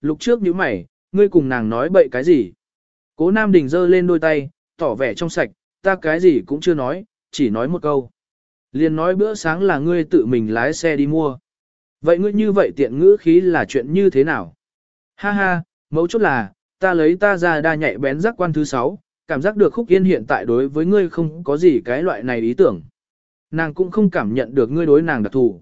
lục trước nhíu mày, ngươi cùng nàng nói bậy cái gì? Cố Nam Đình giơ lên đôi tay, tỏ vẻ trong sạch, ta cái gì cũng chưa nói, chỉ nói một câu. Liền nói bữa sáng là ngươi tự mình lái xe đi mua. Vậy ngươi như vậy tiện ngữ khí là chuyện như thế nào? Ha ha, mấu chốt là, ta lấy ta ra đa nhạy bén giác quan thứ sáu, cảm giác được khúc yên hiện tại đối với ngươi không có gì cái loại này ý tưởng. Nàng cũng không cảm nhận được ngươi đối nàng đặc thù.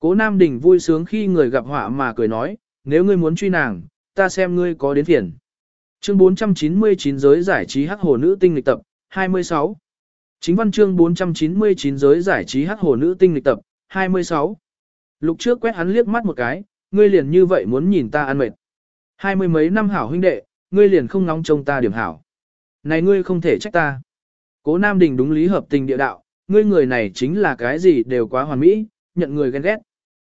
Cố Nam Đình vui sướng khi người gặp họa mà cười nói, nếu ngươi muốn truy nàng, ta xem ngươi có đến phiền. Chương 499 giới giải trí hắc hồ nữ tinh lịch tập, 26. Chính văn chương 499 giới giải trí hắc hồ nữ tinh lịch tập, 26. Lục trước quét hắn liếc mắt một cái, ngươi liền như vậy muốn nhìn ta ăn mệt. Hai mươi mấy năm hảo huynh đệ, ngươi liền không ngóng trông ta điểm hảo. Này ngươi không thể trách ta. Cố Nam Đình đúng lý hợp tình địa đạo, ngươi người này chính là cái gì đều quá hoàn mỹ, nhận người ghen ghét.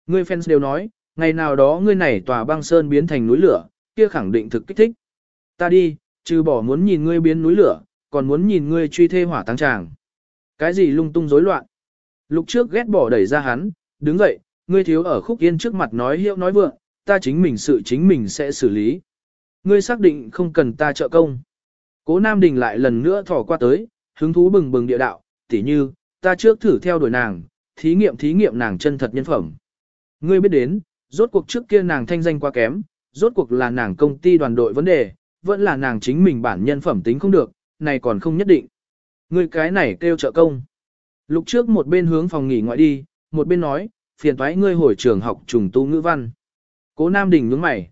Ngươi fans đều nói, ngày nào đó ngươi này tòa băng sơn biến thành núi lửa, kia khẳng định thực kích thích. Ta đi, trừ bỏ muốn nhìn ngươi biến núi lửa, còn muốn nhìn ngươi truy thê hỏa tăng tràng. Cái gì lung tung rối loạn. Lục trước ghét bỏ đẩy ra hắn, đứng dậy, ngươi thiếu ở khúc yên trước mặt nói hiệu nói vượng, ta chính mình sự chính mình sẽ xử lý. Ngươi xác định không cần ta trợ công. Cố Nam Đình lại lần nữa thỏ qua tới, hứng thú bừng bừng địa đạo, tỉ như, ta trước thử theo đuổi nàng, thí nghiệm thí nghiệm nàng chân thật nhân phẩm. Ngươi biết đến, rốt cuộc trước kia nàng thanh danh quá kém, rốt cuộc là nàng công ty đoàn đội vấn đề, vẫn là nàng chính mình bản nhân phẩm tính không được, này còn không nhất định. Ngươi cái này kêu trợ công. Lục trước một bên hướng phòng nghỉ ngoại đi, một bên nói, phiền thoái ngươi hồi trường học trùng tu ngữ văn. Cố Nam Đình nhướng mày.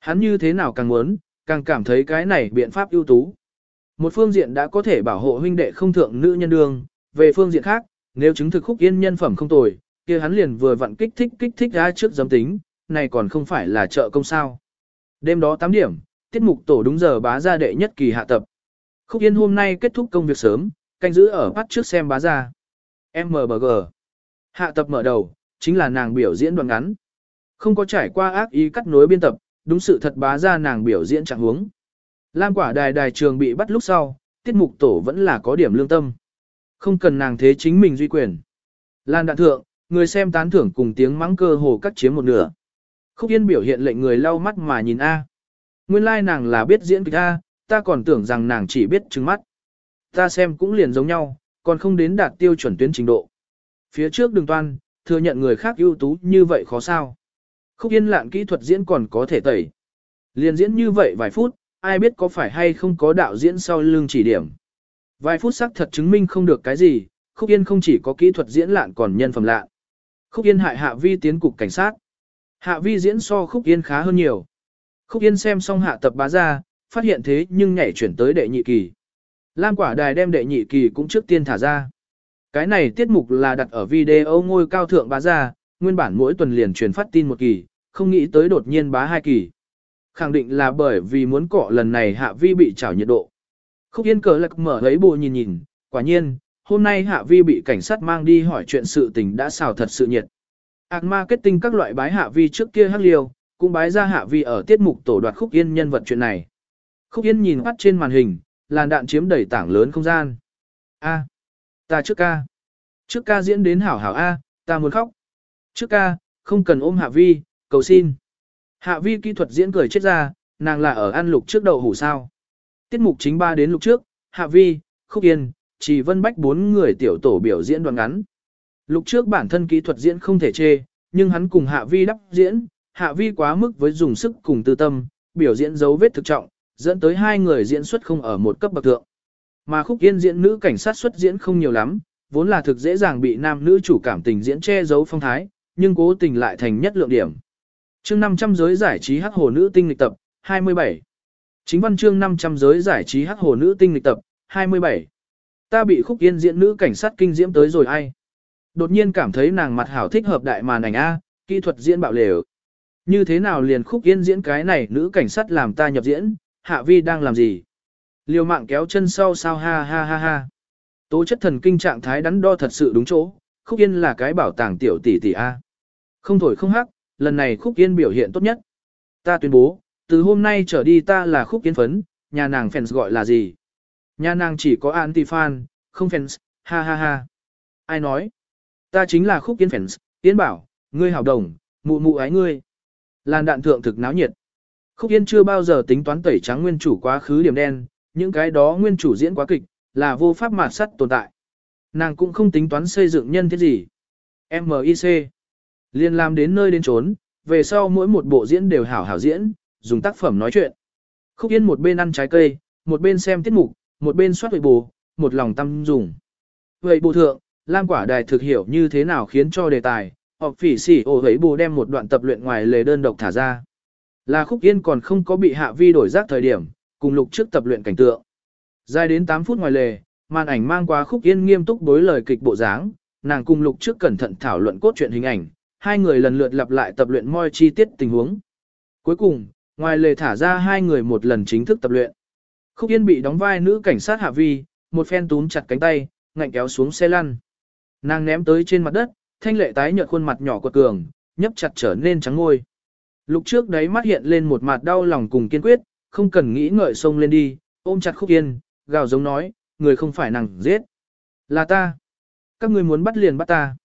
Hắn như thế nào càng muốn, càng cảm thấy cái này biện pháp ưu tú. Một phương diện đã có thể bảo hộ huynh đệ không thượng nữ nhân đương, về phương diện khác, nếu chứng thực khúc yên nhân phẩm không tồi, kia hắn liền vừa vặn kích thích kích thích ra trước giấm tính, này còn không phải là trợ công sao. Đêm đó 8 điểm, tiết mục tổ đúng giờ bá ra đệ nhất kỳ hạ tập. Khúc Yên hôm nay kết thúc công việc sớm, canh giữ ở bắt trước xem bá ra. MBG. Hạ tập mở đầu, chính là nàng biểu diễn đoạn ngắn. Không có trải qua ác ý cắt nối biên tập, đúng sự thật bá ra nàng biểu diễn trạng huống. Lam quả đài đài trường bị bắt lúc sau, tiết mục tổ vẫn là có điểm lương tâm. Không cần nàng thế chính mình duy quyền. Lan đạn thượng, người xem tán thưởng cùng tiếng mắng cơ hồ cắt chiếm một nửa. Khúc Yên biểu hiện lệnh người lau mắt mà nhìn A. Nguyên lai like nàng là biết diễn kịch A, ta còn tưởng rằng nàng chỉ biết trừng mắt. Ta xem cũng liền giống nhau, còn không đến đạt tiêu chuẩn tuyến trình độ. Phía trước đường toan, thừa nhận người khác ưu tú như vậy khó sao. Khúc yên lạn kỹ thuật diễn còn có thể tẩy. Liền diễn như vậy vài phút, ai biết có phải hay không có đạo diễn sau lưng chỉ điểm. Vài phút xác thật chứng minh không được cái gì, Khúc Yên không chỉ có kỹ thuật diễn lạn còn nhân phẩm lạn. Khúc Yên hại Hạ Vi tiến cục cảnh sát. Hạ Vi diễn so Khúc Yên khá hơn nhiều. Khúc Yên xem xong hạ tập bá ra, phát hiện thế nhưng nhảy chuyển tới đệ nhị kỳ. Lam quả đài đem đệ nhị kỳ cũng trước tiên thả ra. Cái này tiết mục là đặt ở video ngôi cao thượng bá ra, nguyên bản mỗi tuần liền truyền phát tin một kỳ, không nghĩ tới đột nhiên bá hai kỳ. Khẳng định là bởi vì muốn cọ lần này hạ vi bị chảo nhiệt độ. Khúc yên cờ lạc mở lấy bộ nhìn nhìn, quả nhiên, hôm nay hạ vi bị cảnh sát mang đi hỏi chuyện sự tình đã xào thật sự nhiệt. Ác marketing các loại bái hạ vi trước kia hắc liêu, cũng bái ra hạ vi ở tiết mục tổ đoạt khúc yên nhân vật chuyện này. Khúc yên nhìn mắt trên màn hình, làn đạn chiếm đầy tảng lớn không gian. A. ta trước ca. Trước ca diễn đến hảo hảo A, ta muốn khóc. Trước ca, không cần ôm Hạ Vi, cầu xin. Hạ Vi kỹ thuật diễn cười chết ra, nàng là ở ăn lục trước đầu hủ sao. Tiết mục chính ba đến lục trước, Hạ Vi, Khúc Yên, chỉ vân bách bốn người tiểu tổ biểu diễn đoạn ngắn. Lúc trước bản thân kỹ thuật diễn không thể chê, nhưng hắn cùng Hạ Vi đắp diễn, Hạ Vi quá mức với dùng sức cùng tư tâm, biểu diễn dấu vết thực trọng, dẫn tới hai người diễn xuất không ở một cấp bậc thượng. Mà Khúc Yên diễn nữ cảnh sát xuất diễn không nhiều lắm, vốn là thực dễ dàng bị nam nữ chủ cảm tình diễn che giấu phong thái, nhưng cố tình lại thành nhất lượng điểm. Chương 500 giới giải trí hắc hồ nữ tinh lịch tập, 27. Chính văn chương 500 giới giải trí hắc hồ nữ tinh lịch tập, 27. Ta bị khúc yên diễn nữ cảnh sát kinh diễm tới rồi ai? Đột nhiên cảm thấy nàng mặt hảo thích hợp đại màn ảnh A, kỹ thuật diễn bạo lều. Như thế nào liền khúc yên diễn cái này nữ cảnh sát làm ta nhập diễn, hạ vi đang làm gì? Liều mạng kéo chân sau sao ha ha ha ha. Tố chất thần kinh trạng thái đắn đo thật sự đúng chỗ, khúc yên là cái bảo tàng tiểu tỷ tỷ A. Không thổi không hắc, lần này khúc yên biểu hiện tốt nhất. Ta tuyên bố, từ hôm nay trở đi ta là khúc yên phấn, nhà nàng fans gọi là gì? Nhà nàng chỉ có anti-fan, không fans, ha ha ha. Ai nói? Ta chính là khúc yên fans, tiến bảo, ngươi hảo đồng, mụ mụ ái ngươi. Làn đạn thượng thực náo nhiệt. Khúc Yên chưa bao giờ tính toán tẩy trắng nguyên chủ quá khứ điểm đen, những cái đó nguyên chủ diễn quá kịch, là vô pháp mạt sắt tồn tại. Nàng cũng không tính toán xây dựng nhân thiết gì. MIC. Liên làm đến nơi đến trốn, về sau mỗi một bộ diễn đều hảo hảo diễn, dùng tác phẩm nói chuyện. Khúc Yên một bên ăn trái cây, một bên xem tiết mục, một bên soát huệ bù, một lòng tâm dùng. Vậy bù thượng, Lam Quả Đài thực hiểu như thế nào khiến cho đề tài, hoặc phỉ sỉ ổ huệ bù đem một đoạn tập luyện ngoài lề đơn độc thả ra. Là Khúc Yên còn không có bị hạ vi đổi giác thời điểm, cùng lục trước tập luyện cảnh tượng. Dài đến 8 phút ngoài lề, màn ảnh mang qua Khúc Yên nghiêm túc đối lời kịch bộ dáng, nàng cùng lục trước cẩn thận thảo luận cốt truyện hình ảnh, hai người lần lượt lặp lại tập luyện moi chi tiết tình huống. Cuối cùng, ngoài lề thả ra hai người một lần chính thức tập luyện. Khúc Yên bị đóng vai nữ cảnh sát Hạ Vi, một phen túm chặt cánh tay, ngạnh kéo xuống xe lăn. Nàng ném tới trên mặt đất, thanh lệ tái nhợt khuôn mặt nhỏ quật cường, nhấp chặt trở nên trắng ngôi. Lục trước đấy mắt hiện lên một mặt đau lòng cùng kiên quyết, không cần nghĩ ngợi xông lên đi, ôm chặt Khúc Yên, gào giống nói, người không phải nàng giết. Là ta. Các người muốn bắt liền bắt ta.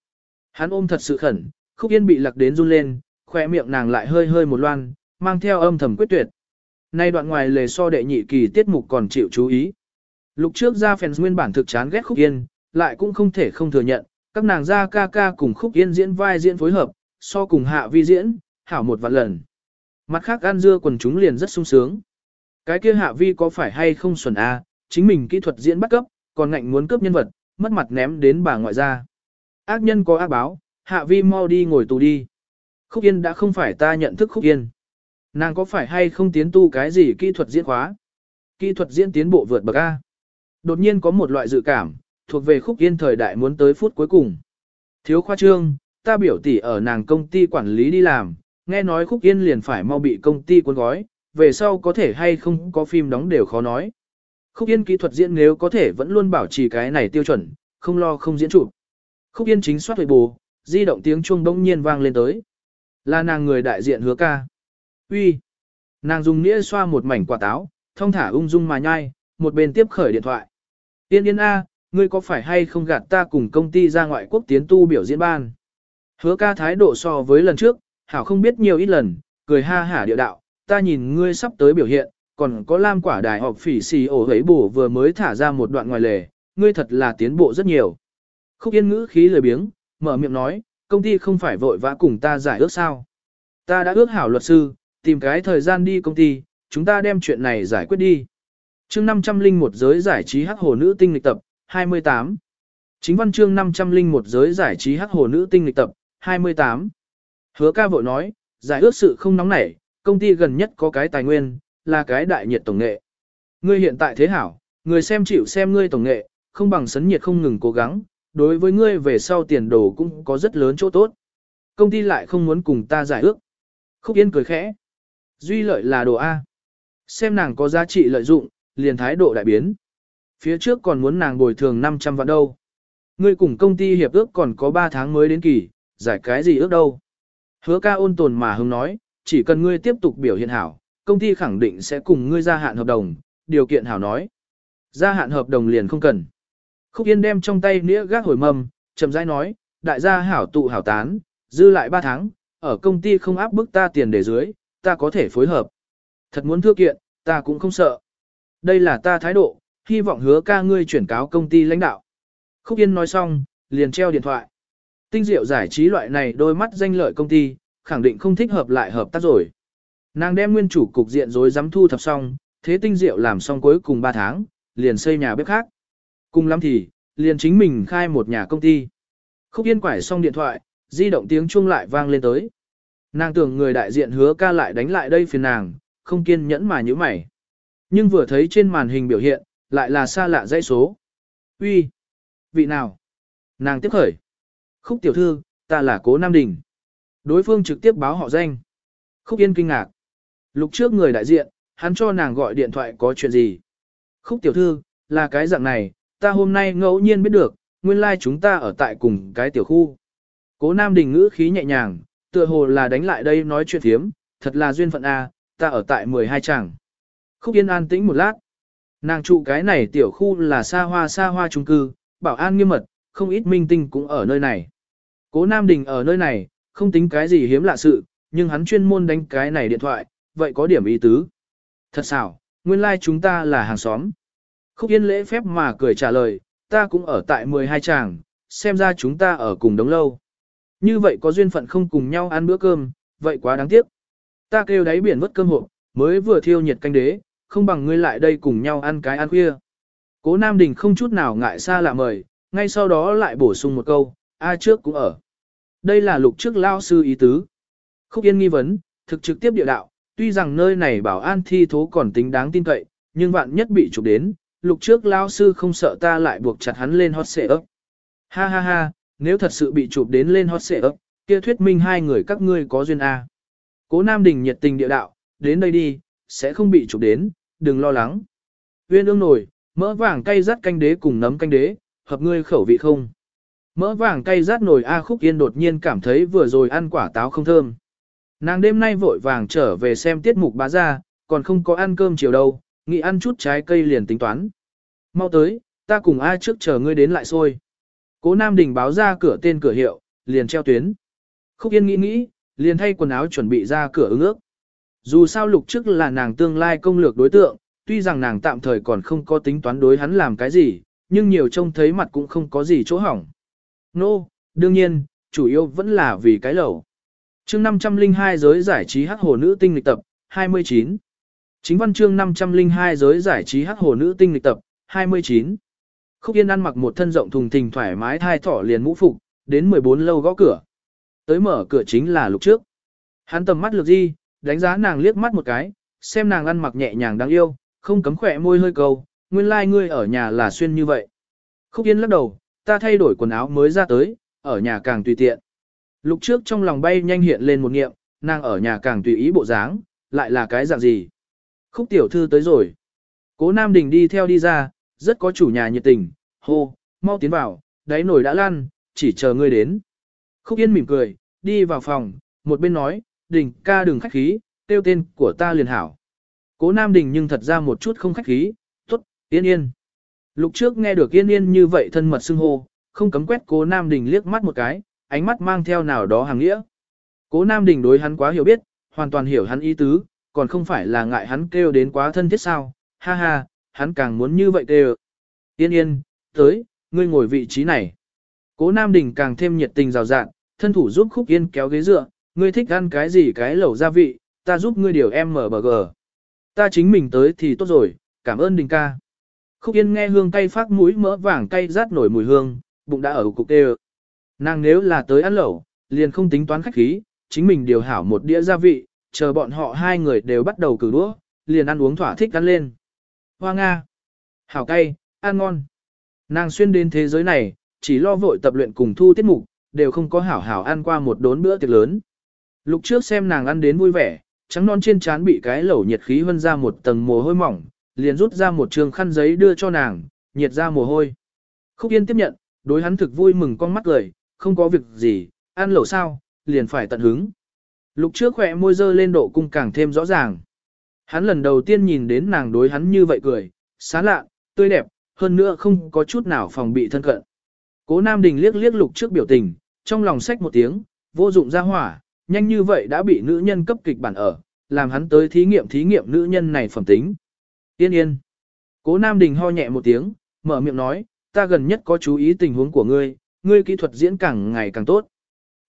Hắn ôm thật sự khẩn, Khúc Yên bị lặc đến run lên, khỏe miệng nàng lại hơi hơi một loan, mang theo âm thầm quyết tuyệt. Nay đoạn ngoài lề so đệ nhị kỳ tiết mục còn chịu chú ý. Lục trước ra fans nguyên bản thực chán ghét Khúc Yên, lại cũng không thể không thừa nhận, các nàng ra ca ca cùng Khúc Yên diễn vai diễn phối hợp, so cùng hạ vi diễn, hảo một vạn lần. Mặt khác ăn dưa quần chúng liền rất sung sướng. Cái kia hạ vi có phải hay không xuẩn a à, chính mình kỹ thuật diễn bắt cấp, còn ngạnh muốn cướp nhân vật, mất mặt ném đến bà ngoại gia. Ác nhân có ác báo, hạ vi mau đi ngồi tù đi. Khúc Yên đã không phải ta nhận thức Khúc Yên. Nàng có phải hay không tiến tu cái gì kỹ thuật diễn khóa? Kỹ thuật diễn tiến bộ vượt bậc A. Đột nhiên có một loại dự cảm, thuộc về Khúc Yên thời đại muốn tới phút cuối cùng. Thiếu khoa trương, ta biểu tỷ ở nàng công ty quản lý đi làm, nghe nói Khúc Yên liền phải mau bị công ty cuốn gói, về sau có thể hay không có phim đóng đều khó nói. Khúc Yên kỹ thuật diễn nếu có thể vẫn luôn bảo trì cái này tiêu chuẩn, không lo không diễn chụp. Khúc Yên chính soát huệ bù, di động tiếng chuông đông nhiên vang lên tới. Là nàng người đại diện hứa ca. Uy, Nàng dùng nĩa xoa một mảnh quả táo, thông thả ung dung mà nhai, một bên tiếp khởi điện thoại. Tiên yên A, ngươi có phải hay không gạt ta cùng công ty ra ngoại quốc tiến tu biểu diễn ban? Hứa ca thái độ so với lần trước, hảo không biết nhiều ít lần, cười ha hả điệu đạo, ta nhìn ngươi sắp tới biểu hiện, còn có lam quả đài họp phỉ xì ổ hấy bổ vừa mới thả ra một đoạn ngoài lề, ngươi thật là tiến bộ rất nhiều. Khúc yên ngữ khí lười biếng, mở miệng nói, công ty không phải vội vã cùng ta giải ước sao. Ta đã ước hảo luật sư, tìm cái thời gian đi công ty, chúng ta đem chuyện này giải quyết đi. chương 501 giới giải trí hắc hồ nữ tinh lịch tập, 28. Chính văn chương 501 giới giải trí hắc hồ nữ tinh lịch tập, 28. Hứa ca vội nói, giải ước sự không nóng nảy, công ty gần nhất có cái tài nguyên, là cái đại nhiệt tổng nghệ. Ngươi hiện tại thế hảo, người xem chịu xem ngươi tổng nghệ, không bằng sấn nhiệt không ngừng cố gắng, đối với ngươi về sau tiền đồ cũng có rất lớn chỗ tốt. Công ty lại không muốn cùng ta giải ước. Khúc Yên cười khẽ. Duy lợi là đồ A. Xem nàng có giá trị lợi dụng, liền thái độ đại biến. Phía trước còn muốn nàng bồi thường 500 vạn đâu. Ngươi cùng công ty hiệp ước còn có 3 tháng mới đến kỳ, giải cái gì ước đâu. Hứa ca ôn tồn mà hứng nói, chỉ cần ngươi tiếp tục biểu hiện hảo, công ty khẳng định sẽ cùng ngươi gia hạn hợp đồng, điều kiện hảo nói. Gia hạn hợp đồng liền không cần. Khúc Yên đem trong tay nĩa gác hồi mầm, chậm rãi nói, đại gia hảo tụ hảo tán, dư lại 3 tháng, ở công ty không áp bức ta tiền để dưới, ta có thể phối hợp. Thật muốn thưa kiện, ta cũng không sợ. Đây là ta thái độ, hy vọng hứa ca ngươi chuyển cáo công ty lãnh đạo. Khúc Yên nói xong, liền treo điện thoại. Tinh diệu giải trí loại này đôi mắt danh lợi công ty, khẳng định không thích hợp lại hợp tác rồi. Nàng đem nguyên chủ cục diện rồi dám thu thập xong, thế tinh diệu làm xong cuối cùng 3 tháng, liền xây nhà bếp khác. Cùng lắm thì, liền chính mình khai một nhà công ty. Khúc Yên quải xong điện thoại, di động tiếng chuông lại vang lên tới. Nàng tưởng người đại diện hứa ca lại đánh lại đây phiền nàng, không kiên nhẫn mà như mày. Nhưng vừa thấy trên màn hình biểu hiện, lại là xa lạ dãy số. Uy, Vị nào? Nàng tiếp khởi. Khúc tiểu thư, ta là cố Nam Đình. Đối phương trực tiếp báo họ danh. Khúc Yên kinh ngạc. lúc trước người đại diện, hắn cho nàng gọi điện thoại có chuyện gì. Khúc tiểu thư, là cái dạng này, ta hôm nay ngẫu nhiên biết được, nguyên lai like chúng ta ở tại cùng cái tiểu khu. Cố Nam Đình ngữ khí nhẹ nhàng, tựa hồ là đánh lại đây nói chuyện thiếm, thật là duyên phận A, ta ở tại 12 tràng. Khúc Yên an tĩnh một lát. Nàng trụ cái này tiểu khu là xa hoa xa hoa trung cư, bảo an nghiêm mật, không ít minh tinh cũng ở nơi này. Cố Nam Đình ở nơi này, không tính cái gì hiếm lạ sự, nhưng hắn chuyên môn đánh cái này điện thoại, vậy có điểm ý tứ. Thật xảo, nguyên lai like chúng ta là hàng xóm. Khúc Yên lễ phép mà cười trả lời, ta cũng ở tại 12 tràng, xem ra chúng ta ở cùng đống lâu. Như vậy có duyên phận không cùng nhau ăn bữa cơm, vậy quá đáng tiếc. Ta kêu đáy biển vớt cơm hộp, mới vừa thiêu nhiệt canh đế, không bằng ngươi lại đây cùng nhau ăn cái ăn khuya. Cố Nam Đình không chút nào ngại xa lạ mời, ngay sau đó lại bổ sung một câu, a trước cũng ở. Đây là lục trước lao sư ý tứ. Khúc Yên nghi vấn, thực trực tiếp địa đạo, tuy rằng nơi này bảo an thi thố còn tính đáng tin cậy, nhưng vạn nhất bị chụp đến, lục trước lao sư không sợ ta lại buộc chặt hắn lên hot xệ ấp. Ha ha ha, nếu thật sự bị chụp đến lên hot xệ ấp, kia thuyết minh hai người các ngươi có duyên A. Cố Nam Đình nhiệt tình địa đạo, đến đây đi, sẽ không bị chụp đến, đừng lo lắng. Uyên ương nổi, mỡ vàng cay rát canh đế cùng nấm canh đế, hợp ngươi khẩu vị không? Mỡ vàng cay rát nồi A Khúc Yên đột nhiên cảm thấy vừa rồi ăn quả táo không thơm. Nàng đêm nay vội vàng trở về xem tiết mục bá ra, còn không có ăn cơm chiều đâu, nghĩ ăn chút trái cây liền tính toán. Mau tới, ta cùng A trước chờ ngươi đến lại xôi. Cố Nam Đình báo ra cửa tên cửa hiệu, liền treo tuyến. Khúc Yên nghĩ nghĩ, liền thay quần áo chuẩn bị ra cửa ứng ước. Dù sao lục trước là nàng tương lai công lược đối tượng, tuy rằng nàng tạm thời còn không có tính toán đối hắn làm cái gì, nhưng nhiều trông thấy mặt cũng không có gì chỗ hỏng. Nô, no, đương nhiên, chủ yếu vẫn là vì cái lẩu. chương 502 giới giải trí hắc hồ nữ tinh lịch tập, 29. Chính văn chương 502 giới giải trí hắc hồ nữ tinh lịch tập, 29. Khúc Yên ăn mặc một thân rộng thùng thình thoải mái thai thỏ liền mũ phục, đến 14 lâu gõ cửa. Tới mở cửa chính là lục trước. Hắn tầm mắt lược di, đánh giá nàng liếc mắt một cái, xem nàng ăn mặc nhẹ nhàng đáng yêu, không cấm khỏe môi hơi cầu, nguyên lai like ngươi ở nhà là xuyên như vậy. Khúc Yên lắc đầu, ta thay đổi quần áo mới ra tới, ở nhà càng tùy tiện. Lục trước trong lòng bay nhanh hiện lên một nghiệm, nàng ở nhà càng tùy ý bộ dáng, lại là cái dạng gì. Khúc tiểu thư tới rồi. Cố Nam Đình đi theo đi ra, rất có chủ nhà nhiệt tình, hô, mau tiến vào, đáy nồi đã lan, chỉ chờ ngươi đến. Khúc Yên mỉm cười, đi vào phòng, một bên nói, Đình ca đừng khách khí, tiêu tên của ta liền hảo. Cố Nam Đình nhưng thật ra một chút không khách khí, tốt, yên yên. Lục trước nghe được yên yên như vậy thân mật xưng hô, không cấm quét cố Nam Đình liếc mắt một cái, ánh mắt mang theo nào đó hàng nghĩa. Cố Nam Đình đối hắn quá hiểu biết, hoàn toàn hiểu hắn ý tứ, còn không phải là ngại hắn kêu đến quá thân thiết sao, ha ha, hắn càng muốn như vậy kêu. Yên yên, tới, ngươi ngồi vị trí này. Cố Nam Đình càng thêm nhiệt tình rào rạng, thân thủ giúp Khúc Yên kéo ghế dựa, ngươi thích ăn cái gì cái lẩu gia vị, ta giúp ngươi điều em mở bờ gờ. Ta chính mình tới thì tốt rồi, cảm ơn Đình ca. Khúc Yên nghe hương cay phát mũi mỡ vàng cay rát nổi mùi hương, bụng đã ở cục tê Nàng nếu là tới ăn lẩu, liền không tính toán khách khí, chính mình điều hảo một đĩa gia vị, chờ bọn họ hai người đều bắt đầu cử đũa, liền ăn uống thỏa thích ăn lên. Hoa Nga. Hảo cay, ăn ngon. Nàng xuyên đến thế giới này, chỉ lo vội tập luyện cùng thu tiết mục, đều không có hảo hảo ăn qua một đốn bữa tiệc lớn. Lục trước xem nàng ăn đến vui vẻ, trắng non trên trán bị cái lẩu nhiệt khí vân ra một tầng mồ hôi mỏng, liền rút ra một trường khăn giấy đưa cho nàng, nhiệt ra mồ hôi. Khúc Yên tiếp nhận, đối hắn thực vui mừng con mắt cười, không có việc gì, ăn lẩu sao, liền phải tận hứng. Lục trước khỏe môi dơ lên độ cung càng thêm rõ ràng. Hắn lần đầu tiên nhìn đến nàng đối hắn như vậy cười, xá lạ, tươi đẹp, hơn nữa không có chút nào phòng bị thân cận. Cố Nam Đình liếc liếc lục trước biểu tình, trong lòng sách một tiếng, vô dụng ra hỏa, nhanh như vậy đã bị nữ nhân cấp kịch bản ở, làm hắn tới thí nghiệm thí nghiệm nữ nhân này phẩm tính. Yên yên. Cố Nam Đình ho nhẹ một tiếng, mở miệng nói, ta gần nhất có chú ý tình huống của ngươi, ngươi kỹ thuật diễn càng ngày càng tốt.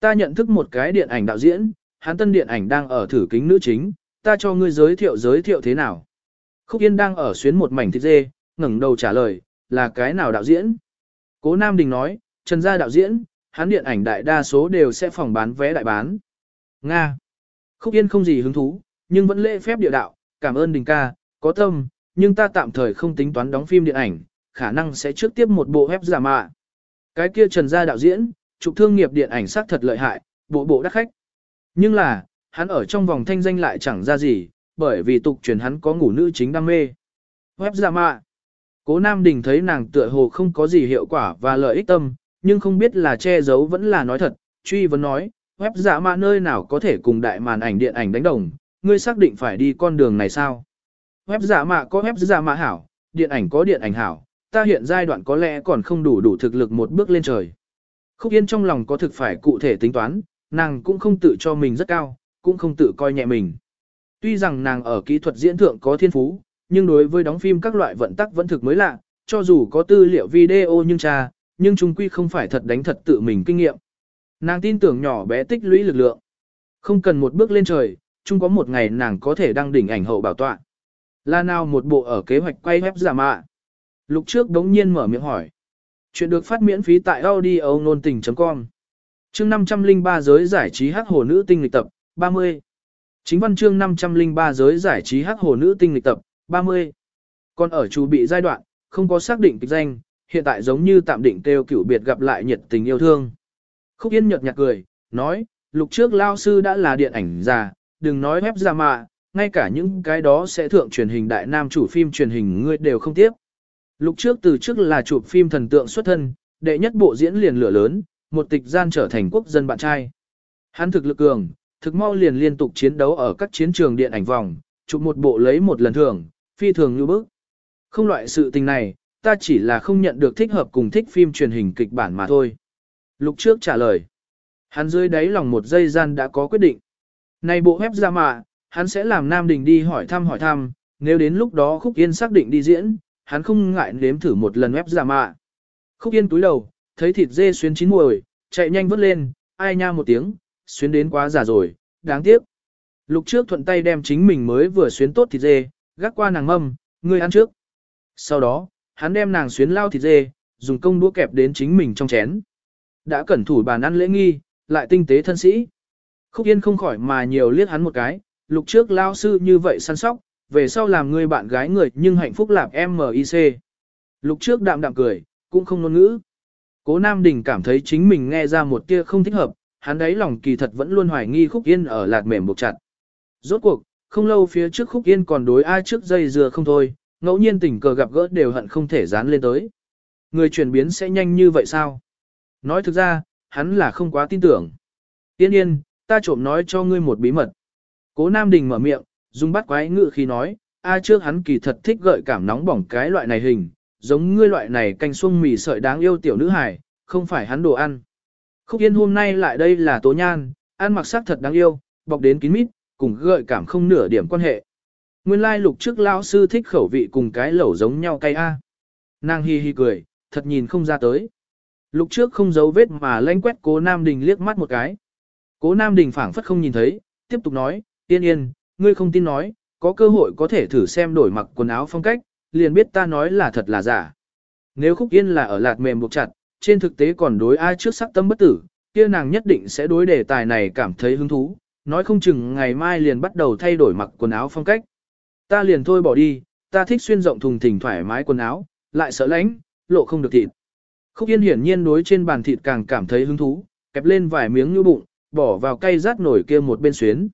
Ta nhận thức một cái điện ảnh đạo diễn, hắn tân điện ảnh đang ở thử kính nữ chính, ta cho ngươi giới thiệu giới thiệu thế nào. Khúc Yên đang ở xuyến một mảnh thịt dê, ngẩng đầu trả lời, là cái nào đạo diễn? Cố Nam Đình nói, Trần Gia đạo diễn, hắn điện ảnh đại đa số đều sẽ phòng bán vé đại bán. Nga. Khúc Yên không gì hứng thú, nhưng vẫn lễ phép địa đạo, cảm ơn Đình ca, có tâm, nhưng ta tạm thời không tính toán đóng phim điện ảnh, khả năng sẽ trước tiếp một bộ web giả mạ. Cái kia Trần Gia đạo diễn, chụp thương nghiệp điện ảnh sắc thật lợi hại, bộ bộ đắt khách. Nhưng là, hắn ở trong vòng thanh danh lại chẳng ra gì, bởi vì tục truyền hắn có ngủ nữ chính đam mê. Web giả mạ. Cố Nam Đình thấy nàng tựa hồ không có gì hiệu quả và lợi ích tâm, nhưng không biết là che giấu vẫn là nói thật, truy vấn nói, web giả mạ nơi nào có thể cùng đại màn ảnh điện ảnh đánh đồng, ngươi xác định phải đi con đường này sao? Web giả mạ có web giả mạ hảo, điện ảnh có điện ảnh hảo, ta hiện giai đoạn có lẽ còn không đủ đủ thực lực một bước lên trời. Khúc Yên trong lòng có thực phải cụ thể tính toán, nàng cũng không tự cho mình rất cao, cũng không tự coi nhẹ mình. Tuy rằng nàng ở kỹ thuật diễn thượng có thiên phú, nhưng đối với đóng phim các loại vận tắc vẫn thực mới lạ, cho dù có tư liệu video nhưng cha, nhưng chung quy không phải thật đánh thật tự mình kinh nghiệm. Nàng tin tưởng nhỏ bé tích lũy lực lượng. Không cần một bước lên trời, chung có một ngày nàng có thể đăng đỉnh ảnh hậu bảo tọa. Là nào một bộ ở kế hoạch quay web giả mạ? Lục trước đống nhiên mở miệng hỏi. Chuyện được phát miễn phí tại audio nôn tình.com Chương 503 giới giải trí hát hồ nữ tinh lịch tập, 30. Chính văn chương 503 giới giải trí hắc hồ nữ tinh lịch tập, 30. Còn ở chủ bị giai đoạn, không có xác định kịch danh, hiện tại giống như tạm định kêu cửu biệt gặp lại nhiệt tình yêu thương. Khúc Yên nhợt nhạt cười, nói, lục trước lao sư đã là điện ảnh già, đừng nói web ra mà, ngay cả những cái đó sẽ thượng truyền hình đại nam chủ phim truyền hình ngươi đều không tiếp. Lục trước từ trước là chụp phim thần tượng xuất thân, đệ nhất bộ diễn liền lửa lớn, một tịch gian trở thành quốc dân bạn trai. Hắn thực lực cường, thực mau liền liên tục chiến đấu ở các chiến trường điện ảnh vòng, chụp một bộ lấy một lần thưởng phi thường như bức. Không loại sự tình này, ta chỉ là không nhận được thích hợp cùng thích phim truyền hình kịch bản mà thôi. Lục trước trả lời. Hắn dưới đáy lòng một giây gian đã có quyết định. Này bộ web ra mà, hắn sẽ làm Nam Đình đi hỏi thăm hỏi thăm, nếu đến lúc đó Khúc Yên xác định đi diễn, hắn không ngại nếm thử một lần web ra mà. Khúc Yên túi đầu, thấy thịt dê xuyến chín muồi, chạy nhanh vớt lên, ai nha một tiếng, xuyến đến quá già rồi, đáng tiếc. Lục trước thuận tay đem chính mình mới vừa xuyến tốt thịt dê, gác qua nàng mâm, ngươi ăn trước. Sau đó, hắn đem nàng xuyến lao thịt dê, dùng công đũa kẹp đến chính mình trong chén. Đã cẩn thủ bàn ăn lễ nghi, lại tinh tế thân sĩ. Khúc Yên không khỏi mà nhiều liếc hắn một cái, lục trước lao sư như vậy săn sóc, về sau làm người bạn gái người nhưng hạnh phúc làm MIC. Lục trước đạm đạm cười, cũng không ngôn ngữ. Cố Nam Đình cảm thấy chính mình nghe ra một tia không thích hợp, hắn đấy lòng kỳ thật vẫn luôn hoài nghi Khúc Yên ở lạc mềm buộc chặt. Rốt cuộc, không lâu phía trước Khúc Yên còn đối ai trước dây dừa không thôi, ngẫu nhiên tình cờ gặp gỡ đều hận không thể dán lên tới. Người chuyển biến sẽ nhanh như vậy sao? Nói thực ra, hắn là không quá tin tưởng. Tiên yên, ta trộm nói cho ngươi một bí mật. Cố Nam Đình mở miệng, dùng bắt quái ngự khi nói, a trước hắn kỳ thật thích gợi cảm nóng bỏng cái loại này hình, giống ngươi loại này canh xuông mì sợi đáng yêu tiểu nữ hài, không phải hắn đồ ăn. Khúc Yên hôm nay lại đây là tố nhan, ăn mặc sắc thật đáng yêu, bọc đến kín mít, cùng gợi cảm không nửa điểm quan hệ. Nguyên lai lục trước lão sư thích khẩu vị cùng cái lẩu giống nhau cay a. Nàng hi hi cười, thật nhìn không ra tới. Lục trước không giấu vết mà lanh quét cố Nam Đình liếc mắt một cái. Cố Nam Đình phảng phất không nhìn thấy, tiếp tục nói, tiên yên, ngươi không tin nói, có cơ hội có thể thử xem đổi mặc quần áo phong cách, liền biết ta nói là thật là giả. Nếu khúc yên là ở lạt mềm buộc chặt, trên thực tế còn đối ai trước sắc tâm bất tử, kia nàng nhất định sẽ đối đề tài này cảm thấy hứng thú, nói không chừng ngày mai liền bắt đầu thay đổi mặc quần áo phong cách. Ta liền thôi bỏ đi, ta thích xuyên rộng thùng thình thoải mái quần áo, lại sợ lánh, lộ không được thịt. Khúc Yên hiển nhiên đối trên bàn thịt càng cảm thấy hứng thú, kẹp lên vài miếng như bụng, bỏ vào cây rát nổi kia một bên xuyến.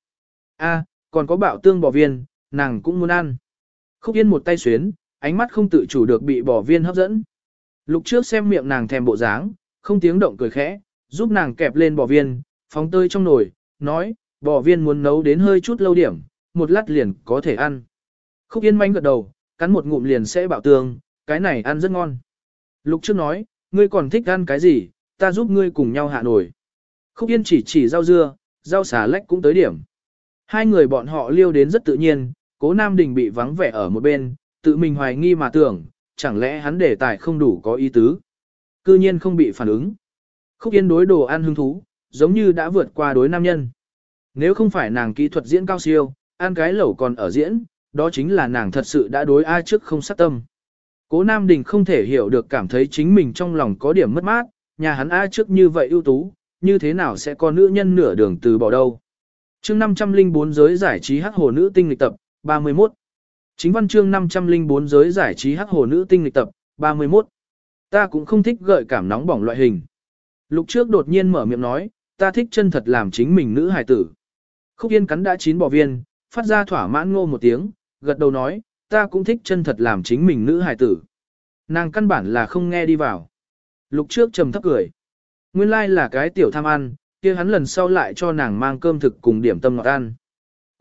A, còn có bạo tương bò viên, nàng cũng muốn ăn. Khúc Yên một tay xuyến, ánh mắt không tự chủ được bị bò viên hấp dẫn. Lục trước xem miệng nàng thèm bộ dáng, không tiếng động cười khẽ, giúp nàng kẹp lên bò viên, phóng tơi trong nồi, nói, bò viên muốn nấu đến hơi chút lâu điểm, một lát liền có thể ăn. Khúc Yên manh gật đầu, cắn một ngụm liền sẽ bảo tường, cái này ăn rất ngon. Lục trước nói, ngươi còn thích ăn cái gì, ta giúp ngươi cùng nhau hạ nổi. Khúc Yên chỉ chỉ rau dưa, rau xà lách cũng tới điểm. Hai người bọn họ liêu đến rất tự nhiên, cố Nam Đình bị vắng vẻ ở một bên, tự mình hoài nghi mà tưởng, chẳng lẽ hắn đề tài không đủ có ý tứ. Cư nhiên không bị phản ứng. Khúc Yên đối đồ ăn hứng thú, giống như đã vượt qua đối nam nhân. Nếu không phải nàng kỹ thuật diễn cao siêu, ăn cái lẩu còn ở diễn, đó chính là nàng thật sự đã đối ai trước không sát tâm. Cố Nam Đình không thể hiểu được cảm thấy chính mình trong lòng có điểm mất mát, nhà hắn ai trước như vậy ưu tú, như thế nào sẽ có nữ nhân nửa đường từ bỏ đâu. chương 504 giới giải trí hát hồ nữ tinh lịch tập, 31. Chính văn chương 504 giới giải trí hắc hồ nữ tinh lịch tập, 31. Ta cũng không thích gợi cảm nóng bỏng loại hình. Lục trước đột nhiên mở miệng nói, ta thích chân thật làm chính mình nữ hài tử. Khúc yên cắn đã chín bò viên, phát ra thỏa mãn ngô một tiếng, gật đầu nói, ta cũng thích chân thật làm chính mình nữ hài tử. Nàng căn bản là không nghe đi vào. Lục trước trầm thấp cười. Nguyên lai like là cái tiểu tham ăn, kia hắn lần sau lại cho nàng mang cơm thực cùng điểm tâm ngọt ăn.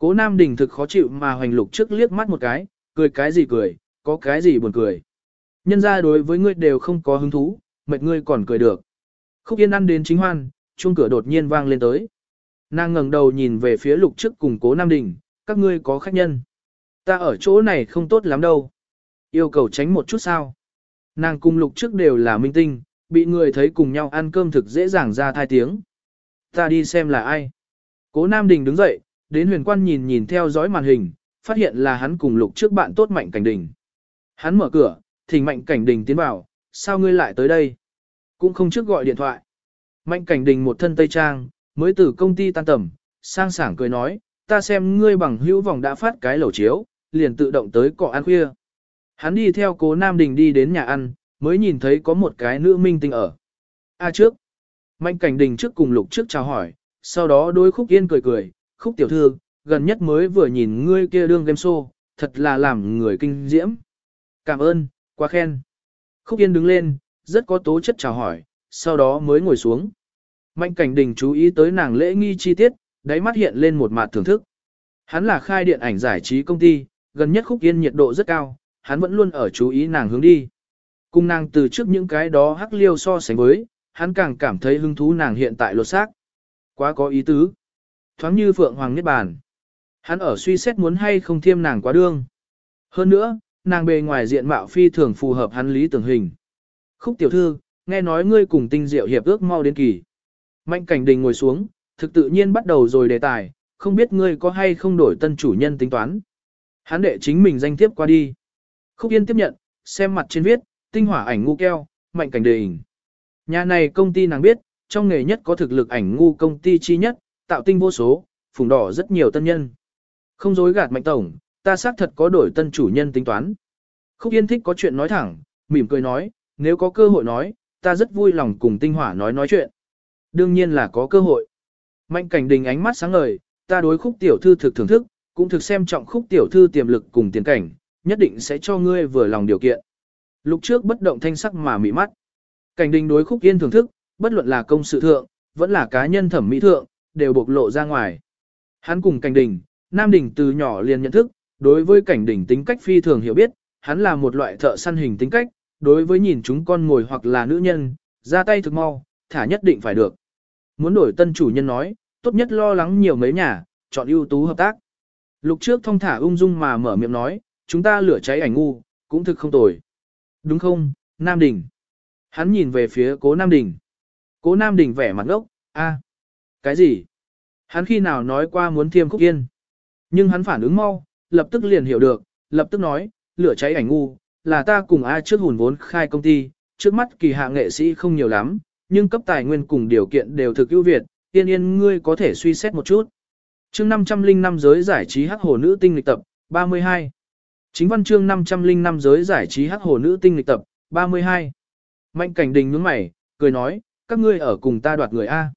Cố Nam Đình thực khó chịu mà hoành lục trước liếc mắt một cái, cười cái gì cười, có cái gì buồn cười. Nhân ra đối với ngươi đều không có hứng thú, mệt ngươi còn cười được. Khúc Yên ăn đến chính hoan, chuông cửa đột nhiên vang lên tới. Nàng ngẩng đầu nhìn về phía lục trước cùng cố Nam Đình, các ngươi có khách nhân. Ta ở chỗ này không tốt lắm đâu. Yêu cầu tránh một chút sao. Nàng cùng lục trước đều là minh tinh, bị người thấy cùng nhau ăn cơm thực dễ dàng ra thai tiếng. Ta đi xem là ai. Cố Nam Đình đứng dậy, đến huyền quan nhìn nhìn theo dõi màn hình, phát hiện là hắn cùng lục trước bạn tốt Mạnh Cảnh Đình. Hắn mở cửa, thỉnh Mạnh Cảnh Đình tiến vào, sao ngươi lại tới đây? Cũng không trước gọi điện thoại. Mạnh Cảnh Đình một thân tây trang, mới từ công ty tan tầm, sang sảng cười nói, ta xem ngươi bằng hữu vòng đã phát cái lẩu chiếu, liền tự động tới cọ ăn khuya. Hắn đi theo cố Nam Đình đi đến nhà ăn, mới nhìn thấy có một cái nữ minh tinh ở. A trước. Mạnh cảnh đình trước cùng lục trước chào hỏi, sau đó đối khúc yên cười cười, khúc tiểu thư, gần nhất mới vừa nhìn ngươi kia đương game show, thật là làm người kinh diễm. Cảm ơn, quá khen. Khúc yên đứng lên, rất có tố chất chào hỏi, sau đó mới ngồi xuống. Mạnh cảnh đình chú ý tới nàng lễ nghi chi tiết, đáy mắt hiện lên một mặt thưởng thức. Hắn là khai điện ảnh giải trí công ty, gần nhất khúc yên nhiệt độ rất cao, hắn vẫn luôn ở chú ý nàng hướng đi. Cùng nàng từ trước những cái đó hắc liêu so sánh với, hắn càng cảm thấy hứng thú nàng hiện tại lột xác. Quá có ý tứ. Thoáng như Phượng Hoàng Niết Bàn. Hắn ở suy xét muốn hay không thiêm nàng quá đương. Hơn nữa, nàng bề ngoài diện mạo phi thường phù hợp hắn lý tưởng hình. Khúc tiểu thư, nghe nói ngươi cùng tinh diệu hiệp ước mau đến kỳ. Mạnh cảnh đình ngồi xuống, thực tự nhiên bắt đầu rồi đề tài, không biết ngươi có hay không đổi tân chủ nhân tính toán. Hắn đệ chính mình danh tiếp qua đi. Khúc Yên tiếp nhận, xem mặt trên viết, tinh hỏa ảnh ngu keo, mạnh cảnh đề hình. Nhà này công ty nàng biết, trong nghề nhất có thực lực ảnh ngu công ty chi nhất, tạo tinh vô số, phùng đỏ rất nhiều tân nhân. Không dối gạt mạnh tổng, ta xác thật có đổi tân chủ nhân tính toán. Khúc Yên thích có chuyện nói thẳng, mỉm cười nói, nếu có cơ hội nói, ta rất vui lòng cùng tinh hỏa nói nói chuyện. Đương nhiên là có cơ hội. Mạnh cảnh đình ánh mắt sáng ngời, ta đối khúc tiểu thư thực thưởng thức, cũng thực xem trọng khúc tiểu thư tiềm lực cùng tiền cảnh, nhất định sẽ cho ngươi vừa lòng điều kiện. Lúc trước bất động thanh sắc mà mị mắt. Cảnh đình đối khúc yên thưởng thức, bất luận là công sự thượng, vẫn là cá nhân thẩm mỹ thượng, đều bộc lộ ra ngoài. Hắn cùng cảnh đình, Nam Đình từ nhỏ liền nhận thức, đối với cảnh đình tính cách phi thường hiểu biết, hắn là một loại thợ săn hình tính cách, đối với nhìn chúng con ngồi hoặc là nữ nhân, ra tay thực mau, thả nhất định phải được. Muốn đổi tân chủ nhân nói, tốt nhất lo lắng nhiều mấy nhà, chọn ưu tú hợp tác. Lục trước thông thả ung dung mà mở miệng nói, chúng ta lửa cháy ảnh ngu, cũng thực không tồi. Đúng không, Nam Đình? Hắn nhìn về phía cố Nam Đình. Cố Nam Đình vẻ mặt ngốc, a, cái gì? Hắn khi nào nói qua muốn thiêm khúc yên? Nhưng hắn phản ứng mau, lập tức liền hiểu được, lập tức nói, lửa cháy ảnh ngu, là ta cùng ai trước hùn vốn khai công ty, trước mắt kỳ hạ nghệ sĩ không nhiều lắm, nhưng cấp tài nguyên cùng điều kiện đều thực ưu việt, tiên yên ngươi có thể suy xét một chút. chương 505 giới giải trí hắc hồ nữ tinh lịch tập, 32. Chính văn chương 505 giới giải trí hắc hồ nữ tinh lịch tập, 32. Mạnh cảnh đình nhướng mày, cười nói, các ngươi ở cùng ta đoạt người A.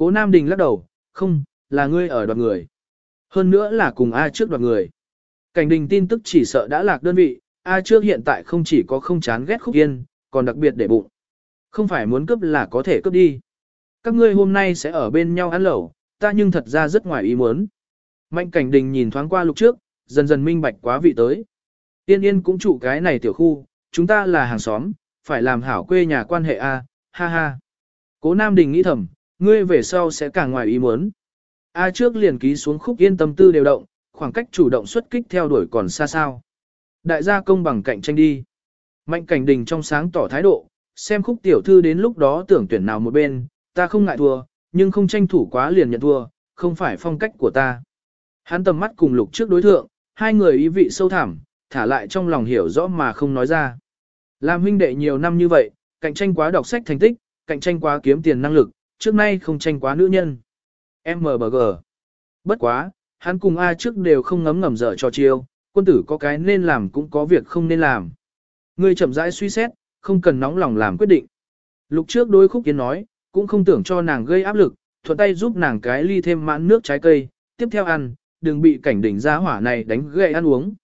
Cố Nam Đình lắc đầu, không, là ngươi ở đoạt người. Hơn nữa là cùng A trước đoạt người. Cảnh đình tin tức chỉ sợ đã lạc đơn vị, A trước hiện tại không chỉ có không chán ghét khúc yên, còn đặc biệt để bụng. Không phải muốn cướp là có thể cướp đi. Các ngươi hôm nay sẽ ở bên nhau ăn lẩu, ta nhưng thật ra rất ngoài ý muốn. Mạnh cảnh đình nhìn thoáng qua lục trước, dần dần minh bạch quá vị tới. Tiên yên cũng chủ cái này tiểu khu, chúng ta là hàng xóm, phải làm hảo quê nhà quan hệ A, ha ha. Cố Nam Đình nghĩ thầm, ngươi về sau sẽ càng ngoài ý muốn. A trước liền ký xuống khúc yên tâm tư đều động, khoảng cách chủ động xuất kích theo đuổi còn xa sao. Đại gia công bằng cạnh tranh đi. Mạnh cảnh đình trong sáng tỏ thái độ, xem khúc tiểu thư đến lúc đó tưởng tuyển nào một bên, ta không ngại thua, nhưng không tranh thủ quá liền nhận thua, không phải phong cách của ta. Hắn tầm mắt cùng lục trước đối thượng, hai người ý vị sâu thẳm, thả lại trong lòng hiểu rõ mà không nói ra. Làm huynh đệ nhiều năm như vậy, cạnh tranh quá đọc sách thành tích, cạnh tranh quá kiếm tiền năng lực, trước nay không tranh quá nữ nhân. MBG. Bất quá, hắn cùng A trước đều không ngấm ngầm dở cho chiêu, quân tử có cái nên làm cũng có việc không nên làm. Ngươi chậm rãi suy xét, không cần nóng lòng làm quyết định. Lục trước đôi khúc kiến nói, cũng không tưởng cho nàng gây áp lực, thuận tay giúp nàng cái ly thêm mãn nước trái cây, tiếp theo ăn, đừng bị cảnh đỉnh giá hỏa này đánh gậy ăn uống.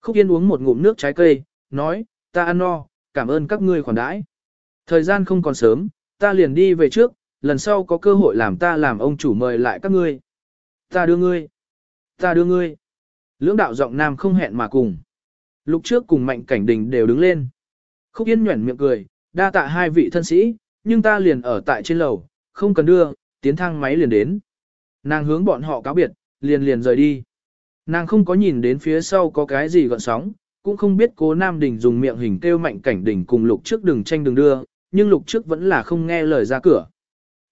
Khúc Yên uống một ngụm nước trái cây, nói, ta ăn no, cảm ơn các ngươi khoản đãi. Thời gian không còn sớm, ta liền đi về trước, lần sau có cơ hội làm ta làm ông chủ mời lại các ngươi. Ta đưa ngươi. Ta đưa ngươi. Lưỡng đạo giọng nam không hẹn mà cùng. Lúc trước cùng mạnh cảnh đình đều đứng lên. Khúc Yên nhuẩn miệng cười, đa tạ hai vị thân sĩ, nhưng ta liền ở tại trên lầu, không cần đưa, tiến thang máy liền đến. Nàng hướng bọn họ cáo biệt, liền liền rời đi. Nàng không có nhìn đến phía sau có cái gì gọn sóng, cũng không biết cố Nam Đình dùng miệng hình kêu mạnh cảnh đỉnh cùng lục trước đừng tranh đừng đưa, nhưng lục trước vẫn là không nghe lời ra cửa.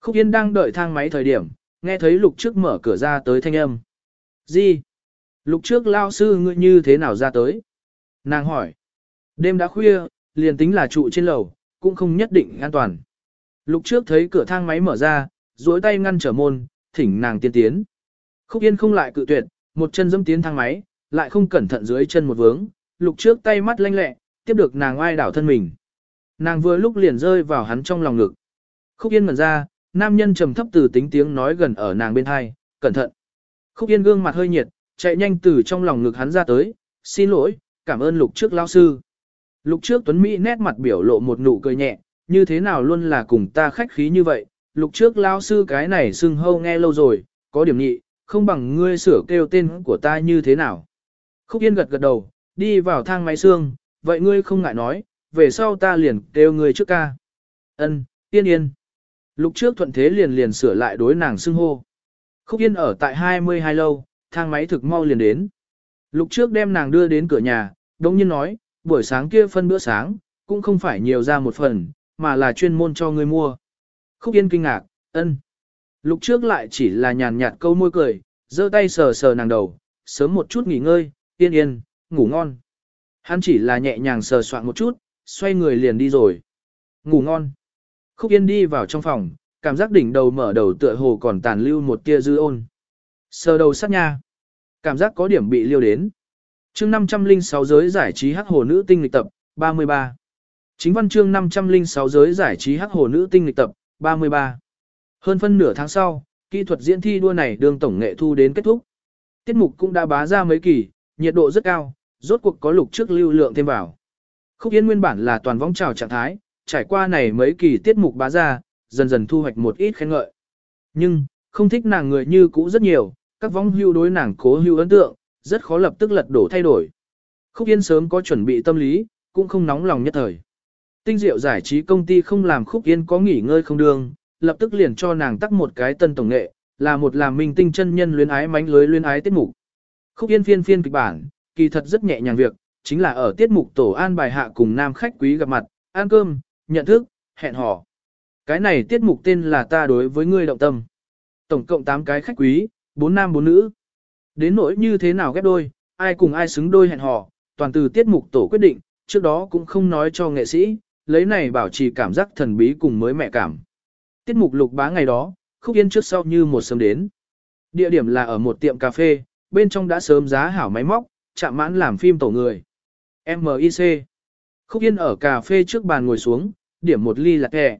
Khúc Yên đang đợi thang máy thời điểm, nghe thấy lục trước mở cửa ra tới thanh âm. Gì? Lục trước lao sư ngươi như thế nào ra tới? Nàng hỏi. Đêm đã khuya, liền tính là trụ trên lầu, cũng không nhất định an toàn. Lục trước thấy cửa thang máy mở ra, duỗi tay ngăn trở môn, thỉnh nàng tiên tiến. Khúc Yên không lại cự tuyệt, một chân dẫm tiến thang máy, lại không cẩn thận dưới chân một vướng, lục trước tay mắt lanh lẹ, tiếp được nàng ai đảo thân mình. Nàng vừa lúc liền rơi vào hắn trong lòng ngực. Khúc Yên mở ra, nam nhân trầm thấp từ tính tiếng nói gần ở nàng bên hai, cẩn thận. Khúc Yên gương mặt hơi nhiệt, chạy nhanh từ trong lòng ngực hắn ra tới, xin lỗi, cảm ơn lục trước lao sư. Lục trước Tuấn Mỹ nét mặt biểu lộ một nụ cười nhẹ, như thế nào luôn là cùng ta khách khí như vậy, lục trước lao sư cái này xưng hâu nghe lâu rồi, có điểm nhị, không bằng ngươi sửa kêu tên của ta như thế nào. Khúc Yên gật gật đầu, đi vào thang máy xương, vậy ngươi không ngại nói, về sau ta liền kêu ngươi trước ca. Ân, Yên Yên. Lục trước thuận thế liền liền sửa lại đối nàng xưng hô. Khúc Yên ở tại 22 lâu, thang máy thực mau liền đến. Lục trước đem nàng đưa đến cửa nhà, đồng nhiên nói, buổi sáng kia phân bữa sáng, cũng không phải nhiều ra một phần, mà là chuyên môn cho người mua. Khúc Yên kinh ngạc, ân. Lục trước lại chỉ là nhàn nhạt câu môi cười, giơ tay sờ sờ nàng đầu, sớm một chút nghỉ ngơi, yên yên, ngủ ngon. Hắn chỉ là nhẹ nhàng sờ soạn một chút, xoay người liền đi rồi. Ngủ ngon. Khúc Yên đi vào trong phòng, cảm giác đỉnh đầu mở đầu tựa hồ còn tàn lưu một tia dư ôn. Sờ đầu sát nha. Cảm giác có điểm bị liêu đến. chương 506 giới giải trí hắc hồ nữ tinh lịch tập, 33. Chính văn chương 506 giới giải trí hắc hồ nữ tinh lịch tập, 33. Hơn phân nửa tháng sau, kỹ thuật diễn thi đua này đường tổng nghệ thu đến kết thúc. Tiết mục cũng đã bá ra mấy kỳ, nhiệt độ rất cao, rốt cuộc có lục trước lưu lượng thêm vào. Khúc Yên nguyên bản là toàn vong trào trạng thái, trải qua này mấy kỳ tiết mục bá ra, dần dần thu hoạch một ít khen ngợi. Nhưng, không thích nàng người như cũ rất nhiều, các vong hưu đối nàng cố hưu ấn tượng, rất khó lập tức lật đổ thay đổi. Khúc Yên sớm có chuẩn bị tâm lý, cũng không nóng lòng nhất thời. Tinh diệu giải trí công ty không làm Khúc Yên có nghỉ ngơi không đường, lập tức liền cho nàng tắt một cái tân tổng nghệ, là một làm minh tinh chân nhân luyến ái mánh lưới luyến ái tiết mục. Khúc Yên phiên phiên kịch bản, kỳ thật rất nhẹ nhàng việc, chính là ở tiết mục tổ an bài hạ cùng nam khách quý gặp mặt, ăn cơm, nhận thức, hẹn hò. Cái này tiết mục tên là ta đối với ngươi động tâm. Tổng cộng 8 cái khách quý, 4 nam 4 nữ. Đến nỗi như thế nào ghép đôi, ai cùng ai xứng đôi hẹn hò, toàn từ tiết mục tổ quyết định, trước đó cũng không nói cho nghệ sĩ, lấy này bảo trì cảm giác thần bí cùng mới mẹ cảm. Tiết mục lục bá ngày đó, khúc yên trước sau như một sớm đến. Địa điểm là ở một tiệm cà phê, bên trong đã sớm giá hảo máy móc, chạm mãn làm phim tổ người. MIC. Khúc yên ở cà phê trước bàn ngồi xuống, điểm một ly lạc kẹ.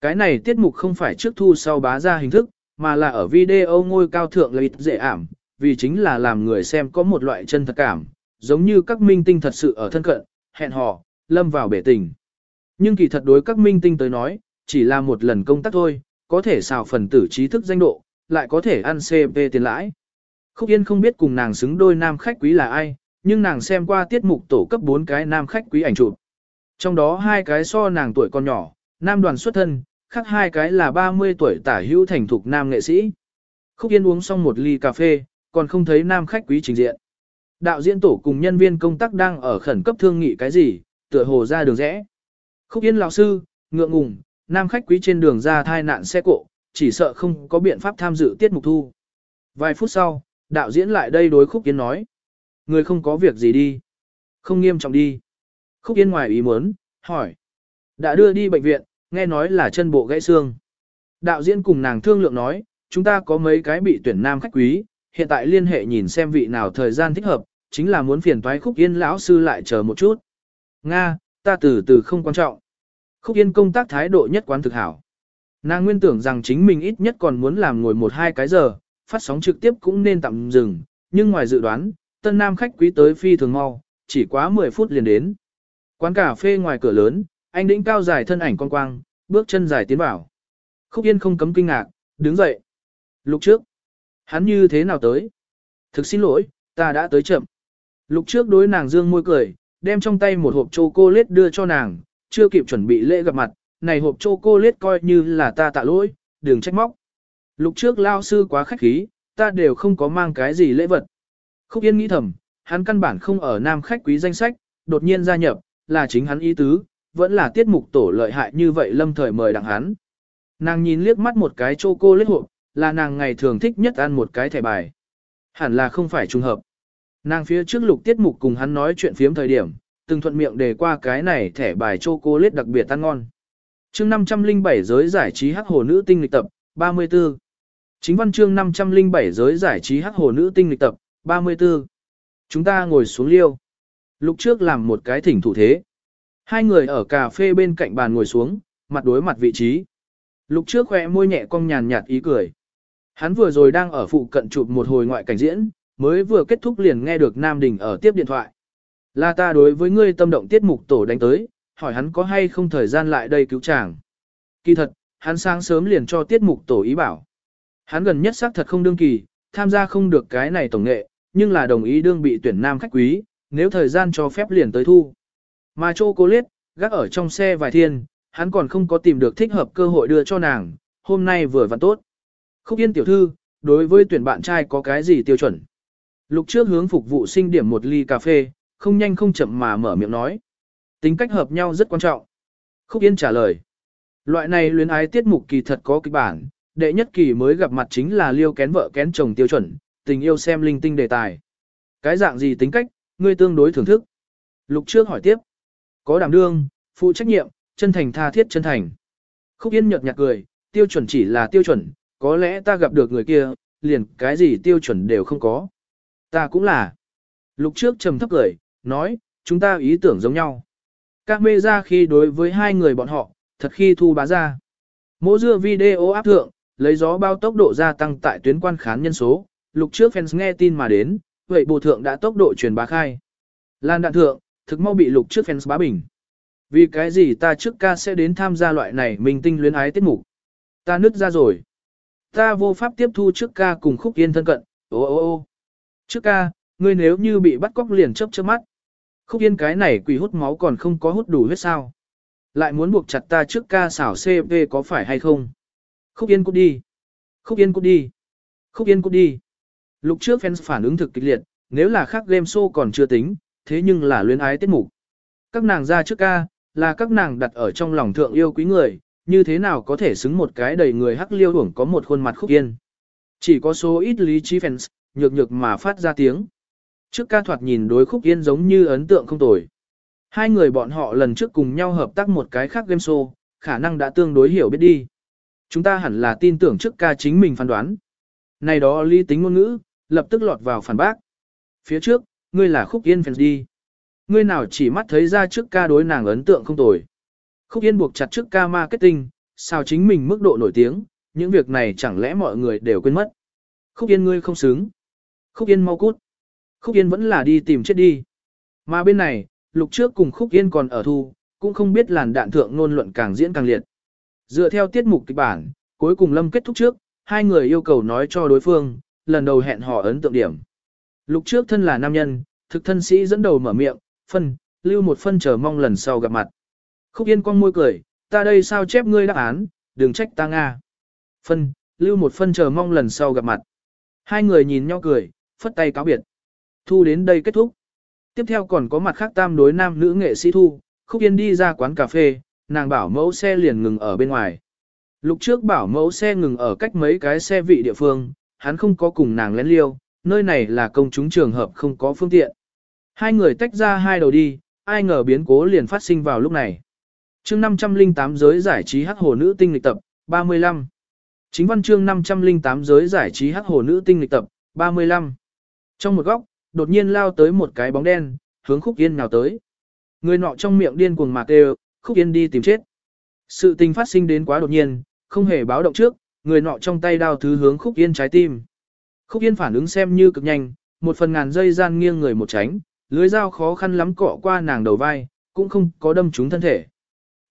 Cái này tiết mục không phải trước thu sau bá ra hình thức, mà là ở video ngôi cao thượng lợi dễ ảm, vì chính là làm người xem có một loại chân thật cảm, giống như các minh tinh thật sự ở thân cận, hẹn hò, lâm vào bể tình. Nhưng kỳ thật đối các minh tinh tới nói, chỉ là một lần công tác thôi, có thể xào phần tử trí thức danh độ, lại có thể ăn CP tiền lãi. Khúc Yên không biết cùng nàng xứng đôi nam khách quý là ai, nhưng nàng xem qua tiết mục tổ cấp 4 cái nam khách quý ảnh chụp. Trong đó hai cái so nàng tuổi còn nhỏ, nam đoàn xuất thân, khác hai cái là 30 tuổi tả hữu thành thục nam nghệ sĩ. Khúc Yên uống xong một ly cà phê, còn không thấy nam khách quý trình diện. Đạo diễn tổ cùng nhân viên công tác đang ở khẩn cấp thương nghị cái gì, tựa hồ ra đường rẽ. Khúc Yên lão sư, ngượng ngùng, nam khách quý trên đường ra thai nạn xe cộ, chỉ sợ không có biện pháp tham dự tiết mục thu. Vài phút sau, đạo diễn lại đây đối Khúc Yên nói. Người không có việc gì đi. Không nghiêm trọng đi. Khúc Yên ngoài ý muốn, hỏi. Đã đưa đi bệnh viện, nghe nói là chân bộ gãy xương. Đạo diễn cùng nàng thương lượng nói, chúng ta có mấy cái bị tuyển nam khách quý, hiện tại liên hệ nhìn xem vị nào thời gian thích hợp, chính là muốn phiền toái Khúc Yên lão sư lại chờ một chút. Nga, ta từ từ không quan trọng. Khúc Yên công tác thái độ nhất quán thực hảo. Nàng nguyên tưởng rằng chính mình ít nhất còn muốn làm ngồi một hai cái giờ, phát sóng trực tiếp cũng nên tạm dừng, nhưng ngoài dự đoán, tân nam khách quý tới phi thường mau, chỉ quá 10 phút liền đến. Quán cà phê ngoài cửa lớn, anh đĩnh cao dài thân ảnh con quang, bước chân dài tiến vào. Khúc Yên không cấm kinh ngạc, đứng dậy. Lục trước, hắn như thế nào tới? Thực xin lỗi, ta đã tới chậm. Lục trước đối nàng dương môi cười, đem trong tay một hộp chocolate đưa cho nàng, chưa kịp chuẩn bị lễ gặp mặt, này hộp chocolate coi như là ta tạ lỗi, đừng trách móc. Lục trước lao sư quá khách khí, ta đều không có mang cái gì lễ vật. Khúc Yên nghĩ thầm, hắn căn bản không ở nam khách quý danh sách, đột nhiên gia nhập, là chính hắn ý tứ, vẫn là tiết mục tổ lợi hại như vậy lâm thời mời đặng hắn. Nàng nhìn liếc mắt một cái chô cô lết hộp, là nàng ngày thường thích nhất ăn một cái thẻ bài. Hẳn là không phải trùng hợp. Nàng phía trước lục tiết mục cùng hắn nói chuyện phiếm thời điểm, từng thuận miệng đề qua cái này thẻ bài chô cô lết đặc biệt ăn ngon. chương 507 giới giải trí hắc hồ nữ tinh lịch tập, 34. Chính văn chương 507 giới giải trí hắc hồ nữ tinh lịch tập, 34. Chúng ta ngồi xuống liêu. Lúc trước làm một cái thỉnh thủ thế. Hai người ở cà phê bên cạnh bàn ngồi xuống, mặt đối mặt vị trí. Lúc trước khỏe môi nhẹ cong nhàn nhạt ý cười. Hắn vừa rồi đang ở phụ cận chụp một hồi ngoại cảnh diễn, mới vừa kết thúc liền nghe được Nam Đình ở tiếp điện thoại. Là ta đối với ngươi tâm động tiết mục tổ đánh tới, hỏi hắn có hay không thời gian lại đây cứu chàng. Kỳ thật, hắn sáng sớm liền cho tiết mục tổ ý bảo. Hắn gần nhất xác thật không đương kỳ, tham gia không được cái này tổng nghệ, nhưng là đồng ý đương bị tuyển nam khách quý, nếu thời gian cho phép liền tới thu. Mà chô cô liết, gác ở trong xe vài thiên, hắn còn không có tìm được thích hợp cơ hội đưa cho nàng, hôm nay vừa vặn tốt. Khúc yên tiểu thư, đối với tuyển bạn trai có cái gì tiêu chuẩn? Lục trước hướng phục vụ sinh điểm một ly cà phê, không nhanh không chậm mà mở miệng nói. Tính cách hợp nhau rất quan trọng. Khúc yên trả lời. Loại này luyến ái tiết mục kỳ thật có kịch bản, đệ nhất kỳ mới gặp mặt chính là liêu kén vợ kén chồng tiêu chuẩn, tình yêu xem linh tinh đề tài. Cái dạng gì tính cách, ngươi tương đối thưởng thức. Lục trước hỏi tiếp. Có đảm đương, phụ trách nhiệm, chân thành tha thiết chân thành. Khúc Yên nhợt nhạt cười, tiêu chuẩn chỉ là tiêu chuẩn, có lẽ ta gặp được người kia, liền cái gì tiêu chuẩn đều không có. Ta cũng là. Lục trước trầm thấp cười, nói, chúng ta ý tưởng giống nhau. Các mê ra khi đối với hai người bọn họ, thật khi thu bá ra. Mỗi dưa video áp thượng, lấy gió bao tốc độ gia tăng tại tuyến quan khán nhân số, lục trước fans nghe tin mà đến, vậy bộ thượng đã tốc độ truyền bá khai. Lan đạn thượng, thực mau bị lục trước fans bá bình. Vì cái gì ta trước ca sẽ đến tham gia loại này mình tinh luyến ái tiết mục. Ta nứt ra rồi. Ta vô pháp tiếp thu trước ca cùng khúc yên thân cận, ô ô ô. Trước ca, ngươi nếu như bị bắt cóc liền chớp chớp mắt. Khúc yên cái này quỷ hút máu còn không có hút đủ huyết sao. Lại muốn buộc chặt ta trước ca xảo CV có phải hay không? Khúc yên cút đi. Khúc yên cút đi. Khúc yên cút đi. Lúc trước fans phản ứng thực kịch liệt, nếu là khác game show còn chưa tính, thế nhưng là luyến ái tiết mục. Các nàng ra trước ca, là các nàng đặt ở trong lòng thượng yêu quý người, như thế nào có thể xứng một cái đầy người hắc liêu hưởng có một khuôn mặt khúc yên. Chỉ có số ít lý trí fans, nhược nhược mà phát ra tiếng. Trước ca thoạt nhìn đối khúc yên giống như ấn tượng không tồi. Hai người bọn họ lần trước cùng nhau hợp tác một cái khác game show, khả năng đã tương đối hiểu biết đi. Chúng ta hẳn là tin tưởng trước ca chính mình phán đoán. Này đó lý tính ngôn ngữ, lập tức lọt vào phản bác. Phía trước, ngươi là khúc yên fans đi. Ngươi nào chỉ mắt thấy ra trước ca đối nàng ấn tượng không tồi. Khúc yên buộc chặt trước ca marketing, sao chính mình mức độ nổi tiếng, những việc này chẳng lẽ mọi người đều quên mất. Khúc yên ngươi không xứng. Khúc yên mau cút. Khúc yên vẫn là đi tìm chết đi. Mà bên này, lục trước cùng khúc yên còn ở thu, cũng không biết làn đạn thượng ngôn luận càng diễn càng liệt. Dựa theo tiết mục kịch bản, cuối cùng lâm kết thúc trước, hai người yêu cầu nói cho đối phương, lần đầu hẹn hò ấn tượng điểm. Lục trước thân là nam nhân, thực thân sĩ dẫn đầu mở miệng, phân, lưu một phân chờ mong lần sau gặp mặt. Khúc Yên con môi cười, ta đây sao chép ngươi đáp án, đừng trách ta Nga. Phân, lưu một phân chờ mong lần sau gặp mặt. Hai người nhìn nhau cười, phất tay cáo biệt. Thu đến đây kết thúc. Tiếp theo còn có mặt khác tam đối nam nữ nghệ sĩ Thu, Khúc Yên đi ra quán cà phê, nàng bảo mẫu xe liền ngừng ở bên ngoài. Lúc trước bảo mẫu xe ngừng ở cách mấy cái xe vị địa phương, hắn không có cùng nàng lén liêu, nơi này là công chúng trường hợp không có phương tiện. Hai người tách ra hai đầu đi, ai ngờ biến cố liền phát sinh vào lúc này. chương 508 giới giải trí hắc hồ nữ tinh lịch tập, 35. Chính văn chương 508 giới giải trí hắc hồ nữ tinh lịch tập, 35. Trong một góc, đột nhiên lao tới một cái bóng đen, hướng khúc yên nào tới. Người nọ trong miệng điên cuồng mạc đều, khúc yên đi tìm chết. Sự tình phát sinh đến quá đột nhiên, không hề báo động trước, người nọ trong tay đao thứ hướng khúc yên trái tim. Khúc yên phản ứng xem như cực nhanh, một phần ngàn dây gian nghiêng người một tránh, lưới dao khó khăn lắm cọ qua nàng đầu vai, cũng không có đâm trúng thân thể.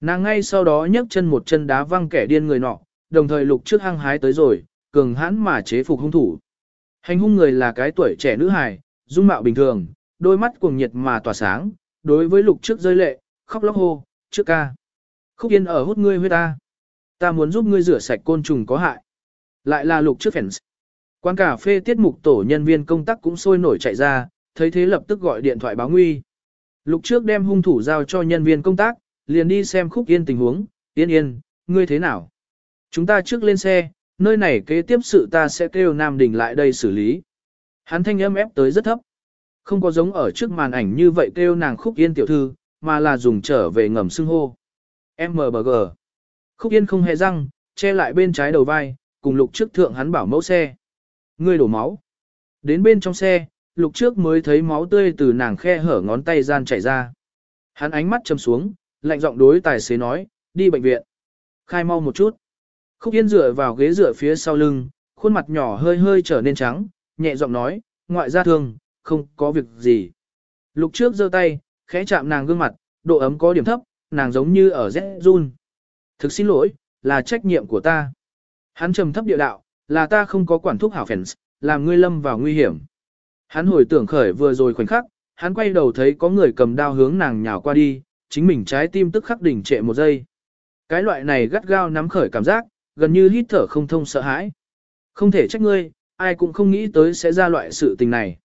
Nàng ngay sau đó nhấc chân một chân đá văng kẻ điên người nọ, đồng thời lục trước hăng hái tới rồi, cường hãn mà chế phục hung thủ. Hành hung người là cái tuổi trẻ nữ hài, dung mạo bình thường, đôi mắt cuồng nhiệt mà tỏa sáng, đối với lục trước rơi lệ, khóc lóc hô, trước ca. Khúc yên ở hút ngươi huyết ta. Ta muốn giúp ngươi rửa sạch côn trùng có hại. Lại là lục trước fans. Quán cà phê tiết mục tổ nhân viên công tác cũng sôi nổi chạy ra, thấy thế lập tức gọi điện thoại báo nguy. Lục trước đem hung thủ giao cho nhân viên công tác, liền đi xem khúc yên tình huống, yên yên, ngươi thế nào? Chúng ta trước lên xe, nơi này kế tiếp sự ta sẽ kêu Nam Đình lại đây xử lý. Hắn thanh âm ép tới rất thấp. Không có giống ở trước màn ảnh như vậy kêu nàng khúc yên tiểu thư, mà là dùng trở về ngầm xưng hô. MBG. Khúc yên không hề răng, che lại bên trái đầu vai, cùng lục trước thượng hắn bảo mẫu xe. Ngươi đổ máu. Đến bên trong xe, lục trước mới thấy máu tươi từ nàng khe hở ngón tay gian chảy ra. Hắn ánh mắt châm xuống, lạnh giọng đối tài xế nói, đi bệnh viện. Khai mau một chút. Khúc Yên dựa vào ghế dựa phía sau lưng, khuôn mặt nhỏ hơi hơi trở nên trắng, nhẹ giọng nói, ngoại ra thương, không có việc gì. Lục trước giơ tay, khẽ chạm nàng gương mặt, độ ấm có điểm thấp, nàng giống như ở rét run. Thực xin lỗi, là trách nhiệm của ta. Hắn trầm thấp địa đạo, là ta không có quản thúc hảo phèn, làm ngươi lâm vào nguy hiểm. Hắn hồi tưởng khởi vừa rồi khoảnh khắc, hắn quay đầu thấy có người cầm đao hướng nàng nhào qua đi, chính mình trái tim tức khắc đỉnh trệ một giây. Cái loại này gắt gao nắm khởi cảm giác, gần như hít thở không thông sợ hãi. Không thể trách ngươi, ai cũng không nghĩ tới sẽ ra loại sự tình này.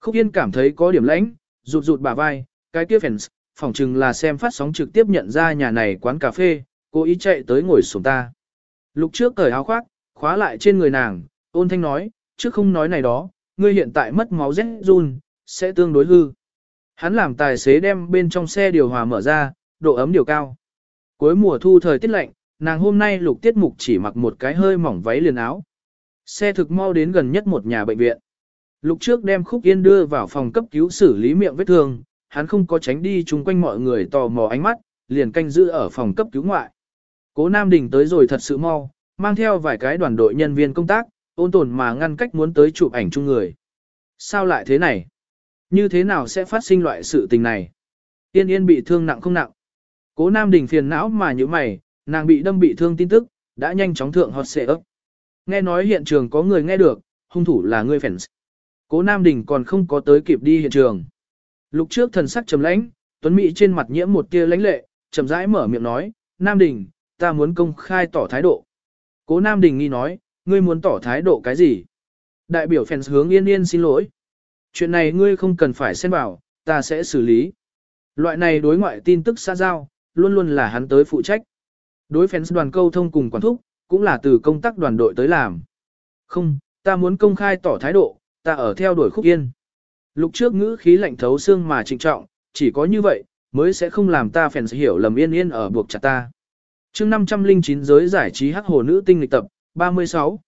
Khúc Yên cảm thấy có điểm lãnh, rụt rụt bả vai, cái kia phèn phỏng chừng là xem phát sóng trực tiếp nhận ra nhà này quán cà phê, cô ý chạy tới ngồi xuống ta. Lục trước cởi áo khoác, khóa lại trên người nàng, ôn thanh nói, trước không nói này đó, ngươi hiện tại mất máu rét run, sẽ tương đối hư. Hắn làm tài xế đem bên trong xe điều hòa mở ra, độ ấm điều cao. Cuối mùa thu thời tiết lạnh, nàng hôm nay lục tiết mục chỉ mặc một cái hơi mỏng váy liền áo. Xe thực mau đến gần nhất một nhà bệnh viện. Lục trước đem Khúc Yên đưa vào phòng cấp cứu xử lý miệng vết thương, hắn không có tránh đi chung quanh mọi người tò mò ánh mắt, liền canh giữ ở phòng cấp cứu ngoại. Cố Nam Đình tới rồi thật sự mau, mang theo vài cái đoàn đội nhân viên công tác, ôn tồn mà ngăn cách muốn tới chụp ảnh chung người. Sao lại thế này? Như thế nào sẽ phát sinh loại sự tình này? Tiên yên bị thương nặng không nặng. Cố Nam Đình phiền não mà như mày, nàng bị đâm bị thương tin tức, đã nhanh chóng thượng hot xệ ấp. Nghe nói hiện trường có người nghe được, hung thủ là người fans. Cố Nam Đình còn không có tới kịp đi hiện trường. Lúc trước thần sắc trầm lãnh, Tuấn Mỹ trên mặt nhiễm một tia lãnh lệ, chậm rãi mở miệng nói, Nam Đình, ta muốn công khai tỏ thái độ. Cố Nam Đình nghi nói, ngươi muốn tỏ thái độ cái gì? Đại biểu fans hướng yên yên xin lỗi. Chuyện này ngươi không cần phải xen vào, ta sẽ xử lý. Loại này đối ngoại tin tức xa giao, luôn luôn là hắn tới phụ trách. Đối fans đoàn câu thông cùng quản thúc, cũng là từ công tác đoàn đội tới làm. Không, ta muốn công khai tỏ thái độ, ta ở theo đuổi khúc yên. Lục trước ngữ khí lạnh thấu xương mà trịnh trọng, chỉ có như vậy, mới sẽ không làm ta fans hiểu lầm yên yên ở buộc chặt ta chương 509 giới giải trí hắc hồ nữ tinh lịch tập, 36.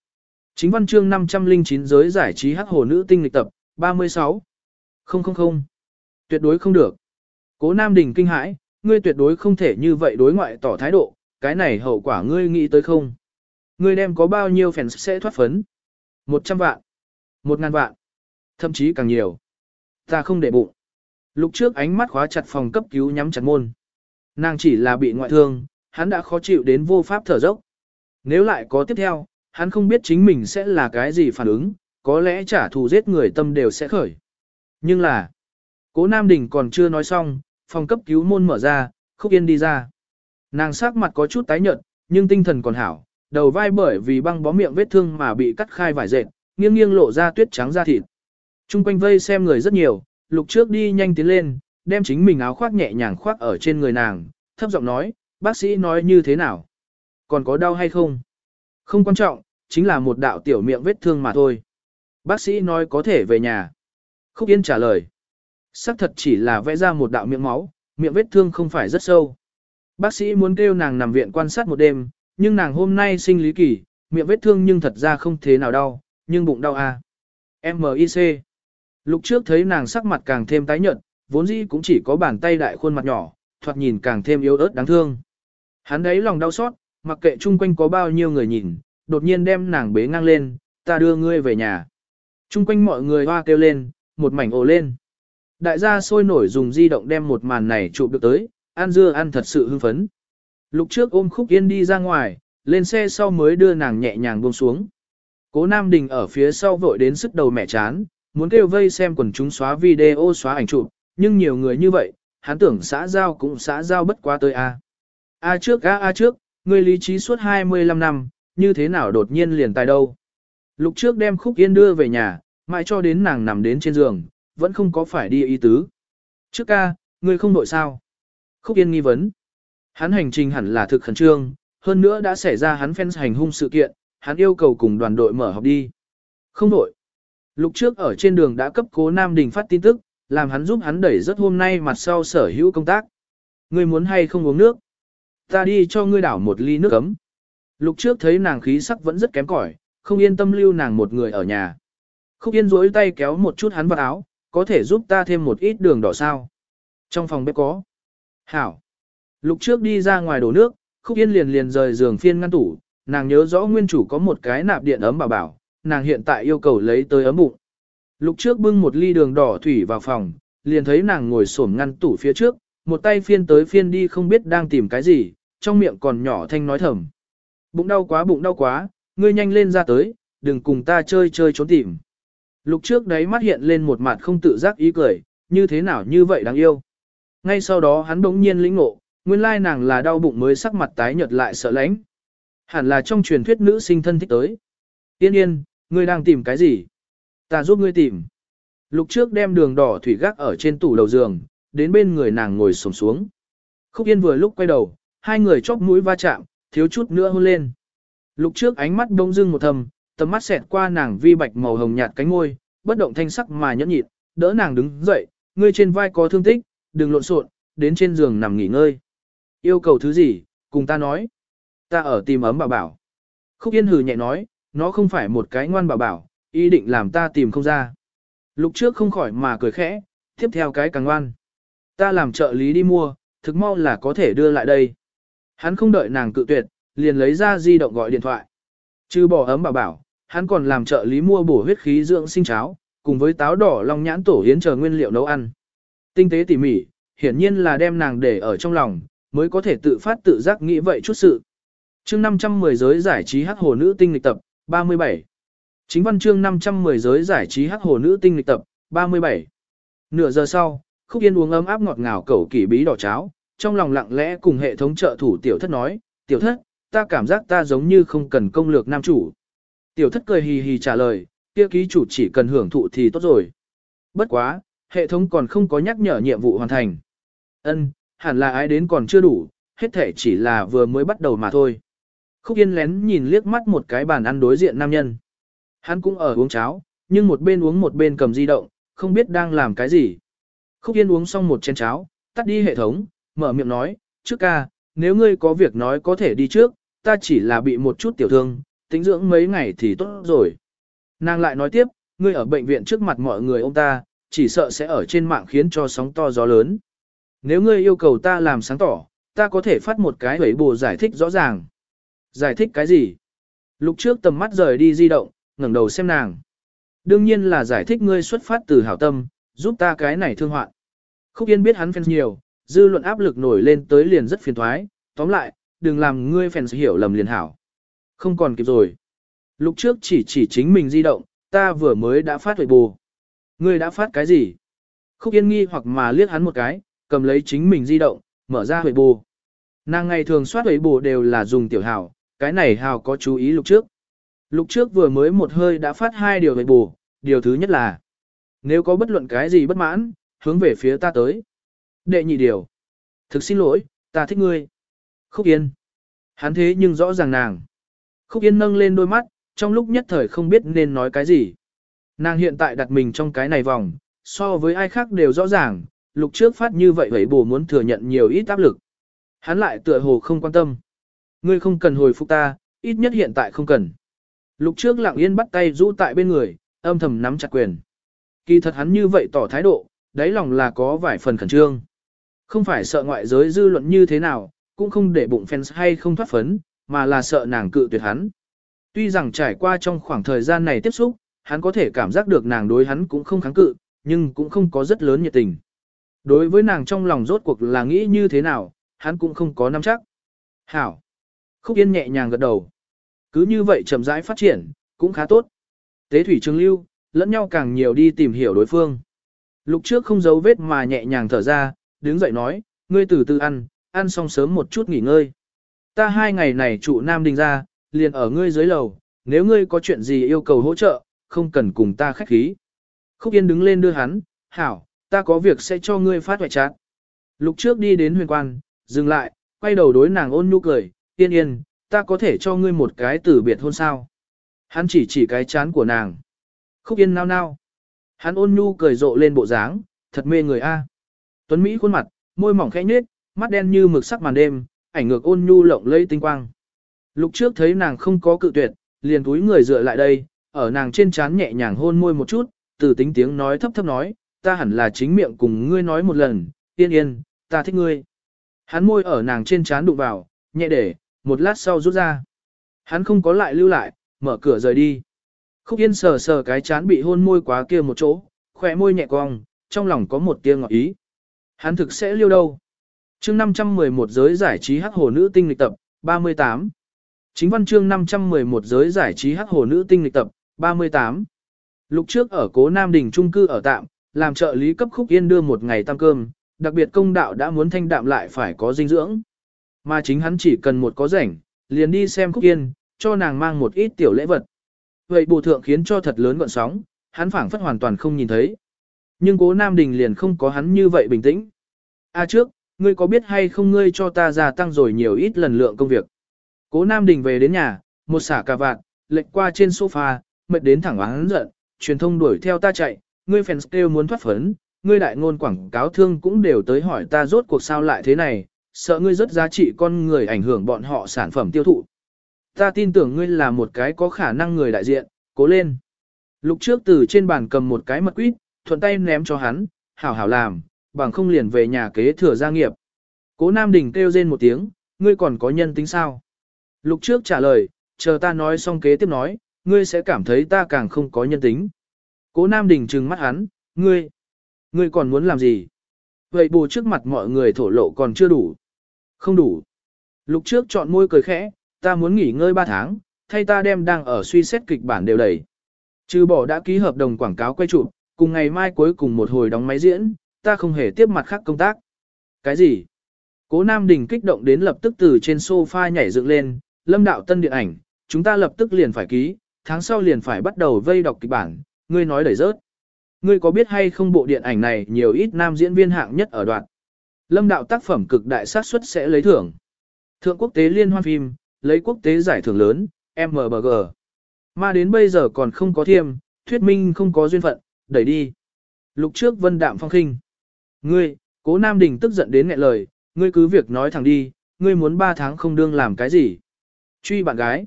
Chính văn chương 509 giới giải trí hắc hồ nữ tinh lịch tập, 36. Không không không. Tuyệt đối không được. Cố Nam Đình kinh hãi, ngươi tuyệt đối không thể như vậy đối ngoại tỏ thái độ, cái này hậu quả ngươi nghĩ tới không? Ngươi đem có bao nhiêu fans sẽ thoát phấn? 100 vạn, 1000 vạn, thậm chí càng nhiều. Ta không để bụng. Lúc trước ánh mắt khóa chặt phòng cấp cứu nhắm chặt môn. Nàng chỉ là bị ngoại thương, hắn đã khó chịu đến vô pháp thở dốc. Nếu lại có tiếp theo, hắn không biết chính mình sẽ là cái gì phản ứng, có lẽ trả thù giết người tâm đều sẽ khởi. Nhưng là, cố Nam Đình còn chưa nói xong, phòng cấp cứu môn mở ra, khúc yên đi ra. Nàng sắc mặt có chút tái nhợt, nhưng tinh thần còn hảo, đầu vai bởi vì băng bó miệng vết thương mà bị cắt khai vải dệt, nghiêng nghiêng lộ ra tuyết trắng da thịt. Trung quanh vây xem người rất nhiều, lục trước đi nhanh tiến lên, đem chính mình áo khoác nhẹ nhàng khoác ở trên người nàng, thấp giọng nói, bác sĩ nói như thế nào? Còn có đau hay không? Không quan trọng, chính là một đạo tiểu miệng vết thương mà thôi. Bác sĩ nói có thể về nhà. Khúc Yên trả lời. Sắc thật chỉ là vẽ ra một đạo miệng máu, miệng vết thương không phải rất sâu. Bác sĩ muốn kêu nàng nằm viện quan sát một đêm, nhưng nàng hôm nay sinh lý kỳ, miệng vết thương nhưng thật ra không thế nào đau, nhưng bụng đau à. MIC. Lục trước thấy nàng sắc mặt càng thêm tái nhợt, vốn dĩ cũng chỉ có bàn tay đại khuôn mặt nhỏ, thoạt nhìn càng thêm yếu ớt đáng thương. Hắn đấy lòng đau xót, mặc kệ chung quanh có bao nhiêu người nhìn, đột nhiên đem nàng bế ngang lên, ta đưa ngươi về nhà. Chung quanh mọi người hoa kêu lên, một mảnh ồ lên. Đại gia sôi nổi dùng di động đem một màn này chụp được tới, ăn dưa ăn thật sự hưng phấn. Lục trước ôm khúc yên đi ra ngoài, lên xe sau mới đưa nàng nhẹ nhàng buông xuống. Cố Nam Đình ở phía sau vội đến sức đầu mẹ chán, muốn kêu vây xem quần chúng xóa video xóa ảnh chụp, nhưng nhiều người như vậy, hắn tưởng xã giao cũng xã giao bất quá tới A. A trước A A trước, người lý trí suốt 25 năm, như thế nào đột nhiên liền tài đâu. Lục trước đem Khúc Yên đưa về nhà, mãi cho đến nàng nằm đến trên giường, vẫn không có phải đi ý tứ. Trước ca, ngươi không đội sao? Khúc Yên nghi vấn. Hắn hành trình hẳn là thực khẩn trương, hơn nữa đã xảy ra hắn fans hành hung sự kiện, hắn yêu cầu cùng đoàn đội mở học đi. Không đội. Lục trước ở trên đường đã cấp cố Nam Đình phát tin tức, làm hắn giúp hắn đẩy rất hôm nay mặt sau sở hữu công tác. Ngươi muốn hay không uống nước? Ta đi cho ngươi đảo một ly nước ấm. Lục trước thấy nàng khí sắc vẫn rất kém cỏi, không yên tâm lưu nàng một người ở nhà. Khúc Yên rối tay kéo một chút hắn vào áo, có thể giúp ta thêm một ít đường đỏ sao. Trong phòng bếp có. Hảo. Lục trước đi ra ngoài đổ nước, Khúc Yên liền liền rời giường phiên ngăn tủ, nàng nhớ rõ nguyên chủ có một cái nạp điện ấm bảo bảo, nàng hiện tại yêu cầu lấy tới ấm bụng. Lục trước bưng một ly đường đỏ thủy vào phòng, liền thấy nàng ngồi xổm ngăn tủ phía trước, một tay phiên tới phiên đi không biết đang tìm cái gì, trong miệng còn nhỏ thanh nói thầm. Bụng đau quá bụng đau quá, ngươi nhanh lên ra tới, đừng cùng ta chơi chơi trốn tìm. Lục trước đấy mắt hiện lên một mặt không tự giác ý cười, như thế nào như vậy đáng yêu. Ngay sau đó hắn bỗng nhiên lĩnh ngộ, nguyên lai nàng là đau bụng mới sắc mặt tái nhợt lại sợ lãnh. Hẳn là trong truyền thuyết nữ sinh thân thích tới. Yên yên, ngươi đang tìm cái gì? Ta giúp ngươi tìm. Lục trước đem đường đỏ thủy gác ở trên tủ đầu giường, đến bên người nàng ngồi xổm xuống. Khúc yên vừa lúc quay đầu, hai người chóp mũi va chạm, thiếu chút nữa hôn lên. Lục trước ánh mắt đông dưng một thầm, tầm mắt xẹt qua nàng vi bạch màu hồng nhạt cánh ngôi, bất động thanh sắc mà nhẫn nhịn, đỡ nàng đứng dậy, ngươi trên vai có thương tích, đừng lộn xộn, đến trên giường nằm nghỉ ngơi. Yêu cầu thứ gì, cùng ta nói. Ta ở tìm ấm bảo bảo. Khúc Yên hừ nhẹ nói, nó không phải một cái ngoan bảo bảo, ý định làm ta tìm không ra. Lục trước không khỏi mà cười khẽ, tiếp theo cái càng ngoan. Ta làm trợ lý đi mua, thực mau là có thể đưa lại đây. Hắn không đợi nàng cự tuyệt, liền lấy ra di động gọi điện thoại. Trừ bỏ ấm bảo bảo, hắn còn làm trợ lý mua bổ huyết khí dưỡng sinh cháo, cùng với táo đỏ long nhãn tổ yến chờ nguyên liệu nấu ăn. Tinh tế tỉ mỉ, hiển nhiên là đem nàng để ở trong lòng, mới có thể tự phát tự giác nghĩ vậy chút sự. Chương 510 giới giải trí hắc hồ nữ tinh lịch tập, 37. Chính văn chương 510 giới giải trí hắc hồ nữ tinh lịch tập, 37. Nửa giờ sau, Khúc Yên uống ấm áp ngọt ngào cẩu kỷ bí đỏ cháo, trong lòng lặng lẽ cùng hệ thống trợ thủ tiểu thất nói, tiểu thất, ta cảm giác ta giống như không cần công lược nam chủ. Tiểu thất cười hì hì trả lời, kia ký chủ chỉ cần hưởng thụ thì tốt rồi. Bất quá, hệ thống còn không có nhắc nhở nhiệm vụ hoàn thành. Ân, hẳn là ai đến còn chưa đủ, hết thể chỉ là vừa mới bắt đầu mà thôi. Khúc Yên lén nhìn liếc mắt một cái bàn ăn đối diện nam nhân. Hắn cũng ở uống cháo, nhưng một bên uống một bên cầm di động, không biết đang làm cái gì. Khúc Yên uống xong một chén cháo, tắt đi hệ thống, mở miệng nói, trước ca, nếu ngươi có việc nói có thể đi trước, ta chỉ là bị một chút tiểu thương, tính dưỡng mấy ngày thì tốt rồi. Nàng lại nói tiếp, ngươi ở bệnh viện trước mặt mọi người ông ta, chỉ sợ sẽ ở trên mạng khiến cho sóng to gió lớn. Nếu ngươi yêu cầu ta làm sáng tỏ, ta có thể phát một cái hủy bù giải thích rõ ràng. Giải thích cái gì? lúc trước tầm mắt rời đi di động, ngẩng đầu xem nàng. Đương nhiên là giải thích ngươi xuất phát từ hảo tâm, giúp ta cái này thương hoạn. Khúc Yên biết hắn fans nhiều, dư luận áp lực nổi lên tới liền rất phiền thoái, tóm lại, đừng làm ngươi phèn hiểu lầm liền hảo. Không còn kịp rồi. lúc trước chỉ chỉ chính mình di động, ta vừa mới đã phát huệ bù. Ngươi đã phát cái gì? Khúc Yên nghi hoặc mà liếc hắn một cái, cầm lấy chính mình di động, mở ra huệ bù. Nàng ngày thường soát huệ bù đều là dùng tiểu hào, cái này hào có chú ý lúc trước. lúc trước vừa mới một hơi đã phát hai điều huệ bù, điều thứ nhất là nếu có bất luận cái gì bất mãn, hướng về phía ta tới. Đệ nhị điều. Thực xin lỗi, ta thích ngươi. Khúc Yên. Hắn thế nhưng rõ ràng nàng. Khúc Yên nâng lên đôi mắt, trong lúc nhất thời không biết nên nói cái gì. Nàng hiện tại đặt mình trong cái này vòng, so với ai khác đều rõ ràng, lục trước phát như vậy vậy bổ muốn thừa nhận nhiều ít áp lực. Hắn lại tựa hồ không quan tâm. Ngươi không cần hồi phục ta, ít nhất hiện tại không cần. Lục trước lặng yên bắt tay rũ tại bên người, âm thầm nắm chặt quyền. Kỳ thật hắn như vậy tỏ thái độ, đáy lòng là có vài phần khẩn trương. Không phải sợ ngoại giới dư luận như thế nào, cũng không để bụng fans hay không thoát phấn, mà là sợ nàng cự tuyệt hắn. Tuy rằng trải qua trong khoảng thời gian này tiếp xúc, hắn có thể cảm giác được nàng đối hắn cũng không kháng cự, nhưng cũng không có rất lớn nhiệt tình. Đối với nàng trong lòng rốt cuộc là nghĩ như thế nào, hắn cũng không có nắm chắc. Hảo. Khúc Yên nhẹ nhàng gật đầu. Cứ như vậy chậm rãi phát triển, cũng khá tốt. Tế thủy trường lưu, lẫn nhau càng nhiều đi tìm hiểu đối phương. Lục trước không giấu vết mà nhẹ nhàng thở ra, đứng dậy nói, ngươi từ từ ăn, ăn xong sớm một chút nghỉ ngơi. Ta hai ngày này trụ Nam Đình ra, liền ở ngươi dưới lầu, nếu ngươi có chuyện gì yêu cầu hỗ trợ, không cần cùng ta khách khí. Khúc Yên đứng lên đưa hắn, hảo, ta có việc sẽ cho ngươi phát hoại chát. Lục trước đi đến huyền quan, dừng lại, quay đầu đối nàng ôn nhu cười, yên yên, ta có thể cho ngươi một cái tử biệt hôn sao. Hắn chỉ chỉ cái chán của nàng. Khúc yên nao nao. Hắn ôn nhu cười rộ lên bộ dáng, thật mê người a. Tuấn Mỹ khuôn mặt, môi mỏng khẽ nhếch, mắt đen như mực sắc màn đêm, ảnh ngược ôn nhu lộng lẫy tinh quang. Lúc trước thấy nàng không có cự tuyệt, liền túi người dựa lại đây, ở nàng trên trán nhẹ nhàng hôn môi một chút, từ tính tiếng nói thấp thấp nói, ta hẳn là chính miệng cùng ngươi nói một lần, yên yên, ta thích ngươi. Hắn môi ở nàng trên trán đụng vào, nhẹ để, một lát sau rút ra. Hắn không có lại lưu lại, mở cửa rời đi. Khúc yên sờ sờ cái chán bị hôn môi quá kia một chỗ, khỏe môi nhẹ cong, trong lòng có một tia ngọt ý. Hắn thực sẽ liêu đâu. chương 511 giới giải trí hắc hồ nữ tinh lịch tập, 38. Chính văn chương 511 giới giải trí hắc hồ nữ tinh lịch tập, 38. Lúc trước ở cố Nam Đình trung cư ở tạm, làm trợ lý cấp khúc yên đưa một ngày tăng cơm, đặc biệt công đạo đã muốn thanh đạm lại phải có dinh dưỡng. Mà chính hắn chỉ cần một có rảnh, liền đi xem khúc yên, cho nàng mang một ít tiểu lễ vật. Vậy bù thượng khiến cho thật lớn gọn sóng, hắn phảng phất hoàn toàn không nhìn thấy. Nhưng cố Nam Đình liền không có hắn như vậy bình tĩnh. A trước, ngươi có biết hay không ngươi cho ta gia tăng rồi nhiều ít lần lượng công việc. Cố Nam Đình về đến nhà, một xả cà vạt, lệch qua trên sofa, mệt đến thẳng hắn giận, truyền thông đuổi theo ta chạy, ngươi fans kêu muốn thoát phấn, ngươi đại ngôn quảng cáo thương cũng đều tới hỏi ta rốt cuộc sao lại thế này, sợ ngươi rất giá trị con người ảnh hưởng bọn họ sản phẩm tiêu thụ. Ta tin tưởng ngươi là một cái có khả năng người đại diện, cố lên. Lục trước từ trên bàn cầm một cái mật quýt, thuận tay ném cho hắn, hảo hảo làm, bằng không liền về nhà kế thừa gia nghiệp. Cố Nam Đình kêu rên một tiếng, ngươi còn có nhân tính sao? Lục trước trả lời, chờ ta nói xong kế tiếp nói, ngươi sẽ cảm thấy ta càng không có nhân tính. Cố Nam Đình trừng mắt hắn, ngươi, ngươi còn muốn làm gì? Vậy bù trước mặt mọi người thổ lộ còn chưa đủ. Không đủ. Lục trước chọn môi cười khẽ, ta muốn nghỉ ngơi 3 tháng, thay ta đem đang ở suy xét kịch bản đều đẩy. Trừ bỏ đã ký hợp đồng quảng cáo quay chụp, cùng ngày mai cuối cùng một hồi đóng máy diễn, ta không hề tiếp mặt khác công tác. Cái gì? Cố Nam Đình kích động đến lập tức từ trên sofa nhảy dựng lên, lâm đạo tân điện ảnh, chúng ta lập tức liền phải ký, tháng sau liền phải bắt đầu vây đọc kịch bản, ngươi nói đẩy rớt. Ngươi có biết hay không bộ điện ảnh này nhiều ít nam diễn viên hạng nhất ở đoạn. Lâm đạo tác phẩm cực đại sát suất sẽ lấy thưởng. Thượng quốc tế liên hoan phim, lấy quốc tế giải thưởng lớn, MBG. Mà đến bây giờ còn không có thiêm, thuyết minh không có duyên phận, đẩy đi. Lục trước vân đạm phong khinh. Ngươi, cố Nam Đình tức giận đến nghẹn lời, ngươi cứ việc nói thẳng đi, ngươi muốn 3 tháng không đương làm cái gì. Truy bạn gái.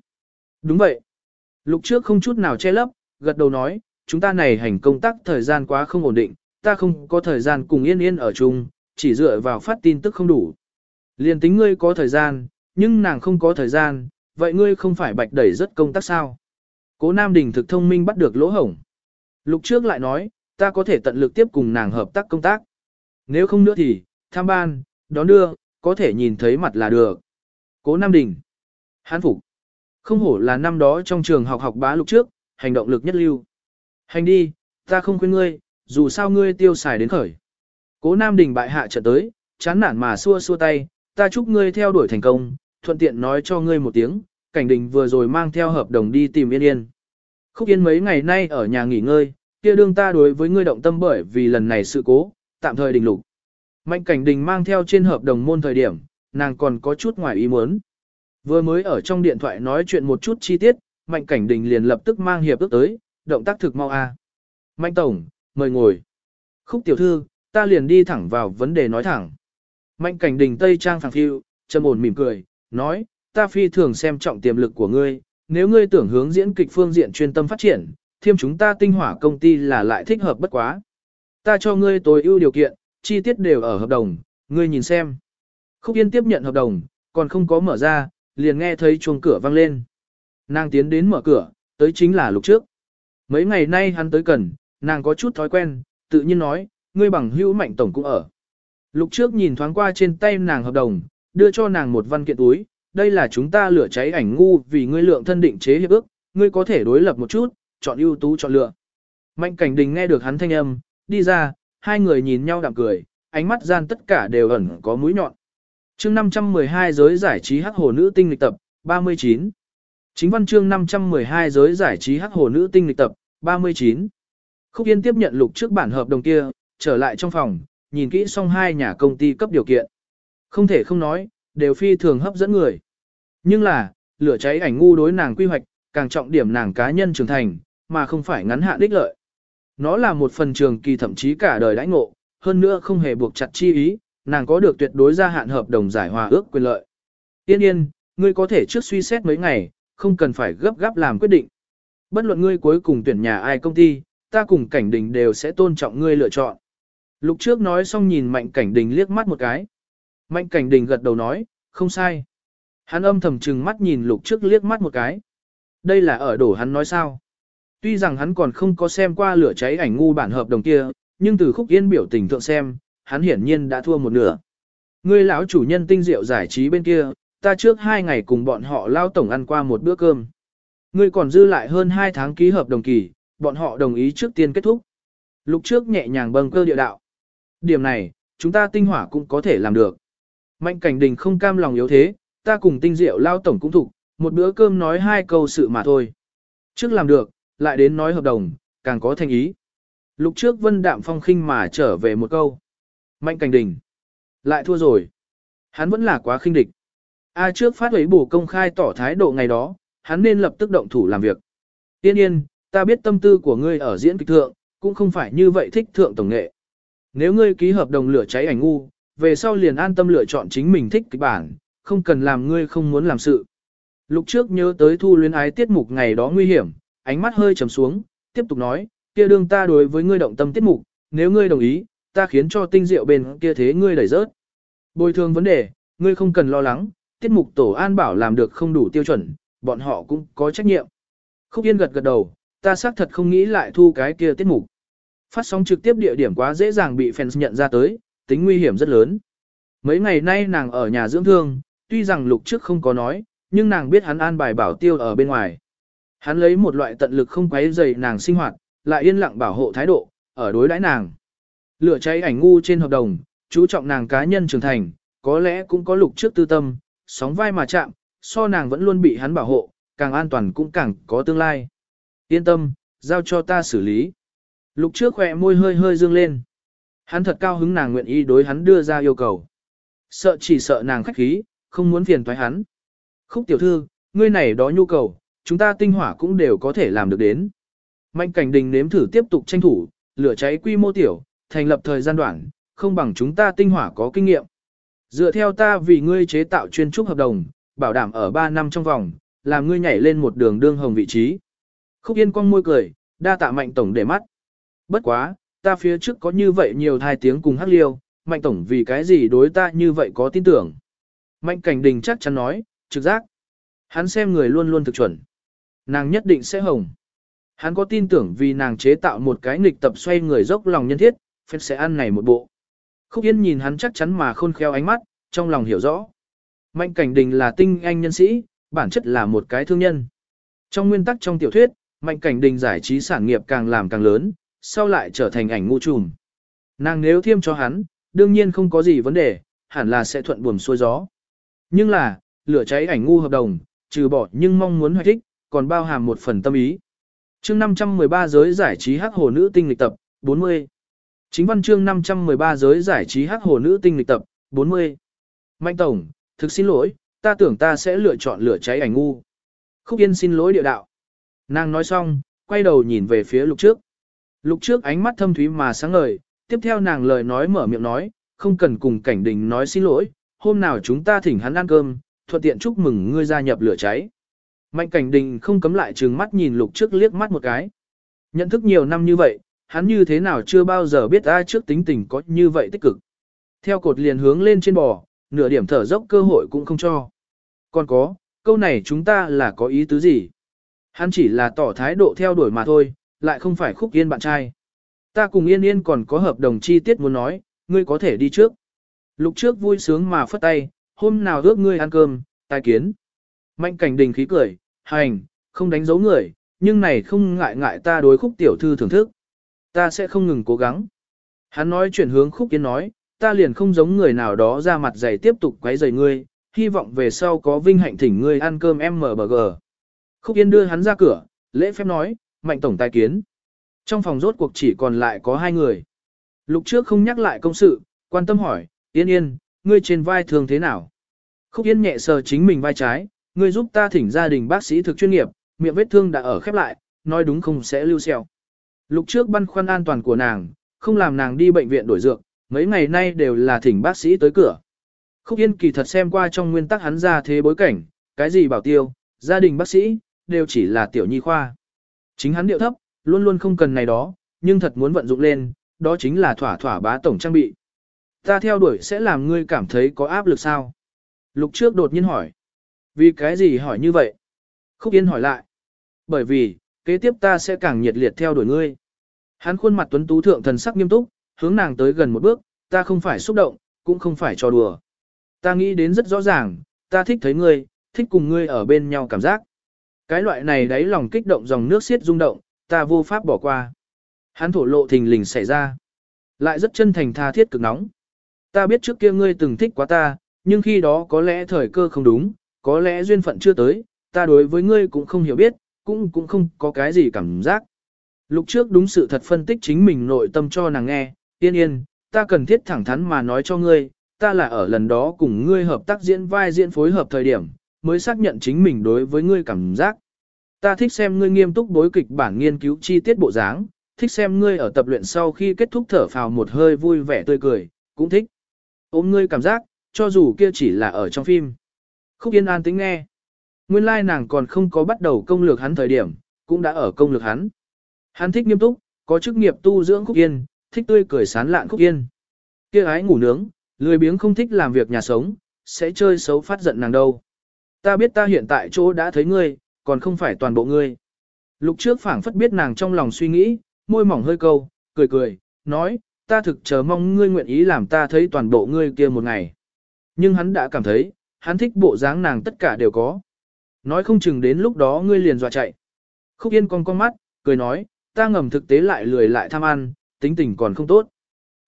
Đúng vậy. Lục trước không chút nào che lấp, gật đầu nói, chúng ta này hành công tác thời gian quá không ổn định, ta không có thời gian cùng yên yên ở chung, chỉ dựa vào phát tin tức không đủ. Liên tính ngươi có thời gian, nhưng nàng không có thời gian, vậy ngươi không phải bạch đẩy rất công tác sao? Cố Nam Đình thực thông minh bắt được lỗ hổng. Lục trước lại nói, ta có thể tận lực tiếp cùng nàng hợp tác công tác. Nếu không nữa thì, tham ban, đón đưa, có thể nhìn thấy mặt là được. Cố Nam Đình. Hán phục. Không hổ là năm đó trong trường học học bá lục trước, hành động lực nhất lưu. Hành đi, ta không khuyên ngươi, dù sao ngươi tiêu xài đến khởi. Cố Nam Đình bại hạ trận tới, chán nản mà xua xua tay, ta chúc ngươi theo đuổi thành công, thuận tiện nói cho ngươi một tiếng, cảnh đình vừa rồi mang theo hợp đồng đi tìm Yên Yên. Khúc Yên mấy ngày nay ở nhà nghỉ ngơi, kia đương ta đối với ngươi động tâm bởi vì lần này sự cố, tạm thời đình lục. Mạnh cảnh đình mang theo trên hợp đồng môn thời điểm, nàng còn có chút ngoài ý muốn. Vừa mới ở trong điện thoại nói chuyện một chút chi tiết, Mạnh cảnh đình liền lập tức mang hiệp ước tới, động tác thực mau a. Mạnh tổng, mời ngồi. Khúc tiểu thư, ta liền đi thẳng vào vấn đề nói thẳng. Mạnh cảnh đình Tây Trang phẳng phiu, trầm ổn mỉm cười, nói, ta phi thường xem trọng tiềm lực của ngươi, nếu ngươi tưởng hướng diễn kịch phương diện chuyên tâm phát triển, thêm chúng ta tinh hỏa công ty là lại thích hợp bất quá. Ta cho ngươi tối ưu điều kiện, chi tiết đều ở hợp đồng, ngươi nhìn xem. Khúc Yên tiếp nhận hợp đồng, còn không có mở ra, liền nghe thấy chuông cửa vang lên. Nàng tiến đến mở cửa, tới chính là lục trước. Mấy ngày nay hắn tới cần, nàng có chút thói quen, tự nhiên nói, ngươi bằng hữu mạnh tổng cũng ở. Lục trước nhìn thoáng qua trên tay nàng hợp đồng, đưa cho nàng một văn kiện túi, đây là chúng ta lửa cháy ảnh ngu vì ngươi lượng thân định chế hiệp ước, ngươi có thể đối lập một chút, chọn ưu tú chọn lựa. Mạnh cảnh đình nghe được hắn thanh âm, đi ra, hai người nhìn nhau đạm cười, ánh mắt gian tất cả đều ẩn có mũi nhọn. chương 512 giới giải trí hắc hồ nữ tinh lịch tập, 39. Chính văn chương 512 giới giải trí hắc hồ nữ tinh lịch tập, 39. Khúc Yên tiếp nhận lục trước bản hợp đồng kia, trở lại trong phòng, nhìn kỹ xong hai nhà công ty cấp điều kiện. Không thể không nói, đều phi thường hấp dẫn người. Nhưng là, lửa cháy ảnh ngu đối nàng quy hoạch, càng trọng điểm nàng cá nhân trưởng thành, mà không phải ngắn hạn đích lợi. Nó là một phần trường kỳ thậm chí cả đời đãi ngộ, hơn nữa không hề buộc chặt chi ý, nàng có được tuyệt đối gia hạn hợp đồng giải hòa ước quyền lợi. Yên yên, ngươi có thể trước suy xét mấy ngày, không cần phải gấp gáp làm quyết định. Bất luận ngươi cuối cùng tuyển nhà ai công ty, ta cùng cảnh đình đều sẽ tôn trọng ngươi lựa chọn. Lục trước nói xong nhìn mạnh cảnh đình liếc mắt một cái. Mạnh cảnh đình gật đầu nói, không sai. Hắn âm thầm trừng mắt nhìn lục trước liếc mắt một cái. Đây là ở đổ hắn nói sao. Tuy rằng hắn còn không có xem qua lửa cháy ảnh ngu bản hợp đồng kia, nhưng từ khúc yên biểu tình thượng xem, hắn hiển nhiên đã thua một nửa. Ngươi lão chủ nhân tinh diệu giải trí bên kia, ta trước hai ngày cùng bọn họ lao tổng ăn qua một bữa cơm. Ngươi còn dư lại hơn hai tháng ký hợp đồng kỳ, bọn họ đồng ý trước tiên kết thúc. Lục trước nhẹ nhàng bâng cơ địa đạo. Điểm này, chúng ta tinh hỏa cũng có thể làm được. Mạnh cảnh đình không cam lòng yếu thế, ta cùng tinh diệu lao tổng cũng thục, một bữa cơm nói hai câu sự mà thôi. Trước làm được, lại đến nói hợp đồng, càng có thành ý. Lục trước vân đạm phong khinh mà trở về một câu. Mạnh cảnh đình. Lại thua rồi. Hắn vẫn là quá khinh địch. A trước phát huấy bổ công khai tỏ thái độ ngày đó, hắn nên lập tức động thủ làm việc. Tiên yên, ta biết tâm tư của ngươi ở diễn kịch thượng, cũng không phải như vậy thích thượng tổng nghệ. Nếu ngươi ký hợp đồng lửa cháy ảnh ngu, về sau liền an tâm lựa chọn chính mình thích kịch bản, không cần làm ngươi không muốn làm sự. Lục trước nhớ tới thu luyến ái tiết mục ngày đó nguy hiểm, ánh mắt hơi trầm xuống, tiếp tục nói, kia đương ta đối với ngươi động tâm tiết mục, nếu ngươi đồng ý, ta khiến cho tinh diệu bên kia thế ngươi đẩy rớt. Bồi thường vấn đề, ngươi không cần lo lắng, tiết mục tổ an bảo làm được không đủ tiêu chuẩn, bọn họ cũng có trách nhiệm. Khúc Yên gật gật đầu, ta xác thật không nghĩ lại thu cái kia tiết mục. Phát sóng trực tiếp địa điểm quá dễ dàng bị fans nhận ra tới, tính nguy hiểm rất lớn. Mấy ngày nay nàng ở nhà dưỡng thương, tuy rằng lục trước không có nói, nhưng nàng biết hắn an bài bảo tiêu ở bên ngoài. Hắn lấy một loại tận lực không quấy rầy nàng sinh hoạt, lại yên lặng bảo hộ thái độ, ở đối đãi nàng. Lửa cháy ảnh ngu trên hợp đồng, chú trọng nàng cá nhân trưởng thành, có lẽ cũng có lục trước tư tâm, sóng vai mà chạm, so nàng vẫn luôn bị hắn bảo hộ, càng an toàn cũng càng có tương lai. Yên tâm, giao cho ta xử lý. Lục trước khỏe môi hơi hơi dương lên. Hắn thật cao hứng nàng nguyện ý đối hắn đưa ra yêu cầu. Sợ chỉ sợ nàng khách khí, không muốn phiền toái hắn. Khúc tiểu thư, ngươi này đó nhu cầu, chúng ta tinh hỏa cũng đều có thể làm được đến. Mạnh cảnh đình nếm thử tiếp tục tranh thủ, lửa cháy quy mô tiểu, thành lập thời gian đoạn, không bằng chúng ta tinh hỏa có kinh nghiệm. Dựa theo ta vì ngươi chế tạo chuyên trúc hợp đồng, bảo đảm ở 3 năm trong vòng, làm ngươi nhảy lên một đường đương hồng vị trí. Khúc Yên cong môi cười, đa tạ mạnh tổng để mắt. Bất quá, ta phía trước có như vậy nhiều thai tiếng cùng hắc liêu, mạnh tổng vì cái gì đối ta như vậy có tin tưởng. Mạnh cảnh đình chắc chắn nói, trực giác. Hắn xem người luôn luôn thực chuẩn. Nàng nhất định sẽ hồng. Hắn có tin tưởng vì nàng chế tạo một cái nghịch tập xoay người dốc lòng nhân thiết, phép sẽ ăn này một bộ. Khúc Yên nhìn hắn chắc chắn mà khôn khéo ánh mắt, trong lòng hiểu rõ. Mạnh cảnh đình là tinh anh nhân sĩ, bản chất là một cái thương nhân. Trong nguyên tắc trong tiểu thuyết, mạnh cảnh đình giải trí sản nghiệp càng làm càng lớn, sau lại trở thành ảnh ngu trùm. Nàng nếu thiêm cho hắn, đương nhiên không có gì vấn đề, hẳn là sẽ thuận buồm xuôi gió. Nhưng là, lửa cháy ảnh ngu hợp đồng, trừ bỏ nhưng mong muốn hoạch thích, còn bao hàm một phần tâm ý. chương 513 giới giải trí hắc hồ nữ tinh lịch tập, 40. Chính văn chương 513 giới giải trí hắc hồ nữ tinh lịch tập, 40. Mạnh Tổng, thực xin lỗi, ta tưởng ta sẽ lựa chọn lửa cháy ảnh ngu. Khúc Yên xin lỗi địa đạo. Nàng nói xong, quay đầu nhìn về phía lục trước. Lục trước ánh mắt thâm thúy mà sáng ngời, tiếp theo nàng lời nói mở miệng nói, không cần cùng cảnh đình nói xin lỗi, hôm nào chúng ta thỉnh hắn ăn cơm, thuận tiện chúc mừng ngươi gia nhập lửa cháy. Mạnh cảnh đình không cấm lại trừng mắt nhìn lục trước liếc mắt một cái. Nhận thức nhiều năm như vậy, hắn như thế nào chưa bao giờ biết ai trước tính tình có như vậy tích cực. Theo cột liền hướng lên trên bò, nửa điểm thở dốc cơ hội cũng không cho. Còn có, câu này chúng ta là có ý tứ gì? Hắn chỉ là tỏ thái độ theo đuổi mà thôi, lại không phải khúc yên bạn trai. Ta cùng yên yên còn có hợp đồng chi tiết muốn nói, ngươi có thể đi trước. Lục trước vui sướng mà phất tay, hôm nào ước ngươi ăn cơm, tai kiến. Mạnh cảnh đình khí cười, hành, không đánh dấu người, nhưng này không ngại ngại ta đối khúc tiểu thư thưởng thức. Ta sẽ không ngừng cố gắng. Hắn nói chuyển hướng khúc yên nói, ta liền không giống người nào đó ra mặt dày tiếp tục quấy rầy ngươi, hy vọng về sau có vinh hạnh thỉnh ngươi ăn cơm MBG. Khúc Yên đưa hắn ra cửa, lễ phép nói, mạnh tổng tài kiến. Trong phòng rốt cuộc chỉ còn lại có hai người. Lục trước không nhắc lại công sự, quan tâm hỏi, Yên Yên, ngươi trên vai thường thế nào? Khúc Yên nhẹ sờ chính mình vai trái, ngươi giúp ta thỉnh gia đình bác sĩ thực chuyên nghiệp, miệng vết thương đã ở khép lại, nói đúng không sẽ lưu sẹo. Lục trước băn khoăn an toàn của nàng, không làm nàng đi bệnh viện đổi dược, mấy ngày nay đều là thỉnh bác sĩ tới cửa. Khúc Yên kỳ thật xem qua trong nguyên tắc hắn ra thế bối cảnh, cái gì bảo tiêu, gia đình bác sĩ, đều chỉ là tiểu nhi khoa. Chính hắn điệu thấp, luôn luôn không cần này đó, nhưng thật muốn vận dụng lên, đó chính là thỏa thỏa bá tổng trang bị. Ta theo đuổi sẽ làm ngươi cảm thấy có áp lực sao? Lục trước đột nhiên hỏi. Vì cái gì hỏi như vậy? Khúc Yên hỏi lại. Bởi vì, kế tiếp ta sẽ càng nhiệt liệt theo đuổi ngươi. Hắn khuôn mặt tuấn tú thượng thần sắc nghiêm túc, hướng nàng tới gần một bước, ta không phải xúc động, cũng không phải cho đùa. Ta nghĩ đến rất rõ ràng, ta thích thấy ngươi, thích cùng ngươi ở bên nhau cảm giác. Cái loại này đáy lòng kích động dòng nước xiết rung động, ta vô pháp bỏ qua. Hắn thổ lộ thình lình xảy ra. Lại rất chân thành tha thiết cực nóng. Ta biết trước kia ngươi từng thích quá ta, nhưng khi đó có lẽ thời cơ không đúng, có lẽ duyên phận chưa tới, ta đối với ngươi cũng không hiểu biết, cũng cũng không có cái gì cảm giác. lúc trước đúng sự thật phân tích chính mình nội tâm cho nàng nghe, yên yên, ta cần thiết thẳng thắn mà nói cho ngươi, ta là ở lần đó cùng ngươi hợp tác diễn vai diễn phối hợp thời điểm, mới xác nhận chính mình đối với ngươi cảm giác. Ta thích xem ngươi nghiêm túc bối kịch bản nghiên cứu chi tiết bộ dáng, thích xem ngươi ở tập luyện sau khi kết thúc thở phào một hơi vui vẻ tươi cười, cũng thích. Ôm ngươi cảm giác, cho dù kia chỉ là ở trong phim. Khúc Yên an tính nghe. Nguyên lai like nàng còn không có bắt đầu công lược hắn thời điểm, cũng đã ở công lược hắn. Hắn thích nghiêm túc, có chức nghiệp tu dưỡng Khúc Yên, thích tươi cười sán lạn Khúc Yên. Kia ái ngủ nướng, lười biếng không thích làm việc nhà sống, sẽ chơi xấu phát giận nàng đâu. Ta biết ta hiện tại chỗ đã thấy ngươi, còn không phải toàn bộ ngươi. Lục trước phảng phất biết nàng trong lòng suy nghĩ, môi mỏng hơi câu, cười cười, nói, ta thực chờ mong ngươi nguyện ý làm ta thấy toàn bộ ngươi kia một ngày. Nhưng hắn đã cảm thấy, hắn thích bộ dáng nàng tất cả đều có. Nói không chừng đến lúc đó ngươi liền dọa chạy. Khúc Yên con con mắt, cười nói, ta ngầm thực tế lại lười lại tham ăn, tính tình còn không tốt.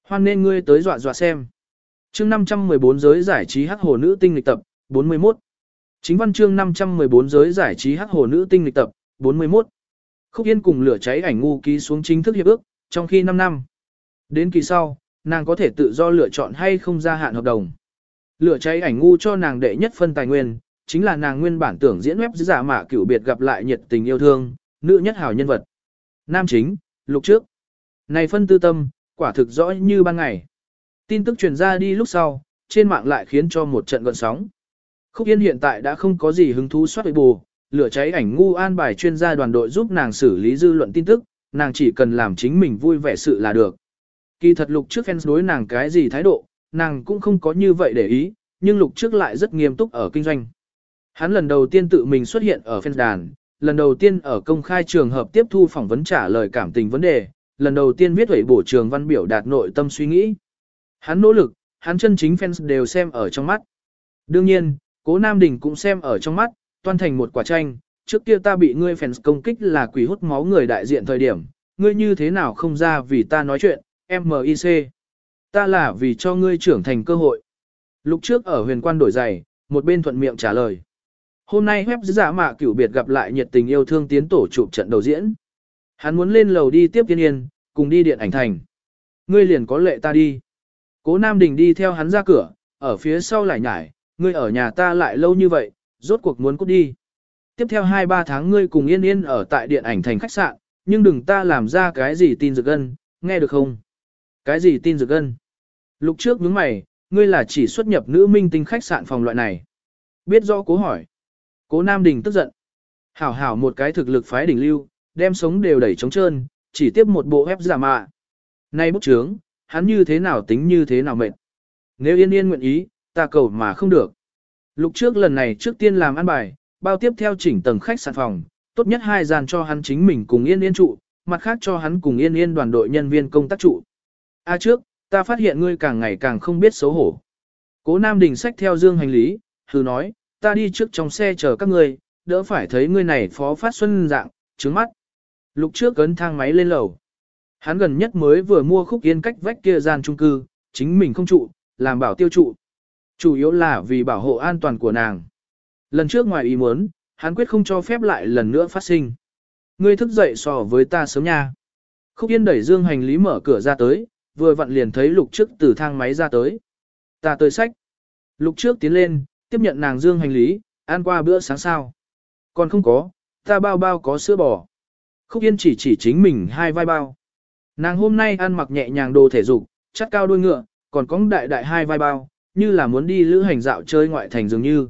Hoan nên ngươi tới dọa dọa xem. chương 514 giới giải trí hắc hồ nữ tinh lịch tập, 41. Chính văn chương 514 giới giải trí hắc hồ nữ tinh lịch tập, 41. Khúc Yên cùng lửa cháy ảnh ngu ký xuống chính thức hiệp ước, trong khi 5 năm. Đến kỳ sau, nàng có thể tự do lựa chọn hay không gia hạn hợp đồng. Lửa cháy ảnh ngu cho nàng đệ nhất phân tài nguyên, chính là nàng nguyên bản tưởng diễn web giả mạ cửu biệt gặp lại nhiệt tình yêu thương, nữ nhất hảo nhân vật. Nam chính, lục trước. Này phân tư tâm, quả thực rõ như ban ngày. Tin tức truyền ra đi lúc sau, trên mạng lại khiến cho một trận gọn sóng. Khúc Yên hiện tại đã không có gì hứng thú soát bù, lửa cháy ảnh ngu an bài chuyên gia đoàn đội giúp nàng xử lý dư luận tin tức, nàng chỉ cần làm chính mình vui vẻ sự là được. Kỳ thật lục trước fans đối nàng cái gì thái độ, nàng cũng không có như vậy để ý, nhưng lục trước lại rất nghiêm túc ở kinh doanh. Hắn lần đầu tiên tự mình xuất hiện ở fans đàn, lần đầu tiên ở công khai trường hợp tiếp thu phỏng vấn trả lời cảm tình vấn đề, lần đầu tiên viết hủy bổ trường văn biểu đạt nội tâm suy nghĩ. Hắn nỗ lực, hắn chân chính fans đều xem ở trong mắt. Đương nhiên, cố Nam Đình cũng xem ở trong mắt, toan thành một quả tranh, trước kia ta bị ngươi fans công kích là quỷ hút máu người đại diện thời điểm, ngươi như thế nào không ra vì ta nói chuyện, MIC. Ta là vì cho ngươi trưởng thành cơ hội. Lúc trước ở huyền quan đổi giày, một bên thuận miệng trả lời. Hôm nay web giả dạ mạ cửu biệt gặp lại nhiệt tình yêu thương tiến tổ chụp trận đầu diễn. Hắn muốn lên lầu đi tiếp tiên yên, cùng đi điện ảnh thành. Ngươi liền có lệ ta đi. Cố Nam Đình đi theo hắn ra cửa, ở phía sau lại nhải, ngươi ở nhà ta lại lâu như vậy, rốt cuộc muốn cút đi. Tiếp theo 2-3 tháng ngươi cùng yên yên ở tại điện ảnh thành khách sạn, nhưng đừng ta làm ra cái gì tin dược gân, nghe được không? Cái gì tin dược gân? Lục trước nhướng mày, ngươi là chỉ xuất nhập nữ minh tinh khách sạn phòng loại này. Biết rõ cố hỏi. Cố Nam Đình tức giận. Hảo hảo một cái thực lực phái đỉnh lưu, đem sống đều đẩy trống trơn, chỉ tiếp một bộ ép giả mạ. Nay bút trướng, hắn như thế nào tính như thế nào mệt. Nếu yên yên nguyện ý, ta cầu mà không được. Lục trước lần này trước tiên làm ăn bài, bao tiếp theo chỉnh tầng khách sạn phòng, tốt nhất hai gian cho hắn chính mình cùng yên yên trụ, mặt khác cho hắn cùng yên yên đoàn đội nhân viên công tác trụ. A trước, ta phát hiện ngươi càng ngày càng không biết xấu hổ. Cố Nam Đình sách theo dương hành lý, hừ nói, ta đi trước trong xe chờ các ngươi, đỡ phải thấy ngươi này phó phát xuân dạng, trứng mắt. Lục trước cấn thang máy lên lầu. Hắn gần nhất mới vừa mua khúc yên cách vách kia gian trung cư, chính mình không trụ, làm bảo tiêu trụ. Chủ yếu là vì bảo hộ an toàn của nàng. Lần trước ngoài ý muốn, hắn quyết không cho phép lại lần nữa phát sinh. Ngươi thức dậy so với ta sớm nha. Khúc Yên đẩy dương hành lý mở cửa ra tới, vừa vặn liền thấy lục trước từ thang máy ra tới. Ta tới sách. Lục trước tiến lên, tiếp nhận nàng dương hành lý, ăn qua bữa sáng sao. Còn không có, ta bao bao có sữa bò. Khúc Yên chỉ chỉ chính mình hai vai bao. Nàng hôm nay ăn mặc nhẹ nhàng đồ thể dục, chắt cao đuôi ngựa, còn có đại đại hai vai bao, như là muốn đi lữ hành dạo chơi ngoại thành dường như.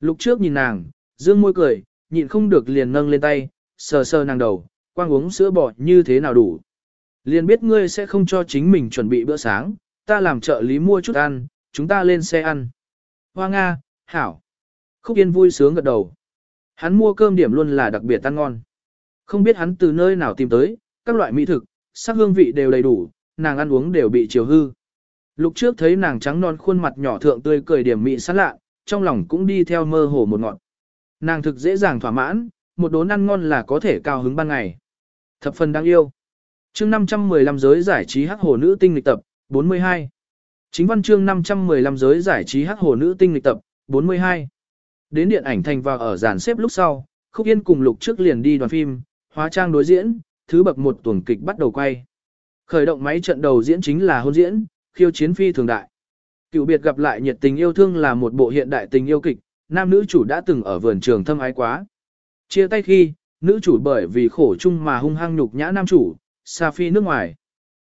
lúc trước nhìn nàng, dương môi cười, nhịn không được liền nâng lên tay, sờ sờ nàng đầu, quang uống sữa bò như thế nào đủ. Liền biết ngươi sẽ không cho chính mình chuẩn bị bữa sáng, ta làm trợ lý mua chút ăn, chúng ta lên xe ăn. Hoa Nga, Hảo. Khúc Yên vui sướng gật đầu. Hắn mua cơm điểm luôn là đặc biệt ăn ngon. Không biết hắn từ nơi nào tìm tới, các loại mỹ thực, sắc hương vị đều đầy đủ, nàng ăn uống đều bị chiều hư. Lục trước thấy nàng trắng non khuôn mặt nhỏ thượng tươi cười điểm mị sát lạ, trong lòng cũng đi theo mơ hồ một ngọn. Nàng thực dễ dàng thỏa mãn, một đốn ăn ngon là có thể cao hứng ban ngày. Thập phần đáng yêu. chương 515 giới giải trí hắc hồ nữ tinh lịch tập, 42. Chính văn chương 515 giới giải trí hắc hồ nữ tinh lịch tập, 42. Đến điện ảnh thành vào ở dàn xếp lúc sau, Khúc Yên cùng Lục trước liền đi đoàn phim, hóa trang đối diễn, thứ bậc một tuần kịch bắt đầu quay. Khởi động máy trận đầu diễn chính là hôn diễn, khiêu chiến phi thường đại. Cựu biệt gặp lại nhiệt tình yêu thương là một bộ hiện đại tình yêu kịch, nam nữ chủ đã từng ở vườn trường thâm ái quá. Chia tay khi, nữ chủ bởi vì khổ chung mà hung hăng nhục nhã nam chủ, xa phi nước ngoài.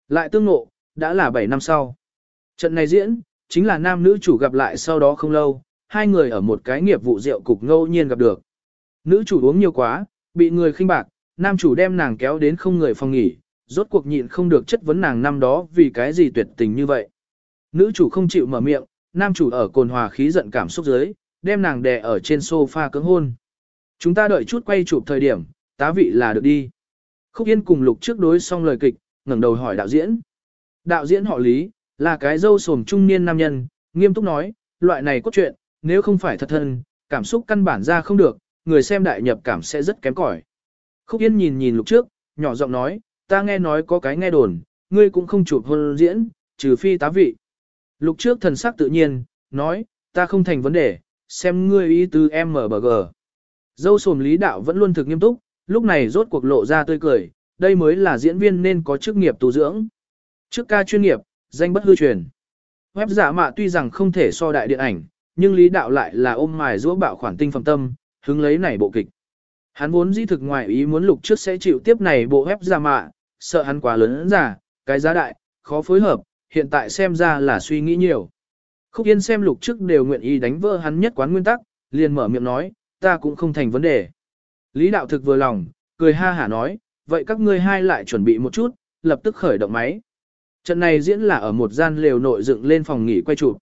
Lại tương ngộ, đã là 7 năm sau. Trận này diễn, chính là nam nữ chủ gặp lại sau đó không lâu, hai người ở một cái nghiệp vụ rượu cục ngẫu nhiên gặp được. Nữ chủ uống nhiều quá, bị người khinh bạc, nam chủ đem nàng kéo đến không người phòng nghỉ, rốt cuộc nhịn không được chất vấn nàng năm đó vì cái gì tuyệt tình như vậy. Nữ chủ không chịu mở miệng, nam chủ ở cồn hòa khí giận cảm xúc dưới, đem nàng đè ở trên sofa cứng hôn. Chúng ta đợi chút quay chụp thời điểm, tá vị là được đi. Khúc Yên cùng lục trước đối xong lời kịch, ngẩng đầu hỏi đạo diễn. Đạo diễn họ Lý, là cái dâu sồm trung niên nam nhân, nghiêm túc nói, loại này cốt truyện, nếu không phải thật thân, cảm xúc căn bản ra không được, người xem đại nhập cảm sẽ rất kém cỏi. Khúc Yên nhìn nhìn lục trước, nhỏ giọng nói, ta nghe nói có cái nghe đồn, ngươi cũng không chụp hôn diễn, trừ phi tá vị. Lục trước thần sắc tự nhiên, nói, ta không thành vấn đề, xem ngươi ý từ MBG. Dâu sồm lý đạo vẫn luôn thực nghiêm túc, lúc này rốt cuộc lộ ra tươi cười, đây mới là diễn viên nên có chức nghiệp tu dưỡng. Trước ca chuyên nghiệp, danh bất hư truyền. Web giả mạ tuy rằng không thể so đại điện ảnh, nhưng lý đạo lại là ôm mài giũa bạo khoản tinh phẩm tâm, hứng lấy này bộ kịch. Hắn vốn dĩ thực ngoài ý muốn lục trước sẽ chịu tiếp này bộ web giả mạ, sợ hắn quá lớn giả, cái giá đại, khó phối hợp, hiện tại xem ra là suy nghĩ nhiều. Khúc Yên xem lục trước đều nguyện ý đánh vỡ hắn nhất quán nguyên tắc, liền mở miệng nói, ta cũng không thành vấn đề. Lý đạo thực vừa lòng, cười ha hả nói, vậy các ngươi hai lại chuẩn bị một chút, lập tức khởi động máy. Trận này diễn là ở một gian lều nội dựng lên phòng nghỉ quay chụp.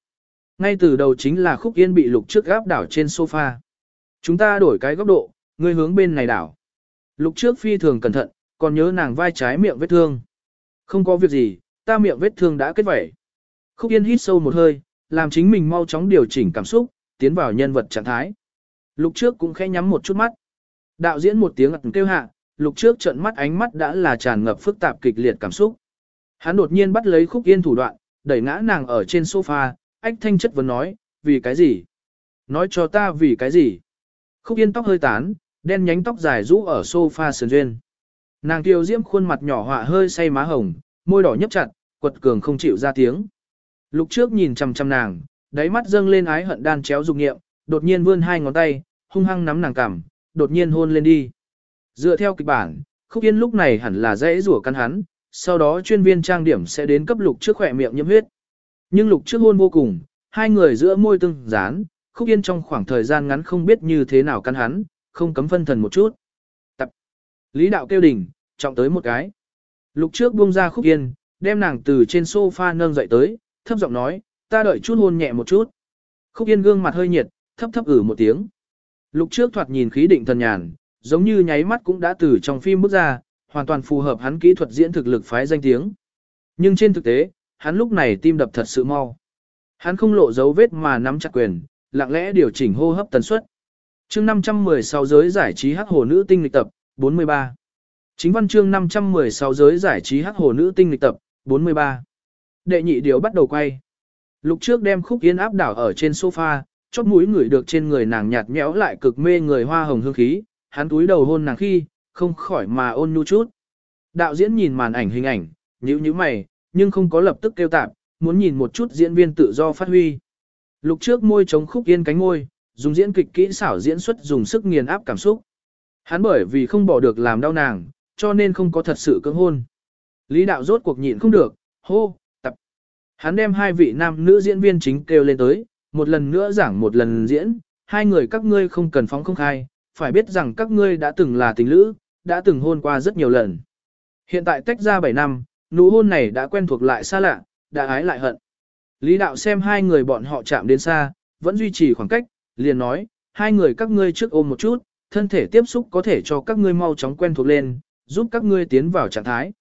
Ngay từ đầu chính là khúc yên bị lục trước gáp đảo trên sofa. Chúng ta đổi cái góc độ, ngươi hướng bên này đảo. Lục trước phi thường cẩn thận, còn nhớ nàng vai trái miệng vết thương. Không có việc gì, ta miệng vết thương đã kết vẩy. Khúc yên hít sâu một hơi, làm chính mình mau chóng điều chỉnh cảm xúc, tiến vào nhân vật trạng thái. Lục trước cũng khẽ nhắm một chút mắt. Đạo diễn một tiếng ẩn kêu hạ, lục trước trận mắt ánh mắt đã là tràn ngập phức tạp kịch liệt cảm xúc. Hắn đột nhiên bắt lấy khúc yên thủ đoạn, đẩy ngã nàng ở trên sofa, ách thanh chất vấn nói, vì cái gì? Nói cho ta vì cái gì? Khúc yên tóc hơi tán, đen nhánh tóc dài rũ ở sofa sườn duyên. Nàng kiều diễm khuôn mặt nhỏ họa hơi say má hồng, môi đỏ nhấp chặt, quật cường không chịu ra tiếng. Lục trước nhìn chằm chằm nàng, đáy mắt dâng lên ái hận đan chéo dục nghiệm, đột nhiên vươn hai ngón tay, hung hăng nắm nàng cằm, đột nhiên hôn lên đi. Dựa theo kịch bản, Khúc Yên lúc này hẳn là dễ rủa căn hắn, sau đó chuyên viên trang điểm sẽ đến cấp lục trước khỏe miệng nhiễm huyết. Nhưng lục trước hôn vô cùng, hai người giữa môi tương dán, Khúc Yên trong khoảng thời gian ngắn không biết như thế nào căn hắn, không cấm phân thần một chút. Lý đạo kêu đỉnh, trọng tới một cái. Lục trước buông ra Khúc Yên, đem nàng từ trên sofa nâng dậy tới, thấp giọng nói, ta đợi chút hôn nhẹ một chút. Khúc Yên gương mặt hơi nhiệt, thấp thấp ử một tiếng. Lục trước thoạt nhìn khí định thần nhàn, giống như nháy mắt cũng đã từ trong phim bước ra, hoàn toàn phù hợp hắn kỹ thuật diễn thực lực phái danh tiếng. Nhưng trên thực tế, hắn lúc này tim đập thật sự mau. Hắn không lộ dấu vết mà nắm chặt quyền, lặng lẽ điều chỉnh hô hấp tần suất. Chương 516 giới giải trí hắc hồ nữ tinh lịch tập 43. Chính văn chương 516 giới giải trí hắc hồ nữ tinh lịch tập 43. Đệ nhị điều bắt đầu quay. Lục trước đem khúc yên áp đảo ở trên sofa, chóp mũi ngửi được trên người nàng nhạt nhẽo lại cực mê người hoa hồng hương khí, hắn túi đầu hôn nàng khi, không khỏi mà ôn nhu chút. Đạo diễn nhìn màn ảnh hình ảnh, nhíu nhíu mày, nhưng không có lập tức kêu tạm, muốn nhìn một chút diễn viên tự do phát huy. Lục trước môi chống khúc yên cánh môi, dùng diễn kịch kỹ xảo diễn xuất dùng sức nghiền áp cảm xúc. Hắn bởi vì không bỏ được làm đau nàng, cho nên không có thật sự cưỡng hôn. Lý đạo rốt cuộc nhịn không được, hô, tập. Hắn đem hai vị nam nữ diễn viên chính kêu lên tới, một lần nữa giảng một lần diễn, hai người các ngươi không cần phóng không khai, phải biết rằng các ngươi đã từng là tình lữ, đã từng hôn qua rất nhiều lần. Hiện tại tách ra 7 năm, nụ hôn này đã quen thuộc lại xa lạ, đã ái lại hận. Lý đạo xem hai người bọn họ chạm đến xa, vẫn duy trì khoảng cách, liền nói, hai người các ngươi trước ôm một chút, thân thể tiếp xúc có thể cho các ngươi mau chóng quen thuộc lên, giúp các ngươi tiến vào trạng thái.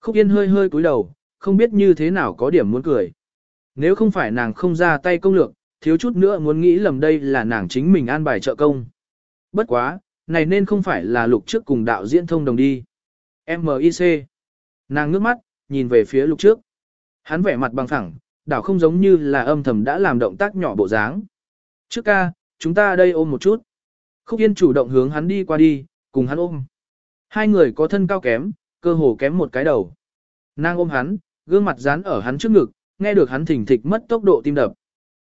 Khúc Yên hơi hơi cúi đầu, không biết như thế nào có điểm muốn cười. Nếu không phải nàng không ra tay công lược, thiếu chút nữa muốn nghĩ lầm đây là nàng chính mình an bài trợ công. Bất quá, này nên không phải là lục trước cùng đạo diễn thông đồng đi. M.I.C. Nàng ngước mắt, nhìn về phía lục trước. Hắn vẻ mặt bằng phẳng, đảo không giống như là âm thầm đã làm động tác nhỏ bộ dáng. Trước ca, chúng ta đây ôm một chút. Khúc Yên chủ động hướng hắn đi qua đi, cùng hắn ôm. Hai người có thân cao kém, cơ hồ kém một cái đầu. Nàng ôm hắn, gương mặt dán ở hắn trước ngực, nghe được hắn thỉnh thịch mất tốc độ tim đập.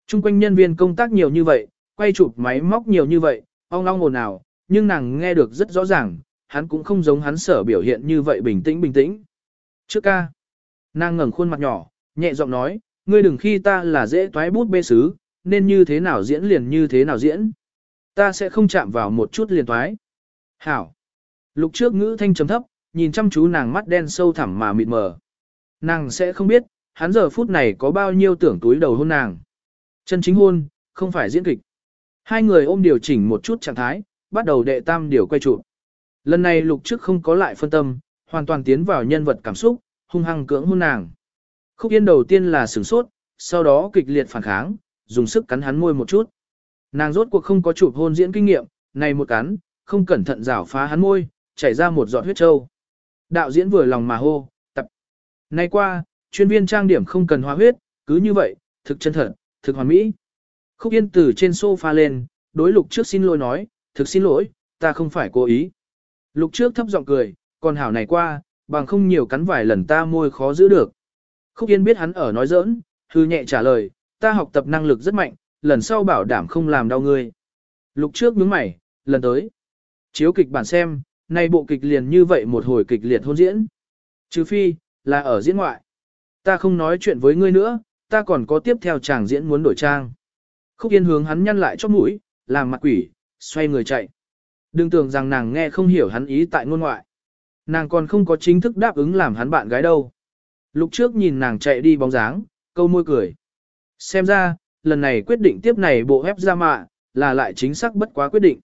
Trung quanh nhân viên công tác nhiều như vậy, quay chụp máy móc nhiều như vậy, ong ong ồn ào, nhưng nàng nghe được rất rõ ràng, hắn cũng không giống hắn sở biểu hiện như vậy bình tĩnh bình tĩnh. Trước ca, nàng ngẩng khuôn mặt nhỏ, nhẹ giọng nói, ngươi đừng khi ta là dễ toái bút bê sứ, nên như thế nào diễn liền như thế nào diễn. Ta sẽ không chạm vào một chút liền toái. Hảo. Lục trước ngữ thanh chấm thấp, nhìn chăm chú nàng mắt đen sâu thẳm mà mịt mờ. Nàng sẽ không biết, hắn giờ phút này có bao nhiêu tưởng túi đầu hôn nàng. Chân chính hôn, không phải diễn kịch. Hai người ôm điều chỉnh một chút trạng thái, bắt đầu đệ tam điều quay trụ. Lần này lục trước không có lại phân tâm, hoàn toàn tiến vào nhân vật cảm xúc, hung hăng cưỡng hôn nàng. Khúc yên đầu tiên là sửng sốt, sau đó kịch liệt phản kháng, dùng sức cắn hắn môi một chút. Nàng rốt cuộc không có chụp hôn diễn kinh nghiệm, này một cắn, không cẩn thận rảo phá hắn môi, chảy ra một giọt huyết trâu. Đạo diễn vừa lòng mà hô, tập. Nay qua, chuyên viên trang điểm không cần hóa huyết, cứ như vậy, thực chân thật, thực hoàn mỹ. Khúc Yên từ trên sofa lên, đối lục trước xin lỗi nói, thực xin lỗi, ta không phải cố ý. Lục trước thấp giọng cười, còn hảo này qua, bằng không nhiều cắn vài lần ta môi khó giữ được. Khúc Yên biết hắn ở nói giỡn, hư nhẹ trả lời, ta học tập năng lực rất mạnh, lần sau bảo đảm không làm đau ngươi. Lục trước nhướng mày, lần tới. Chiếu kịch bản xem, nay bộ kịch liền như vậy một hồi kịch liệt hôn diễn. Trừ phi, là ở diễn ngoại. Ta không nói chuyện với ngươi nữa, ta còn có tiếp theo chàng diễn muốn đổi trang. Khúc Yên hướng hắn nhăn lại chóp mũi, làm mặt quỷ, xoay người chạy. Đừng tưởng rằng nàng nghe không hiểu hắn ý tại ngôn ngoại. Nàng còn không có chính thức đáp ứng làm hắn bạn gái đâu. Lục trước nhìn nàng chạy đi bóng dáng, câu môi cười. Xem ra, lần này quyết định tiếp này bộ ép ra mạ, là lại chính xác bất quá quyết định.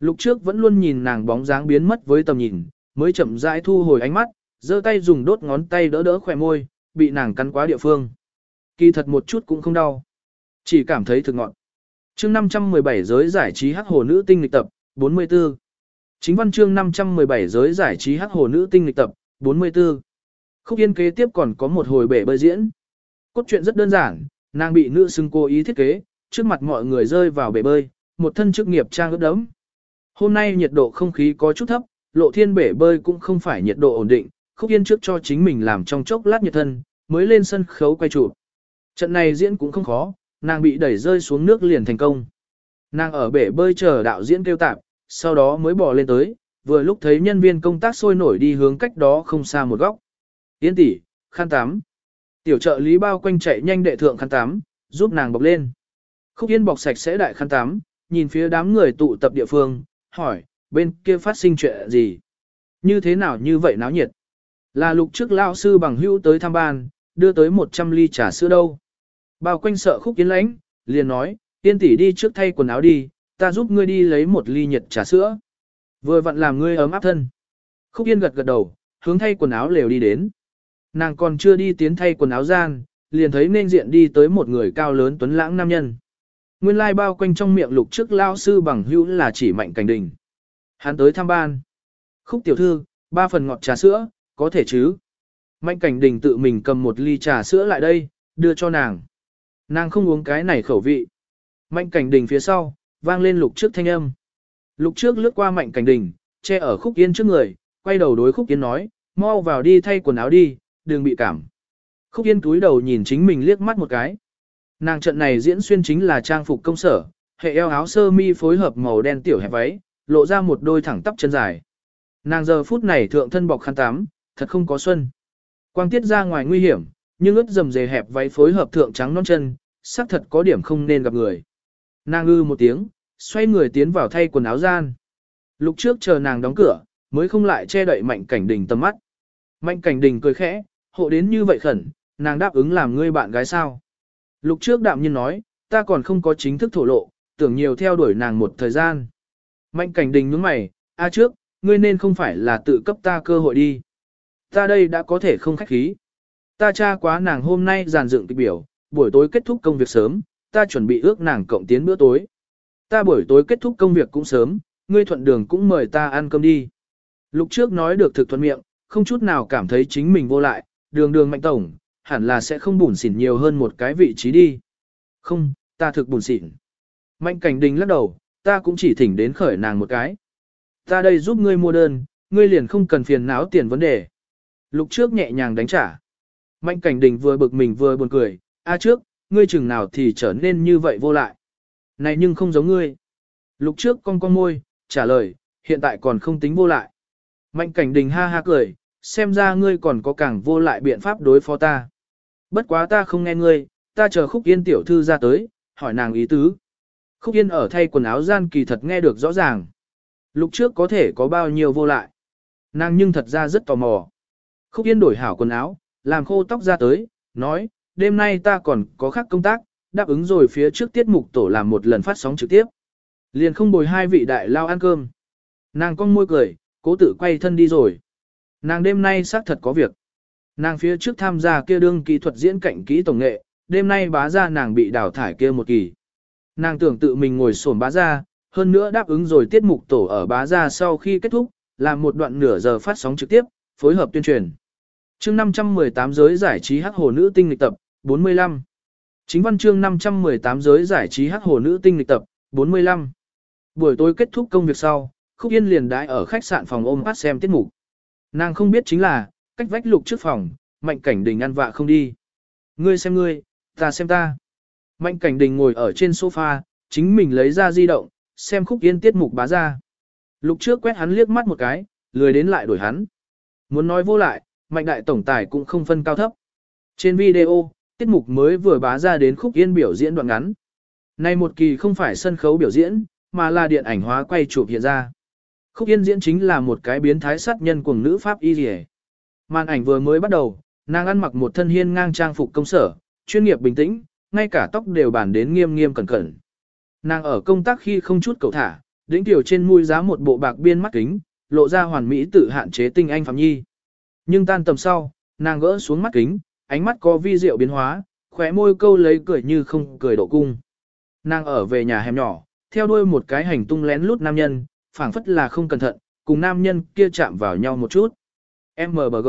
Lục trước vẫn luôn nhìn nàng bóng dáng biến mất với tầm nhìn, mới chậm rãi thu hồi ánh mắt, giơ tay dùng đốt ngón tay đỡ đỡ khỏe môi, bị nàng cắn quá địa phương. Kỳ thật một chút cũng không đau. Chỉ cảm thấy thực ngọn. Chương 517 giới giải trí hắc hồ nữ tinh lịch tập, 44. Chính văn chương 517 giới giải trí hắc hồ nữ tinh lịch tập, 44. Khúc yên kế tiếp còn có một hồi bể bơi diễn. Cốt truyện rất đơn giản, nàng bị nữ xưng cố ý thiết kế, trước mặt mọi người rơi vào bể bơi, một thân chức nghiệp trang ướt đấm. Hôm nay nhiệt độ không khí có chút thấp, lộ thiên bể bơi cũng không phải nhiệt độ ổn định, khúc yên trước cho chính mình làm trong chốc lát nhiệt thân, mới lên sân khấu quay chụp. Trận này diễn cũng không khó, nàng bị đẩy rơi xuống nước liền thành công. Nàng ở bể bơi chờ đạo diễn kêu tạp, sau đó mới bỏ lên tới, vừa lúc thấy nhân viên công tác sôi nổi đi hướng cách đó không xa một góc. Yên tỷ, khăn tắm. Tiểu trợ lý bao quanh chạy nhanh đệ thượng khăn tắm, giúp nàng bọc lên. Khúc Yên bọc sạch sẽ đại khăn tắm, nhìn phía đám người tụ tập địa phương, hỏi, bên kia phát sinh chuyện gì? Như thế nào như vậy náo nhiệt? Là lục trước lao sư bằng hữu tới thăm ban, đưa tới 100 ly trà sữa đâu. Bao quanh sợ khúc kiến lãnh, liền nói, tiên tỷ đi trước thay quần áo đi, ta giúp ngươi đi lấy một ly nhiệt trà sữa. Vừa vặn làm ngươi ấm áp thân. Khúc yên gật gật đầu, hướng thay quần áo lều đi đến. Nàng còn chưa đi tiến thay quần áo gian, liền thấy nên diện đi tới một người cao lớn tuấn lãng nam nhân. Nguyên lai bao quanh trong miệng lục trước lao sư bằng hữu là chỉ mạnh cảnh đình. Hắn tới thăm ban. Khúc tiểu thư, ba phần ngọt trà sữa, có thể chứ? Mạnh cảnh đình tự mình cầm một ly trà sữa lại đây, đưa cho nàng. Nàng không uống cái này khẩu vị. Mạnh cảnh đình phía sau, vang lên lục trước thanh âm. Lục trước lướt qua mạnh cảnh đình, che ở khúc yên trước người, quay đầu đối khúc yên nói, mau vào đi thay quần áo đi, đừng bị cảm. Khúc yên túi đầu nhìn chính mình liếc mắt một cái. Nàng trận này diễn xuyên chính là trang phục công sở, hệ eo áo sơ mi phối hợp màu đen tiểu hẹp váy, lộ ra một đôi thẳng tắp chân dài. Nàng giờ phút này thượng thân bọc khăn tám, thật không có xuân. Quang tiết ra ngoài nguy hiểm, nhưng ướt dầm dề hẹp váy phối hợp thượng trắng non chân, xác thật có điểm không nên gặp người. Nàng ư một tiếng, xoay người tiến vào thay quần áo gian. Lục trước chờ nàng đóng cửa, mới không lại che đậy mạnh cảnh đình tầm mắt. Mạnh cảnh đình cười khẽ, hộ đến như vậy khẩn, nàng đáp ứng làm ngươi bạn gái sao. Lục trước đạm nhiên nói, ta còn không có chính thức thổ lộ, tưởng nhiều theo đuổi nàng một thời gian. Mạnh cảnh đình nhướng mày, a trước, ngươi nên không phải là tự cấp ta cơ hội đi. Ta đây đã có thể không khách khí. Ta tra quá nàng hôm nay giàn dựng kịch biểu, buổi tối kết thúc công việc sớm, ta chuẩn bị ước nàng cộng tiến bữa tối. Ta buổi tối kết thúc công việc cũng sớm, ngươi thuận đường cũng mời ta ăn cơm đi. Lục trước nói được thực thuận miệng, không chút nào cảm thấy chính mình vô lại, đường đường mạnh tổng, hẳn là sẽ không bùn xỉn nhiều hơn một cái vị trí đi. Không, ta thực bùn xỉn. Mạnh cảnh đình lắc đầu, ta cũng chỉ thỉnh đến khởi nàng một cái. Ta đây giúp ngươi mua đơn, ngươi liền không cần phiền não tiền vấn đề. Lục trước nhẹ nhàng đánh trả. Mạnh cảnh đình vừa bực mình vừa buồn cười, a trước, ngươi chừng nào thì trở nên như vậy vô lại. Này nhưng không giống ngươi. Lục trước con con môi, trả lời, hiện tại còn không tính vô lại. Mạnh cảnh đình ha ha cười, xem ra ngươi còn có càng vô lại biện pháp đối phó ta. Bất quá ta không nghe ngươi, ta chờ khúc yên tiểu thư ra tới, hỏi nàng ý tứ. Khúc yên ở thay quần áo gian kỳ thật nghe được rõ ràng. lúc trước có thể có bao nhiêu vô lại. Nàng nhưng thật ra rất tò mò. Khúc yên đổi hảo quần áo, làm khô tóc ra tới, nói, đêm nay ta còn có khác công tác, đáp ứng rồi phía trước tiết mục tổ làm một lần phát sóng trực tiếp. Liền không bồi hai vị đại lao ăn cơm. Nàng cong môi cười, cố tự quay thân đi rồi. Nàng đêm nay xác thật có việc. Nàng phía trước tham gia kia đương kỹ thuật diễn cảnh kỹ tổng nghệ, đêm nay bá ra nàng bị đào thải kia một kỳ. Nàng tưởng tự mình ngồi sổn bá ra, hơn nữa đáp ứng rồi tiết mục tổ ở bá ra sau khi kết thúc, làm một đoạn nửa giờ phát sóng trực tiếp, phối hợp tuyên truyền. chương 518 giới giải trí hắc hồ nữ tinh lịch tập, 45. Chính văn chương 518 giới giải trí hắc hồ nữ tinh lịch tập, 45. Buổi tối kết thúc công việc sau, Khúc Yên liền đãi ở khách sạn phòng ôm phát xem tiết mục. Nàng không biết chính là, cách vách lục trước phòng, mạnh cảnh đình ăn vạ không đi. Ngươi xem ngươi, ta xem ta. Mạnh cảnh đình ngồi ở trên sofa, chính mình lấy ra di động, xem khúc yên tiết mục bá ra. Lục trước quét hắn liếc mắt một cái, lười đến lại đổi hắn. Muốn nói vô lại, mạnh đại tổng tài cũng không phân cao thấp. Trên video, tiết mục mới vừa bá ra đến khúc yên biểu diễn đoạn ngắn. Này một kỳ không phải sân khấu biểu diễn, mà là điện ảnh hóa quay chụp hiện ra. Khúc yên diễn chính là một cái biến thái sát nhân của nữ Pháp y dì Màn ảnh vừa mới bắt đầu, nàng ăn mặc một thân hiên ngang trang phục công sở, chuyên nghiệp bình tĩnh, ngay cả tóc đều bản đến nghiêm nghiêm cẩn cẩn. Nàng ở công tác khi không chút cầu thả, đỉnh tiểu trên mũi giá một bộ bạc biên mắt kính, lộ ra hoàn mỹ tự hạn chế tinh anh phạm nhi. Nhưng tan tầm sau, nàng gỡ xuống mắt kính, ánh mắt có vi diệu biến hóa, khóe môi câu lấy cười như không cười độ cung. Nàng ở về nhà hẻm nhỏ, theo đuôi một cái hành tung lén lút nam nhân, phảng phất là không cẩn thận, cùng nam nhân kia chạm vào nhau một chút. MBG.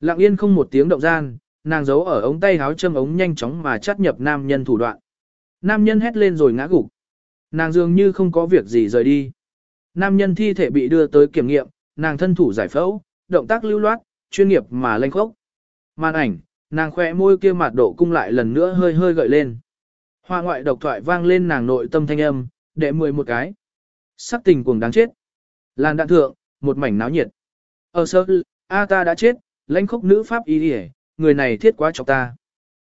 Lặng yên không một tiếng động gian, nàng giấu ở ống tay háo châm ống nhanh chóng mà chắt nhập nam nhân thủ đoạn. Nam nhân hét lên rồi ngã gục. Nàng dường như không có việc gì rời đi. Nam nhân thi thể bị đưa tới kiểm nghiệm, nàng thân thủ giải phẫu, động tác lưu loát, chuyên nghiệp mà lanh khốc. Màn ảnh, nàng khỏe môi kia mặt độ cung lại lần nữa hơi hơi gợi lên. Hoa ngoại độc thoại vang lên nàng nội tâm thanh âm, đệ mười một cái. Sắc tình cuồng đáng chết. Làn đạn thượng, một mảnh náo nhiệt. Ở sơ, A ta đã chết, lãnh khốc nữ pháp y đi người này thiết quá chọc ta.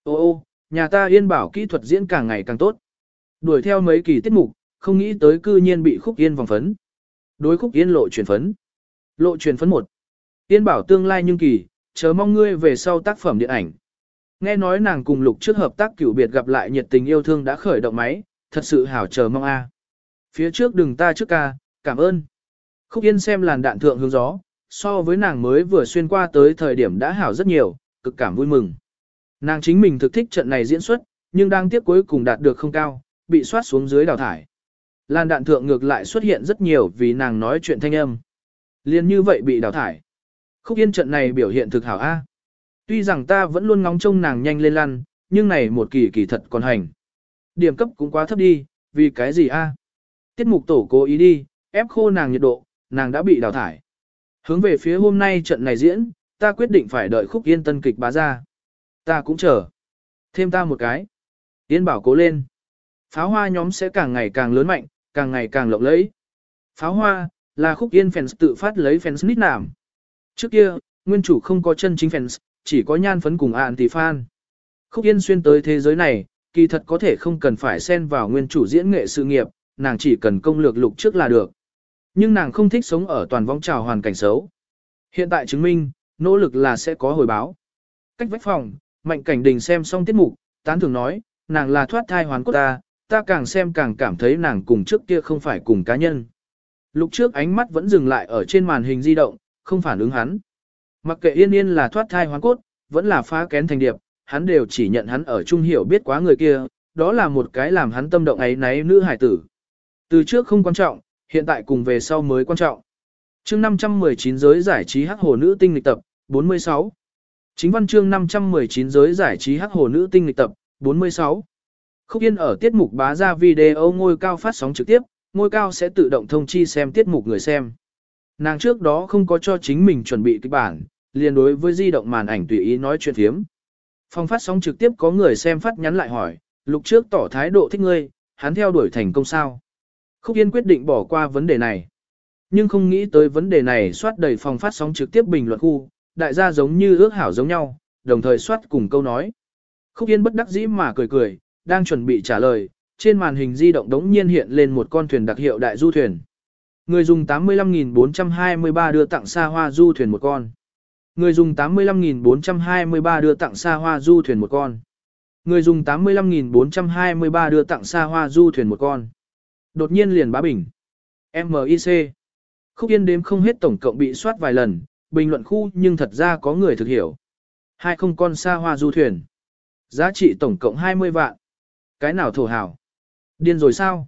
Ô ô, nhà ta yên bảo kỹ thuật diễn càng ngày càng tốt. Đuổi theo mấy kỳ tiết mục, không nghĩ tới cư nhiên bị khúc yên vòng phấn. Đối khúc yên lộ truyền phấn. Lộ truyền phấn 1. Yên bảo tương lai nhưng kỳ, chờ mong ngươi về sau tác phẩm điện ảnh. Nghe nói nàng cùng lục trước hợp tác cửu biệt gặp lại nhiệt tình yêu thương đã khởi động máy, thật sự hảo chờ mong a. Phía trước đừng ta trước ca, cảm ơn. Khúc Yên xem làn đạn thượng hướng gió, so với nàng mới vừa xuyên qua tới thời điểm đã hảo rất nhiều, cực cảm vui mừng. Nàng chính mình thực thích trận này diễn xuất, nhưng đang tiếc cuối cùng đạt được không cao, bị soát xuống dưới đào thải. Làn đạn thượng ngược lại xuất hiện rất nhiều vì nàng nói chuyện thanh âm. Liên như vậy bị đào thải. Khúc Yên trận này biểu hiện thực hảo A. Tuy rằng ta vẫn luôn ngóng trông nàng nhanh lên lăn, nhưng này một kỳ kỳ thật còn hành. Điểm cấp cũng quá thấp đi, vì cái gì a? Tiết mục tổ cố ý đi, ép khô nàng nhiệt độ, nàng đã bị đào thải. Hướng về phía hôm nay trận này diễn, ta quyết định phải đợi khúc yên tân kịch bá ra. Ta cũng chờ. Thêm ta một cái. Yên bảo cố lên. Pháo hoa nhóm sẽ càng ngày càng lớn mạnh, càng ngày càng lộng lẫy. Pháo hoa, là khúc yên fans tự phát lấy fans nít làm. Trước kia, nguyên chủ không có chân chính fans, chỉ có nhan phấn cùng anti-fan. Khúc yên xuyên tới thế giới này, kỳ thật có thể không cần phải xen vào nguyên chủ diễn nghệ sự nghiệp, nàng chỉ cần công lược lục trước là được. Nhưng nàng không thích sống ở toàn vong trào hoàn cảnh xấu. Hiện tại chứng minh, nỗ lực là sẽ có hồi báo. Cách vách phòng, mạnh cảnh đình xem xong tiết mục, tán thường nói, nàng là thoát thai hoàn cốt ta, ta càng xem càng cảm thấy nàng cùng trước kia không phải cùng cá nhân. Lục trước ánh mắt vẫn dừng lại ở trên màn hình di động, không phản ứng hắn. Mặc kệ yên yên là thoát thai hoàn cốt, vẫn là phá kén thành điệp, hắn đều chỉ nhận hắn ở trung hiểu biết quá người kia, đó là một cái làm hắn tâm động ấy náy nữ hải tử. Từ trước không quan trọng, hiện tại cùng về sau mới quan trọng. Chương 519 giới giải trí hắc hồ nữ tinh lịch tập, 46. Chính văn chương 519 giới giải trí hắc hồ nữ tinh lịch tập, 46. Khúc Yên ở tiết mục bá ra video ngôi cao phát sóng trực tiếp, ngôi cao sẽ tự động thông chi xem tiết mục người xem. Nàng trước đó không có cho chính mình chuẩn bị kịch bản, liền đối với di động màn ảnh tùy ý nói chuyện thiếm. Phòng phát sóng trực tiếp có người xem phát nhắn lại hỏi, lục trước tỏ thái độ thích ngươi, hắn theo đuổi thành công sao. Khúc Yên quyết định bỏ qua vấn đề này. Nhưng không nghĩ tới vấn đề này soát đầy phòng phát sóng trực tiếp bình luận khu, đại gia giống như ước hảo giống nhau, đồng thời soát cùng câu nói. Khúc Yên bất đắc dĩ mà cười cười, đang chuẩn bị trả lời, trên màn hình di động đống nhiên hiện lên một con thuyền đặc hiệu đại du thuyền. Người dùng 85.423 đưa tặng xa hoa du thuyền một con. Người dùng 85.423 đưa tặng xa hoa du thuyền một con. Người dùng 85.423 đưa tặng xa hoa du thuyền một con. Đột nhiên liền bá bình. MIC. Khúc yên đếm không hết tổng cộng bị soát vài lần, bình luận khu nhưng thật ra có người thực hiểu. Hai không con xa hoa du thuyền. Giá trị tổng cộng 20 vạn. Cái nào thổ hào? Điên rồi sao?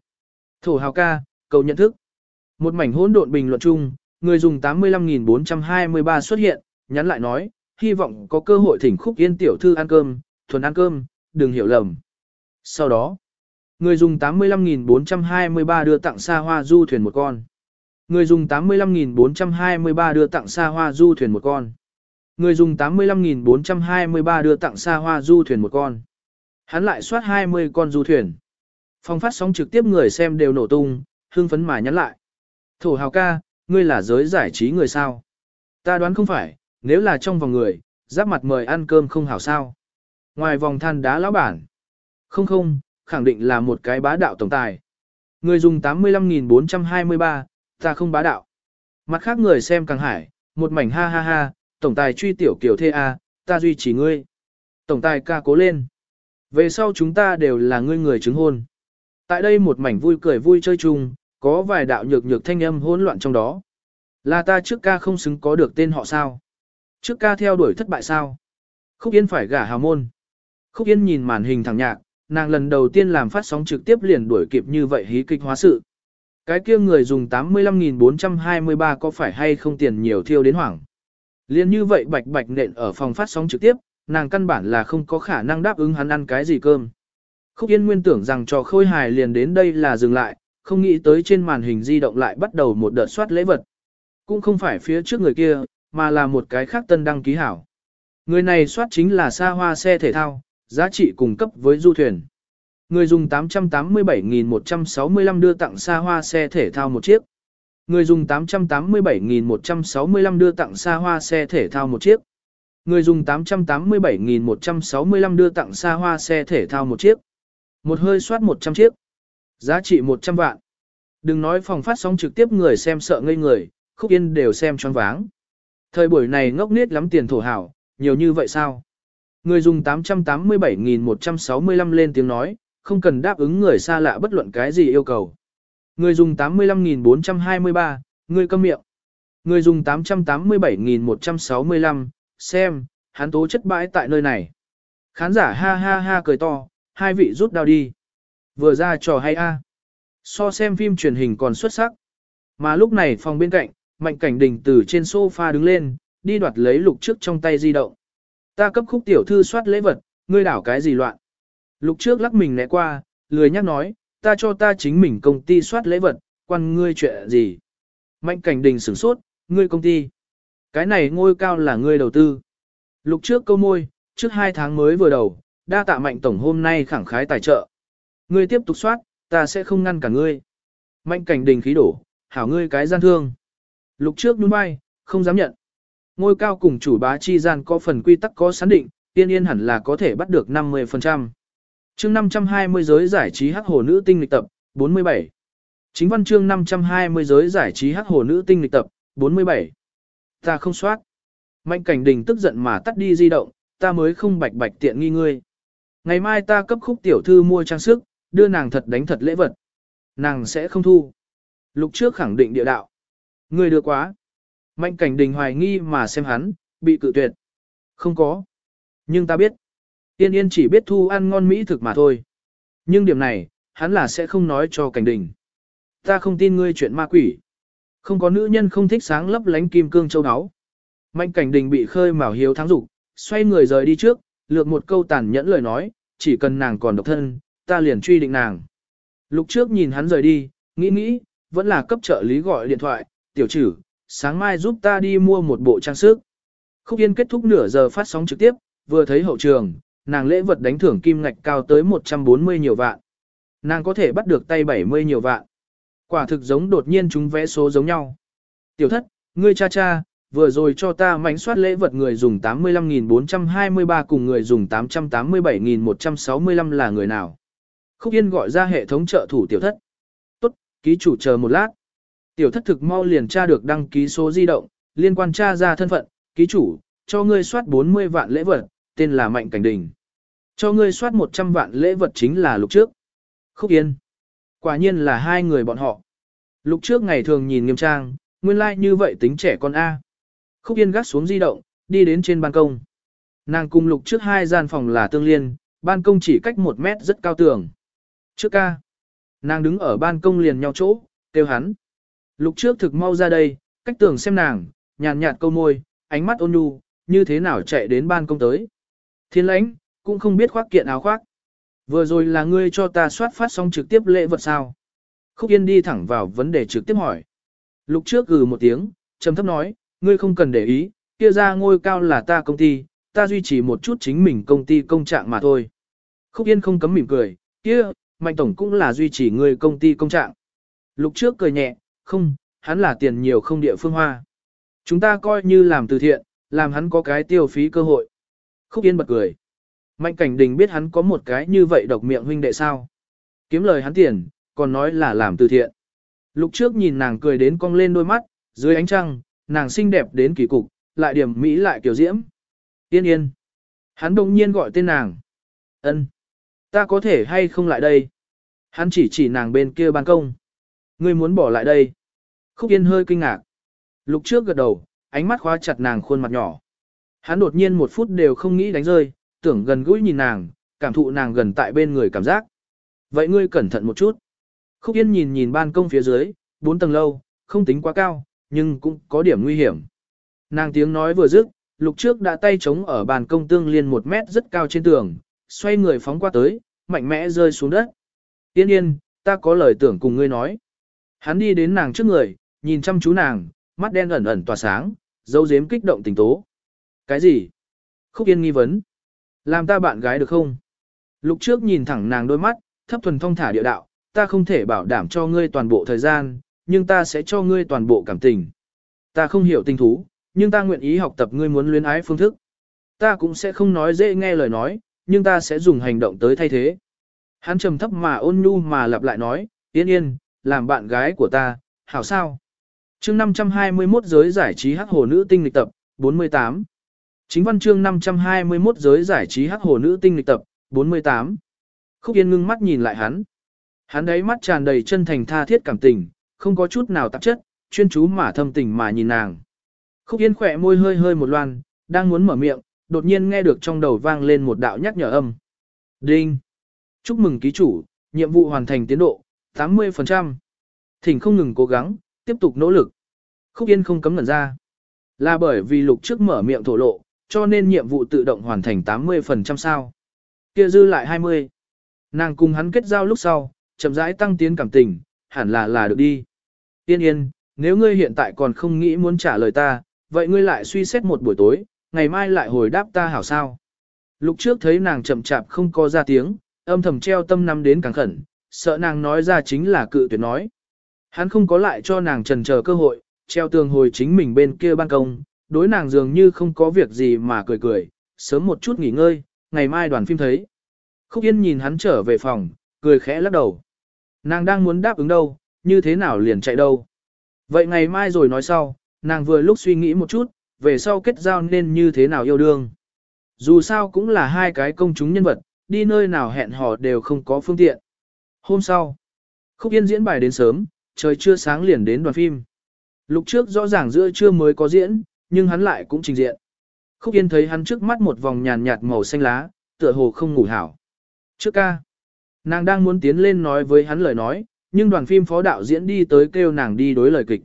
Thổ hào ca, cầu nhận thức. Một mảnh hỗn độn bình luận chung, người dùng 85.423 xuất hiện, nhắn lại nói, hy vọng có cơ hội thỉnh khúc yên tiểu thư ăn cơm, thuần ăn cơm, đừng hiểu lầm. Sau đó, người dùng 85.423 đưa tặng xa hoa du thuyền một con. Người dùng 85.423 đưa tặng xa hoa du thuyền một con. Người dùng 85.423 đưa tặng xa hoa du thuyền một con. Hắn lại soát 20 con du thuyền. Phong phát sóng trực tiếp người xem đều nổ tung, hương phấn mà nhắn lại. Thổ hào ca, ngươi là giới giải trí người sao? Ta đoán không phải, nếu là trong vòng người, giáp mặt mời ăn cơm không hảo sao. Ngoài vòng than đá lão bản. Không không, khẳng định là một cái bá đạo tổng tài. Người dùng 85.423, ta không bá đạo. Mặt khác người xem càng hải, một mảnh ha ha ha, tổng tài truy tiểu kiểu thê a, ta duy trì ngươi. Tổng tài ca cố lên. Về sau chúng ta đều là ngươi người chứng hôn. Tại đây một mảnh vui cười vui chơi chung, có vài đạo nhược nhược thanh âm hỗn loạn trong đó. Là ta trước ca không xứng có được tên họ sao? Trước ca theo đuổi thất bại sao? Khúc Yên phải gả hào môn. Khúc Yên nhìn màn hình thẳng nhạc, nàng lần đầu tiên làm phát sóng trực tiếp liền đuổi kịp như vậy hí kịch hóa sự. Cái kia người dùng 85.423 có phải hay không tiền nhiều thiêu đến hoảng. Liên như vậy bạch bạch nện ở phòng phát sóng trực tiếp, nàng căn bản là không có khả năng đáp ứng hắn ăn cái gì cơm. Khúc Yên nguyên tưởng rằng trò khôi hài liền đến đây là dừng lại, không nghĩ tới trên màn hình di động lại bắt đầu một đợt soát lễ vật. Cũng không phải phía trước người kia, mà là một cái khác tân đăng ký hảo. Người này soát chính là xa hoa xe thể thao, giá trị cung cấp với du thuyền. Người dùng 887.165 đưa tặng xa hoa xe thể thao một chiếc. Người dùng 887.165 đưa tặng xa hoa xe thể thao một chiếc. Người dùng 887.165 đưa tặng xa hoa xe thể thao một chiếc. Một hơi soát 100 chiếc. Giá trị 100 vạn. Đừng nói phòng phát sóng trực tiếp người xem sợ ngây người, khúc yên đều xem choáng váng. Thời buổi này ngốc nết lắm tiền thổ hảo, nhiều như vậy sao? Người dùng 887.165 lên tiếng nói, không cần đáp ứng người xa lạ bất luận cái gì yêu cầu. Người dùng 85.423, người câm miệng. Người dùng 887.165, xem, hắn tố chất bãi tại nơi này. Khán giả ha ha ha cười to, hai vị rút đau đi. Vừa ra trò hay a. So xem phim truyền hình còn xuất sắc. Mà lúc này phòng bên cạnh, mạnh cảnh đình từ trên sofa đứng lên, đi đoạt lấy lục trước trong tay di động. Ta cấp khúc tiểu thư soát lễ vật, ngươi đảo cái gì loạn. Lục trước lắc mình né qua, lười nhắc nói, ta cho ta chính mình công ty soát lễ vật, quan ngươi chuyện gì. Mạnh cảnh đình sửng sốt, ngươi công ty. Cái này ngôi cao là ngươi đầu tư. Lục trước câu môi, trước hai tháng mới vừa đầu, đa tạ mạnh tổng hôm nay khẳng khái tài trợ. Ngươi tiếp tục soát, ta sẽ không ngăn cả ngươi. Mạnh cảnh đình khí đổ, hảo ngươi cái gian thương. Lục trước nhún bay, không dám nhận. Ngôi cao cùng chủ bá chi gian có phần quy tắc có sẵn định, tiên yên hẳn là có thể bắt được 50%. chương 520 giới giải trí hắc hồ nữ tinh lịch tập, 47. Chính văn chương 520 giới giải trí hắc hồ nữ tinh lịch tập, 47. Ta không soát. Mạnh cảnh đình tức giận mà tắt đi di động, ta mới không bạch bạch tiện nghi ngươi. Ngày mai ta cấp khúc tiểu thư mua trang sức, đưa nàng thật đánh thật lễ vật. Nàng sẽ không thu. Lục trước khẳng định địa đạo. Ngươi đưa quá. Mạnh cảnh đình hoài nghi mà xem hắn, bị cự tuyệt. Không có. Nhưng ta biết. Tiên yên chỉ biết thu ăn ngon mỹ thực mà thôi. Nhưng điểm này, hắn là sẽ không nói cho cảnh đình. Ta không tin ngươi chuyện ma quỷ. Không có nữ nhân không thích sáng lấp lánh kim cương châu áo. Mạnh cảnh đình bị khơi mào hiếu thắng dục xoay người rời đi trước, lược một câu tàn nhẫn lời nói, chỉ cần nàng còn độc thân, ta liền truy định nàng. Lúc trước nhìn hắn rời đi, nghĩ nghĩ, vẫn là cấp trợ lý gọi điện thoại, tiểu trử, sáng mai giúp ta đi mua một bộ trang sức. Khúc Yên kết thúc nửa giờ phát sóng trực tiếp, vừa thấy hậu trường, nàng lễ vật đánh thưởng kim ngạch cao tới 140 nhiều vạn. Nàng có thể bắt được tay 70 nhiều vạn. Quả thực giống đột nhiên chúng vẽ số giống nhau. Tiểu thất, ngươi cha cha, vừa rồi cho ta mánh soát lễ vật người dùng 85.423 cùng người dùng 887.165 là người nào. Khúc Yên gọi ra hệ thống trợ thủ tiểu thất. Tốt, ký chủ chờ một lát. Tiểu thất thực mau liền tra được đăng ký số di động, liên quan tra ra thân phận, ký chủ, cho ngươi soát 40 vạn lễ vật, tên là Mạnh Cảnh Đình. Cho ngươi soát 100 vạn lễ vật chính là lục trước. Khúc Yên. Quả nhiên là hai người bọn họ. Lục trước ngày thường nhìn nghiêm trang, nguyên lai like như vậy tính trẻ con A. Khúc Yên gắt xuống di động, đi đến trên ban công. Nàng cùng lục trước hai gian phòng là tương liên, ban công chỉ cách một mét rất cao tường. Trước ca. Nàng đứng ở ban công liền nhau chỗ, kêu hắn. Lục trước thực mau ra đây, cách tường xem nàng, nhàn nhạt câu môi, ánh mắt ôn nhu, như thế nào chạy đến ban công tới. Thiên lãnh, cũng không biết khoác kiện áo khoác. Vừa rồi là ngươi cho ta soát phát xong trực tiếp lễ vật sao. Khúc Yên đi thẳng vào vấn đề trực tiếp hỏi. Lục trước gừ một tiếng, trầm thấp nói, ngươi không cần để ý, kia ra ngôi cao là ta công ty, ta duy trì một chút chính mình công ty công trạng mà thôi. Khúc Yên không cấm mỉm cười, kia, Mạnh Tổng cũng là duy trì ngươi công ty công trạng. Lục trước cười nhẹ, không, hắn là tiền nhiều không địa phương hoa. Chúng ta coi như làm từ thiện, làm hắn có cái tiêu phí cơ hội. Khúc Yên bật cười. Mạnh cảnh đình biết hắn có một cái như vậy độc miệng huynh đệ sao. Kiếm lời hắn tiền, còn nói là làm từ thiện. Lục trước nhìn nàng cười đến cong lên đôi mắt, dưới ánh trăng, nàng xinh đẹp đến kỳ cục, lại điểm mỹ lại kiểu diễm. Yên yên. Hắn đồng nhiên gọi tên nàng. ân Ta có thể hay không lại đây? Hắn chỉ chỉ nàng bên kia ban công. Ngươi muốn bỏ lại đây. Khúc Yên hơi kinh ngạc. Lục trước gật đầu, ánh mắt khóa chặt nàng khuôn mặt nhỏ. Hắn đột nhiên một phút đều không nghĩ đánh rơi, tưởng gần gũi nhìn nàng, cảm thụ nàng gần tại bên người cảm giác. Vậy ngươi cẩn thận một chút. Khúc Yên nhìn nhìn ban công phía dưới, bốn tầng lâu, không tính quá cao, nhưng cũng có điểm nguy hiểm. Nàng tiếng nói vừa dứt, lục trước đã tay chống ở bàn công tương liên một mét rất cao trên tường, xoay người phóng qua tới, mạnh mẽ rơi xuống đất. Yên yên, ta có lời tưởng cùng ngươi nói. Hắn đi đến nàng trước người, nhìn chăm chú nàng, mắt đen ẩn ẩn tỏa sáng, dấu dếm kích động tình tố. Cái gì? Khúc Yên nghi vấn. Làm ta bạn gái được không? Lục trước nhìn thẳng nàng đôi mắt, thấp thuần thông thả địa đạo, ta không thể bảo đảm cho ngươi toàn bộ thời gian, nhưng ta sẽ cho ngươi toàn bộ cảm tình. Ta không hiểu tình thú, nhưng ta nguyện ý học tập ngươi muốn luyến ái phương thức. Ta cũng sẽ không nói dễ nghe lời nói, nhưng ta sẽ dùng hành động tới thay thế. Hắn trầm thấp mà ôn nhu mà lặp lại nói, yên yên, làm bạn gái của ta, hảo sao? Chương 521 giới giải trí hắc hồ nữ tinh lịch tập, 48. Chính văn chương 521 giới giải trí hắc hồ nữ tinh lịch tập, 48. Khúc Yên ngưng mắt nhìn lại hắn. Hắn đấy mắt tràn đầy chân thành tha thiết cảm tình, không có chút nào tạp chất, chuyên chú mà thâm tình mà nhìn nàng. Khúc Yên khỏe môi hơi hơi một loan, đang muốn mở miệng, đột nhiên nghe được trong đầu vang lên một đạo nhắc nhở âm. Đinh! Chúc mừng ký chủ, nhiệm vụ hoàn thành tiến độ, 80%. Thỉnh không ngừng cố gắng, tiếp tục nỗ lực. Khúc Yên không cấm ngẩn ra. Là bởi vì lục trước mở miệng thổ lộ, cho nên nhiệm vụ tự động hoàn thành 80% sao. Kia dư lại 20. Nàng cùng hắn kết giao lúc sau, chậm rãi tăng tiến cảm tình, hẳn là là được đi. Yên yên, nếu ngươi hiện tại còn không nghĩ muốn trả lời ta, vậy ngươi lại suy xét một buổi tối, ngày mai lại hồi đáp ta hảo sao. lục trước thấy nàng chậm chạp không có ra tiếng, âm thầm treo tâm nắm đến càng khẩn, sợ nàng nói ra chính là cự tuyệt nói. Hắn không có lại cho nàng trần chờ cơ hội, treo tường hồi chính mình bên kia ban công, đối nàng dường như không có việc gì mà cười cười, sớm một chút nghỉ ngơi, ngày mai đoàn phim thấy. Khúc Yên nhìn hắn trở về phòng, cười khẽ lắc đầu. Nàng đang muốn đáp ứng đâu, như thế nào liền chạy đâu. Vậy ngày mai rồi nói sau, nàng vừa lúc suy nghĩ một chút, về sau kết giao nên như thế nào yêu đương. Dù sao cũng là hai cái công chúng nhân vật, đi nơi nào hẹn hò đều không có phương tiện. Hôm sau, Khúc Yên diễn bài đến sớm, trời chưa sáng liền đến đoàn phim. Lục trước rõ ràng giữa trưa mới có diễn, nhưng hắn lại cũng trình diện. Khúc Yên thấy hắn trước mắt một vòng nhàn nhạt màu xanh lá, tựa hồ không ngủ hảo. Trước ca, nàng đang muốn tiến lên nói với hắn lời nói, nhưng đoàn phim phó đạo diễn đi tới kêu nàng đi đối lời kịch.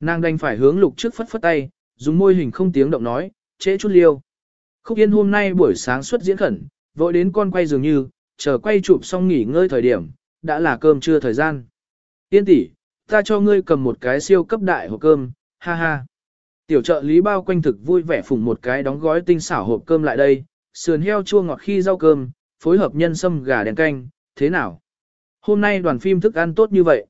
Nàng đành phải hướng lục trước phất phất tay, dùng môi hình không tiếng động nói, trễ chút liêu. Khúc Yên hôm nay buổi sáng xuất diễn khẩn, vội đến con quay dường như, chờ quay chụp xong nghỉ ngơi thời điểm, đã là cơm trưa thời gian. Yên tỷ, ta cho ngươi cầm một cái siêu cấp đại hộp cơm, ha ha. Tiểu trợ lý bao quanh thực vui vẻ phùng một cái đóng gói tinh xảo hộp cơm lại đây, sườn heo chua ngọt khi rau cơm, phối hợp nhân sâm gà đèn canh, thế nào? Hôm nay đoàn phim thức ăn tốt như vậy.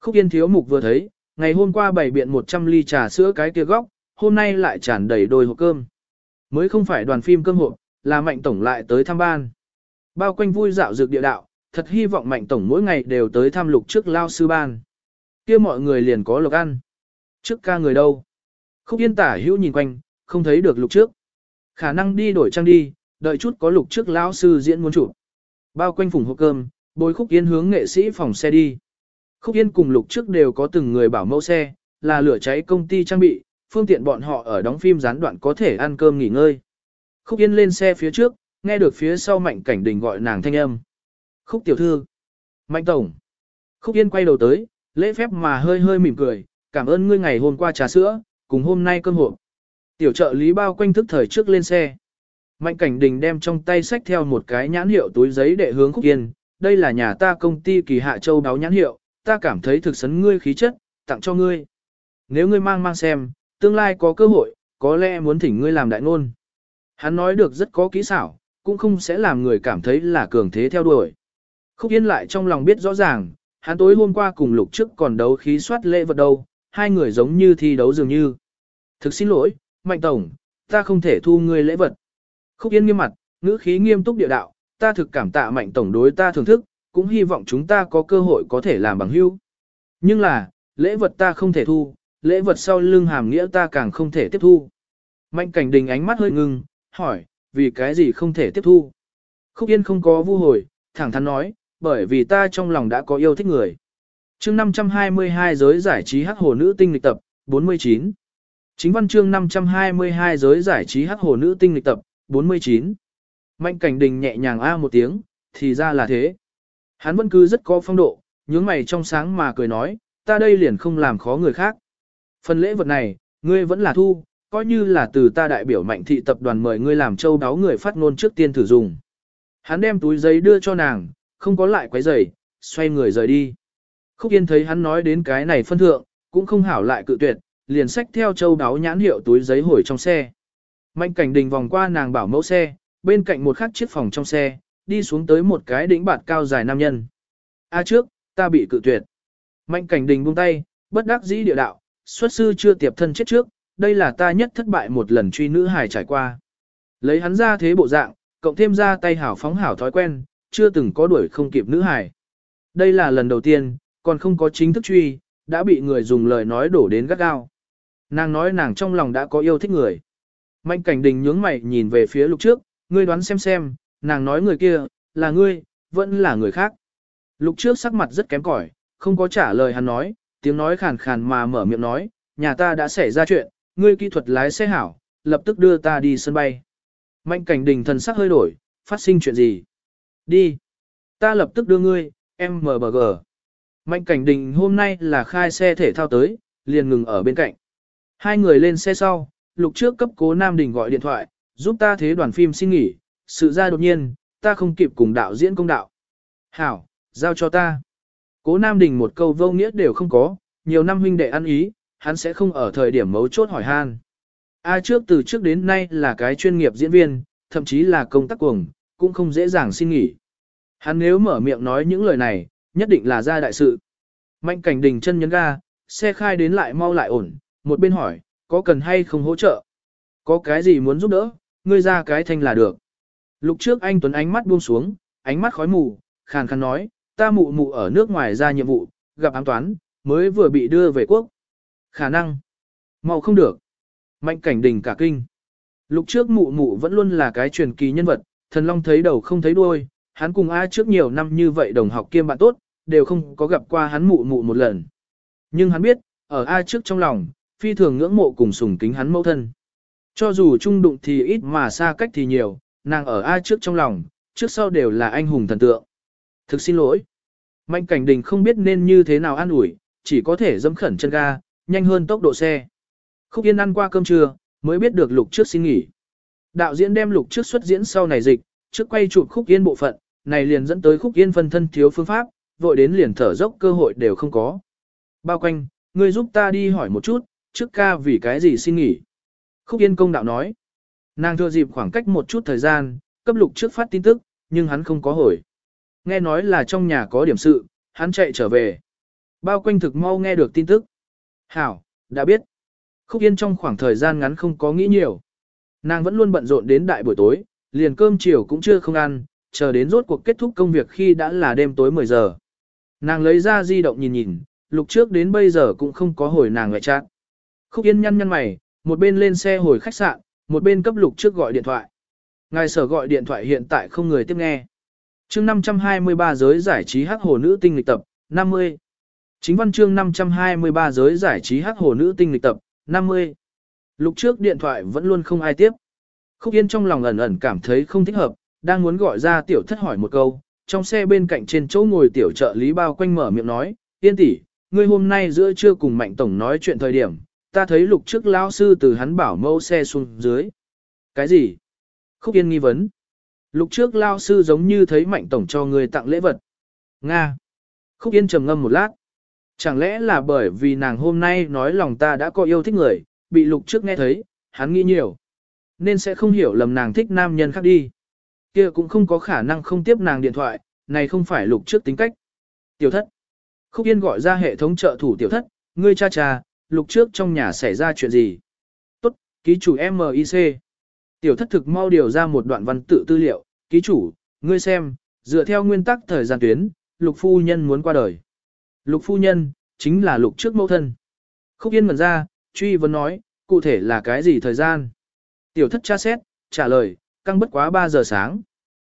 Khúc Yên thiếu mục vừa thấy, ngày hôm qua bày biện 100 ly trà sữa cái kia góc, hôm nay lại tràn đầy đôi hộp cơm. Mới không phải đoàn phim cơm hộp, là mạnh tổng lại tới thăm ban. Bao quanh vui dạo dược địa đạo, thật hy vọng mạnh tổng mỗi ngày đều tới thăm lục trước lao sư ban kia mọi người liền có lộc ăn. Trước ca người đâu? Khúc yên tả hữu nhìn quanh, không thấy được lục trước. Khả năng đi đổi trang đi, đợi chút có lục trước lão sư diễn muốn chụp. Bao quanh phủng hộp cơm, bối khúc yên hướng nghệ sĩ phòng xe đi. Khúc yên cùng lục trước đều có từng người bảo mẫu xe, là lửa cháy công ty trang bị, phương tiện bọn họ ở đóng phim gián đoạn có thể ăn cơm nghỉ ngơi. Khúc yên lên xe phía trước, nghe được phía sau mạnh cảnh đình gọi nàng thanh âm. Khúc tiểu thư. Mạnh tổng. Khúc yên quay đầu tới, lễ phép mà hơi hơi mỉm cười, cảm ơn ngươi ngày hôm qua trà sữa, cùng hôm nay cơm hộp. Tiểu trợ lý bao quanh thức thời trước lên xe. Mạnh cảnh đình đem trong tay sách theo một cái nhãn hiệu túi giấy để hướng khúc yên. Đây là nhà ta công ty kỳ hạ châu đáo nhãn hiệu, ta cảm thấy thực sấn ngươi khí chất, tặng cho ngươi. Nếu ngươi mang mang xem, tương lai có cơ hội, có lẽ muốn thỉnh ngươi làm đại ngôn. Hắn nói được rất có kỹ xảo, cũng không sẽ làm người cảm thấy là cường thế theo đuổi. Khúc Yên lại trong lòng biết rõ ràng, hắn tối hôm qua cùng lục trước còn đấu khí soát lễ vật đâu, hai người giống như thi đấu dường như. Thực xin lỗi, Mạnh Tổng, ta không thể thu ngươi lễ vật. Khúc Yên nghiêm mặt, ngữ khí nghiêm túc địa đạo, ta thực cảm tạ Mạnh Tổng đối ta thưởng thức, cũng hy vọng chúng ta có cơ hội có thể làm bằng hữu. Nhưng là, lễ vật ta không thể thu, lễ vật sau lưng hàm nghĩa ta càng không thể tiếp thu. Mạnh cảnh đình ánh mắt hơi ngưng, hỏi, vì cái gì không thể tiếp thu? Khúc Yên không có vu hồi, thẳng thắn nói, bởi vì ta trong lòng đã có yêu thích người. chương 522 giới giải trí hắc hồ nữ tinh lịch tập, 49. Chính văn chương 522 giới giải trí hắc hồ nữ tinh lịch tập, 49. Mạnh cảnh đình nhẹ nhàng a một tiếng, thì ra là thế. Hắn vẫn cứ rất có phong độ, nhướng mày trong sáng mà cười nói, ta đây liền không làm khó người khác. Phần lễ vật này, ngươi vẫn là thu, coi như là từ ta đại biểu mạnh thị tập đoàn mời ngươi làm châu đáo người phát ngôn trước tiên thử dùng. Hắn đem túi giấy đưa cho nàng, không có lại quấy giày, xoay người rời đi. Khúc Yên thấy hắn nói đến cái này phân thượng, cũng không hảo lại cự tuyệt, liền xách theo châu đáo nhãn hiệu túi giấy hồi trong xe. Mạnh cảnh đình vòng qua nàng bảo mẫu xe, bên cạnh một khắc chiếc phòng trong xe, đi xuống tới một cái đỉnh bạt cao dài nam nhân. A trước, ta bị cự tuyệt. Mạnh cảnh đình buông tay, bất đắc dĩ địa đạo, xuất sư chưa tiệp thân chết trước, đây là ta nhất thất bại một lần truy nữ hài trải qua. Lấy hắn ra thế bộ dạng, cộng thêm ra tay hảo phóng hảo thói quen, chưa từng có đuổi không kịp nữ hải, Đây là lần đầu tiên, còn không có chính thức truy, đã bị người dùng lời nói đổ đến gắt gao. Nàng nói nàng trong lòng đã có yêu thích người. Mạnh cảnh đình nhướng mày nhìn về phía lục trước, ngươi đoán xem xem, nàng nói người kia, là ngươi, vẫn là người khác. Lục trước sắc mặt rất kém cỏi, không có trả lời hắn nói, tiếng nói khàn khàn mà mở miệng nói, nhà ta đã xảy ra chuyện, ngươi kỹ thuật lái xe hảo, lập tức đưa ta đi sân bay. Mạnh cảnh đình thần sắc hơi đổi, phát sinh chuyện gì? Đi. Ta lập tức đưa ngươi, MBG. Mạnh cảnh đình hôm nay là khai xe thể thao tới, liền ngừng ở bên cạnh. Hai người lên xe sau, lục trước cấp cố Nam Đình gọi điện thoại, giúp ta thế đoàn phim xin nghỉ, sự ra đột nhiên, ta không kịp cùng đạo diễn công đạo. Hảo, giao cho ta. Cố Nam Đình một câu vô nghĩa đều không có, nhiều năm huynh đệ ăn ý, hắn sẽ không ở thời điểm mấu chốt hỏi han. A trước từ trước đến nay là cái chuyên nghiệp diễn viên, thậm chí là công tác cuồng, cũng không dễ dàng xin nghỉ. Hắn nếu mở miệng nói những lời này, nhất định là ra đại sự. Mạnh cảnh đình chân nhấn ga, xe khai đến lại mau lại ổn, một bên hỏi, có cần hay không hỗ trợ? Có cái gì muốn giúp đỡ, ngươi ra cái thanh là được. lúc trước anh Tuấn ánh mắt buông xuống, ánh mắt khói mù, khàn khàn nói, ta mụ mụ ở nước ngoài ra nhiệm vụ, gặp ám toán, mới vừa bị đưa về quốc. Khả năng, mau không được. Mạnh cảnh đình cả kinh. lúc trước mụ mụ vẫn luôn là cái truyền kỳ nhân vật, thần long thấy đầu không thấy đuôi, hắn cùng A trước nhiều năm như vậy đồng học kiêm bạn tốt, đều không có gặp qua hắn mụ mụ một lần. Nhưng hắn biết, ở A trước trong lòng, phi thường ngưỡng mộ cùng sùng kính hắn mẫu thân. Cho dù chung đụng thì ít mà xa cách thì nhiều, nàng ở A trước trong lòng, trước sau đều là anh hùng thần tượng. Thực xin lỗi. Mạnh cảnh đình không biết nên như thế nào an ủi, chỉ có thể dẫm khẩn chân ga, nhanh hơn tốc độ xe. Khúc Yên ăn qua cơm trưa, mới biết được lục trước xin nghỉ. Đạo diễn đem lục trước xuất diễn sau này dịch, trước quay chụp Khúc Yên bộ phận, này liền dẫn tới Khúc Yên phân thân thiếu phương pháp, vội đến liền thở dốc cơ hội đều không có. Bao quanh, ngươi giúp ta đi hỏi một chút, trước ca vì cái gì xin nghỉ. Khúc Yên công đạo nói. Nàng thừa dịp khoảng cách một chút thời gian, cấp lục trước phát tin tức, nhưng hắn không có hồi. Nghe nói là trong nhà có điểm sự, hắn chạy trở về. Bao quanh thực mau nghe được tin tức. Hảo, đã biết. Khúc Yên trong khoảng thời gian ngắn không có nghĩ nhiều. Nàng vẫn luôn bận rộn đến đại buổi tối, liền cơm chiều cũng chưa không ăn, chờ đến rốt cuộc kết thúc công việc khi đã là đêm tối 10 giờ. Nàng lấy ra di động nhìn nhìn, lục trước đến bây giờ cũng không có hồi nàng ngoại trạng. Khúc Yên nhăn nhăn mày, một bên lên xe hồi khách sạn, một bên cấp lục trước gọi điện thoại. Ngài sở gọi điện thoại hiện tại không người tiếp nghe. chương 523 giới giải trí hắc hồ nữ tinh lịch tập, 50. Chính văn chương 523 giới giải trí hắc hồ nữ tinh lịch tập, 50. Lục trước điện thoại vẫn luôn không ai tiếp. Khúc Yên trong lòng ẩn ẩn cảm thấy không thích hợp, đang muốn gọi ra tiểu thất hỏi một câu. Trong xe bên cạnh trên chỗ ngồi tiểu trợ lý bao quanh mở miệng nói, Yên tỷ, ngươi hôm nay giữa trưa cùng Mạnh Tổng nói chuyện thời điểm, ta thấy lục trước lão sư từ hắn bảo mẫu xe xuống dưới. Cái gì? Khúc Yên nghi vấn. Lục trước lao sư giống như thấy Mạnh Tổng cho người tặng lễ vật. Nga. Khúc Yên trầm ngâm một lát. Chẳng lẽ là bởi vì nàng hôm nay nói lòng ta đã có yêu thích người, bị lục trước nghe thấy, hắn nghĩ nhiều. Nên sẽ không hiểu lầm nàng thích nam nhân khác đi. kia cũng không có khả năng không tiếp nàng điện thoại, này không phải lục trước tính cách. Tiểu thất. Khúc Yên gọi ra hệ thống trợ thủ tiểu thất, ngươi cha cha, lục trước trong nhà xảy ra chuyện gì. Tốt, ký chủ MIC. Tiểu thất thực mau điều ra một đoạn văn tự tư liệu, ký chủ, ngươi xem, dựa theo nguyên tắc thời gian tuyến, lục phu nhân muốn qua đời. Lục phu nhân, chính là lục trước mẫu thân. Khúc Yên mở ra, truy vấn nói, cụ thể là cái gì thời gian? Tiểu thất tra xét, trả lời, căng bất quá 3 giờ sáng.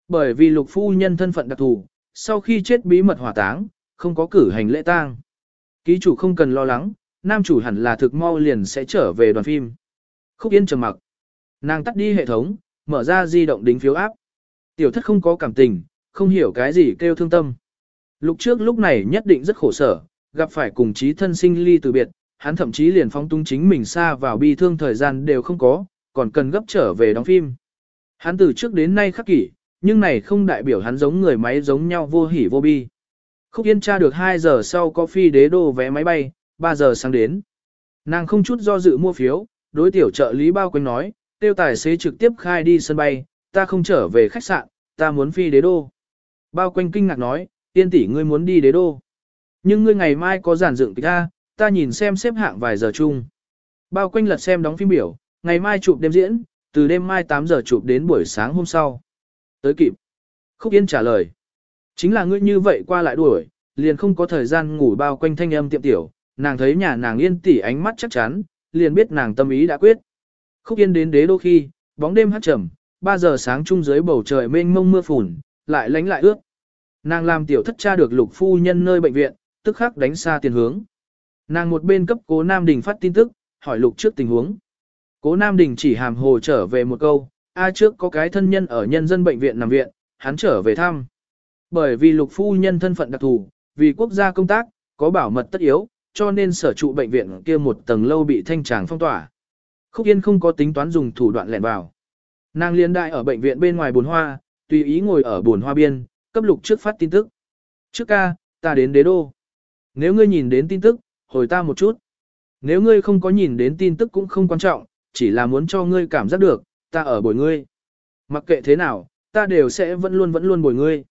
Bởi vì lục phu nhân thân phận đặc thù, sau khi chết bí mật hỏa táng, không có cử hành lễ tang. Ký chủ không cần lo lắng, nam chủ hẳn là thực mau liền sẽ trở về đoàn phim. Khúc Yên trầm mặc. Nàng tắt đi hệ thống, mở ra di động đính phiếu áp. Tiểu thất không có cảm tình, không hiểu cái gì kêu thương tâm. Lục trước lúc này nhất định rất khổ sở, gặp phải cùng chí thân sinh ly từ biệt, hắn thậm chí liền phóng tung chính mình xa vào bi thương thời gian đều không có, còn cần gấp trở về đóng phim. Hắn từ trước đến nay khắc kỷ, nhưng này không đại biểu hắn giống người máy giống nhau vô hỉ vô bi. Khúc Yên tra được 2 giờ sau có phi đế đô vé máy bay, 3 giờ sáng đến. Nàng không chút do dự mua phiếu, đối tiểu trợ lý bao quanh nói, tiêu tài xế trực tiếp khai đi sân bay, ta không trở về khách sạn, ta muốn phi đế đô. Bao quanh kinh ngạc nói, tiên tỷ ngươi muốn đi đế đô. Nhưng ngươi ngày mai có giản dựng kịch ta, ta nhìn xem xếp hạng vài giờ chung. Bao quanh lật xem đóng phim biểu, ngày mai chụp đêm diễn, từ đêm mai 8 giờ chụp đến buổi sáng hôm sau. Tới kịp. Khúc Yên trả lời. Chính là ngươi như vậy qua lại đuổi, liền không có thời gian ngủ bao quanh thanh âm tiệm tiểu, nàng thấy nhà nàng yên tỉ ánh mắt chắc chắn, liền biết nàng tâm ý đã quyết. Khúc Yên đến đế đô khi, bóng đêm hát trầm, 3 giờ sáng chung dưới bầu trời mênh mông mưa phùn, lại lánh lại ướt. Nàng làm tiểu thất tra được lục phu nhân nơi bệnh viện, tức khắc đánh xa tiền hướng. Nàng một bên cấp cố Nam Đình phát tin tức, hỏi lục trước tình huống. Cố Nam Đình chỉ hàm hồ trở về một câu, A trước có cái thân nhân ở nhân dân bệnh viện nằm viện, hắn trở về thăm. Bởi vì lục phu nhân thân phận đặc thù, vì quốc gia công tác, có bảo mật tất yếu, cho nên sở trụ bệnh viện kia một tầng lâu bị thanh tràng phong tỏa. Khúc Yên không có tính toán dùng thủ đoạn lẻn vào. Nàng liên đại ở bệnh viện bên ngoài bồn hoa, tùy ý ngồi ở bồn hoa biên, cấp lục trước phát tin tức. Trước ca, ta đến đế đô. Nếu ngươi nhìn đến tin tức, hồi ta một chút. Nếu ngươi không có nhìn đến tin tức cũng không quan trọng, chỉ là muốn cho ngươi cảm giác được, ta ở bồi ngươi. Mặc kệ thế nào, ta đều sẽ vẫn luôn vẫn luôn bồi ngươi.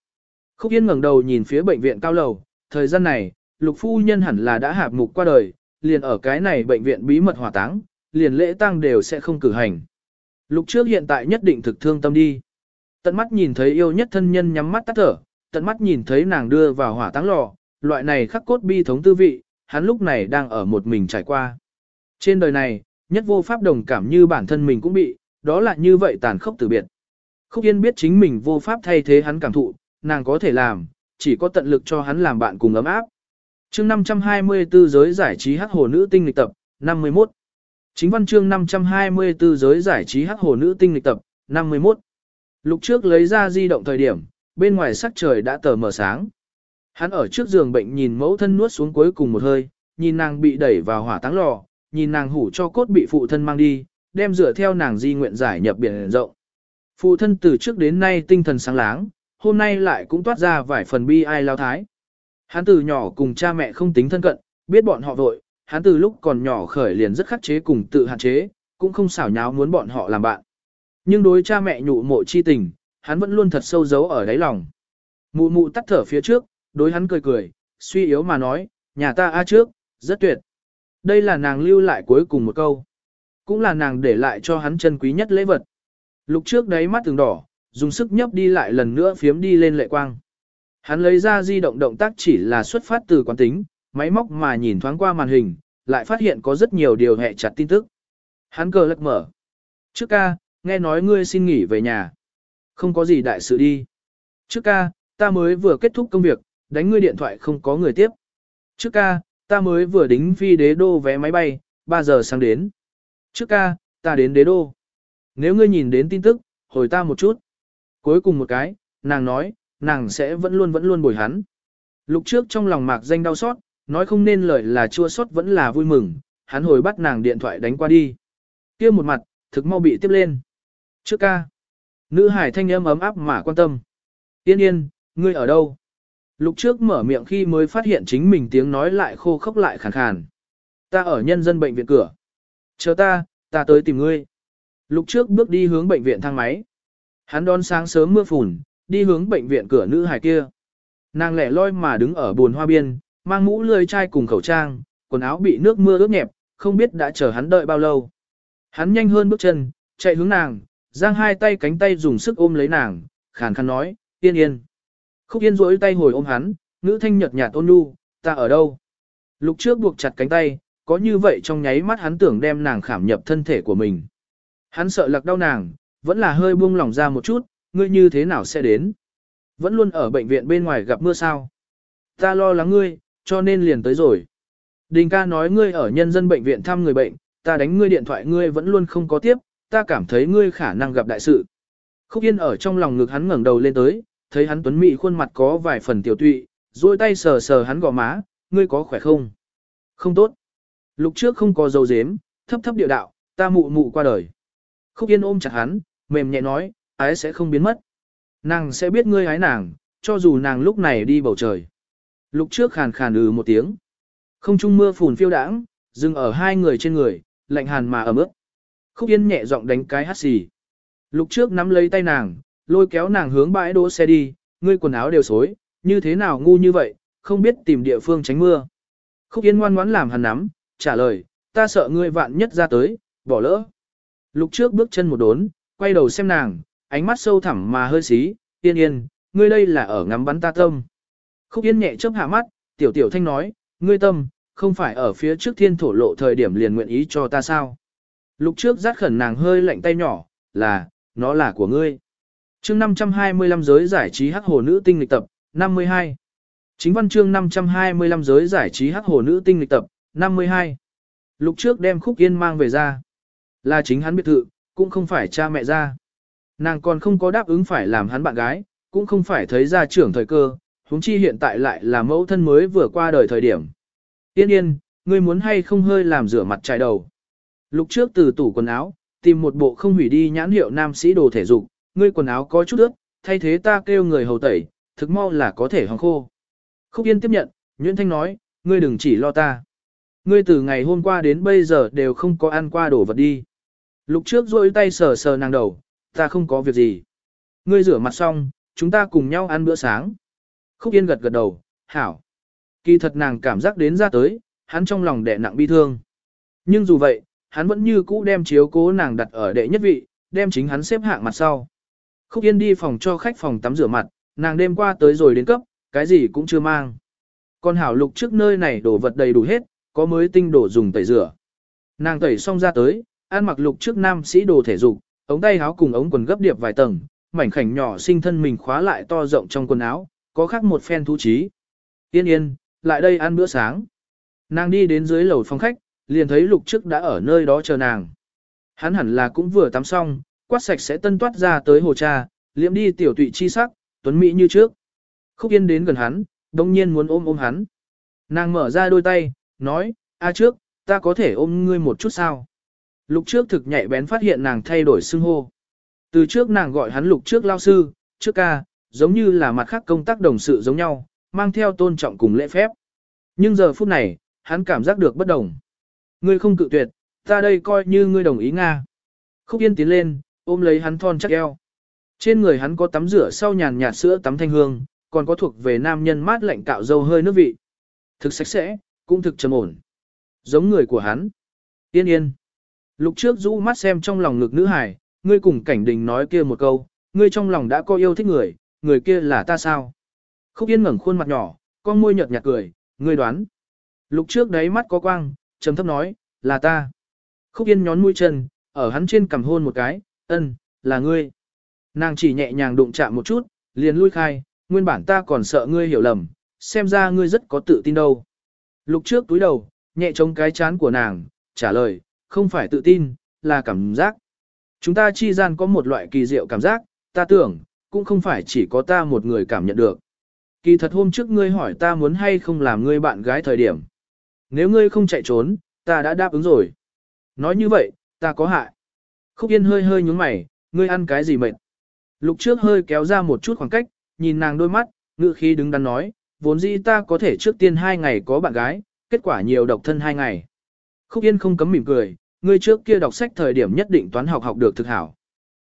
Khúc Yên ngẩng đầu nhìn phía bệnh viện cao lầu, thời gian này, lục phu nhân hẳn là đã hạp mục qua đời, liền ở cái này bệnh viện bí mật hỏa táng, liền lễ tang đều sẽ không cử hành. Lục trước hiện tại nhất định thực thương tâm đi. Tận mắt nhìn thấy yêu nhất thân nhân nhắm mắt tắt thở, tận mắt nhìn thấy nàng đưa vào hỏa táng lò, loại này khắc cốt bi thống tư vị, hắn lúc này đang ở một mình trải qua. Trên đời này, nhất vô pháp đồng cảm như bản thân mình cũng bị, đó là như vậy tàn khốc từ biệt. Khúc Yên biết chính mình vô pháp thay thế hắn cảm thụ, nàng có thể làm, chỉ có tận lực cho hắn làm bạn cùng ấm áp. chương 524 giới giải trí hát hồ nữ tinh lịch tập, 51. Chính văn chương 524 giới giải trí hát hồ nữ tinh lịch tập, 51. Lục trước lấy ra di động thời điểm, bên ngoài sắc trời đã tờ mờ sáng. Hắn ở trước giường bệnh nhìn mẫu thân nuốt xuống cuối cùng một hơi, nhìn nàng bị đẩy vào hỏa táng lò, nhìn nàng hủ cho cốt bị phụ thân mang đi, đem dựa theo nàng di nguyện giải nhập biển rộng. Phụ thân từ trước đến nay tinh thần sáng láng, hôm nay lại cũng toát ra vài phần bi ai lao thái. Hắn từ nhỏ cùng cha mẹ không tính thân cận, biết bọn họ vội, hắn từ lúc còn nhỏ khởi liền rất khắc chế cùng tự hạn chế, cũng không xảo nháo muốn bọn họ làm bạn. Nhưng đối cha mẹ nhụ mộ chi tình, hắn vẫn luôn thật sâu giấu ở đáy lòng. Mụ mụ tắt thở phía trước, đối hắn cười cười, suy yếu mà nói, nhà ta a trước, rất tuyệt. Đây là nàng lưu lại cuối cùng một câu. Cũng là nàng để lại cho hắn chân quý nhất lễ vật. Lục trước đấy mắt từng đỏ, dùng sức nhấp đi lại lần nữa phiếm đi lên lệ quang. Hắn lấy ra di động động tác chỉ là xuất phát từ quán tính, máy móc mà nhìn thoáng qua màn hình, lại phát hiện có rất nhiều điều hẹ chặt tin tức. Hắn cờ lật mở. Trước ca, nghe nói ngươi xin nghỉ về nhà. Không có gì đại sự đi. Trước ca, ta mới vừa kết thúc công việc, đánh ngươi điện thoại không có người tiếp. Trước ca, ta mới vừa đính phi đế đô vé máy bay, 3 giờ sáng đến. Trước ca, ta đến đế đô. Nếu ngươi nhìn đến tin tức, hồi ta một chút. Cuối cùng một cái, nàng nói, nàng sẽ vẫn luôn vẫn luôn bồi hắn. Lục trước trong lòng mạc danh đau xót, nói không nên lời là chua xót vẫn là vui mừng, hắn hồi bắt nàng điện thoại đánh qua đi. kia một mặt, thực mau bị tiếp lên. Trước ca. Nữ hải thanh âm ấm áp mà quan tâm. Yên yên, ngươi ở đâu? Lục trước mở miệng khi mới phát hiện chính mình tiếng nói lại khô khốc lại khàn khàn. Ta ở nhân dân bệnh viện cửa. Chờ ta, ta tới tìm ngươi. Lục trước bước đi hướng bệnh viện thang máy. Hắn đón sáng sớm mưa phùn, đi hướng bệnh viện cửa nữ hài kia. Nàng lẻ loi mà đứng ở bồn hoa biên, mang mũ lười chai cùng khẩu trang, quần áo bị nước mưa ướt nhẹp, không biết đã chờ hắn đợi bao lâu. Hắn nhanh hơn bước chân, chạy hướng nàng, giang hai tay cánh tay dùng sức ôm lấy nàng, khàn khàn nói, yên yên. Khúc yên rỗi tay hồi ôm hắn, nữ thanh nhợt nhạt ôn nhu, ta ở đâu? Lục trước buộc chặt cánh tay, có như vậy trong nháy mắt hắn tưởng đem nàng khảm nhập thân thể của mình. Hắn sợ lạc đau nàng, vẫn là hơi buông lỏng ra một chút, ngươi như thế nào sẽ đến? Vẫn luôn ở bệnh viện bên ngoài gặp mưa sao? Ta lo lắng ngươi, cho nên liền tới rồi. Đình ca nói ngươi ở nhân dân bệnh viện thăm người bệnh, ta đánh ngươi điện thoại ngươi vẫn luôn không có tiếp, ta cảm thấy ngươi khả năng gặp đại sự. Khúc Yên ở trong lòng ngực hắn ngẩng đầu lên tới, thấy hắn tuấn mỹ khuôn mặt có vài phần tiểu tụy, duỗi tay sờ sờ hắn gò má, ngươi có khỏe không? Không tốt. Lục trước không có dầu dếm, thấp thấp điệu đạo, ta mụ mụ qua đời. Khúc Yên ôm chặt hắn, mềm nhẹ nói, ái sẽ không biến mất. Nàng sẽ biết ngươi ái nàng, cho dù nàng lúc này đi bầu trời. Lục trước khàn khàn ừ một tiếng. Không trung mưa phùn phiêu đãng, dừng ở hai người trên người, lạnh hàn mà ẩm ướt. Khúc Yên nhẹ giọng đánh cái hát xì. Lục trước nắm lấy tay nàng, lôi kéo nàng hướng bãi đỗ xe đi, ngươi quần áo đều xối, như thế nào ngu như vậy, không biết tìm địa phương tránh mưa. Khúc Yên ngoan ngoãn làm hắn nắm, trả lời, ta sợ ngươi vạn nhất ra tới, bỏ lỡ. Lục trước bước chân một đốn, quay đầu xem nàng, ánh mắt sâu thẳm mà hơi xí, yên yên, ngươi đây là ở ngắm bắn ta tâm. Khúc Yên nhẹ chớp hạ mắt, tiểu tiểu thanh nói, ngươi tâm, không phải ở phía trước thiên thổ lộ thời điểm liền nguyện ý cho ta sao. Lục trước rát khẩn nàng hơi lạnh tay nhỏ, là, nó là của ngươi chương 525 giới giải trí hắc hồ nữ tinh lịch tập, 52. Chính văn chương 525 giới giải trí hắc hồ nữ tinh lịch tập, 52. Lục trước đem khúc yên mang về ra. Là chính hắn biệt thự, cũng không phải cha mẹ ra. Nàng còn không có đáp ứng phải làm hắn bạn gái, cũng không phải thấy ra trưởng thời cơ, huống chi hiện tại lại là mẫu thân mới vừa qua đời thời điểm. Yên yên, ngươi muốn hay không hơi làm rửa mặt trải đầu. Lục trước từ tủ quần áo, tìm một bộ không hủy đi nhãn hiệu nam sĩ đồ thể dục, ngươi quần áo có chút ướt, thay thế ta kêu người hầu tẩy, thực mau là có thể hong khô. Khúc Yên tiếp nhận, Nguyễn Thanh nói, ngươi đừng chỉ lo ta. Ngươi từ ngày hôm qua đến bây giờ đều không có ăn qua đổ vật đi. Lục trước rôi tay sờ sờ nàng đầu, ta không có việc gì. Ngươi rửa mặt xong, chúng ta cùng nhau ăn bữa sáng. Khúc Yên gật gật đầu, hảo. Kỳ thật nàng cảm giác đến ra tới, hắn trong lòng đẻ nặng bi thương. Nhưng dù vậy, hắn vẫn như cũ đem chiếu cố nàng đặt ở đệ nhất vị, đem chính hắn xếp hạng mặt sau. Khúc Yên đi phòng cho khách phòng tắm rửa mặt, nàng đêm qua tới rồi đến cấp, cái gì cũng chưa mang. Còn hảo lục trước nơi này đổ vật đầy đủ hết, có mới tinh đồ dùng tẩy rửa. Nàng tẩy xong ra tới, ăn mặc lục trước nam sĩ đồ thể dục, ống tay áo cùng ống quần gấp điệp vài tầng, mảnh khảnh nhỏ sinh thân mình khóa lại to rộng trong quần áo, có khác một phen thú trí. Yên yên, lại đây ăn bữa sáng. Nàng đi đến dưới lầu phòng khách, liền thấy lục trước đã ở nơi đó chờ nàng. Hắn hẳn là cũng vừa tắm xong, quát sạch sẽ tân toát ra tới hồ cha, liễm đi tiểu tụy chi sắc, tuấn mỹ như trước. Khúc yên đến gần hắn, đồng nhiên muốn ôm ôm hắn. Nàng mở ra đôi tay, nói, a trước, ta có thể ôm ngươi một chút sao? Lục trước thực nhạy bén phát hiện nàng thay đổi xưng hô. Từ trước nàng gọi hắn lục trước lao sư, trước ca, giống như là mặt khác công tác đồng sự giống nhau, mang theo tôn trọng cùng lễ phép. Nhưng giờ phút này, hắn cảm giác được bất đồng. Ngươi không cự tuyệt, ta đây coi như ngươi đồng ý Nga. Khúc Yên tiến lên, ôm lấy hắn thon chắc eo. Trên người hắn có tắm rửa sau nhàn nhạt sữa tắm thanh hương, còn có thuộc về nam nhân mát lạnh cạo dâu hơi nước vị. Thực sạch sẽ, cũng thực trầm ổn. Giống người của hắn. Yên yên. Lục trước rũ mắt xem trong lòng ngực nữ hải, ngươi cùng cảnh đình nói kia một câu, ngươi trong lòng đã có yêu thích người, người kia là ta sao? Khúc yên ngẩng khuôn mặt nhỏ, con môi nhợt nhạt cười, ngươi đoán. Lục trước đấy mắt có quang, trầm thấp nói, là ta. Khúc yên nhón mũi chân, ở hắn trên cầm hôn một cái, ân, là ngươi. Nàng chỉ nhẹ nhàng đụng chạm một chút, liền lui khai, nguyên bản ta còn sợ ngươi hiểu lầm, xem ra ngươi rất có tự tin đâu. Lục trước túi đầu, nhẹ chống cái chán của nàng, trả lời, không phải tự tin, là cảm giác. Chúng ta chi gian có một loại kỳ diệu cảm giác, ta tưởng, cũng không phải chỉ có ta một người cảm nhận được. Kỳ thật hôm trước ngươi hỏi ta muốn hay không làm ngươi bạn gái thời điểm. Nếu ngươi không chạy trốn, ta đã đáp ứng rồi. Nói như vậy, ta có hại. Khúc Yên hơi hơi nhúng mày, ngươi ăn cái gì mệt? Lục trước hơi kéo ra một chút khoảng cách, nhìn nàng đôi mắt, ngự khí đứng đắn nói, vốn dĩ ta có thể trước tiên hai ngày có bạn gái, kết quả nhiều độc thân hai ngày. Khúc Yên không cấm mỉm cười, ngươi trước kia đọc sách thời điểm nhất định toán học học được thực hảo.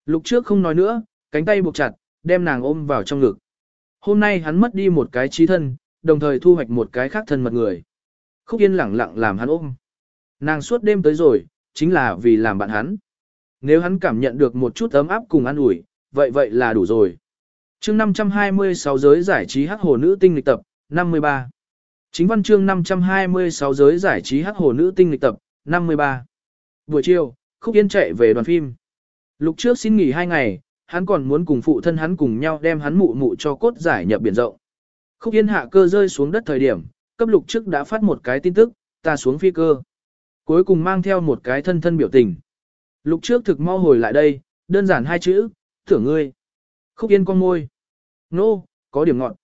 Lục trước không nói nữa, cánh tay buộc chặt, đem nàng ôm vào trong ngực. Hôm nay hắn mất đi một cái trí thân, đồng thời thu hoạch một cái khác thân mật người. Khúc Yên lặng lặng làm hắn ôm. Nàng suốt đêm tới rồi, chính là vì làm bạn hắn. Nếu hắn cảm nhận được một chút ấm áp cùng an ủi, vậy vậy là đủ rồi. chương 526 giới giải trí hắc hồ nữ tinh lịch tập, 53. Chính văn chương 526 giới giải trí hắc hồ nữ tinh lịch tập, 53. Buổi chiều, Khúc Yên chạy về đoàn phim. Lục trước xin nghỉ hai ngày, hắn còn muốn cùng phụ thân hắn cùng nhau đem hắn mụ mụ cho cốt giải nhập biển rộng. Khúc Yên hạ cơ rơi xuống đất thời điểm, cấp lục trước đã phát một cái tin tức, ta xuống phi cơ. Cuối cùng mang theo một cái thân thân biểu tình. Lục trước thực mau hồi lại đây, đơn giản hai chữ, thưởng ngươi. Khúc Yên con môi. Nô, no, có điểm ngọn.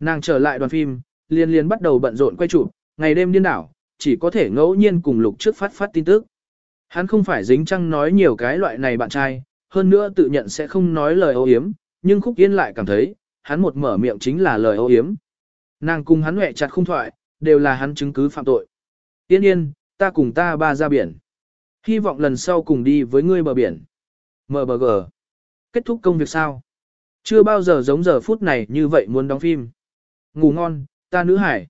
Nàng trở lại đoàn phim, liền liền bắt đầu bận rộn quay chụp, ngày đêm điên đảo, chỉ có thể ngẫu nhiên cùng lục trước phát phát tin tức. Hắn không phải dính chăng nói nhiều cái loại này bạn trai, hơn nữa tự nhận sẽ không nói lời ô hiếm, nhưng Khúc Yên lại cảm thấy, hắn một mở miệng chính là lời ô hiếm. Nàng cùng hắn hẹ chặt không thoại, đều là hắn chứng cứ phạm tội. Yên yên, ta cùng ta ba ra biển. Hy vọng lần sau cùng đi với ngươi bờ biển. MBG. Kết thúc công việc sao? Chưa bao giờ giống giờ phút này như vậy muốn đóng phim. Ngủ ngon, ta nữ hải.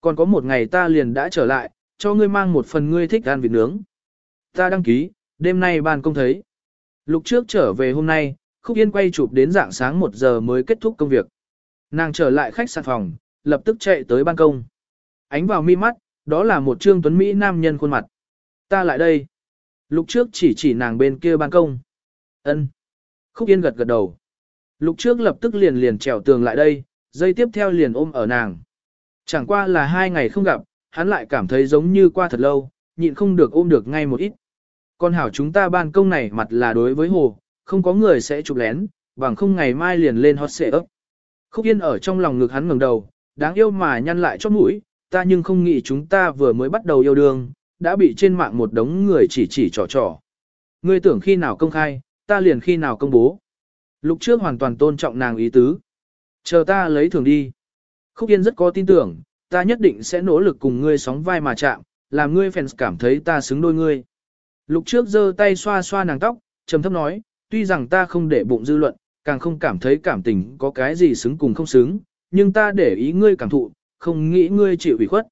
Còn có một ngày ta liền đã trở lại, cho ngươi mang một phần ngươi thích ăn vịt nướng. Ta đăng ký, đêm nay ban công thấy. Lục trước trở về hôm nay, Khúc Yên quay chụp đến dạng sáng 1 giờ mới kết thúc công việc. Nàng trở lại khách sạn phòng, lập tức chạy tới ban công. Ánh vào mi mắt, đó là một trương tuấn Mỹ nam nhân khuôn mặt. Ta lại đây. Lục trước chỉ chỉ nàng bên kia ban công. ân Khúc Yên gật gật đầu. Lục trước lập tức liền liền trèo tường lại đây, dây tiếp theo liền ôm ở nàng. Chẳng qua là hai ngày không gặp, hắn lại cảm thấy giống như qua thật lâu, nhịn không được ôm được ngay một ít. Con hảo chúng ta ban công này mặt là đối với hồ, không có người sẽ chụp lén, bằng không ngày mai liền lên hot xệ ấp. Khúc Yên ở trong lòng ngực hắn ngẩng đầu, đáng yêu mà nhăn lại chót mũi, ta nhưng không nghĩ chúng ta vừa mới bắt đầu yêu đương, đã bị trên mạng một đống người chỉ chỉ trò trò. Ngươi tưởng khi nào công khai, ta liền khi nào công bố. Lục trước hoàn toàn tôn trọng nàng ý tứ. Chờ ta lấy thường đi. Khúc Yên rất có tin tưởng, ta nhất định sẽ nỗ lực cùng ngươi sóng vai mà chạm, làm ngươi fans cảm thấy ta xứng đôi ngươi. Lục trước giơ tay xoa xoa nàng tóc, trầm thấp nói, tuy rằng ta không để bụng dư luận, càng không cảm thấy cảm tình có cái gì xứng cùng không xứng, nhưng ta để ý ngươi cảm thụ, không nghĩ ngươi chịu ủy khuất.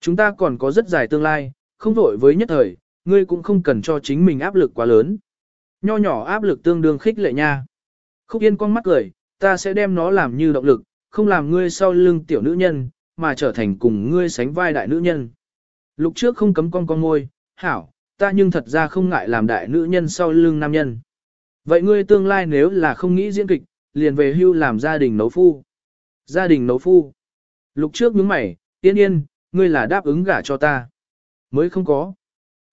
Chúng ta còn có rất dài tương lai, không vội với nhất thời, ngươi cũng không cần cho chính mình áp lực quá lớn. Nho nhỏ áp lực tương đương khích lệ nha. Khúc Yên con mắt cười, ta sẽ đem nó làm như động lực, không làm ngươi sau lưng tiểu nữ nhân, mà trở thành cùng ngươi sánh vai đại nữ nhân. Lục trước không cấm con con ngôi, hảo, ta nhưng thật ra không ngại làm đại nữ nhân sau lưng nam nhân. Vậy ngươi tương lai nếu là không nghĩ diễn kịch, liền về hưu làm gia đình nấu phu. Gia đình nấu phu. Lục trước nhướng mày, yên yên, ngươi là đáp ứng gả cho ta. Mới không có.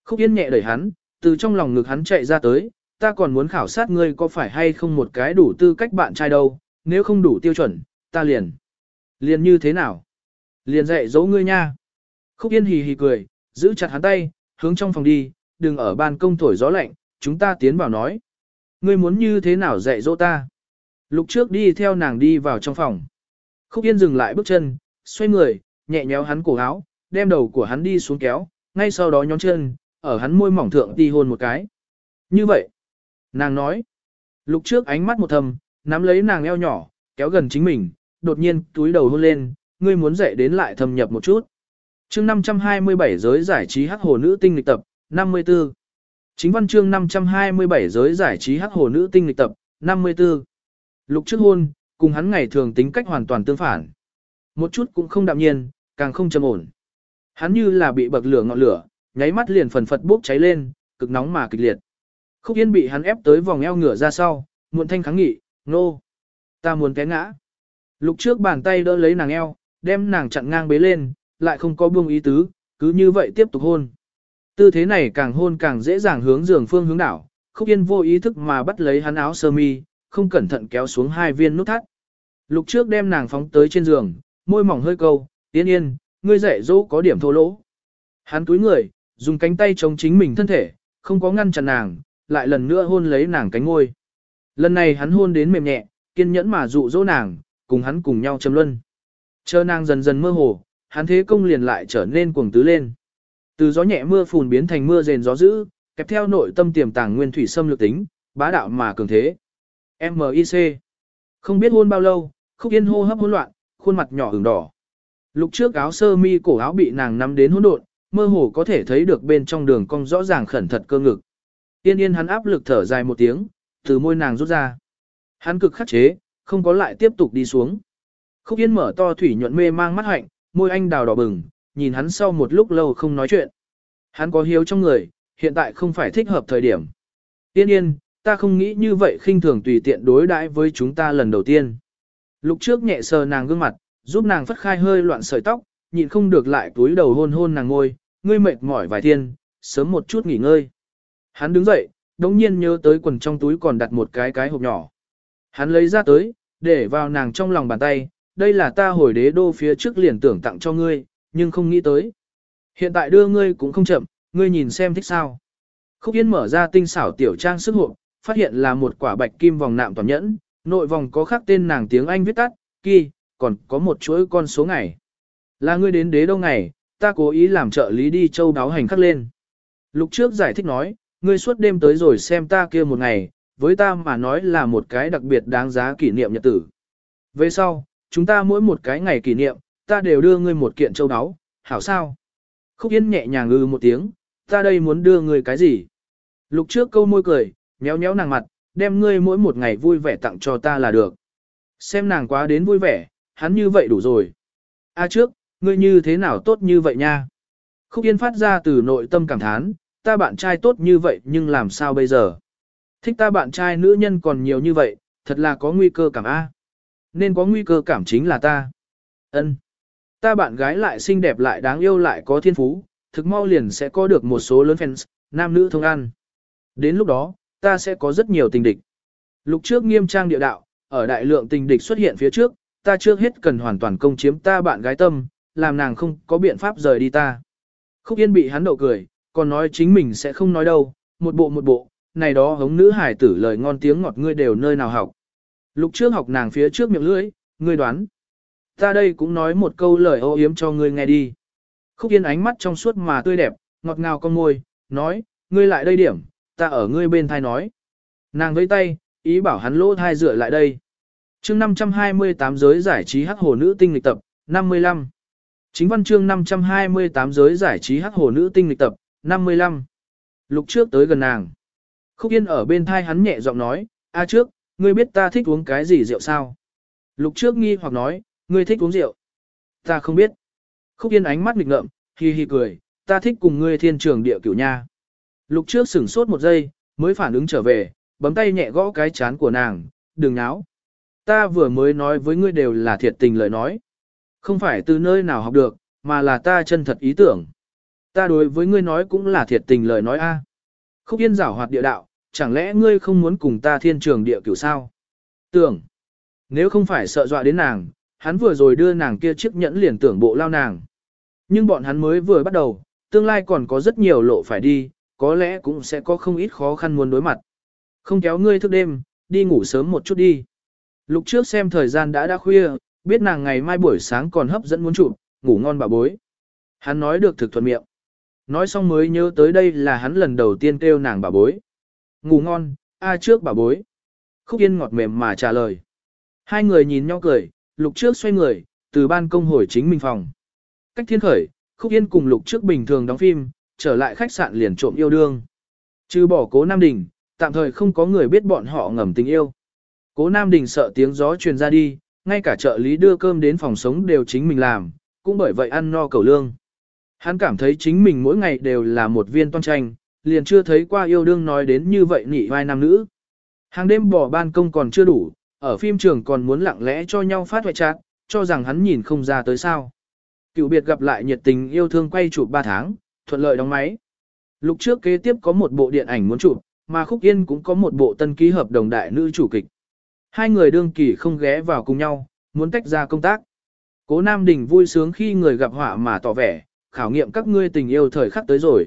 Khúc yên nhẹ đẩy hắn, từ trong lòng ngực hắn chạy ra tới, ta còn muốn khảo sát ngươi có phải hay không một cái đủ tư cách bạn trai đâu, nếu không đủ tiêu chuẩn, ta liền. Liền như thế nào? Liền dạy dỗ ngươi nha. Khúc yên hì hì cười, giữ chặt hắn tay, hướng trong phòng đi, đừng ở ban công thổi gió lạnh, chúng ta tiến vào nói. Ngươi muốn như thế nào dạy dỗ ta? Lục trước đi theo nàng đi vào trong phòng. Khúc Yên dừng lại bước chân, xoay người, nhẹ nhéo hắn cổ áo, đem đầu của hắn đi xuống kéo, ngay sau đó nhón chân, ở hắn môi mỏng thượng đi hôn một cái. Như vậy, nàng nói, lục trước ánh mắt một thầm, nắm lấy nàng eo nhỏ, kéo gần chính mình, đột nhiên túi đầu hôn lên, ngươi muốn dậy đến lại thâm nhập một chút. chương 527 giới giải trí hắc hồ nữ tinh lịch tập, 54. Chính văn chương 527 giới giải trí hắc hồ nữ tinh lịch tập, 54. Lục trước hôn, cùng hắn ngày thường tính cách hoàn toàn tương phản. Một chút cũng không đạm nhiên, càng không trầm ổn. Hắn như là bị bậc lửa ngọn lửa, nháy mắt liền phần phật bốc cháy lên, cực nóng mà kịch liệt. Khúc Yên bị hắn ép tới vòng eo ngửa ra sau, muộn thanh kháng nghị, nô. Ta muốn té ngã. Lục trước bàn tay đỡ lấy nàng eo, đem nàng chặn ngang bế lên, lại không có buông ý tứ, cứ như vậy tiếp tục hôn. Tư thế này càng hôn càng dễ dàng hướng giường phương hướng đảo, Khúc Yên vô ý thức mà bắt lấy hắn áo sơ mi, không cẩn thận kéo xuống hai viên nút thắt. Lục trước đem nàng phóng tới trên giường, môi mỏng hơi câu, yên yên, ngươi dạy dỗ có điểm thô lỗ. Hắn túi người, dùng cánh tay chống chính mình thân thể, không có ngăn chặn nàng, lại lần nữa hôn lấy nàng cánh ngôi. Lần này hắn hôn đến mềm nhẹ, kiên nhẫn mà dụ dỗ nàng, cùng hắn cùng nhau châm luân. Chờ nàng dần dần mơ hồ, hắn thế công liền lại trở nên cuồng tứ lên. Từ gió nhẹ mưa phùn biến thành mưa rền gió dữ, kẹp theo nội tâm tiềm tàng nguyên thủy xâm lược tính, bá đạo mà cường thế. M.I.C. Không biết hôn bao lâu, khúc yên hô hấp hỗn loạn, khuôn mặt nhỏ ửng đỏ. Lúc trước áo sơ mi cổ áo bị nàng nắm đến hỗn độn, mơ hồ có thể thấy được bên trong đường cong rõ ràng khẩn thật cơ ngực. Tiên yên hắn áp lực thở dài một tiếng, từ môi nàng rút ra. Hắn cực khắc chế, không có lại tiếp tục đi xuống. Khúc yên mở to thủy nhuận mê mang mắt hạnh, môi anh đào đỏ bừng, nhìn hắn sau một lúc lâu không nói chuyện. Hắn có hiếu trong người, hiện tại không phải thích hợp thời điểm. Tiên yên, ta không nghĩ như vậy khinh thường tùy tiện đối đãi với chúng ta lần đầu tiên. Lúc trước nhẹ sờ nàng gương mặt, giúp nàng phất khai hơi loạn sợi tóc, nhịn không được lại túi đầu hôn hôn nàng ngôi, ngươi mệt mỏi vài thiên, sớm một chút nghỉ ngơi. Hắn đứng dậy, đống nhiên nhớ tới quần trong túi còn đặt một cái cái hộp nhỏ. Hắn lấy ra tới, để vào nàng trong lòng bàn tay, đây là ta hồi đế đô phía trước liền tưởng tặng cho ngươi, nhưng không nghĩ tới. Hiện tại đưa ngươi cũng không chậm, ngươi nhìn xem thích sao. Khúc Yên mở ra tinh xảo tiểu trang sức hộp, phát hiện là một quả bạch kim vòng nạm toàn nhẫn, nội vòng có khắc tên nàng tiếng Anh viết tắt, kỳ, còn có một chuỗi con số ngày. Là ngươi đến đế đâu ngày, ta cố ý làm trợ lý đi châu đáo hành khắc lên. Lục trước giải thích nói, ngươi suốt đêm tới rồi xem ta kia một ngày, với ta mà nói là một cái đặc biệt đáng giá kỷ niệm nhật tử. Về sau, chúng ta mỗi một cái ngày kỷ niệm, ta đều đưa ngươi một kiện châu đáo, hảo sao? Khúc Yên nhẹ nhàng ngư một tiếng, ta đây muốn đưa ngươi cái gì? Lục trước câu môi cười, nhéo nhéo nàng mặt, đem ngươi mỗi một ngày vui vẻ tặng cho ta là được. Xem nàng quá đến vui vẻ, hắn như vậy đủ rồi. A trước, ngươi như thế nào tốt như vậy nha? Khúc Yên phát ra từ nội tâm cảm thán, ta bạn trai tốt như vậy nhưng làm sao bây giờ? Thích ta bạn trai nữ nhân còn nhiều như vậy, thật là có nguy cơ cảm A. Nên có nguy cơ cảm chính là ta. ân Ta bạn gái lại xinh đẹp lại đáng yêu lại có thiên phú, thực mau liền sẽ có được một số lớn fans, nam nữ thông ăn. Đến lúc đó, ta sẽ có rất nhiều tình địch. Lục trước nghiêm trang địa đạo, ở đại lượng tình địch xuất hiện phía trước, ta trước hết cần hoàn toàn công chiếm ta bạn gái tâm, làm nàng không có biện pháp rời đi ta. Khúc Yên bị hắn đậu cười, còn nói chính mình sẽ không nói đâu, một bộ một bộ, này đó hống nữ hải tử lời ngon tiếng ngọt ngươi đều nơi nào học. Lúc trước học nàng phía trước miệng lưỡi, ngươi đoán. Ta đây cũng nói một câu lời ô yếm cho ngươi nghe đi. Khúc Yên ánh mắt trong suốt mà tươi đẹp, ngọt ngào con môi, nói, ngươi lại đây điểm, ta ở ngươi bên thai nói. Nàng với tay, ý bảo hắn lỗ thai dựa lại đây chương 528 giới giải trí hắc hồ nữ tinh lịch tập, 55. Chính văn chương 528 giới giải trí hắc hồ nữ tinh lịch tập, 55. Lục trước tới gần nàng. Khúc Yên ở bên thai hắn nhẹ giọng nói, a trước, ngươi biết ta thích uống cái gì rượu sao? Lục trước nghi hoặc nói, ngươi thích uống rượu. Ta không biết. Khúc Yên ánh mắt nghịch ngợm, hi hi cười, ta thích cùng ngươi thiên trường địa cửu nha. Lục trước sửng sốt một giây, mới phản ứng trở về, bấm tay nhẹ gõ cái chán của nàng, đừng náo. Ta vừa mới nói với ngươi đều là thiệt tình lời nói. Không phải từ nơi nào học được, mà là ta chân thật ý tưởng. Ta đối với ngươi nói cũng là thiệt tình lời nói a. Khúc Yên giảo hoạt địa đạo, chẳng lẽ ngươi không muốn cùng ta thiên trường địa cửu sao? Tưởng, nếu không phải sợ dọa đến nàng, hắn vừa rồi đưa nàng kia chiếc nhẫn liền tưởng bộ lao nàng. Nhưng bọn hắn mới vừa bắt đầu, tương lai còn có rất nhiều lộ phải đi, có lẽ cũng sẽ có không ít khó khăn muốn đối mặt. Không kéo ngươi thức đêm, đi ngủ sớm một chút đi. Lục trước xem thời gian đã đã khuya, biết nàng ngày mai buổi sáng còn hấp dẫn muốn chụp, ngủ ngon bà bối. Hắn nói được thực thuận miệng. Nói xong mới nhớ tới đây là hắn lần đầu tiên kêu nàng bà bối. Ngủ ngon, a trước bà bối. Khúc Yên ngọt mềm mà trả lời. Hai người nhìn nhau cười, lục trước xoay người, từ ban công hồi chính mình phòng. Cách thiên khởi, Khúc Yên cùng lục trước bình thường đóng phim, trở lại khách sạn liền trộm yêu đương. Chứ bỏ cố Nam Đình, tạm thời không có người biết bọn họ ngầm tình yêu. Cố Nam Đình sợ tiếng gió truyền ra đi, ngay cả trợ lý đưa cơm đến phòng sống đều chính mình làm, cũng bởi vậy ăn no cầu lương. Hắn cảm thấy chính mình mỗi ngày đều là một viên toan tranh, liền chưa thấy qua yêu đương nói đến như vậy nhị vai nam nữ. Hàng đêm bỏ ban công còn chưa đủ, ở phim trường còn muốn lặng lẽ cho nhau phát hoại trạng, cho rằng hắn nhìn không ra tới sao. Cựu biệt gặp lại nhiệt tình yêu thương quay chụp 3 tháng, thuận lợi đóng máy. Lúc trước kế tiếp có một bộ điện ảnh muốn chụp, mà Khúc Yên cũng có một bộ tân ký hợp đồng đại nữ chủ kịch. Hai người đương kỳ không ghé vào cùng nhau, muốn tách ra công tác. Cố Nam Đình vui sướng khi người gặp họa mà tỏ vẻ, khảo nghiệm các ngươi tình yêu thời khắc tới rồi.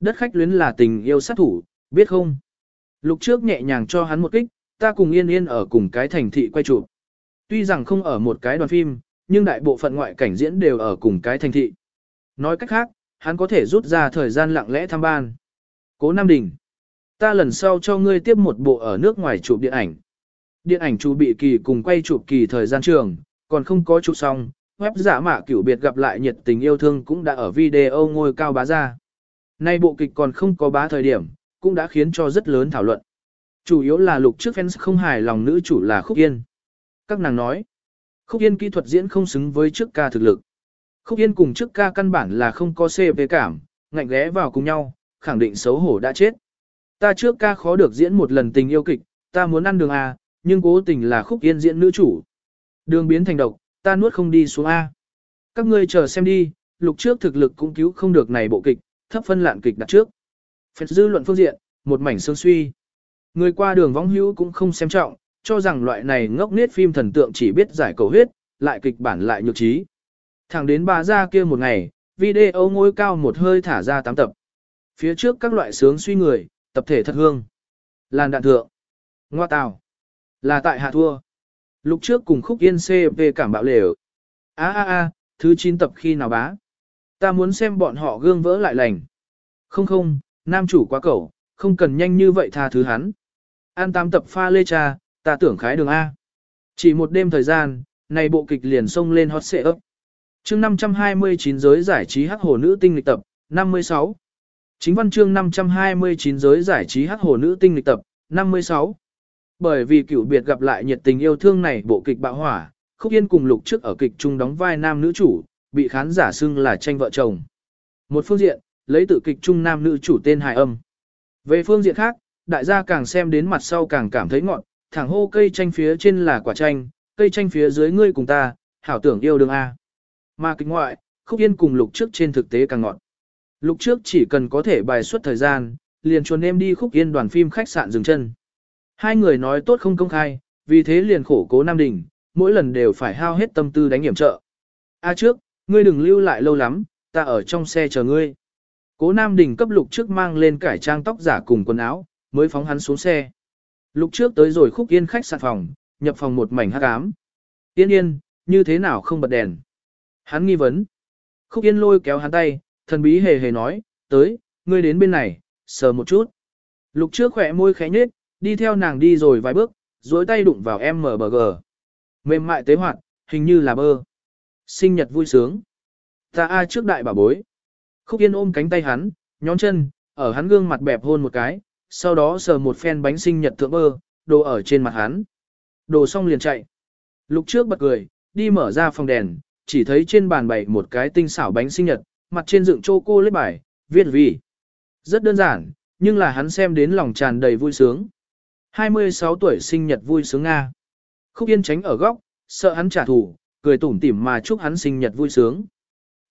Đất khách luyến là tình yêu sát thủ, biết không? Lục trước nhẹ nhàng cho hắn một kích, ta cùng yên yên ở cùng cái thành thị quay chụp. Tuy rằng không ở một cái đoàn phim, nhưng đại bộ phận ngoại cảnh diễn đều ở cùng cái thành thị. Nói cách khác, hắn có thể rút ra thời gian lặng lẽ thăm ban. Cố Nam Đình, ta lần sau cho ngươi tiếp một bộ ở nước ngoài chụp điện ảnh. Điện ảnh chủ bị kỳ cùng quay chụp kỳ thời gian trường, còn không có chụp xong, web giả mạ kiểu biệt gặp lại nhiệt tình yêu thương cũng đã ở video ngôi cao bá ra. Nay bộ kịch còn không có bá thời điểm, cũng đã khiến cho rất lớn thảo luận. Chủ yếu là lục trước fans không hài lòng nữ chủ là Khúc Yên. Các nàng nói, Khúc Yên kỹ thuật diễn không xứng với trước ca thực lực. Khúc Yên cùng trước ca căn bản là không có CV cảm, ngạnh ghé vào cùng nhau, khẳng định xấu hổ đã chết. Ta trước ca khó được diễn một lần tình yêu kịch, ta muốn ăn đường A, nhưng cố tình là Khúc Yên diễn nữ chủ. Đường biến thành độc, ta nuốt không đi xuống A. Các ngươi chờ xem đi, lục trước thực lực cũng cứu không được này bộ kịch, thấp phân lạn kịch đặt trước. Phật dư luận phương diện, một mảnh sương suy. Người qua đường vong hữu cũng không xem trọng, cho rằng loại này ngốc nết phim thần tượng chỉ biết giải cầu huyết, lại kịch bản lại nhược trí. Thẳng đến bà ra kia một ngày, video ngôi cao một hơi thả ra 8 tập. Phía trước các loại sướng suy người, tập thể thật hương. Làn đạn thượng. Ngoa tào. Là tại hạ thua. Lúc trước cùng khúc yên CP cảm bạo lều. a a a thứ 9 tập khi nào bá. Ta muốn xem bọn họ gương vỡ lại lành. Không không, nam chủ quá cẩu, không cần nhanh như vậy tha thứ hắn. An tam tập pha lê cha, ta tưởng khái đường A. Chỉ một đêm thời gian, này bộ kịch liền xông lên hot xệ ấp. chương 529 giới giải trí hắc hồ nữ tinh lịch tập, 56. Chính văn chương 529 giới giải trí hắc hồ nữ tinh lịch tập, 56. Bởi vì cựu biệt gặp lại nhiệt tình yêu thương này bộ kịch bạo hỏa, Khúc Yên cùng Lục trước ở kịch trung đóng vai nam nữ chủ, bị khán giả xưng là tranh vợ chồng. Một phương diện, lấy tự kịch trung nam nữ chủ tên hài âm. Về phương diện khác, đại gia càng xem đến mặt sau càng cảm thấy ngọn, thẳng hô cây tranh phía trên là quả tranh, cây tranh phía dưới ngươi cùng ta, hảo tưởng yêu đương A. Mà kịch ngoại, khúc yên cùng lục trước trên thực tế càng ngọn. Lục trước chỉ cần có thể bài suất thời gian, liền chuồn em đi khúc yên đoàn phim khách sạn dừng chân. Hai người nói tốt không công khai, vì thế liền khổ cố Nam Đình, mỗi lần đều phải hao hết tâm tư đánh hiểm trợ. A trước, ngươi đừng lưu lại lâu lắm, ta ở trong xe chờ ngươi. Cố Nam Đình cấp lục trước mang lên cải trang tóc giả cùng quần áo, mới phóng hắn xuống xe. Lục trước tới rồi khúc yên khách sạn phòng, nhập phòng một mảnh hắc ám. Yên yên, như thế nào không bật đèn. Hắn nghi vấn. Khúc Yên lôi kéo hắn tay, thần bí hề hề nói, tới, ngươi đến bên này, sờ một chút. Lục trước khỏe môi khẽ nhết, đi theo nàng đi rồi vài bước, dối tay đụng vào MBG. Mềm mại tế hoạt, hình như là bơ. Sinh nhật vui sướng. Ta a trước đại bà bối. Khúc Yên ôm cánh tay hắn, nhón chân, ở hắn gương mặt bẹp hôn một cái, sau đó sờ một phen bánh sinh nhật thượng bơ, đồ ở trên mặt hắn. Đồ xong liền chạy. Lục trước bật cười, đi mở ra phòng đèn, chỉ thấy trên bàn bày một cái tinh xảo bánh sinh nhật, mặt trên dựng chô cô lết bài, viết vì. Rất đơn giản, nhưng là hắn xem đến lòng tràn đầy vui sướng. 26 tuổi sinh nhật vui sướng Nga. Khúc Yên tránh ở góc, sợ hắn trả thù, cười tủm tỉm mà chúc hắn sinh nhật vui sướng.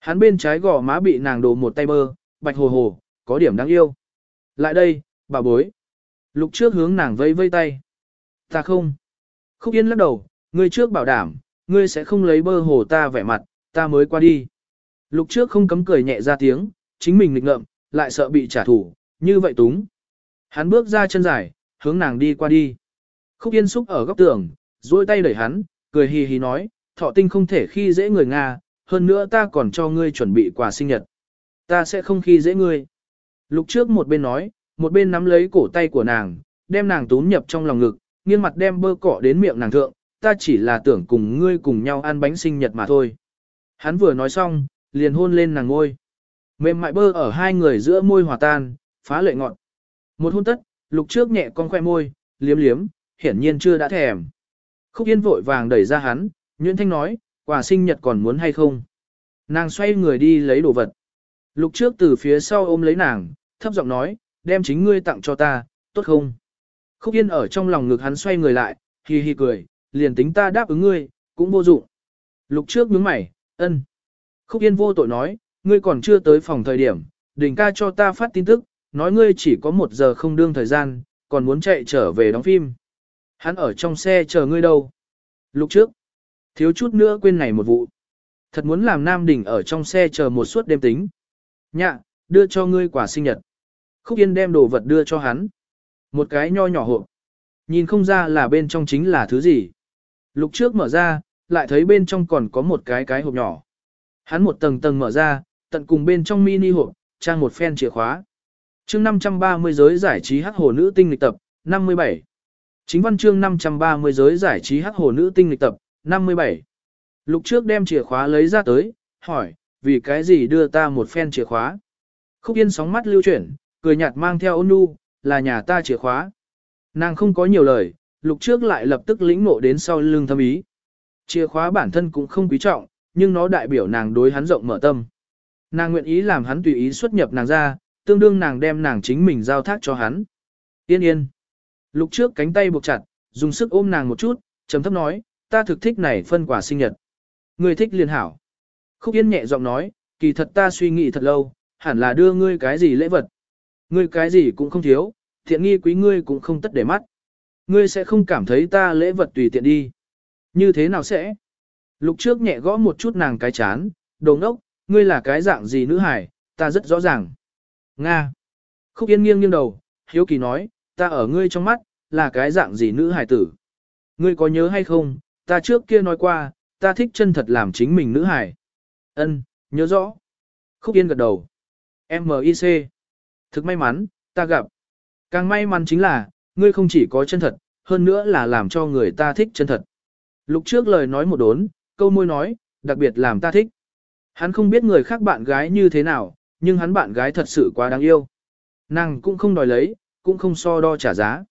Hắn bên trái gò má bị nàng đổ một tay bơ, bạch hồ hồ, có điểm đáng yêu. Lại đây, bà bối. Lục trước hướng nàng vây vây tay. Ta không. Khúc Yên lắc đầu, ngươi trước bảo đảm, ngươi sẽ không lấy bơ hồ ta vẻ mặt, ta mới qua đi. Lục trước không cấm cười nhẹ ra tiếng, chính mình nghịch ngợm, lại sợ bị trả thù, như vậy túng. Hắn bước ra chân dài, hướng nàng đi qua đi. Khúc Yên xúc ở góc tường, duỗi tay đẩy hắn, cười hì hì nói, thọ tinh không thể khi dễ người Nga, hơn nữa ta còn cho ngươi chuẩn bị quà sinh nhật. Ta sẽ không khi dễ ngươi. Lục trước một bên nói, một bên nắm lấy cổ tay của nàng, đem nàng túm nhập trong lòng ngực, nghiêng mặt đem bơ cỏ đến miệng nàng thượng, ta chỉ là tưởng cùng ngươi cùng nhau ăn bánh sinh nhật mà thôi. Hắn vừa nói xong, liền hôn lên nàng ngôi. Mềm mại bơ ở hai người giữa môi hòa tan, phá lệ ngọn. Một hôn tất, lục trước nhẹ con khoe môi, liếm liếm, hiển nhiên chưa đã thèm. Khúc Yên vội vàng đẩy ra hắn, Nguyễn Thanh nói, quà sinh nhật còn muốn hay không? Nàng xoay người đi lấy đồ vật. Lục trước từ phía sau ôm lấy nàng, thấp giọng nói, đem chính ngươi tặng cho ta, tốt không? Khúc Yên ở trong lòng ngực hắn xoay người lại, hi hi cười, liền tính ta đáp ứng ngươi, cũng vô dụng. Lục trước nhướng mày, ân. Khúc Yên vô tội nói, ngươi còn chưa tới phòng thời điểm, đỉnh ca cho ta phát tin tức, nói ngươi chỉ có một giờ không đương thời gian, còn muốn chạy trở về đóng phim. Hắn ở trong xe chờ ngươi đâu. Lục trước, thiếu chút nữa quên này một vụ. Thật muốn làm Nam Đình ở trong xe chờ một suốt đêm tính. Nhạ, đưa cho ngươi quả sinh nhật. Khúc Yên đem đồ vật đưa cho hắn. Một cái nho nhỏ hộp. Nhìn không ra là bên trong chính là thứ gì. Lục trước mở ra, lại thấy bên trong còn có một cái cái hộp nhỏ. Hắn một tầng tầng mở ra, tận cùng bên trong mini hộp, trang một phen chìa khóa chương 530 giới giải trí hắc hồ nữ tinh lịch tập, 57. Chính văn chương 530 giới giải trí hắc hồ nữ tinh lịch tập, 57. Lục trước đem chìa khóa lấy ra tới, hỏi, vì cái gì đưa ta một phen chìa khóa? Khúc Yên sóng mắt lưu chuyển, cười nhạt mang theo ôn nu, là nhà ta chìa khóa. Nàng không có nhiều lời, lục trước lại lập tức lĩnh ngộ đến sau lưng thâm ý. Chìa khóa bản thân cũng không quý trọng, nhưng nó đại biểu nàng đối hắn rộng mở tâm. Nàng nguyện ý làm hắn tùy ý xuất nhập nàng ra, tương đương nàng đem nàng chính mình giao thác cho hắn. Yên yên. Lục trước cánh tay buộc chặt, dùng sức ôm nàng một chút, trầm thấp nói, ta thực thích này phân quả sinh nhật. Ngươi thích liền hảo. Khúc yên nhẹ giọng nói, kỳ thật ta suy nghĩ thật lâu, hẳn là đưa ngươi cái gì lễ vật. Ngươi cái gì cũng không thiếu, thiện nghi quý ngươi cũng không tất để mắt. Ngươi sẽ không cảm thấy ta lễ vật tùy tiện đi. Như thế nào sẽ? Lục trước nhẹ gõ một chút nàng cái chán, đồ ngốc, ngươi là cái dạng gì nữ hải, ta rất rõ ràng. Nga. Khúc Yên nghiêng nghiêng đầu, hiếu kỳ nói, ta ở ngươi trong mắt, là cái dạng gì nữ hải tử. Ngươi có nhớ hay không, ta trước kia nói qua, ta thích chân thật làm chính mình nữ hải. Ân, nhớ rõ. Khúc Yên gật đầu. M.I.C. Thực may mắn, ta gặp. Càng may mắn chính là, ngươi không chỉ có chân thật, hơn nữa là làm cho người ta thích chân thật. Lúc trước lời nói một đốn, câu môi nói, đặc biệt làm ta thích. Hắn không biết người khác bạn gái như thế nào, nhưng hắn bạn gái thật sự quá đáng yêu. Nàng cũng không đòi lấy, cũng không so đo trả giá.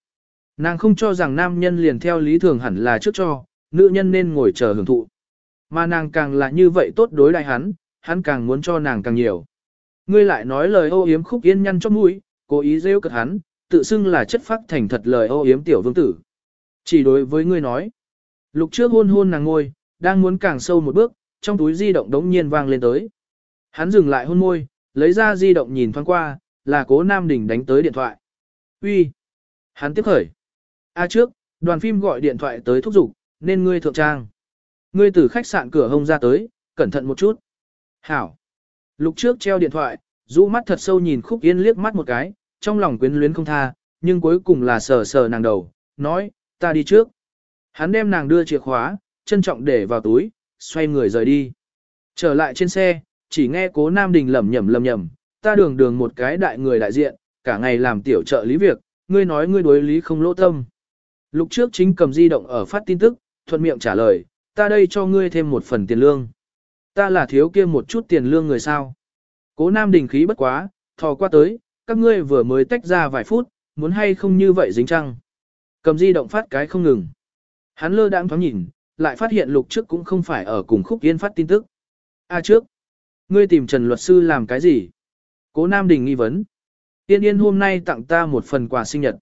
Nàng không cho rằng nam nhân liền theo lý thường hẳn là trước cho, nữ nhân nên ngồi chờ hưởng thụ. Mà nàng càng là như vậy tốt đối đại hắn, hắn càng muốn cho nàng càng nhiều. Ngươi lại nói lời ô yếm khúc yên nhăn cho mũi, cố ý rêu cực hắn, tự xưng là chất phát thành thật lời ô yếm tiểu vương tử. Chỉ đối với ngươi nói. Lục trước hôn hôn nàng ngôi, đang muốn càng sâu một bước, trong túi di động đống nhiên vang lên tới. Hắn dừng lại hôn môi, lấy ra di động nhìn thoáng qua, là cố Nam Đình đánh tới điện thoại. Uy, Hắn tiếp khởi. A trước, đoàn phim gọi điện thoại tới thúc giục, nên ngươi thượng trang. Ngươi từ khách sạn cửa hông ra tới, cẩn thận một chút. Hảo. Lục trước treo điện thoại, rũ mắt thật sâu nhìn khúc yên liếc mắt một cái, trong lòng quyến luyến không tha, nhưng cuối cùng là sờ sờ nàng đầu, nói, ta đi trước. Hắn đem nàng đưa chìa khóa, trân trọng để vào túi, xoay người rời đi. Trở lại trên xe, chỉ nghe cố Nam Đình lẩm nhẩm lẩm nhẩm, ta đường đường một cái đại người đại diện, cả ngày làm tiểu trợ lý việc, ngươi nói ngươi đối lý không lỗ tâm. Lục trước chính cầm di động ở phát tin tức, thuận miệng trả lời, ta đây cho ngươi thêm một phần tiền lương. Ta là thiếu kia một chút tiền lương người sao. Cố Nam Đình khí bất quá, thò qua tới, các ngươi vừa mới tách ra vài phút, muốn hay không như vậy dính trăng. Cầm di động phát cái không ngừng. Hắn lơ đãng thoáng nhìn, lại phát hiện lục trước cũng không phải ở cùng khúc yên phát tin tức. A trước, ngươi tìm Trần luật sư làm cái gì? Cố Nam Đình nghi vấn. Tiên yên hôm nay tặng ta một phần quà sinh nhật.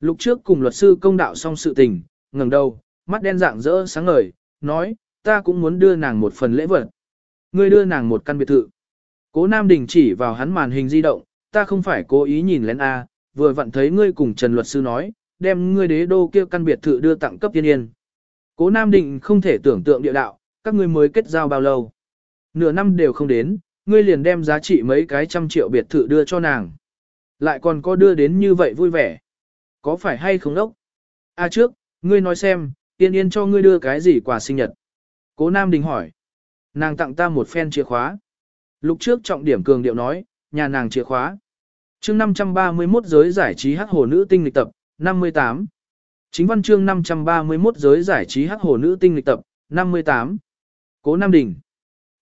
Lục trước cùng luật sư công đạo xong sự tình, ngẩng đầu, mắt đen dạng rỡ sáng ngời, nói, ta cũng muốn đưa nàng một phần lễ vật. Ngươi đưa nàng một căn biệt thự. Cố Nam Đình chỉ vào hắn màn hình di động, ta không phải cố ý nhìn lén A, vừa vặn thấy ngươi cùng Trần luật sư nói, đem ngươi đế đô kia căn biệt thự đưa tặng cấp tiên yên. Cố Nam Định không thể tưởng tượng địa đạo, các ngươi mới kết giao bao lâu. Nửa năm đều không đến, ngươi liền đem giá trị mấy cái trăm triệu biệt thự đưa cho nàng. Lại còn có đưa đến như vậy vui vẻ. Có phải hay không đốc? A trước, ngươi nói xem, tiên yên cho ngươi đưa cái gì quà sinh nhật. Cố Nam Đình hỏi. Nàng tặng ta một phen chìa khóa. Lục trước trọng điểm cường điệu nói, nhà nàng chìa khóa. chương 531 giới giải trí hắc hồ nữ tinh lịch tập, 58. Chính văn chương 531 giới giải trí hắc hồ nữ tinh lịch tập, 58. Cố Nam Đình.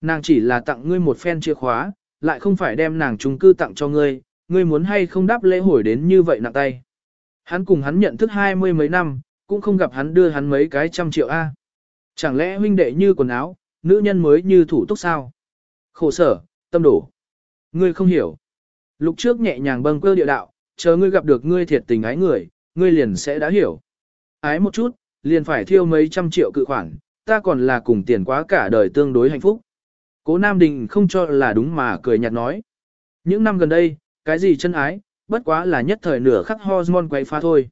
Nàng chỉ là tặng ngươi một phen chìa khóa, lại không phải đem nàng trung cư tặng cho ngươi, ngươi muốn hay không đáp lễ hồi đến như vậy nặng tay. Hắn cùng hắn nhận thức hai mươi mấy năm, cũng không gặp hắn đưa hắn mấy cái trăm triệu A. Chẳng lẽ huynh đệ như quần áo, nữ nhân mới như thủ túc sao? Khổ sở, tâm đổ. Ngươi không hiểu. Lục trước nhẹ nhàng bâng quơ địa đạo, chờ ngươi gặp được ngươi thiệt tình ái người, ngươi liền sẽ đã hiểu. Ái một chút, liền phải thiêu mấy trăm triệu cự khoản, ta còn là cùng tiền quá cả đời tương đối hạnh phúc. Cố Nam Đình không cho là đúng mà cười nhạt nói. Những năm gần đây, cái gì chân ái, bất quá là nhất thời nửa khắc hormone quay phá thôi.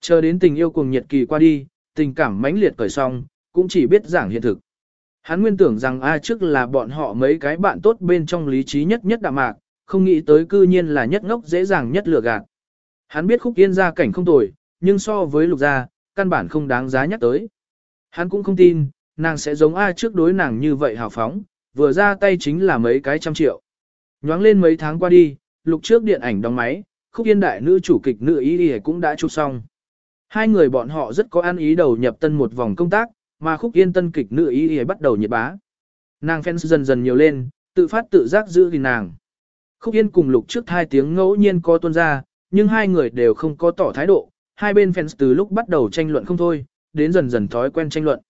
Chờ đến tình yêu cùng nhiệt kỳ qua đi, tình cảm mãnh liệt cởi xong, cũng chỉ biết giảng hiện thực. Hắn nguyên tưởng rằng A trước là bọn họ mấy cái bạn tốt bên trong lý trí nhất nhất đạm mạc, không nghĩ tới cư nhiên là nhất ngốc dễ dàng nhất lừa gạt. Hắn biết khúc yên ra cảnh không tồi, nhưng so với lục gia, căn bản không đáng giá nhắc tới. Hắn cũng không tin, nàng sẽ giống A trước đối nàng như vậy hào phóng, vừa ra tay chính là mấy cái trăm triệu. Nhoáng lên mấy tháng qua đi, lục trước điện ảnh đóng máy, khúc yên đại nữ chủ kịch nữ ý đi cũng đã chụp xong. Hai người bọn họ rất có ăn ý đầu nhập tân một vòng công tác, mà khúc yên tân kịch nữ ý ý bắt đầu nhiệt bá. Nàng fans dần dần nhiều lên, tự phát tự giác giữ gìn nàng. Khúc yên cùng lục trước hai tiếng ngẫu nhiên có tuôn ra, nhưng hai người đều không có tỏ thái độ, hai bên fans từ lúc bắt đầu tranh luận không thôi, đến dần dần thói quen tranh luận.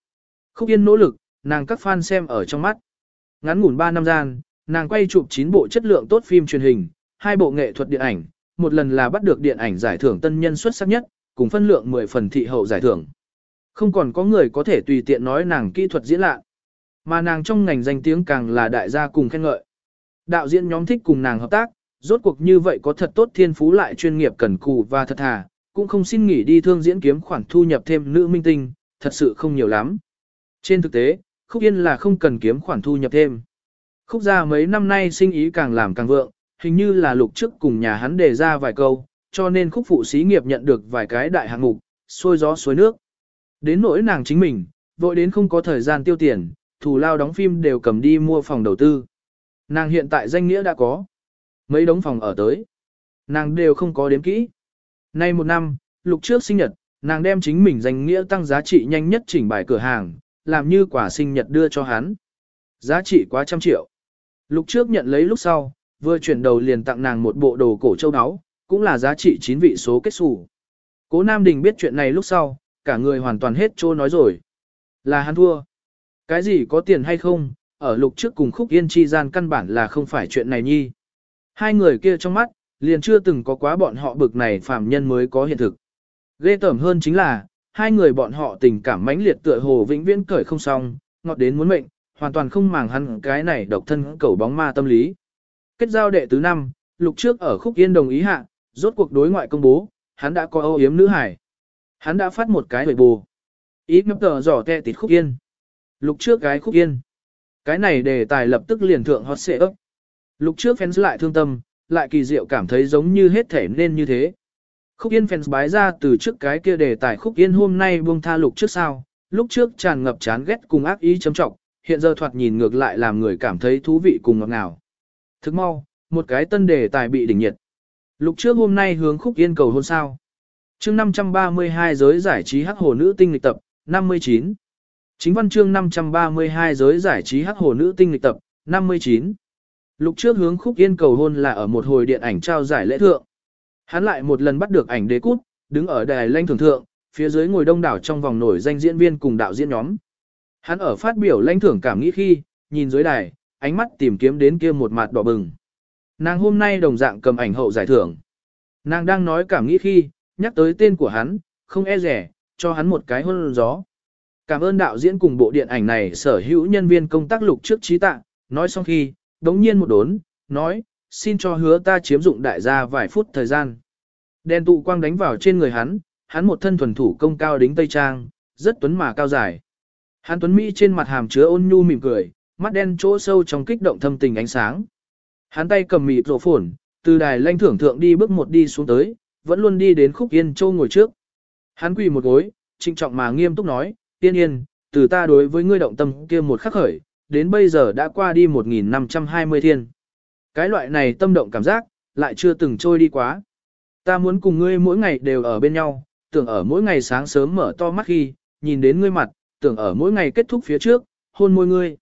Khúc yên nỗ lực, nàng các fan xem ở trong mắt. Ngắn ngủn 3 năm gian, nàng quay chụp 9 bộ chất lượng tốt phim truyền hình, hai bộ nghệ thuật điện ảnh, một lần là bắt được điện ảnh giải thưởng tân nhân xuất sắc nhất, cùng phân lượng 10 phần thị hậu giải thưởng. Không còn có người có thể tùy tiện nói nàng kỹ thuật diễn lạ, mà nàng trong ngành danh tiếng càng là đại gia cùng khen ngợi. Đạo diễn nhóm thích cùng nàng hợp tác, rốt cuộc như vậy có thật tốt thiên phú lại chuyên nghiệp cần cù và thật thà, cũng không xin nghỉ đi thương diễn kiếm khoản thu nhập thêm nữ minh tinh, thật sự không nhiều lắm. Trên thực tế, Khúc Yên là không cần kiếm khoản thu nhập thêm. Khúc ra mấy năm nay sinh ý càng làm càng vượng, hình như là lục trước cùng nhà hắn đề ra vài câu, cho nên khúc phụ xí nghiệp nhận được vài cái đại hạng mục, xôi gió suối nước. Đến nỗi nàng chính mình, vội đến không có thời gian tiêu tiền, thủ lao đóng phim đều cầm đi mua phòng đầu tư. Nàng hiện tại danh nghĩa đã có. Mấy đống phòng ở tới. Nàng đều không có đếm kỹ. Nay một năm, lục trước sinh nhật, nàng đem chính mình danh nghĩa tăng giá trị nhanh nhất chỉnh bài cửa hàng, làm như quả sinh nhật đưa cho hắn. Giá trị quá trăm triệu. Lục trước nhận lấy lúc sau, vừa chuyển đầu liền tặng nàng một bộ đồ cổ châu áo, cũng là giá trị 9 vị số kết xù. Cố Nam Đình biết chuyện này lúc sau, cả người hoàn toàn hết trô nói rồi. Là hắn thua. Cái gì có tiền hay không, ở lục trước cùng khúc yên chi gian căn bản là không phải chuyện này nhi. Hai người kia trong mắt, liền chưa từng có quá bọn họ bực này phàm nhân mới có hiện thực. Ghê tởm hơn chính là, hai người bọn họ tình cảm mãnh liệt tựa hồ vĩnh viễn cởi không xong, ngọt đến muốn mệnh, hoàn toàn không màng hắn cái này độc thân cầu bóng ma tâm lý. Kết giao đệ tứ năm, lục trước ở khúc yên đồng ý hạ, rốt cuộc đối ngoại công bố, hắn đã có âu yếm nữ hải. Hắn đã phát một cái hồi bù. Ít ngấp tờ giỏ tẹ tịt khúc yên. Lục trước gái khúc yên. Cái này đề tài lập tức liền thượng hot xệ ấp. Lục trước fans lại thương tâm, lại kỳ diệu cảm thấy giống như hết thể nên như thế. Khúc Yên fans bái ra từ trước cái kia đề tài Khúc Yên hôm nay buông tha lục trước sao, lúc trước tràn ngập chán ghét cùng ác ý chấm trọng, hiện giờ thoạt nhìn ngược lại làm người cảm thấy thú vị cùng ngọt ngào. Thức mau, một cái tân đề tài bị đỉnh nhiệt. Lục trước hôm nay hướng khúc yên cầu hôn sao. chương 532 giới giải trí hắc hồ nữ tinh lịch tập, 59. Chính văn chương 532 giới giải trí hắc hồ nữ tinh lịch tập, 59. Lục trước hướng khúc yên cầu hôn là ở một hồi điện ảnh trao giải lễ thượng. Hắn lại một lần bắt được ảnh đế cút, đứng ở đài lanh thường thượng, phía dưới ngồi đông đảo trong vòng nổi danh diễn viên cùng đạo diễn nhóm. Hắn ở phát biểu lãnh thưởng cảm nghĩ khi, nhìn dưới đài, ánh mắt tìm kiếm đến kia một mặt đỏ bừng. Nàng hôm nay đồng dạng cầm ảnh hậu giải thưởng. Nàng đang nói cảm nghĩ khi, nhắc tới tên của hắn, không e rẻ, cho hắn một cái hôn gió. Cảm ơn đạo diễn cùng bộ điện ảnh này sở hữu nhân viên công tác lục trước trí tạ, nói xong khi, đống nhiên một đốn, nói, xin cho hứa ta chiếm dụng đại gia vài phút thời gian. Đèn tụ quang đánh vào trên người hắn, hắn một thân thuần thủ công cao đính tây trang, rất tuấn mà cao dài. Hắn tuấn Mỹ trên mặt hàm chứa ôn nhu mỉm cười, mắt đen chỗ sâu trong kích động thâm tình ánh sáng. Hắn tay cầm mịt rổ phồn, từ đài lanh thưởng thượng đi bước một đi xuống tới, vẫn luôn đi đến khúc yên châu ngồi trước. Hắn quỳ một gối, trinh trọng mà nghiêm túc nói, tiên yên, từ ta đối với ngươi động tâm kia một khắc khởi, đến bây giờ đã qua đi 1.520 thiên. Cái loại này tâm động cảm giác, lại chưa từng trôi đi quá. Ta muốn cùng ngươi mỗi ngày đều ở bên nhau, tưởng ở mỗi ngày sáng sớm mở to mắt khi, nhìn đến ngươi mặt, tưởng ở mỗi ngày kết thúc phía trước, hôn môi ngươi.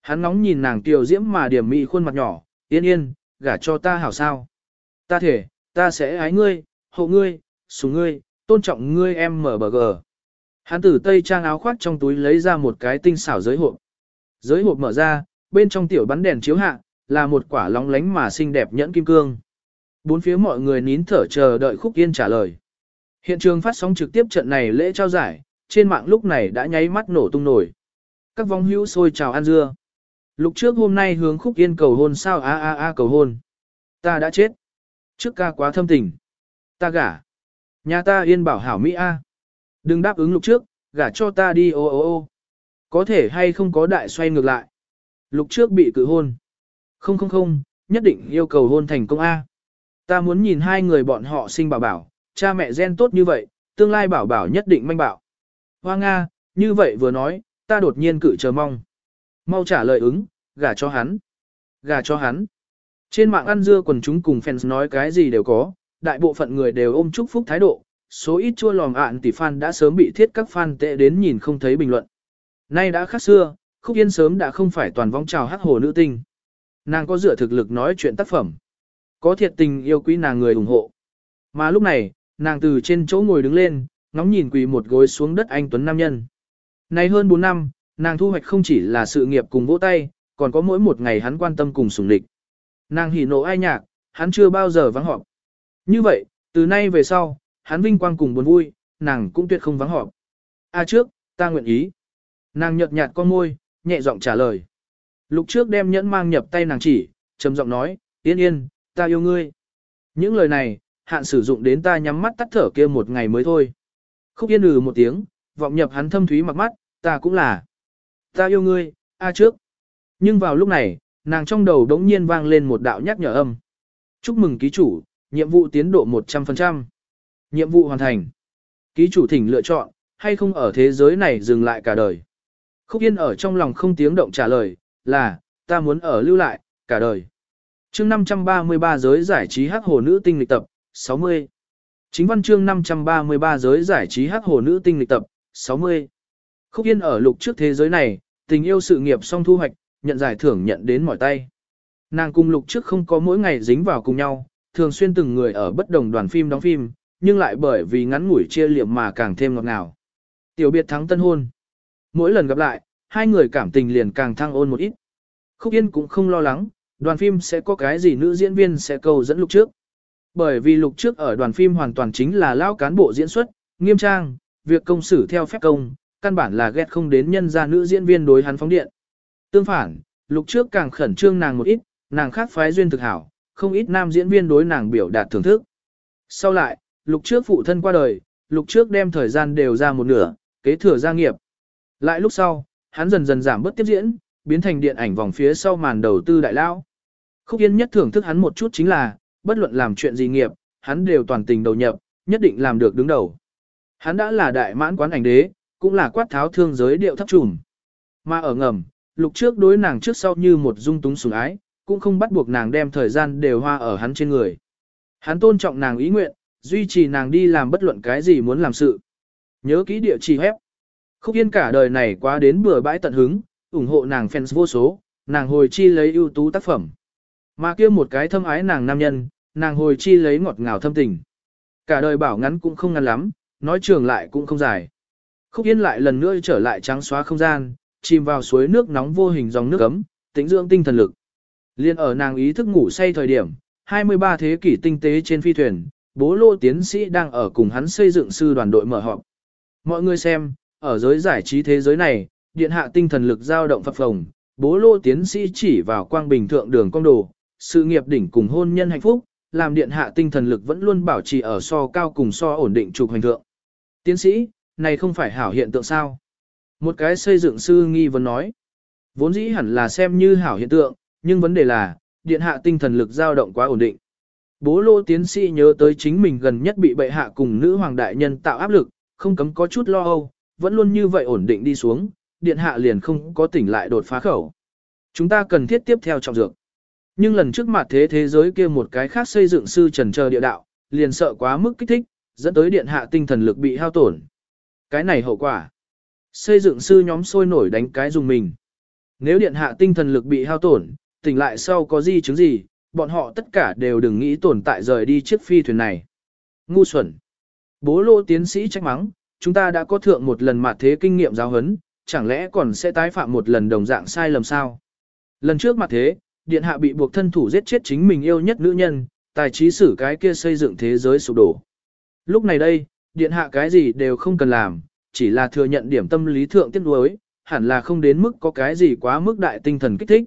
Hắn ngóng nhìn nàng tiểu diễm mà điểm mị khuôn mặt nhỏ, yên yên, gả cho ta hảo sao. Ta thể, ta sẽ ái ngươi, hộ ngươi, sủng ngươi, tôn trọng ngươi em mở bờ gờ. Hắn từ tây trang áo khoác trong túi lấy ra một cái tinh xảo giới hộp. Giới hộp mở ra, bên trong tiểu bắn đèn chiếu hạ, là một quả lóng lánh mà xinh đẹp nhẫn kim cương. Bốn phía mọi người nín thở chờ đợi Khúc Yên trả lời. Hiện trường phát sóng trực tiếp trận này lễ trao giải, trên mạng lúc này đã nháy mắt nổ tung nổi. Các vong hữu sôi chào ăn dưa. Lục trước hôm nay hướng Khúc Yên cầu hôn sao a a a cầu hôn. Ta đã chết. Trước ca quá thâm tình. Ta gả. Nhà ta yên bảo hảo Mỹ A. Đừng đáp ứng lúc trước, gả cho ta đi ô ô ô. Có thể hay không có đại xoay ngược lại. Lục trước bị cự hôn. Không không không, nhất định yêu cầu hôn thành công A. Ta muốn nhìn hai người bọn họ sinh bảo bảo, cha mẹ gen tốt như vậy, tương lai bảo bảo nhất định manh bảo. Hoa Nga, như vậy vừa nói, ta đột nhiên cự chờ mong. Mau trả lời ứng, gả cho hắn. Gả cho hắn. Trên mạng ăn dưa quần chúng cùng fans nói cái gì đều có, đại bộ phận người đều ôm chúc phúc thái độ, số ít chua lòm ạn tỷ fan đã sớm bị thiết các fan tệ đến nhìn không thấy bình luận. Nay đã khác xưa, Khúc Yên sớm đã không phải toàn vong trào hắc hồ nữ tinh. Nàng có dựa thực lực nói chuyện tác phẩm. Có thiệt tình yêu quý nàng người ủng hộ. Mà lúc này, nàng từ trên chỗ ngồi đứng lên, ngóng nhìn quỳ một gối xuống đất anh Tuấn Nam Nhân. Nay hơn 4 năm, nàng thu hoạch không chỉ là sự nghiệp cùng vỗ tay, còn có mỗi một ngày hắn quan tâm cùng sủng địch. Nàng hỉ nộ ai nhạc, hắn chưa bao giờ vắng họp. Như vậy, từ nay về sau, hắn vinh quang cùng buồn vui, nàng cũng tuyệt không vắng họp. A trước, ta nguyện ý. Nàng nhợt nhạt con môi, nhẹ giọng trả lời. Lục trước đem nhẫn mang nhập tay nàng chỉ, trầm giọng nói, yên yên, ta yêu ngươi. Những lời này, hạn sử dụng đến ta nhắm mắt tắt thở kia một ngày mới thôi. Khúc yên ừ một tiếng, vọng nhập hắn thâm thúy mặc mắt, ta cũng là. Ta yêu ngươi, a trước. Nhưng vào lúc này, nàng trong đầu đống nhiên vang lên một đạo nhắc nhở âm. Chúc mừng ký chủ, nhiệm vụ tiến độ 100%. Nhiệm vụ hoàn thành. Ký chủ thỉnh lựa chọn, hay không ở thế giới này dừng lại cả đời. Khúc Yên ở trong lòng không tiếng động trả lời, là, ta muốn ở lưu lại, cả đời. chương 533 giới giải trí Hát hồ nữ tinh lịch tập, 60. Chính văn chương 533 giới giải trí Hát hồ nữ tinh lịch tập, 60. Khúc Yên ở lục trước thế giới này, tình yêu sự nghiệp song thu hoạch, nhận giải thưởng nhận đến mỏi tay. Nàng cùng lục trước không có mỗi ngày dính vào cùng nhau, thường xuyên từng người ở bất đồng đoàn phim đóng phim, nhưng lại bởi vì ngắn ngủi chia liệm mà càng thêm ngọt ngào. Tiểu biệt thắng tân hôn. Mỗi lần gặp lại, hai người cảm tình liền càng thăng ôn một ít. Khúc Yên cũng không lo lắng, đoàn phim sẽ có cái gì nữ diễn viên sẽ cầu dẫn lục trước. Bởi vì lục trước ở đoàn phim hoàn toàn chính là lao cán bộ diễn xuất, nghiêm trang, việc công xử theo phép công, căn bản là ghét không đến nhân gia nữ diễn viên đối hắn phóng điện. Tương phản, lục trước càng khẩn trương nàng một ít, nàng khác phái duyên thực hảo, không ít nam diễn viên đối nàng biểu đạt thưởng thức. Sau lại, lục trước phụ thân qua đời, lục trước đem thời gian đều ra một nửa, kế thừa gia nghiệp. Lại lúc sau, hắn dần dần giảm bớt tiếp diễn, biến thành điện ảnh vòng phía sau màn đầu tư đại lao. Khúc Yên nhất thưởng thức hắn một chút chính là, bất luận làm chuyện gì nghiệp, hắn đều toàn tình đầu nhập, nhất định làm được đứng đầu. Hắn đã là đại mãn quán ảnh đế, cũng là quát tháo thương giới điệu thấp trùm. Mà ở ngầm, lục trước đối nàng trước sau như một dung túng sủng ái, cũng không bắt buộc nàng đem thời gian đều hoa ở hắn trên người. Hắn tôn trọng nàng ý nguyện, duy trì nàng đi làm bất luận cái gì muốn làm sự. Nhớ kỹ địa chỉ hép. Khúc Yên cả đời này quá đến bừa bãi tận hứng, ủng hộ nàng fans vô số, nàng hồi chi lấy ưu tú tác phẩm. Mà kia một cái thâm ái nàng nam nhân, nàng hồi chi lấy ngọt ngào thâm tình. Cả đời bảo ngắn cũng không ngắn lắm, nói trường lại cũng không dài. Khúc Yên lại lần nữa trở lại trắng xóa không gian, chìm vào suối nước nóng vô hình dòng nước ấm, tĩnh dưỡng tinh thần lực. Liên ở nàng ý thức ngủ say thời điểm, 23 thế kỷ tinh tế trên phi thuyền, bố lô tiến sĩ đang ở cùng hắn xây dựng sư đoàn đội mở họp. Mọi người xem, ở giới giải trí thế giới này, điện hạ tinh thần lực dao động phập phồng, bố lô tiến sĩ chỉ vào quang bình thượng đường công đồ, sự nghiệp đỉnh cùng hôn nhân hạnh phúc, làm điện hạ tinh thần lực vẫn luôn bảo trì ở so cao cùng so ổn định trục hành thượng. Tiến sĩ, này không phải hảo hiện tượng sao? Một cái xây dựng sư nghi vấn nói, vốn dĩ hẳn là xem như hảo hiện tượng, nhưng vấn đề là, điện hạ tinh thần lực dao động quá ổn định. Bố lô tiến sĩ nhớ tới chính mình gần nhất bị bệ hạ cùng nữ hoàng đại nhân tạo áp lực, không cấm có chút lo âu, vẫn luôn như vậy ổn định đi xuống, điện hạ liền không có tỉnh lại đột phá khẩu. Chúng ta cần thiết tiếp theo trọng dược. Nhưng lần trước mặt thế thế giới kia một cái khác xây dựng sư trần chờ địa đạo, liền sợ quá mức kích thích, dẫn tới điện hạ tinh thần lực bị hao tổn. Cái này hậu quả. Xây dựng sư nhóm sôi nổi đánh cái dùng mình. Nếu điện hạ tinh thần lực bị hao tổn, tỉnh lại sau có di chứng gì, bọn họ tất cả đều đừng nghĩ tồn tại rời đi chiếc phi thuyền này. Ngu xuẩn. Bố lô tiến sĩ trách mắng, chúng ta đã có thượng một lần mặt thế kinh nghiệm giáo huấn, chẳng lẽ còn sẽ tái phạm một lần đồng dạng sai lầm sao? Lần trước mặt thế, điện hạ bị buộc thân thủ giết chết chính mình yêu nhất nữ nhân, tài trí sử cái kia xây dựng thế giới sụp đổ. Lúc này đây, điện hạ cái gì đều không cần làm, chỉ là thừa nhận điểm tâm lý thượng tiết đối, hẳn là không đến mức có cái gì quá mức đại tinh thần kích thích.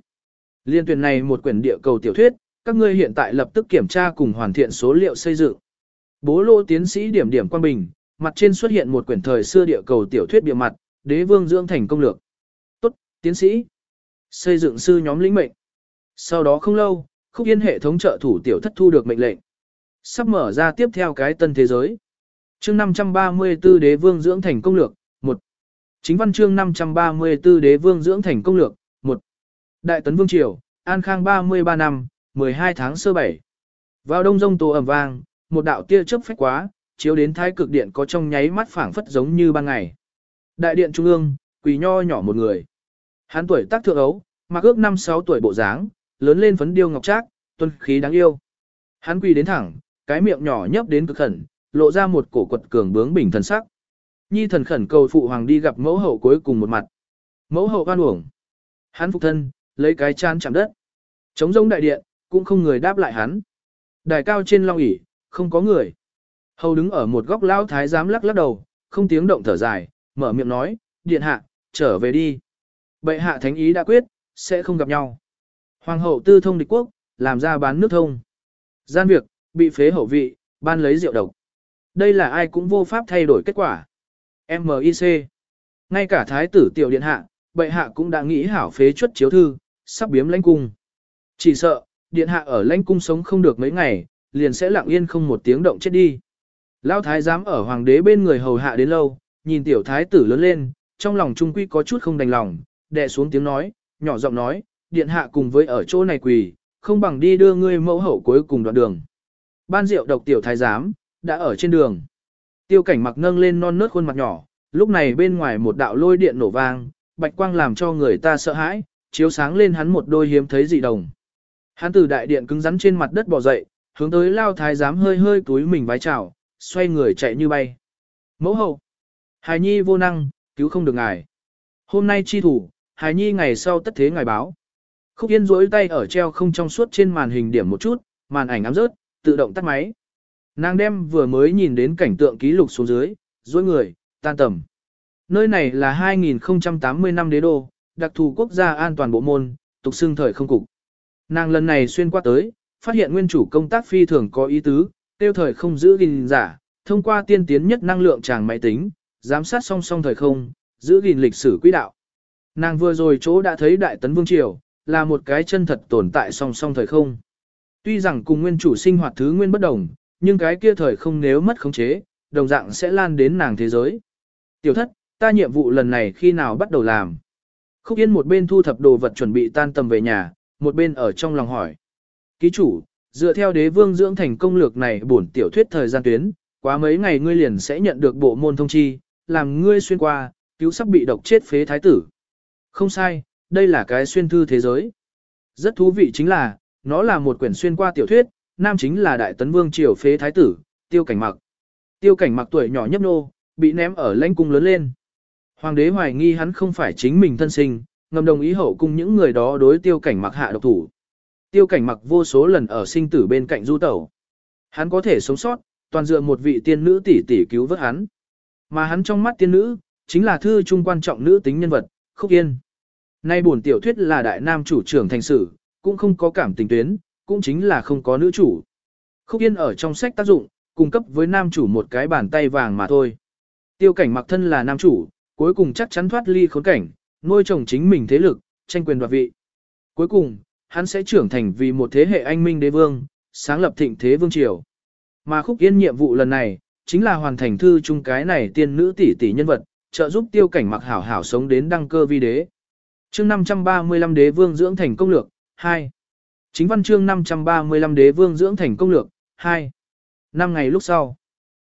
Liên tuyển này một quyển địa cầu tiểu thuyết, các ngươi hiện tại lập tức kiểm tra cùng hoàn thiện số liệu xây dựng. Bố lô tiến sĩ điểm điểm quan bình, mặt trên xuất hiện một quyển thời xưa địa cầu tiểu thuyết bìa mặt, đế vương dưỡng thành công lược. Tốt, tiến sĩ. Xây dựng sư nhóm lĩnh mệnh. Sau đó không lâu, khúc yên hệ thống trợ thủ tiểu thất thu được mệnh lệnh. Sắp mở ra tiếp theo cái tân thế giới. chương 534 đế vương dưỡng thành công lược, 1. Chính văn chương 534 đế vương dưỡng thành công lược, 1. Đại tấn vương triều, An Khang 33 năm, 12 tháng sơ 7. Vào đông rông tù ẩm vang, một đạo tia chớp phách quá, chiếu đến thái cực điện có trong nháy mắt phảng phất giống như ban ngày. Đại điện trung ương, quỳ nho nhỏ một người. Hắn tuổi tác thượng ấu, mặc ước 5-6 tuổi bộ dáng, lớn lên phấn điêu ngọc trác, tuân khí đáng yêu. Hắn quỳ đến thẳng, cái miệng nhỏ nhấp đến cực khẩn, lộ ra một cổ quật cường bướng bình thần sắc. Nhi thần khẩn cầu phụ hoàng đi gặp mẫu hậu cuối cùng một mặt. Mẫu hậu oan uổng. Hắn phục thân, lấy cái chán chạm đất. Chống rông đại điện, cũng không người đáp lại hắn. Đài cao trên long ỷ không có người. Hầu đứng ở một góc lao thái giám lắc lắc đầu, không tiếng động thở dài, mở miệng nói, điện hạ, trở về đi. Bệ hạ thánh ý đã quyết, sẽ không gặp nhau. Hoàng hậu tư thông địch quốc, làm ra bán nước thông. Gian việc, bị phế hậu vị, ban lấy rượu độc. Đây là ai cũng vô pháp thay đổi kết quả. MIC. Ngay cả thái tử tiểu điện hạ, bệ hạ cũng đã nghĩ hảo phế chuất chiếu thư, sắp biếm lãnh cung. Chỉ sợ, điện hạ ở lãnh cung sống không được mấy ngày, liền sẽ lặng yên không một tiếng động chết đi. Lão thái giám ở hoàng đế bên người hầu hạ đến lâu, nhìn tiểu thái tử lớn lên, trong lòng trung quy có chút không đành lòng, đè xuống tiếng nói, nhỏ giọng nói, điện hạ cùng với ở chỗ này quỳ, không bằng đi đưa ngươi mẫu hậu cuối cùng đoạn đường. Ban rượu độc tiểu thái giám, đã ở trên đường. Tiêu cảnh mặc nâng lên non nớt khuôn mặt nhỏ, lúc này bên ngoài một đạo lôi điện nổ vang, bạch quang làm cho người ta sợ hãi, chiếu sáng lên hắn một đôi hiếm thấy dị đồng. Hắn từ đại điện cứng rắn trên mặt đất bò dậy, hướng tới lao thái giám hơi hơi túi mình vái chào, xoay người chạy như bay. Mẫu hậu, hài nhi vô năng, cứu không được ngài. Hôm nay chi thủ, hài nhi ngày sau tất thế ngài báo. Khúc Yên rỗi tay ở treo không trong suốt trên màn hình điểm một chút, màn ảnh ám rớt, tự động tắt máy. Nàng đem vừa mới nhìn đến cảnh tượng ký lục xuống dưới, rỗi người, tan tầm. Nơi này là 2080 năm đế đô, đặc thù quốc gia an toàn bộ môn, tục xưng thời không cục. Nàng lần này xuyên qua tới, phát hiện nguyên chủ công tác phi thường có ý tứ, tiêu thời không giữ gìn giả, thông qua tiên tiến nhất năng lượng tràng máy tính, giám sát song song thời không, giữ gìn lịch sử quỹ đạo. Nàng vừa rồi chỗ đã thấy Đại Tấn Vương Triều, là một cái chân thật tồn tại song song thời không. Tuy rằng cùng nguyên chủ sinh hoạt thứ nguyên bất đồng, nhưng cái kia thời không nếu mất khống chế, đồng dạng sẽ lan đến nàng thế giới. Tiểu thất, ta nhiệm vụ lần này khi nào bắt đầu làm? Khúc Yên một bên thu thập đồ vật chuẩn bị tan tầm về nhà, một bên ở trong lòng hỏi. Ký chủ, dựa theo đế vương dưỡng thành công lược này bổn tiểu thuyết thời gian tuyến, quá mấy ngày ngươi liền sẽ nhận được bộ môn thông chi, làm ngươi xuyên qua, cứu sắp bị độc chết phế thái tử. Không sai, đây là cái xuyên thư thế giới. Rất thú vị chính là, nó là một quyển xuyên qua tiểu thuyết, nam chính là đại tấn vương triều phế thái tử, tiêu cảnh mặc. Tiêu cảnh mặc tuổi nhỏ nhấp nô, bị ném ở lãnh cung lớn lên. Hoàng đế hoài nghi hắn không phải chính mình thân sinh, ngầm đồng ý hậu cung những người đó đối tiêu cảnh mặc hạ độc thủ. Tiêu cảnh mặc vô số lần ở sinh tử bên cạnh du tẩu. Hắn có thể sống sót, toàn dựa một vị tiên nữ tỷ tỷ cứu vớt hắn. Mà hắn trong mắt tiên nữ, chính là thư trung quan trọng nữ tính nhân vật, Khúc Yên. Nay buồn tiểu thuyết là đại nam chủ trưởng thành sử, cũng không có cảm tình tuyến, cũng chính là không có nữ chủ. Khúc Yên ở trong sách tác dụng, cung cấp với nam chủ một cái bàn tay vàng mà thôi. Tiêu cảnh mặc thân là nam chủ, cuối cùng chắc chắn thoát ly khốn cảnh, nuôi chồng chính mình thế lực, tranh quyền đoạt vị. Cuối cùng, hắn sẽ trưởng thành vì một thế hệ anh minh đế vương, sáng lập thịnh thế vương triều. Mà khúc yên nhiệm vụ lần này, chính là hoàn thành thư chung cái này tiên nữ tỷ tỷ nhân vật, trợ giúp tiêu cảnh mặc hảo hảo sống đến đăng cơ vi đế. chương 535 đế vương dưỡng thành công lược, 2. Chính văn chương 535 đế vương dưỡng thành công lược, 2. Năm ngày lúc sau,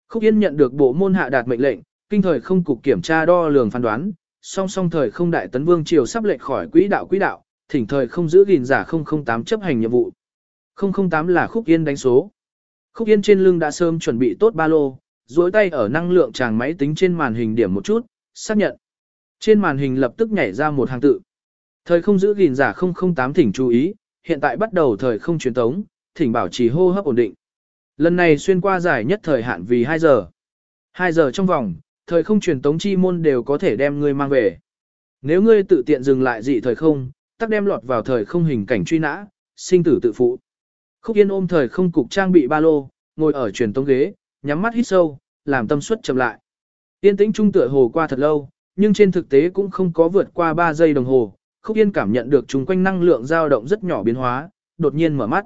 Khúc Yên nhận được bộ môn hạ đạt mệnh lệnh, kinh thời không cục kiểm tra đo lường phán đoán, song song thời không đại tấn vương triều sắp lệch khỏi quỹ đạo quỹ đạo, thỉnh thời không giữ gìn giả 008 chấp hành nhiệm vụ. 008 là Khúc Yên đánh số. Khúc Yên trên lưng đã sớm chuẩn bị tốt ba lô, duỗi tay ở năng lượng tràng máy tính trên màn hình điểm một chút, xác nhận. Trên màn hình lập tức nhảy ra một hàng tự. Thời không giữ gìn giả 008 thỉnh chú ý, hiện tại bắt đầu thời không truyền tống, thỉnh bảo trì hô hấp ổn định. Lần này xuyên qua giải nhất thời hạn vì 2 giờ. 2 giờ trong vòng, thời không truyền tống chi môn đều có thể đem ngươi mang về. Nếu ngươi tự tiện dừng lại dị thời không, tắc đem lọt vào thời không hình cảnh truy nã, sinh tử tự phụ. Khúc Yên ôm thời không cục trang bị ba lô, ngồi ở truyền tống ghế, nhắm mắt hít sâu, làm tâm suất chậm lại. Yên tĩnh trung tựa hồ qua thật lâu, nhưng trên thực tế cũng không có vượt qua 3 giây đồng hồ. Khúc Yên cảm nhận được chúng quanh năng lượng dao động rất nhỏ biến hóa, đột nhiên mở mắt.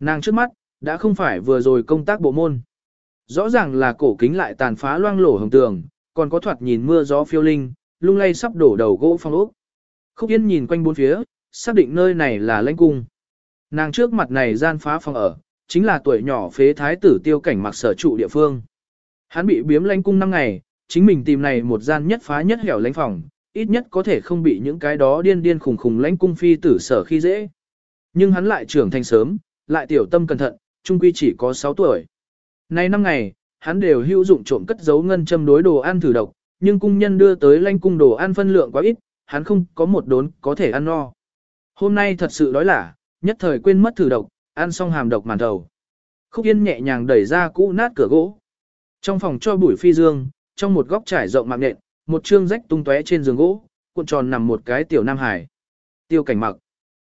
Nàng trước mắt, đã không phải vừa rồi công tác bộ môn. Rõ ràng là cổ kính lại tàn phá loang lổ hồng tường, còn có thoạt nhìn mưa gió phiêu linh, lung lay sắp đổ đầu gỗ phong ốc. Khúc Yên nhìn quanh bốn phía, xác định nơi này là lãnh cung. Nàng trước mặt này gian phá phòng ở, chính là tuổi nhỏ phế thái tử tiêu cảnh mặc sở trụ địa phương. Hắn bị biếm lãnh cung 5 ngày, chính mình tìm này một gian nhất phá nhất hẻo lãnh phòng, ít nhất có thể không bị những cái đó điên điên khùng khùng lãnh cung phi tử sở khi dễ. Nhưng hắn lại trưởng thành sớm, lại tiểu tâm cẩn thận, trung quy chỉ có 6 tuổi. Nay năm ngày, hắn đều hữu dụng trộm cất giấu ngân châm đối đồ ăn thử độc, nhưng cung nhân đưa tới lãnh cung đồ ăn phân lượng quá ít, hắn không có một đốn có thể ăn no. Hôm nay thật sự đói lả, nhất thời quên mất thử độc, ăn xong hàm độc màn đầu. Khúc Yên nhẹ nhàng đẩy ra cũ nát cửa gỗ. Trong phòng cho bụi phi dương, trong một góc trải rộng mạng nện, một chương rách tung tóe trên giường gỗ, cuộn tròn nằm một cái tiểu nam hải. Tiêu cảnh mặc.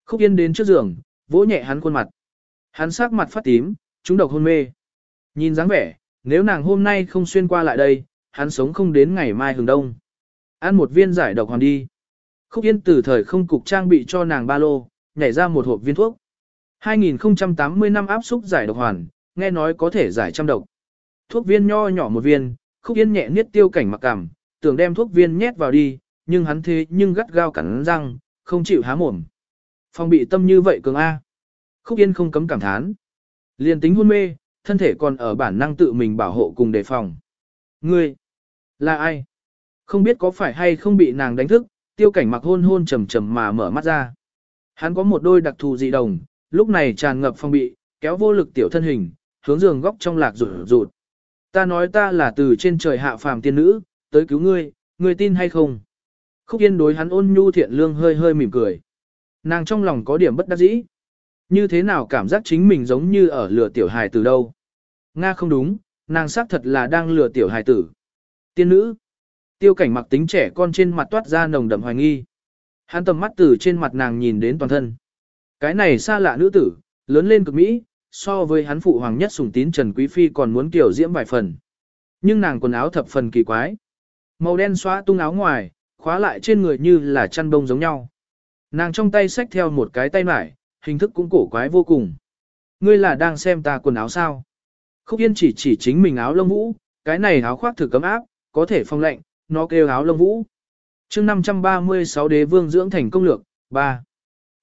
Khúc Yên đến trước giường, vỗ nhẹ hắn khuôn mặt. Hắn sắc mặt phát tím, chúng độc hôn mê. Nhìn dáng vẻ, nếu nàng hôm nay không xuyên qua lại đây, hắn sống không đến ngày mai hừng đông. Ăn một viên giải độc hoàn đi. Khúc Yên từ thời không cục trang bị cho nàng ba lô, nhảy ra một hộp viên thuốc. 2080 năm áp xúc giải độc hoàn, nghe nói có thể giải trăm độc. Thuốc viên nho nhỏ một viên, Khúc Yên nhẹ niết tiêu cảnh mặc cảm, tưởng đem thuốc viên nhét vào đi, nhưng hắn thế nhưng gắt gao cắn răng, không chịu há mồm. Phong bị tâm như vậy cường A. Khúc Yên không cấm cảm thán. Liên tính hôn mê, thân thể còn ở bản năng tự mình bảo hộ cùng đề phòng. Ngươi, là ai? Không biết có phải hay không bị nàng đánh thức, tiêu cảnh mặc hôn hôn trầm trầm mà mở mắt ra. Hắn có một đôi đặc thù dị đồng, lúc này tràn ngập phong bị, kéo vô lực tiểu thân hình, hướng giường góc trong lạc rụt rụt. Ta nói ta là từ trên trời hạ phàm tiên nữ, tới cứu ngươi, ngươi tin hay không? Khúc Yên đối hắn ôn nhu thiện lương hơi hơi mỉm cười. Nàng trong lòng có điểm bất đắc dĩ. Như thế nào cảm giác chính mình giống như ở lừa tiểu hài từ đâu? Nga không đúng, nàng xác thật là đang lừa tiểu hài tử. Tiên nữ. Tiêu cảnh mặc tính trẻ con trên mặt toát ra nồng đậm hoài nghi. Hắn tầm mắt từ trên mặt nàng nhìn đến toàn thân. Cái này xa lạ nữ tử, lớn lên cực mỹ, so với hắn phụ hoàng nhất sùng tín Trần Quý Phi còn muốn kiểu diễm vài phần. Nhưng nàng quần áo thập phần kỳ quái. Màu đen xóa tung áo ngoài, khóa lại trên người như là chăn bông giống nhau. Nàng trong tay xách theo một cái tay mải, hình thức cũng cổ quái vô cùng. Ngươi là đang xem ta quần áo sao? Khúc Yên chỉ chỉ chính mình áo lông vũ, cái này áo khoác thử cấm áp, có thể phong lạnh, nó kêu áo lông vũ. Chương 536 Đế Vương dưỡng thành công lược 3.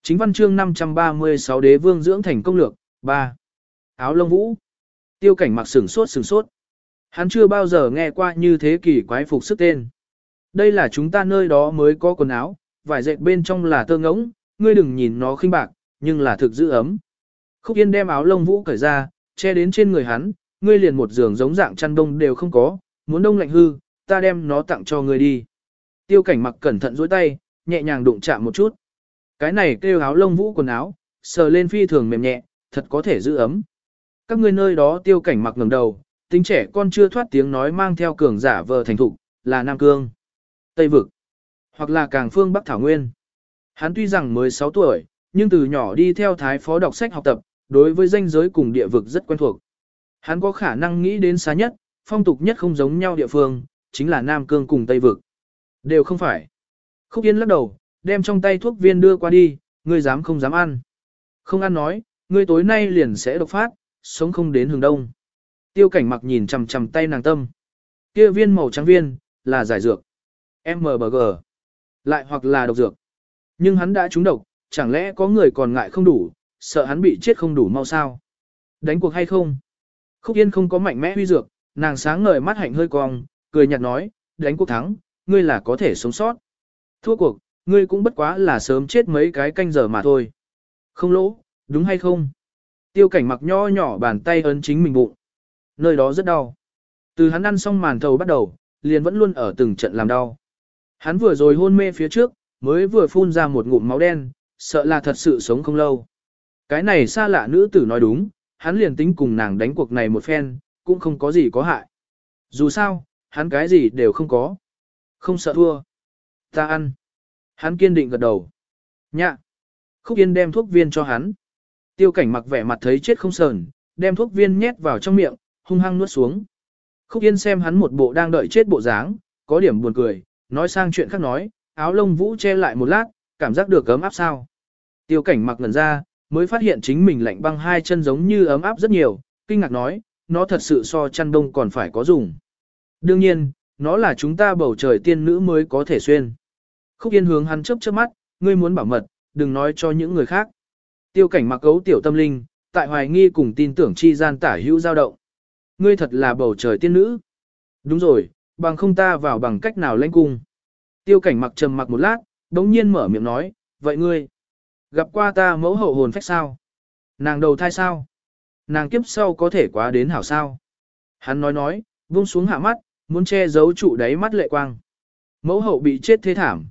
Chính văn chương 536 Đế Vương dưỡng thành công lược 3. Áo lông vũ. Tiêu cảnh mặc sửng sốt sửng sốt. Hắn chưa bao giờ nghe qua như thế kỷ quái phục sức tên. Đây là chúng ta nơi đó mới có quần áo, vải dệt bên trong là tơ ngỗng, ngươi đừng nhìn nó khinh bạc, nhưng là thực giữ ấm. Khúc Yên đem áo lông vũ cởi ra, che đến trên người hắn, ngươi liền một giường giống dạng chăn đông đều không có, muốn đông lạnh hư, ta đem nó tặng cho ngươi đi. Tiêu cảnh mặc cẩn thận dối tay, nhẹ nhàng đụng chạm một chút. Cái này kêu áo lông vũ quần áo, sờ lên phi thường mềm nhẹ, thật có thể giữ ấm. Các ngươi nơi đó tiêu cảnh mặc ngẩng đầu, tính trẻ con chưa thoát tiếng nói mang theo cường giả vờ thành thục, là Nam Cương, Tây Vực, hoặc là Càng Phương Bắc Thảo Nguyên. Hắn tuy rằng mới 6 tuổi, nhưng từ nhỏ đi theo thái phó đọc sách học tập, đối với danh giới cùng địa vực rất quen thuộc. Hắn có khả năng nghĩ đến xa nhất, phong tục nhất không giống nhau địa phương, chính là Nam Cương cùng Tây Vực. Đều không phải. Khúc Yên lắc đầu, đem trong tay thuốc viên đưa qua đi, ngươi dám không dám ăn. Không ăn nói, ngươi tối nay liền sẽ độc phát, sống không đến hướng đông. Tiêu cảnh mặc nhìn chầm chầm tay nàng tâm. Kia viên màu trắng viên, là giải dược. MBG. Lại hoặc là độc dược. Nhưng hắn đã trúng độc, chẳng lẽ có người còn ngại không đủ, sợ hắn bị chết không đủ mau sao? Đánh cuộc hay không? Khúc Yên không có mạnh mẽ huy dược, nàng sáng ngời mắt hạnh hơi cong, cười nhạt nói, đánh cuộc thắng, ngươi là có thể sống sót. Thua cuộc, ngươi cũng bất quá là sớm chết mấy cái canh giờ mà thôi. Không lỗ, đúng hay không? Tiêu cảnh mặc nho nhỏ bàn tay ấn chính mình bụng. Nơi đó rất đau. Từ hắn ăn xong màn thầu bắt đầu, liền vẫn luôn ở từng trận làm đau. Hắn vừa rồi hôn mê phía trước, mới vừa phun ra một ngụm máu đen, sợ là thật sự sống không lâu. Cái này xa lạ nữ tử nói đúng, hắn liền tính cùng nàng đánh cuộc này một phen, cũng không có gì có hại. Dù sao, hắn cái gì đều không có. Không sợ thua. Ta ăn. Hắn kiên định gật đầu. Nhạ. Khúc Yên đem thuốc viên cho hắn. Tiêu cảnh mặc vẻ mặt thấy chết không sờn, đem thuốc viên nhét vào trong miệng, hung hăng nuốt xuống. Khúc Yên xem hắn một bộ đang đợi chết bộ dáng, có điểm buồn cười, nói sang chuyện khác nói, áo lông vũ che lại một lát, cảm giác được ấm áp sao. Tiêu cảnh mặc ngần ra, mới phát hiện chính mình lạnh băng hai chân giống như ấm áp rất nhiều, kinh ngạc nói, nó thật sự so chăn đông còn phải có dùng. Đương nhiên, nó là chúng ta bầu trời tiên nữ mới có thể xuyên. Khúc Yên hướng hắn chớp chớp mắt, ngươi muốn bảo mật, đừng nói cho những người khác. Tiêu cảnh mặc cấu tiểu tâm linh, tại hoài nghi cùng tin tưởng chi gian tả hữu dao động. Ngươi thật là bầu trời tiên nữ. Đúng rồi, bằng không ta vào bằng cách nào lãnh cung. Tiêu cảnh mặc trầm mặc một lát, đống nhiên mở miệng nói, vậy ngươi, gặp qua ta mẫu hậu hồn phách sao? Nàng đầu thai sao? Nàng kiếp sau có thể quá đến hảo sao? Hắn nói nói, buông xuống hạ mắt, muốn che giấu trụ đáy mắt lệ quang. Mẫu hậu bị chết thế thảm.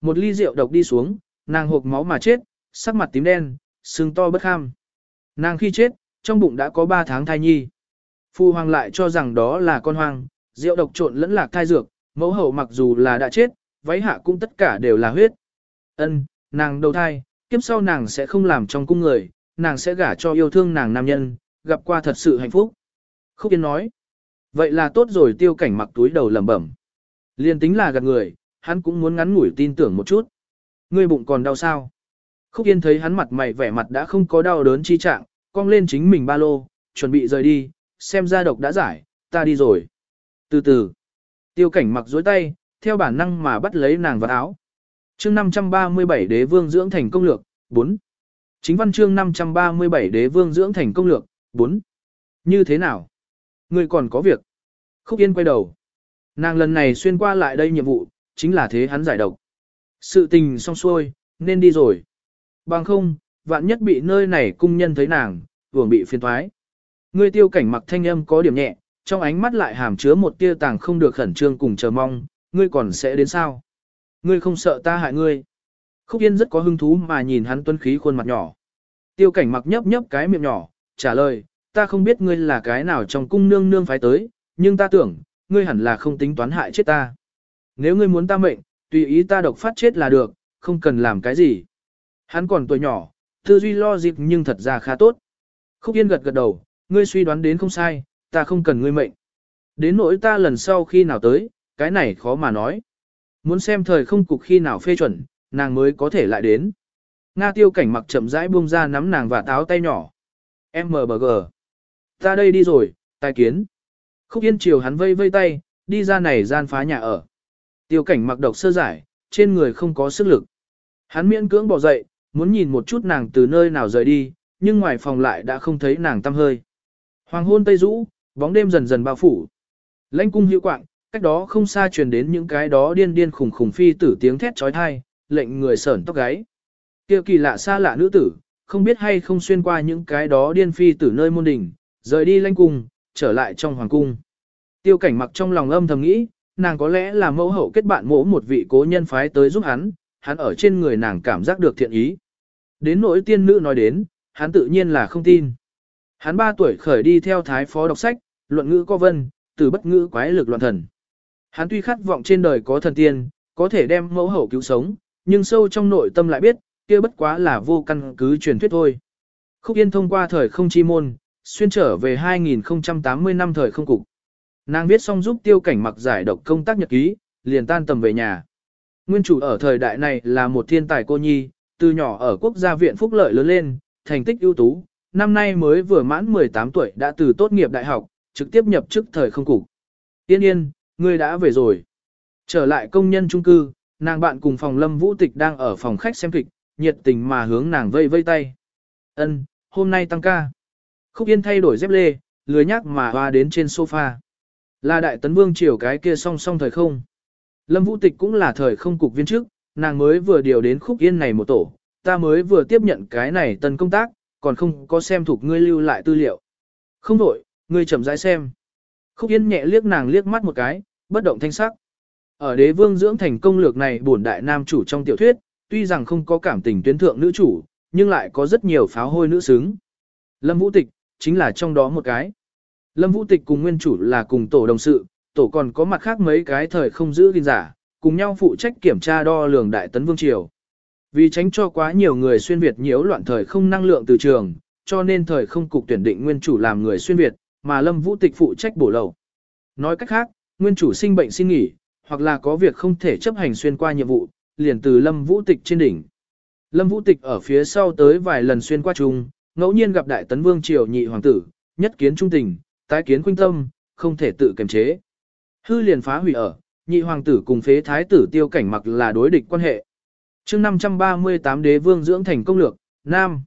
Một ly rượu độc đi xuống, nàng hộp máu mà chết, sắc mặt tím đen, sưng to bất kham. Nàng khi chết, trong bụng đã có 3 tháng thai nhi. Phu hoàng lại cho rằng đó là con hoang, rượu độc trộn lẫn lạc thai dược, mẫu hậu mặc dù là đã chết, váy hạ cũng tất cả đều là huyết. Ân, nàng đầu thai, kiếp sau nàng sẽ không làm trong cung người, nàng sẽ gả cho yêu thương nàng nam nhân, gặp qua thật sự hạnh phúc. Khúc Yên nói, vậy là tốt rồi tiêu cảnh mặc túi đầu lẩm bẩm. Liên tính là gạt người, hắn cũng muốn ngắn ngủi tin tưởng một chút. Ngươi bụng còn đau sao? Khúc Yên thấy hắn mặt mày vẻ mặt đã không có đau đớn chi trạng, cong lên chính mình ba lô, chuẩn bị rời đi, xem ra độc đã giải, ta đi rồi. Từ từ, tiêu cảnh mặc dối tay, theo bản năng mà bắt lấy nàng vào áo. Chương 537 Đế Vương dưỡng thành công lược 4. Chính văn chương 537 Đế Vương dưỡng thành công lược 4. Như thế nào? Ngươi còn có việc. Khúc Yên quay đầu. Nàng lần này xuyên qua lại đây nhiệm vụ, chính là thế hắn giải độc. Sự tình xong xuôi, nên đi rồi. Bằng không, vạn nhất bị nơi này cung nhân thấy nàng, vừa bị phiền thoái. Ngươi tiêu cảnh mặc thanh âm có điểm nhẹ, trong ánh mắt lại hàm chứa một tia tàng không được khẩn trương cùng chờ mong, ngươi còn sẽ đến sao? Ngươi không sợ ta hại ngươi. Khúc Yên rất có hứng thú mà nhìn hắn tuân khí khuôn mặt nhỏ. Tiêu cảnh mặc nhấp nhấp cái miệng nhỏ, trả lời, ta không biết ngươi là cái nào trong cung nương nương phái tới, nhưng ta tưởng, ngươi hẳn là không tính toán hại chết ta. Nếu ngươi muốn ta mệnh, tùy ý ta độc phát chết là được, không cần làm cái gì. Hắn còn tuổi nhỏ, tư duy lo dịp nhưng thật ra khá tốt. Khúc Yên gật gật đầu, ngươi suy đoán đến không sai, ta không cần ngươi mệnh. Đến nỗi ta lần sau khi nào tới, cái này khó mà nói. Muốn xem thời không cục khi nào phê chuẩn, nàng mới có thể lại đến. Nga tiêu cảnh mặc chậm rãi buông ra nắm nàng và táo tay nhỏ. MBG. Ta đây đi rồi, tài kiến. Khúc Yên chiều hắn vây vây tay, đi ra này gian phá nhà ở. Tiêu cảnh mặc độc sơ giải, trên người không có sức lực. Hắn miễn cưỡng bỏ dậy, muốn nhìn một chút nàng từ nơi nào rời đi, nhưng ngoài phòng lại đã không thấy nàng tăm hơi. Hoàng hôn tây rũ, bóng đêm dần dần bao phủ. Lãnh cung hữu quạng, cách đó không xa truyền đến những cái đó điên điên khủng khủng phi tử tiếng thét trói thai, lệnh người sởn tóc gáy. Kia kỳ lạ xa lạ nữ tử, không biết hay không xuyên qua những cái đó điên phi tử nơi môn đỉnh, rời đi lãnh cung, trở lại trong hoàng cung. Tiêu cảnh mặc trong lòng âm thầm nghĩ, nàng có lẽ là mẫu hậu kết bạn mỗ một vị cố nhân phái tới giúp hắn, hắn ở trên người nàng cảm giác được thiện ý. Đến nỗi tiên nữ nói đến, hắn tự nhiên là không tin. Hắn 3 tuổi khởi đi theo thái phó đọc sách, luận ngữ có vân, từ bất ngữ quái lực loạn thần. Hắn tuy khát vọng trên đời có thần tiên, có thể đem mẫu hậu cứu sống, nhưng sâu trong nội tâm lại biết, kia bất quá là vô căn cứ truyền thuyết thôi. Khúc Yên thông qua thời không chi môn, xuyên trở về 2080 năm thời không cục. Nàng viết xong giúp tiêu cảnh mặc giải độc công tác nhật ký, liền tan tầm về nhà. Nguyên chủ ở thời đại này là một thiên tài cô nhi, từ nhỏ ở quốc gia viện phúc lợi lớn lên, thành tích ưu tú, năm nay mới vừa mãn 18 tuổi đã từ tốt nghiệp đại học, trực tiếp nhập chức thời không cục. Tiên yên, ngươi đã về rồi. Trở lại công nhân trung cư, nàng bạn cùng phòng lâm vũ tịch đang ở phòng khách xem kịch, nhiệt tình mà hướng nàng vây vây tay. Ân, hôm nay tăng ca. Khúc yên thay đổi dép lê, lười nhắc mà hoa đến trên sofa. Là đại tấn vương triều cái kia song song thời không. Lâm vũ tịch cũng là thời không cục viên trước, nàng mới vừa điều đến khúc yên này một tổ, ta mới vừa tiếp nhận cái này tân công tác, còn không có xem thuộc ngươi lưu lại tư liệu. Không đổi, ngươi chậm rãi xem. Khúc Yên nhẹ liếc nàng liếc mắt một cái, bất động thanh sắc. Ở đế vương dưỡng thành công lược này bổn đại nam chủ trong tiểu thuyết, tuy rằng không có cảm tình tuyến thượng nữ chủ, nhưng lại có rất nhiều pháo hôi nữ xứng. Lâm Vũ Tịch, chính là trong đó một cái. Lâm Vũ Tịch cùng nguyên chủ là cùng tổ đồng sự, tổ còn có mặt khác mấy cái thời không giữ gìn giả, cùng nhau phụ trách kiểm tra đo lường đại tấn vương triều. Vì tránh cho quá nhiều người xuyên Việt nhiễu loạn thời không năng lượng từ trường, cho nên thời không cục tuyển định nguyên chủ làm người xuyên Việt, mà Lâm Vũ Tịch phụ trách bổ lầu. Nói cách khác, nguyên chủ sinh bệnh xin nghỉ, hoặc là có việc không thể chấp hành xuyên qua nhiệm vụ, liền từ Lâm Vũ Tịch trên đỉnh. Lâm Vũ Tịch ở phía sau tới vài lần xuyên qua chung, ngẫu nhiên gặp Đại Tấn Vương triều nhị hoàng tử, nhất kiến trung tình, tái kiến khuynh tâm, không thể tự kiềm chế. Hư liền phá hủy ở, nhị hoàng tử cùng phế thái tử tiêu cảnh mặc là đối địch quan hệ. Chương 538 đế vương dưỡng thành công lược, Nam.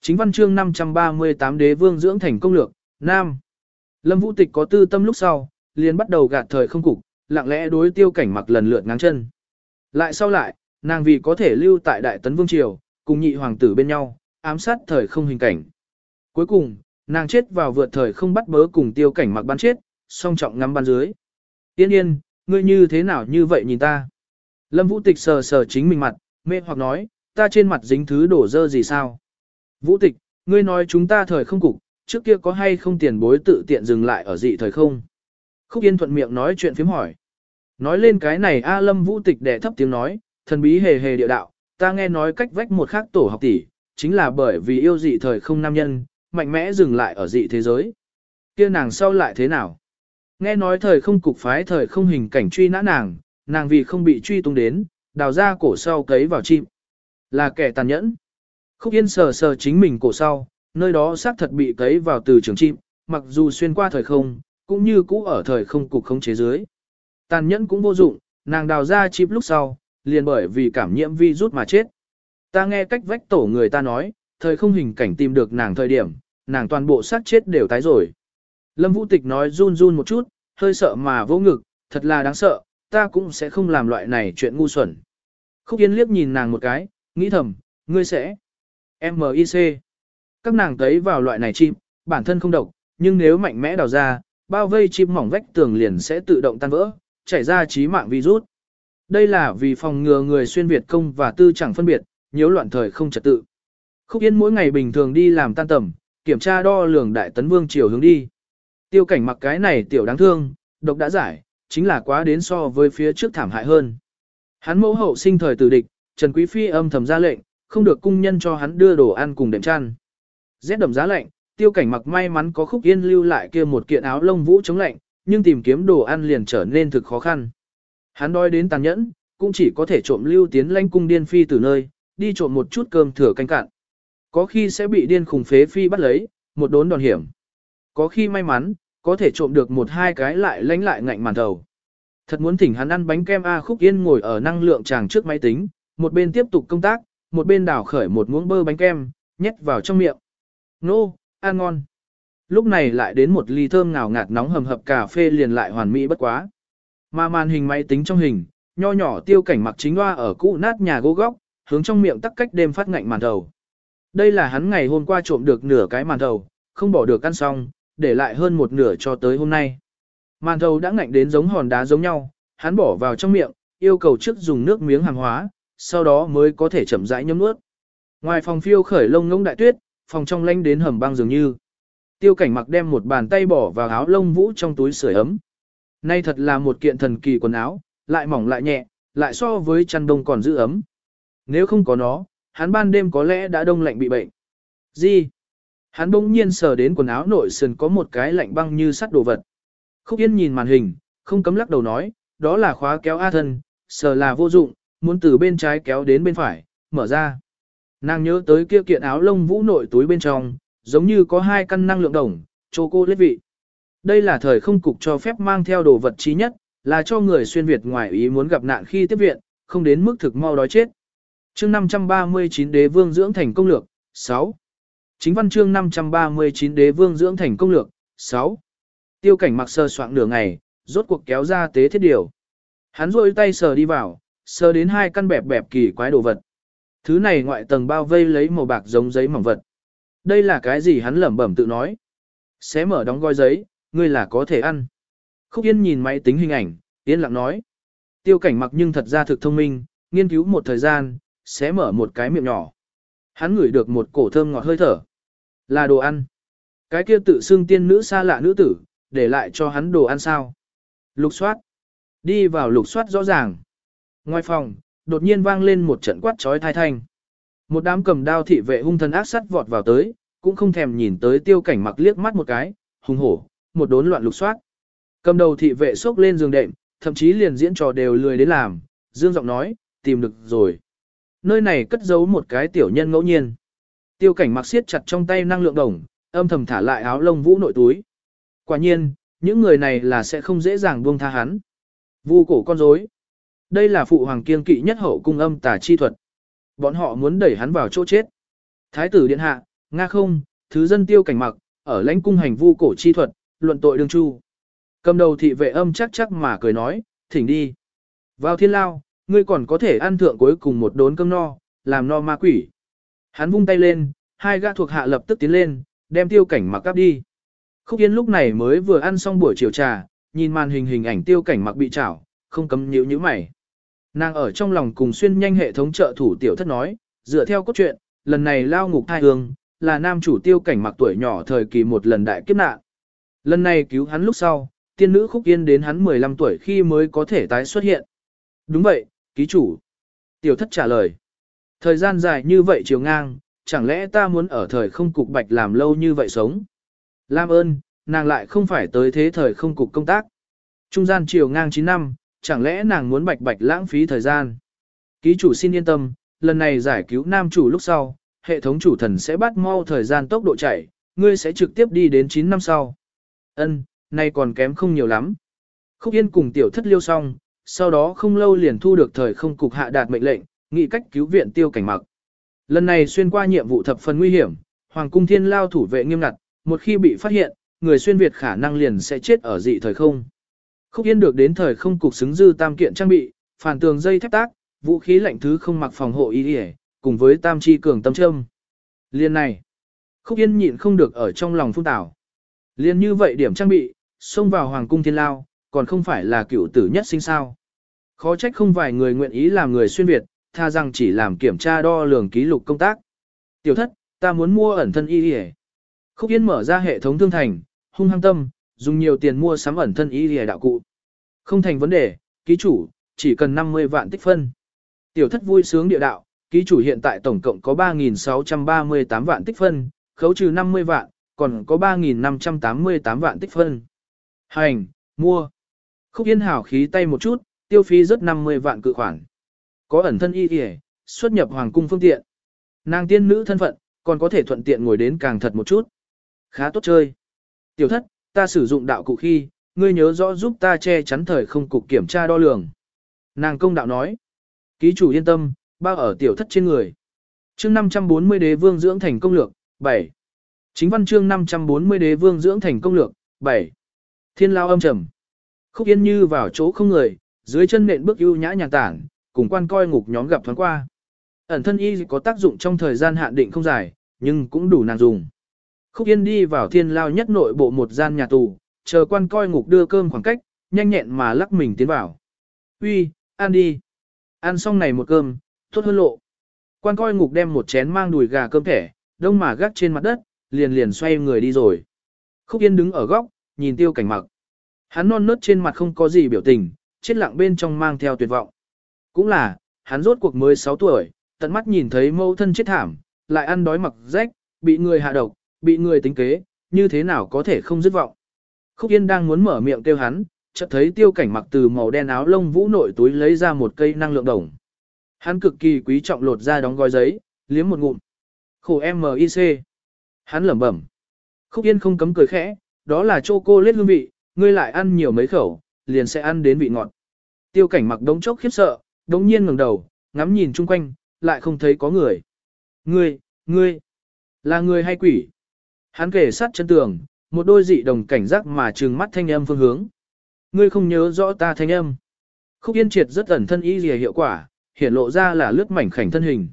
Chính văn chương 538 đế vương dưỡng thành công lược, Nam. Lâm Vũ Tịch có tư tâm lúc sau, liền bắt đầu gạt thời không cục, lặng lẽ đối tiêu cảnh mặc lần lượt ngáng chân. Lại sau lại, nàng vì có thể lưu tại Đại Tấn Vương Triều, cùng nhị hoàng tử bên nhau, ám sát thời không hình cảnh. Cuối cùng, nàng chết vào vượt thời không bắt bớ cùng tiêu cảnh mặc bắn chết, song trọng ngắm bắn dưới. Yên yên, ngươi như thế nào như vậy nhìn ta? Lâm Vũ Tịch sờ sờ chính mình mặt, mê hoặc nói, ta trên mặt dính thứ đổ dơ gì sao? Vũ Tịch, ngươi nói chúng ta thời không cục, trước kia có hay không tiền bối tự tiện dừng lại ở dị thời không? Khúc Yên thuận miệng nói chuyện phím hỏi. Nói lên cái này A Lâm Vũ Tịch đẻ thấp tiếng nói, thần bí hề hề địa đạo, ta nghe nói cách vách một khác tổ học tỷ, chính là bởi vì yêu dị thời không nam nhân, mạnh mẽ dừng lại ở dị thế giới. kia nàng sau lại thế nào? Nghe nói thời không cục phái thời không hình cảnh truy nã nàng, nàng vì không bị truy tung đến, đào ra cổ sau cấy vào chim. Là kẻ tàn nhẫn. Khúc Yên sờ sờ chính mình cổ sau, nơi đó xác thật bị cấy vào từ trường chim, mặc dù xuyên qua thời không, cũng như cũ ở thời không cục không chế dưới. Tàn nhẫn cũng vô dụng, nàng đào ra chim lúc sau, liền bởi vì cảm nhiễm virus mà chết. Ta nghe cách vách tổ người ta nói, thời không hình cảnh tìm được nàng thời điểm, nàng toàn bộ xác chết đều tái rồi. Lâm Vũ Tịch nói run run một chút, hơi sợ mà vô ngực, thật là đáng sợ, ta cũng sẽ không làm loại này chuyện ngu xuẩn. Khúc Yên liếc nhìn nàng một cái, nghĩ thầm, ngươi sẽ. M.I.C. Các nàng thấy vào loại này chim, bản thân không độc, nhưng nếu mạnh mẽ đào ra, bao vây chim mỏng vách tường liền sẽ tự động tan vỡ, chảy ra trí mạng virus. Đây là vì phòng ngừa người xuyên Việt công và tư chẳng phân biệt, nhiễu loạn thời không trật tự. Khúc Yên mỗi ngày bình thường đi làm tan tầm, kiểm tra đo lường đại tấn vương chiều hướng đi. Tiêu cảnh mặc cái này tiểu đáng thương, độc đã giải, chính là quá đến so với phía trước thảm hại hơn. Hắn mẫu hậu sinh thời tử địch, Trần Quý Phi âm thầm ra lệnh, không được cung nhân cho hắn đưa đồ ăn cùng đệm chăn. Rét đậm giá lạnh, tiêu cảnh mặc may mắn có khúc yên lưu lại kia một kiện áo lông vũ chống lạnh, nhưng tìm kiếm đồ ăn liền trở nên thực khó khăn. Hắn đói đến tàn nhẫn, cũng chỉ có thể trộm lưu tiến lãnh cung điên phi từ nơi, đi trộm một chút cơm thừa canh cạn. Có khi sẽ bị điên khùng phế phi bắt lấy, một đốn đòn hiểm. Có khi may mắn, có thể trộm được một hai cái lại lánh lại ngạnh màn đầu. Thật muốn thỉnh hắn ăn bánh kem A Khúc Yên ngồi ở năng lượng tràng trước máy tính, một bên tiếp tục công tác, một bên đảo khởi một muỗng bơ bánh kem, nhét vào trong miệng. Nô, ăn ngon. Lúc này lại đến một ly thơm ngào ngạt nóng hầm hập cà phê liền lại hoàn mỹ bất quá. Mà màn hình máy tính trong hình, nho nhỏ tiêu cảnh mặc chính hoa ở cũ nát nhà gỗ góc, hướng trong miệng tắc cách đêm phát ngạnh màn đầu. Đây là hắn ngày hôm qua trộm được nửa cái màn đầu, không bỏ được ăn xong, để lại hơn một nửa cho tới hôm nay. Màn thầu đã ngạnh đến giống hòn đá giống nhau, hắn bỏ vào trong miệng, yêu cầu trước dùng nước miếng hàng hóa, sau đó mới có thể chậm rãi nhấm nuốt. Ngoài phòng phiêu khởi lông ngỗng đại tuyết, phòng trong lanh đến hầm băng dường như. Tiêu cảnh mặc đem một bàn tay bỏ vào áo lông vũ trong túi sưởi ấm. Nay thật là một kiện thần kỳ quần áo, lại mỏng lại nhẹ, lại so với chăn đông còn giữ ấm. Nếu không có nó, hắn ban đêm có lẽ đã đông lạnh bị bệnh. Gì? Hắn bỗng nhiên sờ đến quần áo nội sườn có một cái lạnh băng như sắt đồ vật. Khúc Yên nhìn màn hình, không cấm lắc đầu nói, đó là khóa kéo A thân, sờ là vô dụng, muốn từ bên trái kéo đến bên phải, mở ra. Nàng nhớ tới kia kiện áo lông vũ nội túi bên trong, giống như có hai căn năng lượng đồng, chô cô lết vị. Đây là thời không cục cho phép mang theo đồ vật trí nhất, là cho người xuyên Việt ngoài ý muốn gặp nạn khi tiếp viện, không đến mức thực mau đói chết. Chương 539 Đế Vương dưỡng thành công lược 6. Chính văn chương 539 Đế Vương dưỡng thành công lược 6. Tiêu cảnh mặc sơ soạn nửa ngày, rốt cuộc kéo ra tế thiết điều. Hắn rôi tay sờ đi vào, sờ đến hai căn bẹp bẹp kỳ quái đồ vật. Thứ này ngoại tầng bao vây lấy màu bạc giống giấy mỏng vật. Đây là cái gì hắn lẩm bẩm tự nói. Xé mở đóng gói giấy, ngươi là có thể ăn. Khúc Yên nhìn máy tính hình ảnh, yên lặng nói. Tiêu cảnh mặc nhưng thật ra thực thông minh, nghiên cứu một thời gian, xé mở một cái miệng nhỏ. Hắn ngửi được một cổ thơm ngọt hơi thở. Là đồ ăn. Cái kia tự xưng tiên nữ xa lạ nữ tử, để lại cho hắn đồ ăn sao. Lục soát. Đi vào lục soát rõ ràng. Ngoài phòng, đột nhiên vang lên một trận quát trói thai thanh. Một đám cầm đao thị vệ hung thần ác sắt vọt vào tới, cũng không thèm nhìn tới tiêu cảnh mặc liếc mắt một cái, hung hổ, một đốn loạn lục soát. Cầm đầu thị vệ xốc lên giường đệm, thậm chí liền diễn trò đều lười đến làm, dương giọng nói, tìm được rồi. Nơi này cất giấu một cái tiểu nhân ngẫu nhiên. Tiêu cảnh mặc siết chặt trong tay năng lượng đồng, âm thầm thả lại áo lông vũ nội túi. Quả nhiên, những người này là sẽ không dễ dàng buông tha hắn. Vu cổ con rối. Đây là phụ hoàng kiên kỵ nhất hậu cung âm tà chi thuật. Bọn họ muốn đẩy hắn vào chỗ chết. Thái tử điện hạ, Nga không, thứ dân tiêu cảnh mặc, ở lãnh cung hành vu cổ chi thuật, luận tội đương chu. Cầm đầu thị vệ âm chắc chắc mà cười nói, thỉnh đi. Vào thiên lao, ngươi còn có thể ăn thượng cuối cùng một đốn cơm no, làm no ma quỷ. Hắn vung tay lên, hai gã thuộc hạ lập tức tiến lên, đem tiêu cảnh mặc cắp đi. Khúc Yên lúc này mới vừa ăn xong buổi chiều trà, nhìn màn hình hình ảnh tiêu cảnh mặc bị chảo, không cấm nhíu như mày. Nàng ở trong lòng cùng xuyên nhanh hệ thống trợ thủ tiểu thất nói, dựa theo cốt truyện, lần này lao ngục thai hương, là nam chủ tiêu cảnh mặc tuổi nhỏ thời kỳ một lần đại kiếp nạn. Lần này cứu hắn lúc sau, tiên nữ khúc yên đến hắn 15 tuổi khi mới có thể tái xuất hiện. Đúng vậy, ký chủ. Tiểu thất trả lời. Thời gian dài như vậy chiều ngang, chẳng lẽ ta muốn ở thời không cục bạch làm lâu như vậy sống? Lam ơn, nàng lại không phải tới thế thời không cục công tác. Trung gian chiều ngang 9 năm, chẳng lẽ nàng muốn bạch bạch lãng phí thời gian? Ký chủ xin yên tâm, lần này giải cứu nam chủ lúc sau, hệ thống chủ thần sẽ bắt mau thời gian tốc độ chạy, ngươi sẽ trực tiếp đi đến 9 năm sau. Ân, nay còn kém không nhiều lắm. Khúc Yên cùng tiểu thất liêu xong, sau đó không lâu liền thu được thời không cục hạ đạt mệnh lệnh, nghị cách cứu viện tiêu cảnh mặc. Lần này xuyên qua nhiệm vụ thập phần nguy hiểm, Hoàng cung thiên lao thủ vệ nghiêm ngặt, một khi bị phát hiện, người xuyên Việt khả năng liền sẽ chết ở dị thời không. Khúc Yên được đến thời không cục xứng dư tam kiện trang bị, phản tường dây thép tác, vũ khí lạnh thứ không mặc phòng hộ y đi cùng với tam chi cường tâm châm. Liên này, Khúc Yên nhịn không được ở trong lòng phun tảo. Liên như vậy điểm trang bị, xông vào Hoàng cung thiên lao, còn không phải là cựu tử nhất sinh sao. Khó trách không vài người nguyện ý làm người xuyên Việt, tha rằng chỉ làm kiểm tra đo lường ký lục công tác. Tiểu thất, ta muốn mua ẩn thân y đi Khúc Yên mở ra hệ thống thương thành, hung hăng tâm, dùng nhiều tiền mua sắm ẩn thân y đi đạo cụ. Không thành vấn đề, ký chủ, chỉ cần 50 vạn tích phân. Tiểu thất vui sướng địa đạo, ký chủ hiện tại tổng cộng có 3.638 vạn tích phân, khấu trừ 50 vạn, còn có 3.588 vạn tích phân. Hành, mua. Khúc Yên hảo khí tay một chút, tiêu phí rất 50 vạn cự khoản. Có ẩn thân y kìa, xuất nhập hoàng cung phương tiện. Nàng tiên nữ thân phận, còn có thể thuận tiện ngồi đến càng thật một chút. Khá tốt chơi. Tiểu thất, ta sử dụng đạo cụ khi, ngươi nhớ rõ giúp ta che chắn thời không cục kiểm tra đo lường. Nàng công đạo nói, ký chủ yên tâm, bao ở tiểu thất trên người. chương 540 đế vương dưỡng thành công lược, 7. Chính văn chương 540 đế vương dưỡng thành công lược, 7. Thiên lao âm trầm. Khúc yên như vào chỗ không người, dưới chân nện bước ưu nhã nhàn tản, cùng quan coi ngục nhóm gặp thoáng qua. Ẩn thân y có tác dụng trong thời gian hạn định không dài, nhưng cũng đủ nàng dùng. Khúc Yên đi vào thiên lao nhất nội bộ một gian nhà tù, chờ quan coi ngục đưa cơm khoảng cách, nhanh nhẹn mà lắc mình tiến vào. Uy, ăn đi. Ăn xong này một cơm, tốt hơn lộ. Quan coi ngục đem một chén mang đùi gà cơm thẻ, đông mà gác trên mặt đất, liền liền xoay người đi rồi. Khúc Yên đứng ở góc, nhìn tiêu cảnh mặc. Hắn non nớt trên mặt không có gì biểu tình, chết lặng bên trong mang theo tuyệt vọng. Cũng là, hắn rốt cuộc mới 6 tuổi, tận mắt nhìn thấy mâu thân chết thảm, lại ăn đói mặc rách, bị người hạ độc, bị người tính kế, như thế nào có thể không dứt vọng. Khúc Yên đang muốn mở miệng kêu hắn, chợt thấy tiêu cảnh mặc từ màu đen áo lông vũ nội túi lấy ra một cây năng lượng đồng. Hắn cực kỳ quý trọng lột ra đóng gói giấy, liếm một ngụm. Khổ m c Hắn lẩm bẩm. Khúc Yên không cấm cười khẽ, đó là chocolate hương vị, ngươi lại ăn nhiều mấy khẩu, liền sẽ ăn đến vị ngọt. Tiêu cảnh mặc đống chốc khiếp sợ, đống nhiên ngẩng đầu, ngắm nhìn chung quanh, lại không thấy có người. Ngươi, ngươi, là người hay quỷ? Hắn kể sát chân tường, một đôi dị đồng cảnh giác mà trừng mắt thanh âm phương hướng. Ngươi không nhớ rõ ta thanh âm. Khúc Yên triệt rất ẩn thân y gì hiệu quả, hiện lộ ra là lướt mảnh khảnh thân hình.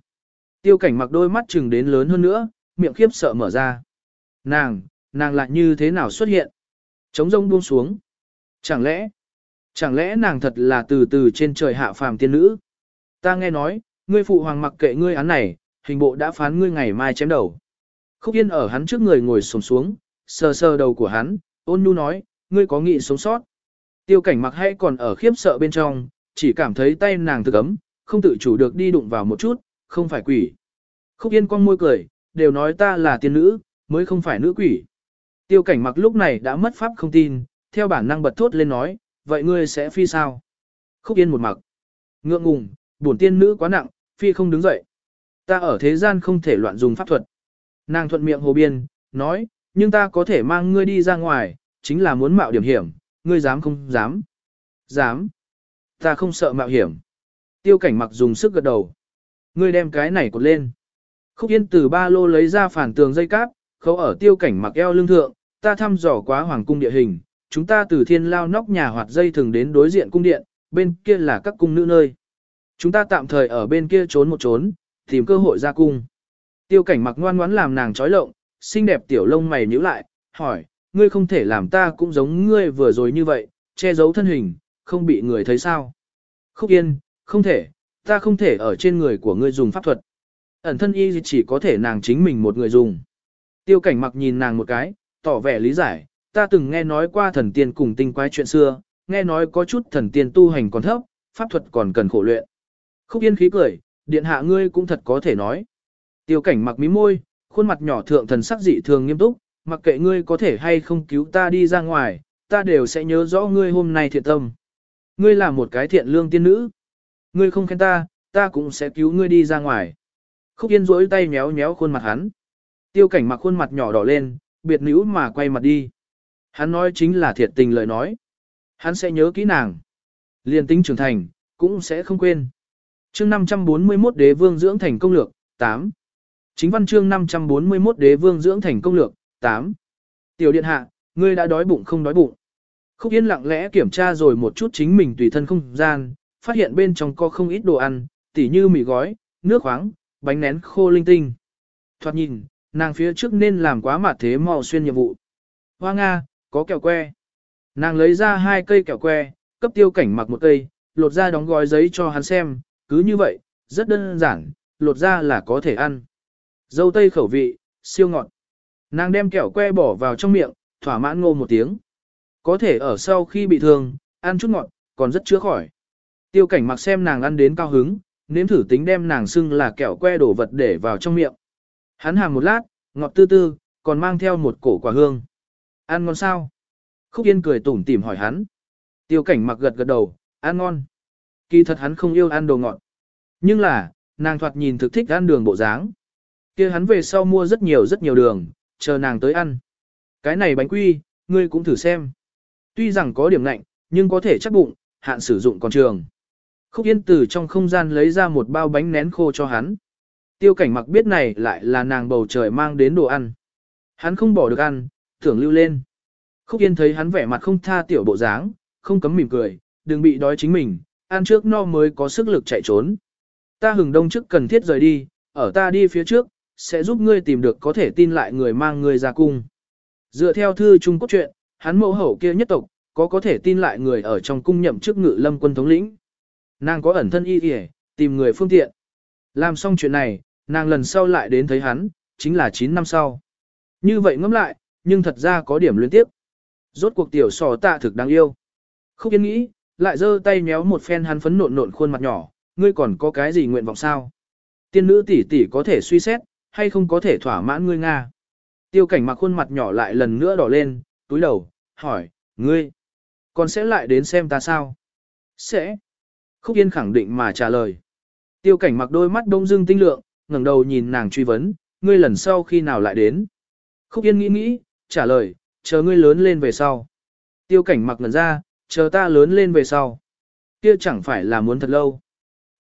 Tiêu cảnh mặc đôi mắt trừng đến lớn hơn nữa, miệng khiếp sợ mở ra. Nàng, nàng lại như thế nào xuất hiện? Trống rông buông xuống. Chẳng lẽ, chẳng lẽ nàng thật là từ từ trên trời hạ phàm tiên nữ? Ta nghe nói, ngươi phụ hoàng mặc kệ ngươi án này, hình bộ đã phán ngươi ngày mai chém đầu. Khúc Yên ở hắn trước người ngồi xổm xuống, sờ sờ đầu của hắn, ôn nhu nói, ngươi có nghị sống sót. Tiêu cảnh mặc hay còn ở khiếp sợ bên trong, chỉ cảm thấy tay nàng thực ấm, không tự chủ được đi đụng vào một chút, không phải quỷ. Khúc Yên con môi cười, đều nói ta là tiên nữ, mới không phải nữ quỷ. Tiêu cảnh mặc lúc này đã mất pháp không tin, theo bản năng bật thốt lên nói, vậy ngươi sẽ phi sao? Khúc Yên một mặc. Ngượng ngùng, buồn tiên nữ quá nặng, phi không đứng dậy. Ta ở thế gian không thể loạn dùng pháp thuật. Nàng thuận miệng hồ biên, nói, nhưng ta có thể mang ngươi đi ra ngoài, chính là muốn mạo điểm hiểm, ngươi dám không dám? Dám. Ta không sợ mạo hiểm. Tiêu cảnh mặc dùng sức gật đầu. Ngươi đem cái này cột lên. Khúc Yên từ ba lô lấy ra phản tường dây cáp, khấu ở tiêu cảnh mặc eo lưng thượng, ta thăm dò quá hoàng cung địa hình, chúng ta từ thiên lao nóc nhà hoạt dây thường đến đối diện cung điện, bên kia là các cung nữ nơi. Chúng ta tạm thời ở bên kia trốn một trốn, tìm cơ hội ra cung. Tiêu cảnh mặc ngoan ngoãn làm nàng trói lộng, xinh đẹp tiểu lông mày nhíu lại, hỏi, ngươi không thể làm ta cũng giống ngươi vừa rồi như vậy, che giấu thân hình, không bị người thấy sao. Khúc yên, không thể, ta không thể ở trên người của ngươi dùng pháp thuật. Ẩn thân y chỉ có thể nàng chính mình một người dùng. Tiêu cảnh mặc nhìn nàng một cái, tỏ vẻ lý giải, ta từng nghe nói qua thần tiên cùng tinh quái chuyện xưa, nghe nói có chút thần tiên tu hành còn thấp, pháp thuật còn cần khổ luyện. Khúc yên khí cười, điện hạ ngươi cũng thật có thể nói. Tiêu cảnh mặc mí môi, khuôn mặt nhỏ thượng thần sắc dị thường nghiêm túc, mặc kệ ngươi có thể hay không cứu ta đi ra ngoài, ta đều sẽ nhớ rõ ngươi hôm nay thiện tâm. Ngươi là một cái thiện lương tiên nữ. Ngươi không khen ta, ta cũng sẽ cứu ngươi đi ra ngoài. Khúc Yên rỗi tay méo méo khuôn mặt hắn. Tiêu cảnh mặc khuôn mặt nhỏ đỏ lên, biệt nữ mà quay mặt đi. Hắn nói chính là thiệt tình lời nói. Hắn sẽ nhớ kỹ nàng. Liên tính trưởng thành, cũng sẽ không quên. chương 541 đế vương dưỡng thành công lược, 8. Chính văn chương 541 đế vương dưỡng thành công lược, 8. Tiểu điện hạ, ngươi đã đói bụng không đói bụng. Khúc Yên lặng lẽ kiểm tra rồi một chút chính mình tùy thân không gian, phát hiện bên trong có không ít đồ ăn, tỉ như mì gói, nước khoáng, bánh nén khô linh tinh. Thoạt nhìn, nàng phía trước nên làm quá mặt thế mò xuyên nhiệm vụ. Hoa Nga, có kẹo que. Nàng lấy ra hai cây kẹo que, cấp tiêu cảnh mặc một cây, lột ra đóng gói giấy cho hắn xem, cứ như vậy, rất đơn giản, lột ra là có thể ăn. Dâu tây khẩu vị, siêu ngọt. Nàng đem kẹo que bỏ vào trong miệng, thỏa mãn ngô một tiếng. Có thể ở sau khi bị thương, ăn chút ngọt, còn rất chữa khỏi. Tiêu cảnh mặc xem nàng ăn đến cao hứng, nếm thử tính đem nàng xưng là kẹo que đổ vật để vào trong miệng. Hắn hàng một lát, ngọt tư tư, còn mang theo một cổ quả hương. Ăn ngon sao? Khúc Yên cười tủm tỉm hỏi hắn. Tiêu cảnh mặc gật gật đầu, ăn ngon. Kỳ thật hắn không yêu ăn đồ ngọt. Nhưng là, nàng thoạt nhìn thực thích ăn đường bộ dáng kia hắn về sau mua rất nhiều rất nhiều đường, chờ nàng tới ăn. Cái này bánh quy, ngươi cũng thử xem. Tuy rằng có điểm lạnh, nhưng có thể chắc bụng, hạn sử dụng còn trường. Khúc Yên từ trong không gian lấy ra một bao bánh nén khô cho hắn. Tiêu cảnh mặc biết này lại là nàng bầu trời mang đến đồ ăn. Hắn không bỏ được ăn, tưởng lưu lên. Khúc Yên thấy hắn vẻ mặt không tha tiểu bộ dáng, không cấm mỉm cười, đừng bị đói chính mình, ăn trước no mới có sức lực chạy trốn. Ta hừng đông trước cần thiết rời đi, ở ta đi phía trước, sẽ giúp ngươi tìm được có thể tin lại người mang ngươi ra cung. Dựa theo thư Trung Quốc truyện, hắn mẫu hậu kia nhất tộc, có có thể tin lại người ở trong cung nhậm chức ngự lâm quân thống lĩnh. Nàng có ẩn thân y kìa, tìm người phương tiện. Làm xong chuyện này, nàng lần sau lại đến thấy hắn, chính là 9 năm sau. Như vậy ngẫm lại, nhưng thật ra có điểm liên tiếp. Rốt cuộc tiểu sò tạ thực đáng yêu. Khúc yên nghĩ, lại giơ tay méo một phen hắn phấn nộn nộn khuôn mặt nhỏ, ngươi còn có cái gì nguyện vọng sao? Tiên nữ tỷ tỷ có thể suy xét, hay không có thể thỏa mãn ngươi Nga? Tiêu cảnh mặc khuôn mặt nhỏ lại lần nữa đỏ lên, túi đầu, hỏi, ngươi, còn sẽ lại đến xem ta sao? Sẽ. Khúc Yên khẳng định mà trả lời. Tiêu cảnh mặc đôi mắt đông dưng tinh lượng, ngẩng đầu nhìn nàng truy vấn, ngươi lần sau khi nào lại đến? Khúc Yên nghĩ nghĩ, trả lời, chờ ngươi lớn lên về sau. Tiêu cảnh mặc ngần ra, chờ ta lớn lên về sau. Kia chẳng phải là muốn thật lâu.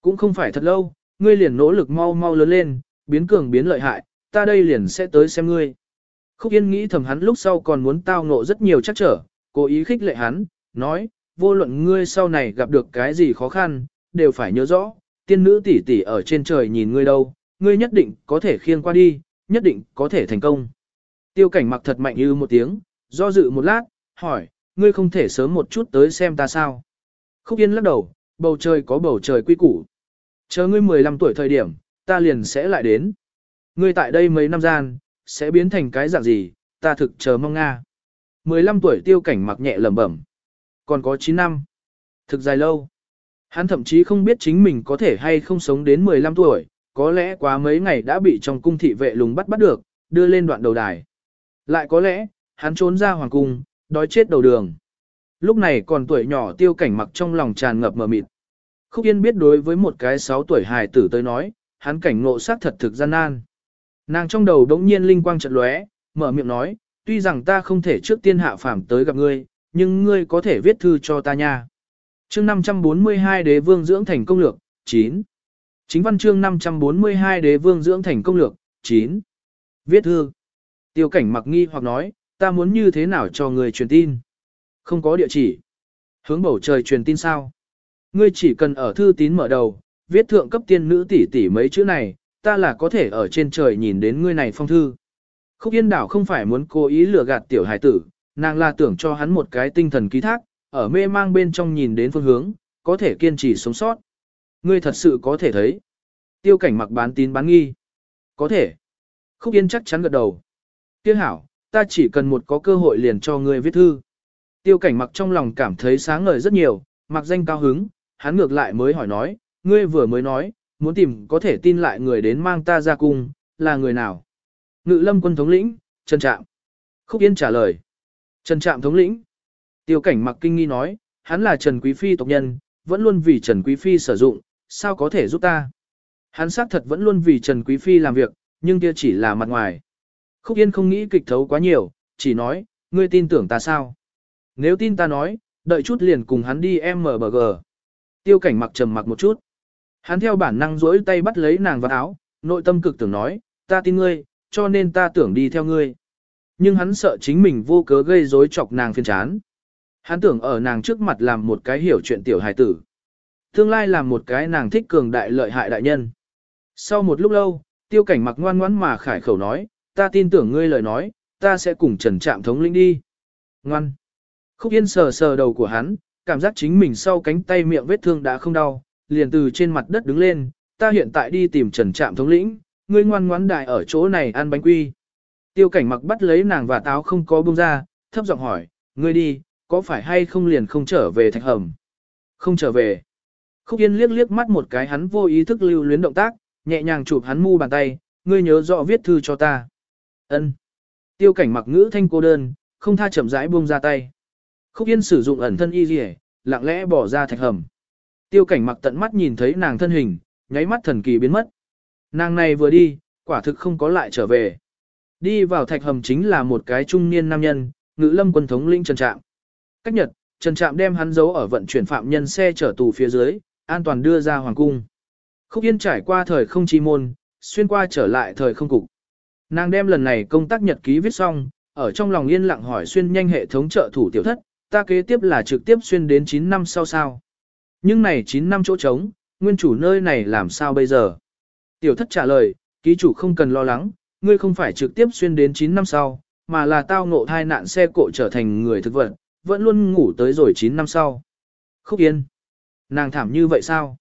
Cũng không phải thật lâu, ngươi liền nỗ lực mau mau lớn lên, biến cường biến lợi hại, ta đây liền sẽ tới xem ngươi. Khúc Yên nghĩ thầm hắn lúc sau còn muốn tao ngộ rất nhiều chắc trở, cố ý khích lệ hắn, nói, vô luận ngươi sau này gặp được cái gì khó khăn, đều phải nhớ rõ, tiên nữ tỷ tỷ ở trên trời nhìn ngươi đâu, ngươi nhất định có thể khiêng qua đi, nhất định có thể thành công. Tiêu cảnh mặc thật mạnh như một tiếng, do dự một lát, hỏi, ngươi không thể sớm một chút tới xem ta sao. Khúc Yên lắc đầu, bầu trời có bầu trời quy củ. Chờ ngươi 15 tuổi thời điểm, ta liền sẽ lại đến. Ngươi tại đây mấy năm gian, sẽ biến thành cái dạng gì, ta thực chờ mong Nga. 15 tuổi tiêu cảnh mặc nhẹ lẩm bẩm. Còn có 9 năm. Thực dài lâu. Hắn thậm chí không biết chính mình có thể hay không sống đến 15 tuổi, có lẽ quá mấy ngày đã bị trong cung thị vệ lùng bắt bắt được, đưa lên đoạn đầu đài. Lại có lẽ, hắn trốn ra hoàng cung, đói chết đầu đường. Lúc này còn tuổi nhỏ tiêu cảnh mặc trong lòng tràn ngập mờ mịt. Khúc Yên biết đối với một cái 6 tuổi hài tử tới nói, hắn cảnh ngộ sát thật thực gian nan. Nàng trong đầu đống nhiên linh quang chợt lóe, mở miệng nói, tuy rằng ta không thể trước tiên hạ phàm tới gặp ngươi, nhưng ngươi có thể viết thư cho ta nha. Chương 542 Đế Vương dưỡng thành công lược 9. Chính văn chương 542 Đế Vương dưỡng thành công lược 9. Viết thư. Tiêu cảnh mặc nghi hoặc nói, ta muốn như thế nào cho người truyền tin. Không có địa chỉ. Hướng bầu trời truyền tin sao? Ngươi chỉ cần ở thư tín mở đầu, viết thượng cấp tiên nữ tỷ tỷ mấy chữ này, ta là có thể ở trên trời nhìn đến ngươi này phong thư. Khúc Yên Đảo không phải muốn cố ý lừa gạt tiểu hải tử, nàng là tưởng cho hắn một cái tinh thần ký thác, ở mê mang bên trong nhìn đến phương hướng, có thể kiên trì sống sót. Ngươi thật sự có thể thấy. Tiêu cảnh mặc bán tín bán nghi. Có thể. Khúc Yên chắc chắn gật đầu. Tiếc hảo, ta chỉ cần một có cơ hội liền cho ngươi viết thư. Tiêu cảnh mặc trong lòng cảm thấy sáng ngời rất nhiều, mặc danh cao hứng, hắn ngược lại mới hỏi nói, ngươi vừa mới nói, muốn tìm có thể tin lại người đến mang ta ra cung, là người nào? Ngự lâm quân thống lĩnh, Trần Trạm. Khúc Yên trả lời. Trần Trạm thống lĩnh. Tiêu cảnh mặc kinh nghi nói, hắn là Trần Quý Phi tộc nhân, vẫn luôn vì Trần Quý Phi sử dụng, sao có thể giúp ta? Hắn xác thật vẫn luôn vì Trần Quý Phi làm việc, nhưng kia chỉ là mặt ngoài. Khúc Yên không nghĩ kịch thấu quá nhiều, chỉ nói, ngươi tin tưởng ta sao? Nếu tin ta nói, đợi chút liền cùng hắn đi MBG. Tiêu cảnh mặc trầm mặc một chút. Hắn theo bản năng duỗi tay bắt lấy nàng vào áo, nội tâm cực tưởng nói, ta tin ngươi, cho nên ta tưởng đi theo ngươi. Nhưng hắn sợ chính mình vô cớ gây rối chọc nàng phiền chán. Hắn tưởng ở nàng trước mặt làm một cái hiểu chuyện tiểu hài tử. Tương lai làm một cái nàng thích cường đại lợi hại đại nhân. Sau một lúc lâu, tiêu cảnh mặc ngoan ngoãn mà khải khẩu nói, ta tin tưởng ngươi lời nói, ta sẽ cùng trần trạm thống lĩnh đi. Ngoan. Khúc yên sờ sờ đầu của hắn, cảm giác chính mình sau cánh tay miệng vết thương đã không đau, liền từ trên mặt đất đứng lên, ta hiện tại đi tìm trần trạm thống lĩnh, ngươi ngoan ngoãn đại ở chỗ này ăn bánh quy. Tiêu cảnh mặc bắt lấy nàng và táo không có buông ra, thấp giọng hỏi, ngươi đi, có phải hay không liền không trở về thạch hầm? Không trở về. Khúc Yên liếc liếc mắt một cái hắn vô ý thức lưu luyến động tác, nhẹ nhàng chụp hắn mu bàn tay, ngươi nhớ rõ viết thư cho ta. Ân. Tiêu cảnh mặc ngữ thanh cô đơn, không tha chậm rãi buông ra tay. Khúc Yên sử dụng ẩn thân y dì lặng lẽ bỏ ra thạch hầm. Tiêu cảnh mặc tận mắt nhìn thấy nàng thân hình, nháy mắt thần kỳ biến mất. Nàng này vừa đi, quả thực không có lại trở về. Đi vào thạch hầm chính là một cái trung niên nam nhân, ngữ lâm quân thống linh trần Trạm. Cách nhật, Trần Trạm đem hắn giấu ở vận chuyển phạm nhân xe chở tù phía dưới, an toàn đưa ra hoàng cung. Khúc Yên trải qua thời không chi môn, xuyên qua trở lại thời không cục. Nàng đem lần này công tác nhật ký viết xong, ở trong lòng yên lặng hỏi xuyên nhanh hệ thống trợ thủ tiểu thất, ta kế tiếp là trực tiếp xuyên đến 9 năm sau sao. Nhưng này 9 năm chỗ trống, nguyên chủ nơi này làm sao bây giờ? Tiểu thất trả lời, ký chủ không cần lo lắng, ngươi không phải trực tiếp xuyên đến 9 năm sau, mà là tao ngộ thai nạn xe cộ trở thành người thực vật, vẫn luôn ngủ tới rồi 9 năm sau. Khúc Yên. Nàng thảm như vậy sao?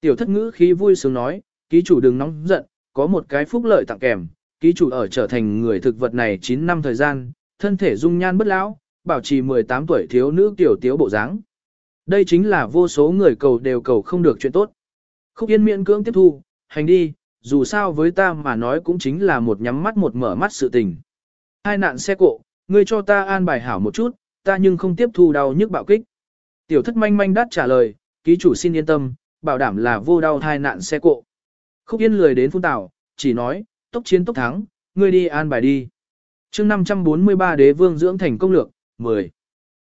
Tiểu thất ngữ khí vui sướng nói, ký chủ đừng nóng giận, có một cái phúc lợi tặng kèm, ký chủ ở trở thành người thực vật này 9 năm thời gian, thân thể dung nhan bất lão, bảo trì 18 tuổi thiếu nữ tiểu tiếu bộ dáng. Đây chính là vô số người cầu đều cầu không được chuyện tốt. Khúc Yên miễn cưỡng tiếp thu, hành đi, dù sao với ta mà nói cũng chính là một nhắm mắt một mở mắt sự tình. Hai nạn xe cộ, ngươi cho ta an bài hảo một chút, ta nhưng không tiếp thu đau nhức bạo kích. Tiểu thất manh manh đắt trả lời, ký chủ xin yên tâm, bảo đảm là vô đau thai nạn xe cộ. Khúc Yên lười đến phun tảo, chỉ nói, tốc chiến tốc thắng, ngươi đi an bài đi. chương 543 đế vương dưỡng thành công lược, 10.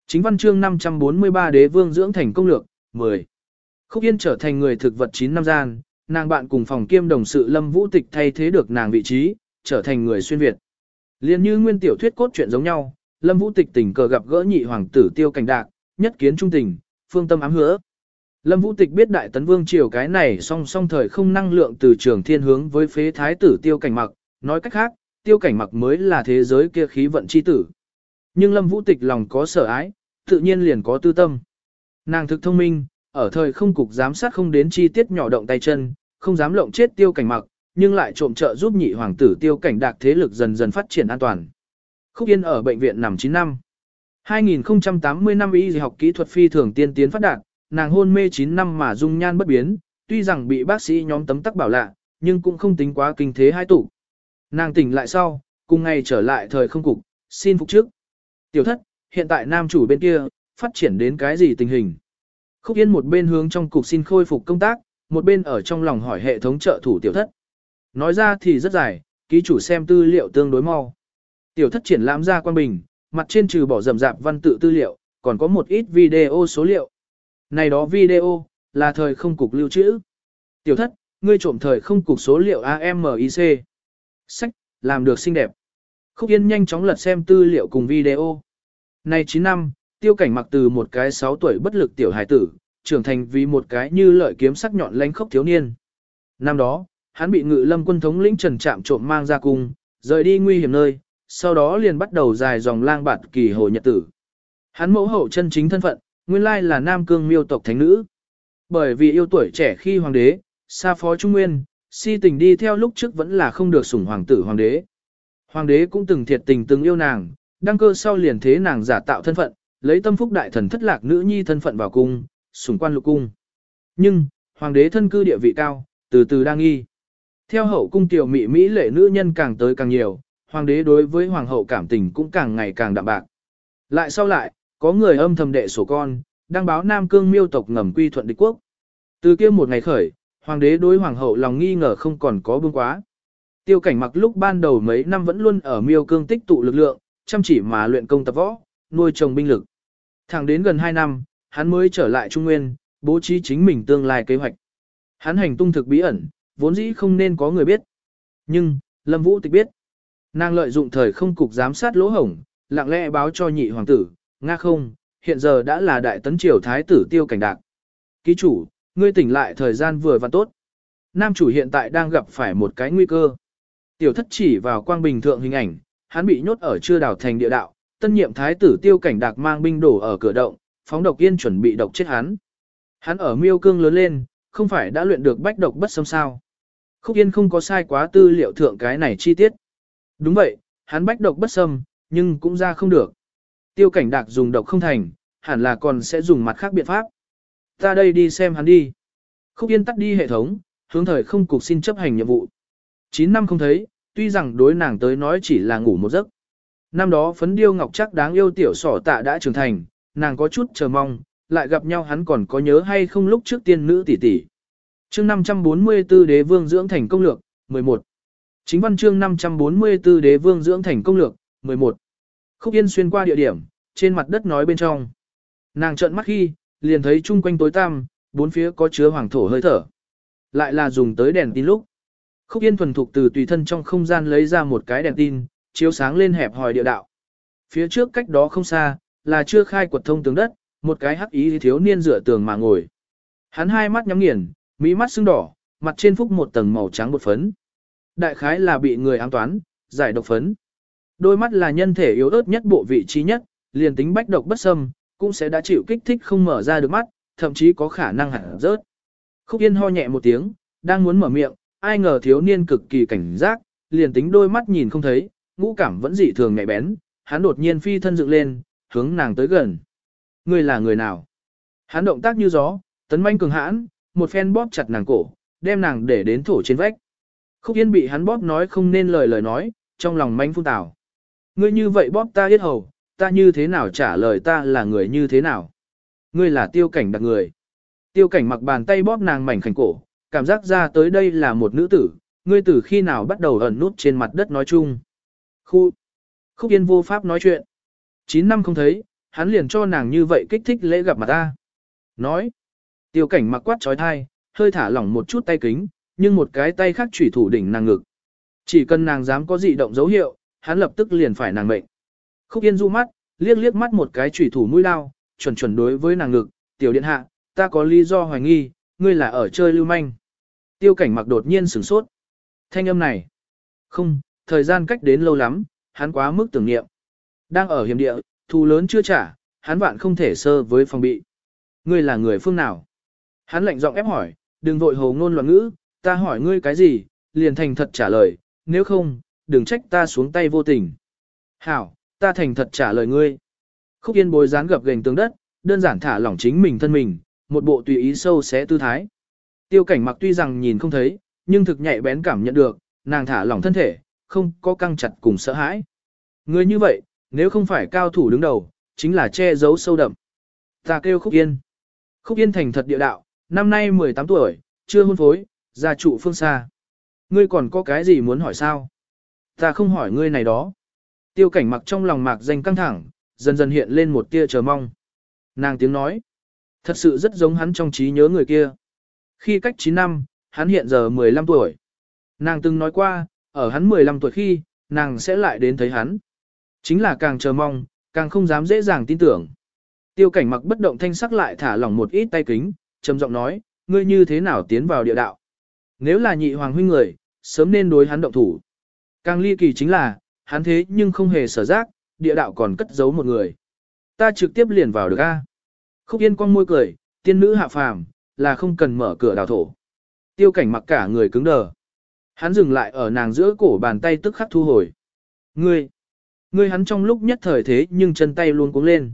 Chính văn chương 543 đế vương dưỡng thành công lược, 10. Khúc Yên trở thành người thực vật 9 năm gian, nàng bạn cùng phòng kiêm đồng sự Lâm Vũ Tịch thay thế được nàng vị trí, trở thành người xuyên Việt. Liên như nguyên tiểu thuyết cốt truyện giống nhau, Lâm Vũ Tịch tình cờ gặp gỡ nhị hoàng tử Tiêu Cảnh Đạc, nhất kiến trung tình, phương tâm ám hứa. Lâm Vũ Tịch biết Đại Tấn Vương triều cái này song song thời không năng lượng từ trường thiên hướng với phế thái tử Tiêu Cảnh Mặc, nói cách khác, Tiêu Cảnh Mặc mới là thế giới kia khí vận chi tử. Nhưng Lâm Vũ Tịch lòng có sở ái, tự nhiên liền có tư tâm. Nàng thực thông minh, ở thời không cục giám sát không đến chi tiết nhỏ động tay chân, không dám lộng chết Tiêu Cảnh Mặc, nhưng lại trộm trợ giúp nhị hoàng tử Tiêu Cảnh Đạc thế lực dần dần phát triển an toàn. Khúc Yên ở bệnh viện nằm 9 năm. 2080 năm y học kỹ thuật phi thường tiên tiến phát đạt, nàng hôn mê 9 năm mà dung nhan bất biến, tuy rằng bị bác sĩ nhóm tấm tắc bảo lạ, nhưng cũng không tính quá kinh thế hai tủ. Nàng tỉnh lại sau, cùng ngày trở lại thời không cục, xin phục trước. Tiểu thất, hiện tại nam chủ bên kia, phát triển đến cái gì tình hình? Khúc Yên một bên hướng trong cục xin khôi phục công tác, một bên ở trong lòng hỏi hệ thống trợ thủ tiểu thất. Nói ra thì rất dài, ký chủ xem tư liệu tương đối mau. Tiểu thất triển lãm ra quan bình, mặt trên trừ bỏ rầm rạp văn tự tư liệu, còn có một ít video số liệu. Này đó video, là thời không cục lưu trữ. Tiểu thất, ngươi trộm thời không cục số liệu AMIC. Sách, làm được xinh đẹp. Khúc Yên nhanh chóng lật xem tư liệu cùng video. Này 9 năm, tiêu cảnh mặc từ một cái 6 tuổi bất lực tiểu hải tử, trưởng thành vì một cái như lợi kiếm sắc nhọn lánh khốc thiếu niên. Năm đó, hắn bị ngự lâm quân thống lĩnh trần trạm trộm mang ra cung, rời đi nguy hiểm nơi, sau đó liền bắt đầu dài dòng lang bạt kỳ hồ nhật tử. Hắn mẫu hậu chân chính thân phận, nguyên lai là Nam Cương miêu tộc thánh nữ. Bởi vì yêu tuổi trẻ khi hoàng đế, xa phó trung nguyên, si tình đi theo lúc trước vẫn là không được sủng hoàng tử hoàng đế. Hoàng đế cũng từng thiệt tình từng yêu nàng, đăng cơ sau liền thế nàng giả tạo thân phận, lấy tâm phúc đại thần thất lạc nữ nhi thân phận vào cung, sủng quan lục cung. Nhưng, hoàng đế thân cư địa vị cao, từ từ đang nghi. Theo hậu cung tiểu mỹ mỹ lệ nữ nhân càng tới càng nhiều, hoàng đế đối với hoàng hậu cảm tình cũng càng ngày càng đậm bạc. Lại sau lại, có người âm thầm đệ sổ con, đăng báo Nam Cương miêu tộc ngầm quy thuận địch quốc. Từ kia một ngày khởi, hoàng đế đối hoàng hậu lòng nghi ngờ không còn có bương quá. Tiêu cảnh mặc lúc ban đầu mấy năm vẫn luôn ở miêu cương tích tụ lực lượng, chăm chỉ mà luyện công tập võ, nuôi trồng binh lực. Thẳng đến gần 2 năm, hắn mới trở lại Trung Nguyên, bố trí chính mình tương lai kế hoạch. Hắn hành tung thực bí ẩn, vốn dĩ không nên có người biết. Nhưng, Lâm Vũ tịch biết. Nàng lợi dụng thời không cục giám sát lỗ hổng, lặng lẽ báo cho nhị hoàng tử, Nga không, hiện giờ đã là đại tấn triều thái tử tiêu cảnh đạc. Ký chủ, ngươi tỉnh lại thời gian vừa và tốt. Nam chủ hiện tại đang gặp phải một cái nguy cơ. Tiểu thất chỉ vào quang bình thượng hình ảnh, hắn bị nhốt ở chưa đảo thành địa đạo, tân nhiệm thái tử tiêu cảnh đạc mang binh đổ ở cửa động, phóng độc yên chuẩn bị độc chết hắn. Hắn ở miêu cương lớn lên, không phải đã luyện được bách độc bất xâm sao. Khúc yên không có sai quá tư liệu thượng cái này chi tiết. Đúng vậy, hắn bách độc bất xâm, nhưng cũng ra không được. Tiêu cảnh đạc dùng độc không thành, hẳn là còn sẽ dùng mặt khác biện pháp. Ta đây đi xem hắn đi. Khúc yên tắt đi hệ thống, hướng thời không cục xin chấp hành nhiệm vụ. 9 năm không thấy, tuy rằng đối nàng tới nói chỉ là ngủ một giấc. Năm đó phấn điêu ngọc chắc đáng yêu tiểu sỏ tạ đã trưởng thành, nàng có chút chờ mong, lại gặp nhau hắn còn có nhớ hay không lúc trước tiên nữ tỷ tỷ. Chương 544 Đế vương dưỡng thành công lược, 11. Chính văn chương 544 Đế vương dưỡng thành công lược, 11. Khúc Yên xuyên qua địa điểm, trên mặt đất nói bên trong. Nàng trợn mắt khi, liền thấy chung quanh tối tăm, bốn phía có chứa hoàng thổ hơi thở. Lại là dùng tới đèn tin lúc. Khúc Yên thuần thục từ tùy thân trong không gian lấy ra một cái đèn tin, chiếu sáng lên hẹp hòi địa đạo. Phía trước cách đó không xa, là chưa khai quật thông tường đất, một cái hắc ý thiếu niên dựa tường mà ngồi. Hắn hai mắt nhắm nghiền, mỹ mắt sưng đỏ, mặt trên phúc một tầng màu trắng bột phấn. Đại khái là bị người ám toán, giải độc phấn. Đôi mắt là nhân thể yếu ớt nhất bộ vị trí nhất, liền tính bách độc bất xâm, cũng sẽ đã chịu kích thích không mở ra được mắt, thậm chí có khả năng hẳn rớt. Khúc Yên ho nhẹ một tiếng, đang muốn mở miệng, ai ngờ thiếu niên cực kỳ cảnh giác, liền tính đôi mắt nhìn không thấy, ngũ cảm vẫn dị thường nhạy bén, hắn đột nhiên phi thân dựng lên, hướng nàng tới gần. Ngươi là người nào? Hắn động tác như gió, tấn manh cường hãn, một phen bóp chặt nàng cổ, đem nàng để đến thổ trên vách. Khúc Yên bị hắn bóp nói không nên lời lời nói, trong lòng manh phun tào. Ngươi như vậy bóp ta yết hầu, ta như thế nào trả lời ta là người như thế nào? Ngươi là tiêu cảnh đặc người. Tiêu cảnh mặc bàn tay bóp nàng mảnh khảnh cổ, cảm giác ra tới đây là một nữ tử, ngươi từ khi nào bắt đầu ẩn nút trên mặt đất nói chung. Khu. Khúc Yên vô pháp nói chuyện. 9 năm không thấy, hắn liền cho nàng như vậy kích thích lễ gặp mặt ta. Nói. Tiêu cảnh mặc quát trói thai, hơi thả lỏng một chút tay kính, nhưng một cái tay khác chủy thủ đỉnh nàng ngực. Chỉ cần nàng dám có dị động dấu hiệu, hắn lập tức liền phải nàng mệnh. Khúc Yên du mắt, liếc liếc mắt một cái chủy thủ mũi lao, chuẩn chuẩn đối với nàng ngực, tiểu điện hạ, ta có lý do hoài nghi, ngươi là ở chơi lưu manh. Tiêu cảnh mặc đột nhiên sửng sốt. Thanh âm này. Không, thời gian cách đến lâu lắm, hắn quá mức tưởng niệm. Đang ở hiểm địa, thù lớn chưa trả, hắn vạn không thể sơ với phòng bị. Ngươi là người phương nào? Hắn lạnh giọng ép hỏi, đừng vội hồ ngôn loạn ngữ, ta hỏi ngươi cái gì, liền thành thật trả lời, nếu không, đừng trách ta xuống tay vô tình. Hảo, ta thành thật trả lời ngươi. Khúc yên bồi dán gập gành tường đất, đơn giản thả lỏng chính mình thân mình, một bộ tùy ý sâu xé tư thái. Tiêu cảnh mặc tuy rằng nhìn không thấy, nhưng thực nhạy bén cảm nhận được, nàng thả lỏng thân thể, không có căng chặt cùng sợ hãi. Người như vậy, nếu không phải cao thủ đứng đầu, chính là che giấu sâu đậm. Ta kêu Khúc Yên. Khúc Yên thành thật địa đạo, năm nay 18 tuổi, chưa hôn phối, gia trụ phương xa. Ngươi còn có cái gì muốn hỏi sao? Ta không hỏi ngươi này đó. Tiêu cảnh mặc trong lòng mạc danh căng thẳng, dần dần hiện lên một tia chờ mong. Nàng tiếng nói. Thật sự rất giống hắn trong trí nhớ người kia. Khi cách 9 năm, hắn hiện giờ 15 tuổi. Nàng từng nói qua, ở hắn 15 tuổi khi, nàng sẽ lại đến thấy hắn. Chính là càng chờ mong, càng không dám dễ dàng tin tưởng. Tiêu cảnh mặc bất động thanh sắc lại thả lỏng một ít tay kính, trầm giọng nói, ngươi như thế nào tiến vào địa đạo. Nếu là nhị hoàng huynh người, sớm nên đối hắn động thủ. Càng ly kỳ chính là, hắn thế nhưng không hề sở giác, địa đạo còn cất giấu một người. Ta trực tiếp liền vào được a. Khúc Yên con môi cười, tiên nữ hạ phàm, là không cần mở cửa đào thổ. Tiêu cảnh mặc cả người cứng đờ. Hắn dừng lại ở nàng giữa cổ bàn tay tức khắc thu hồi. Ngươi, ngươi hắn trong lúc nhất thời thế nhưng chân tay luôn cuống lên.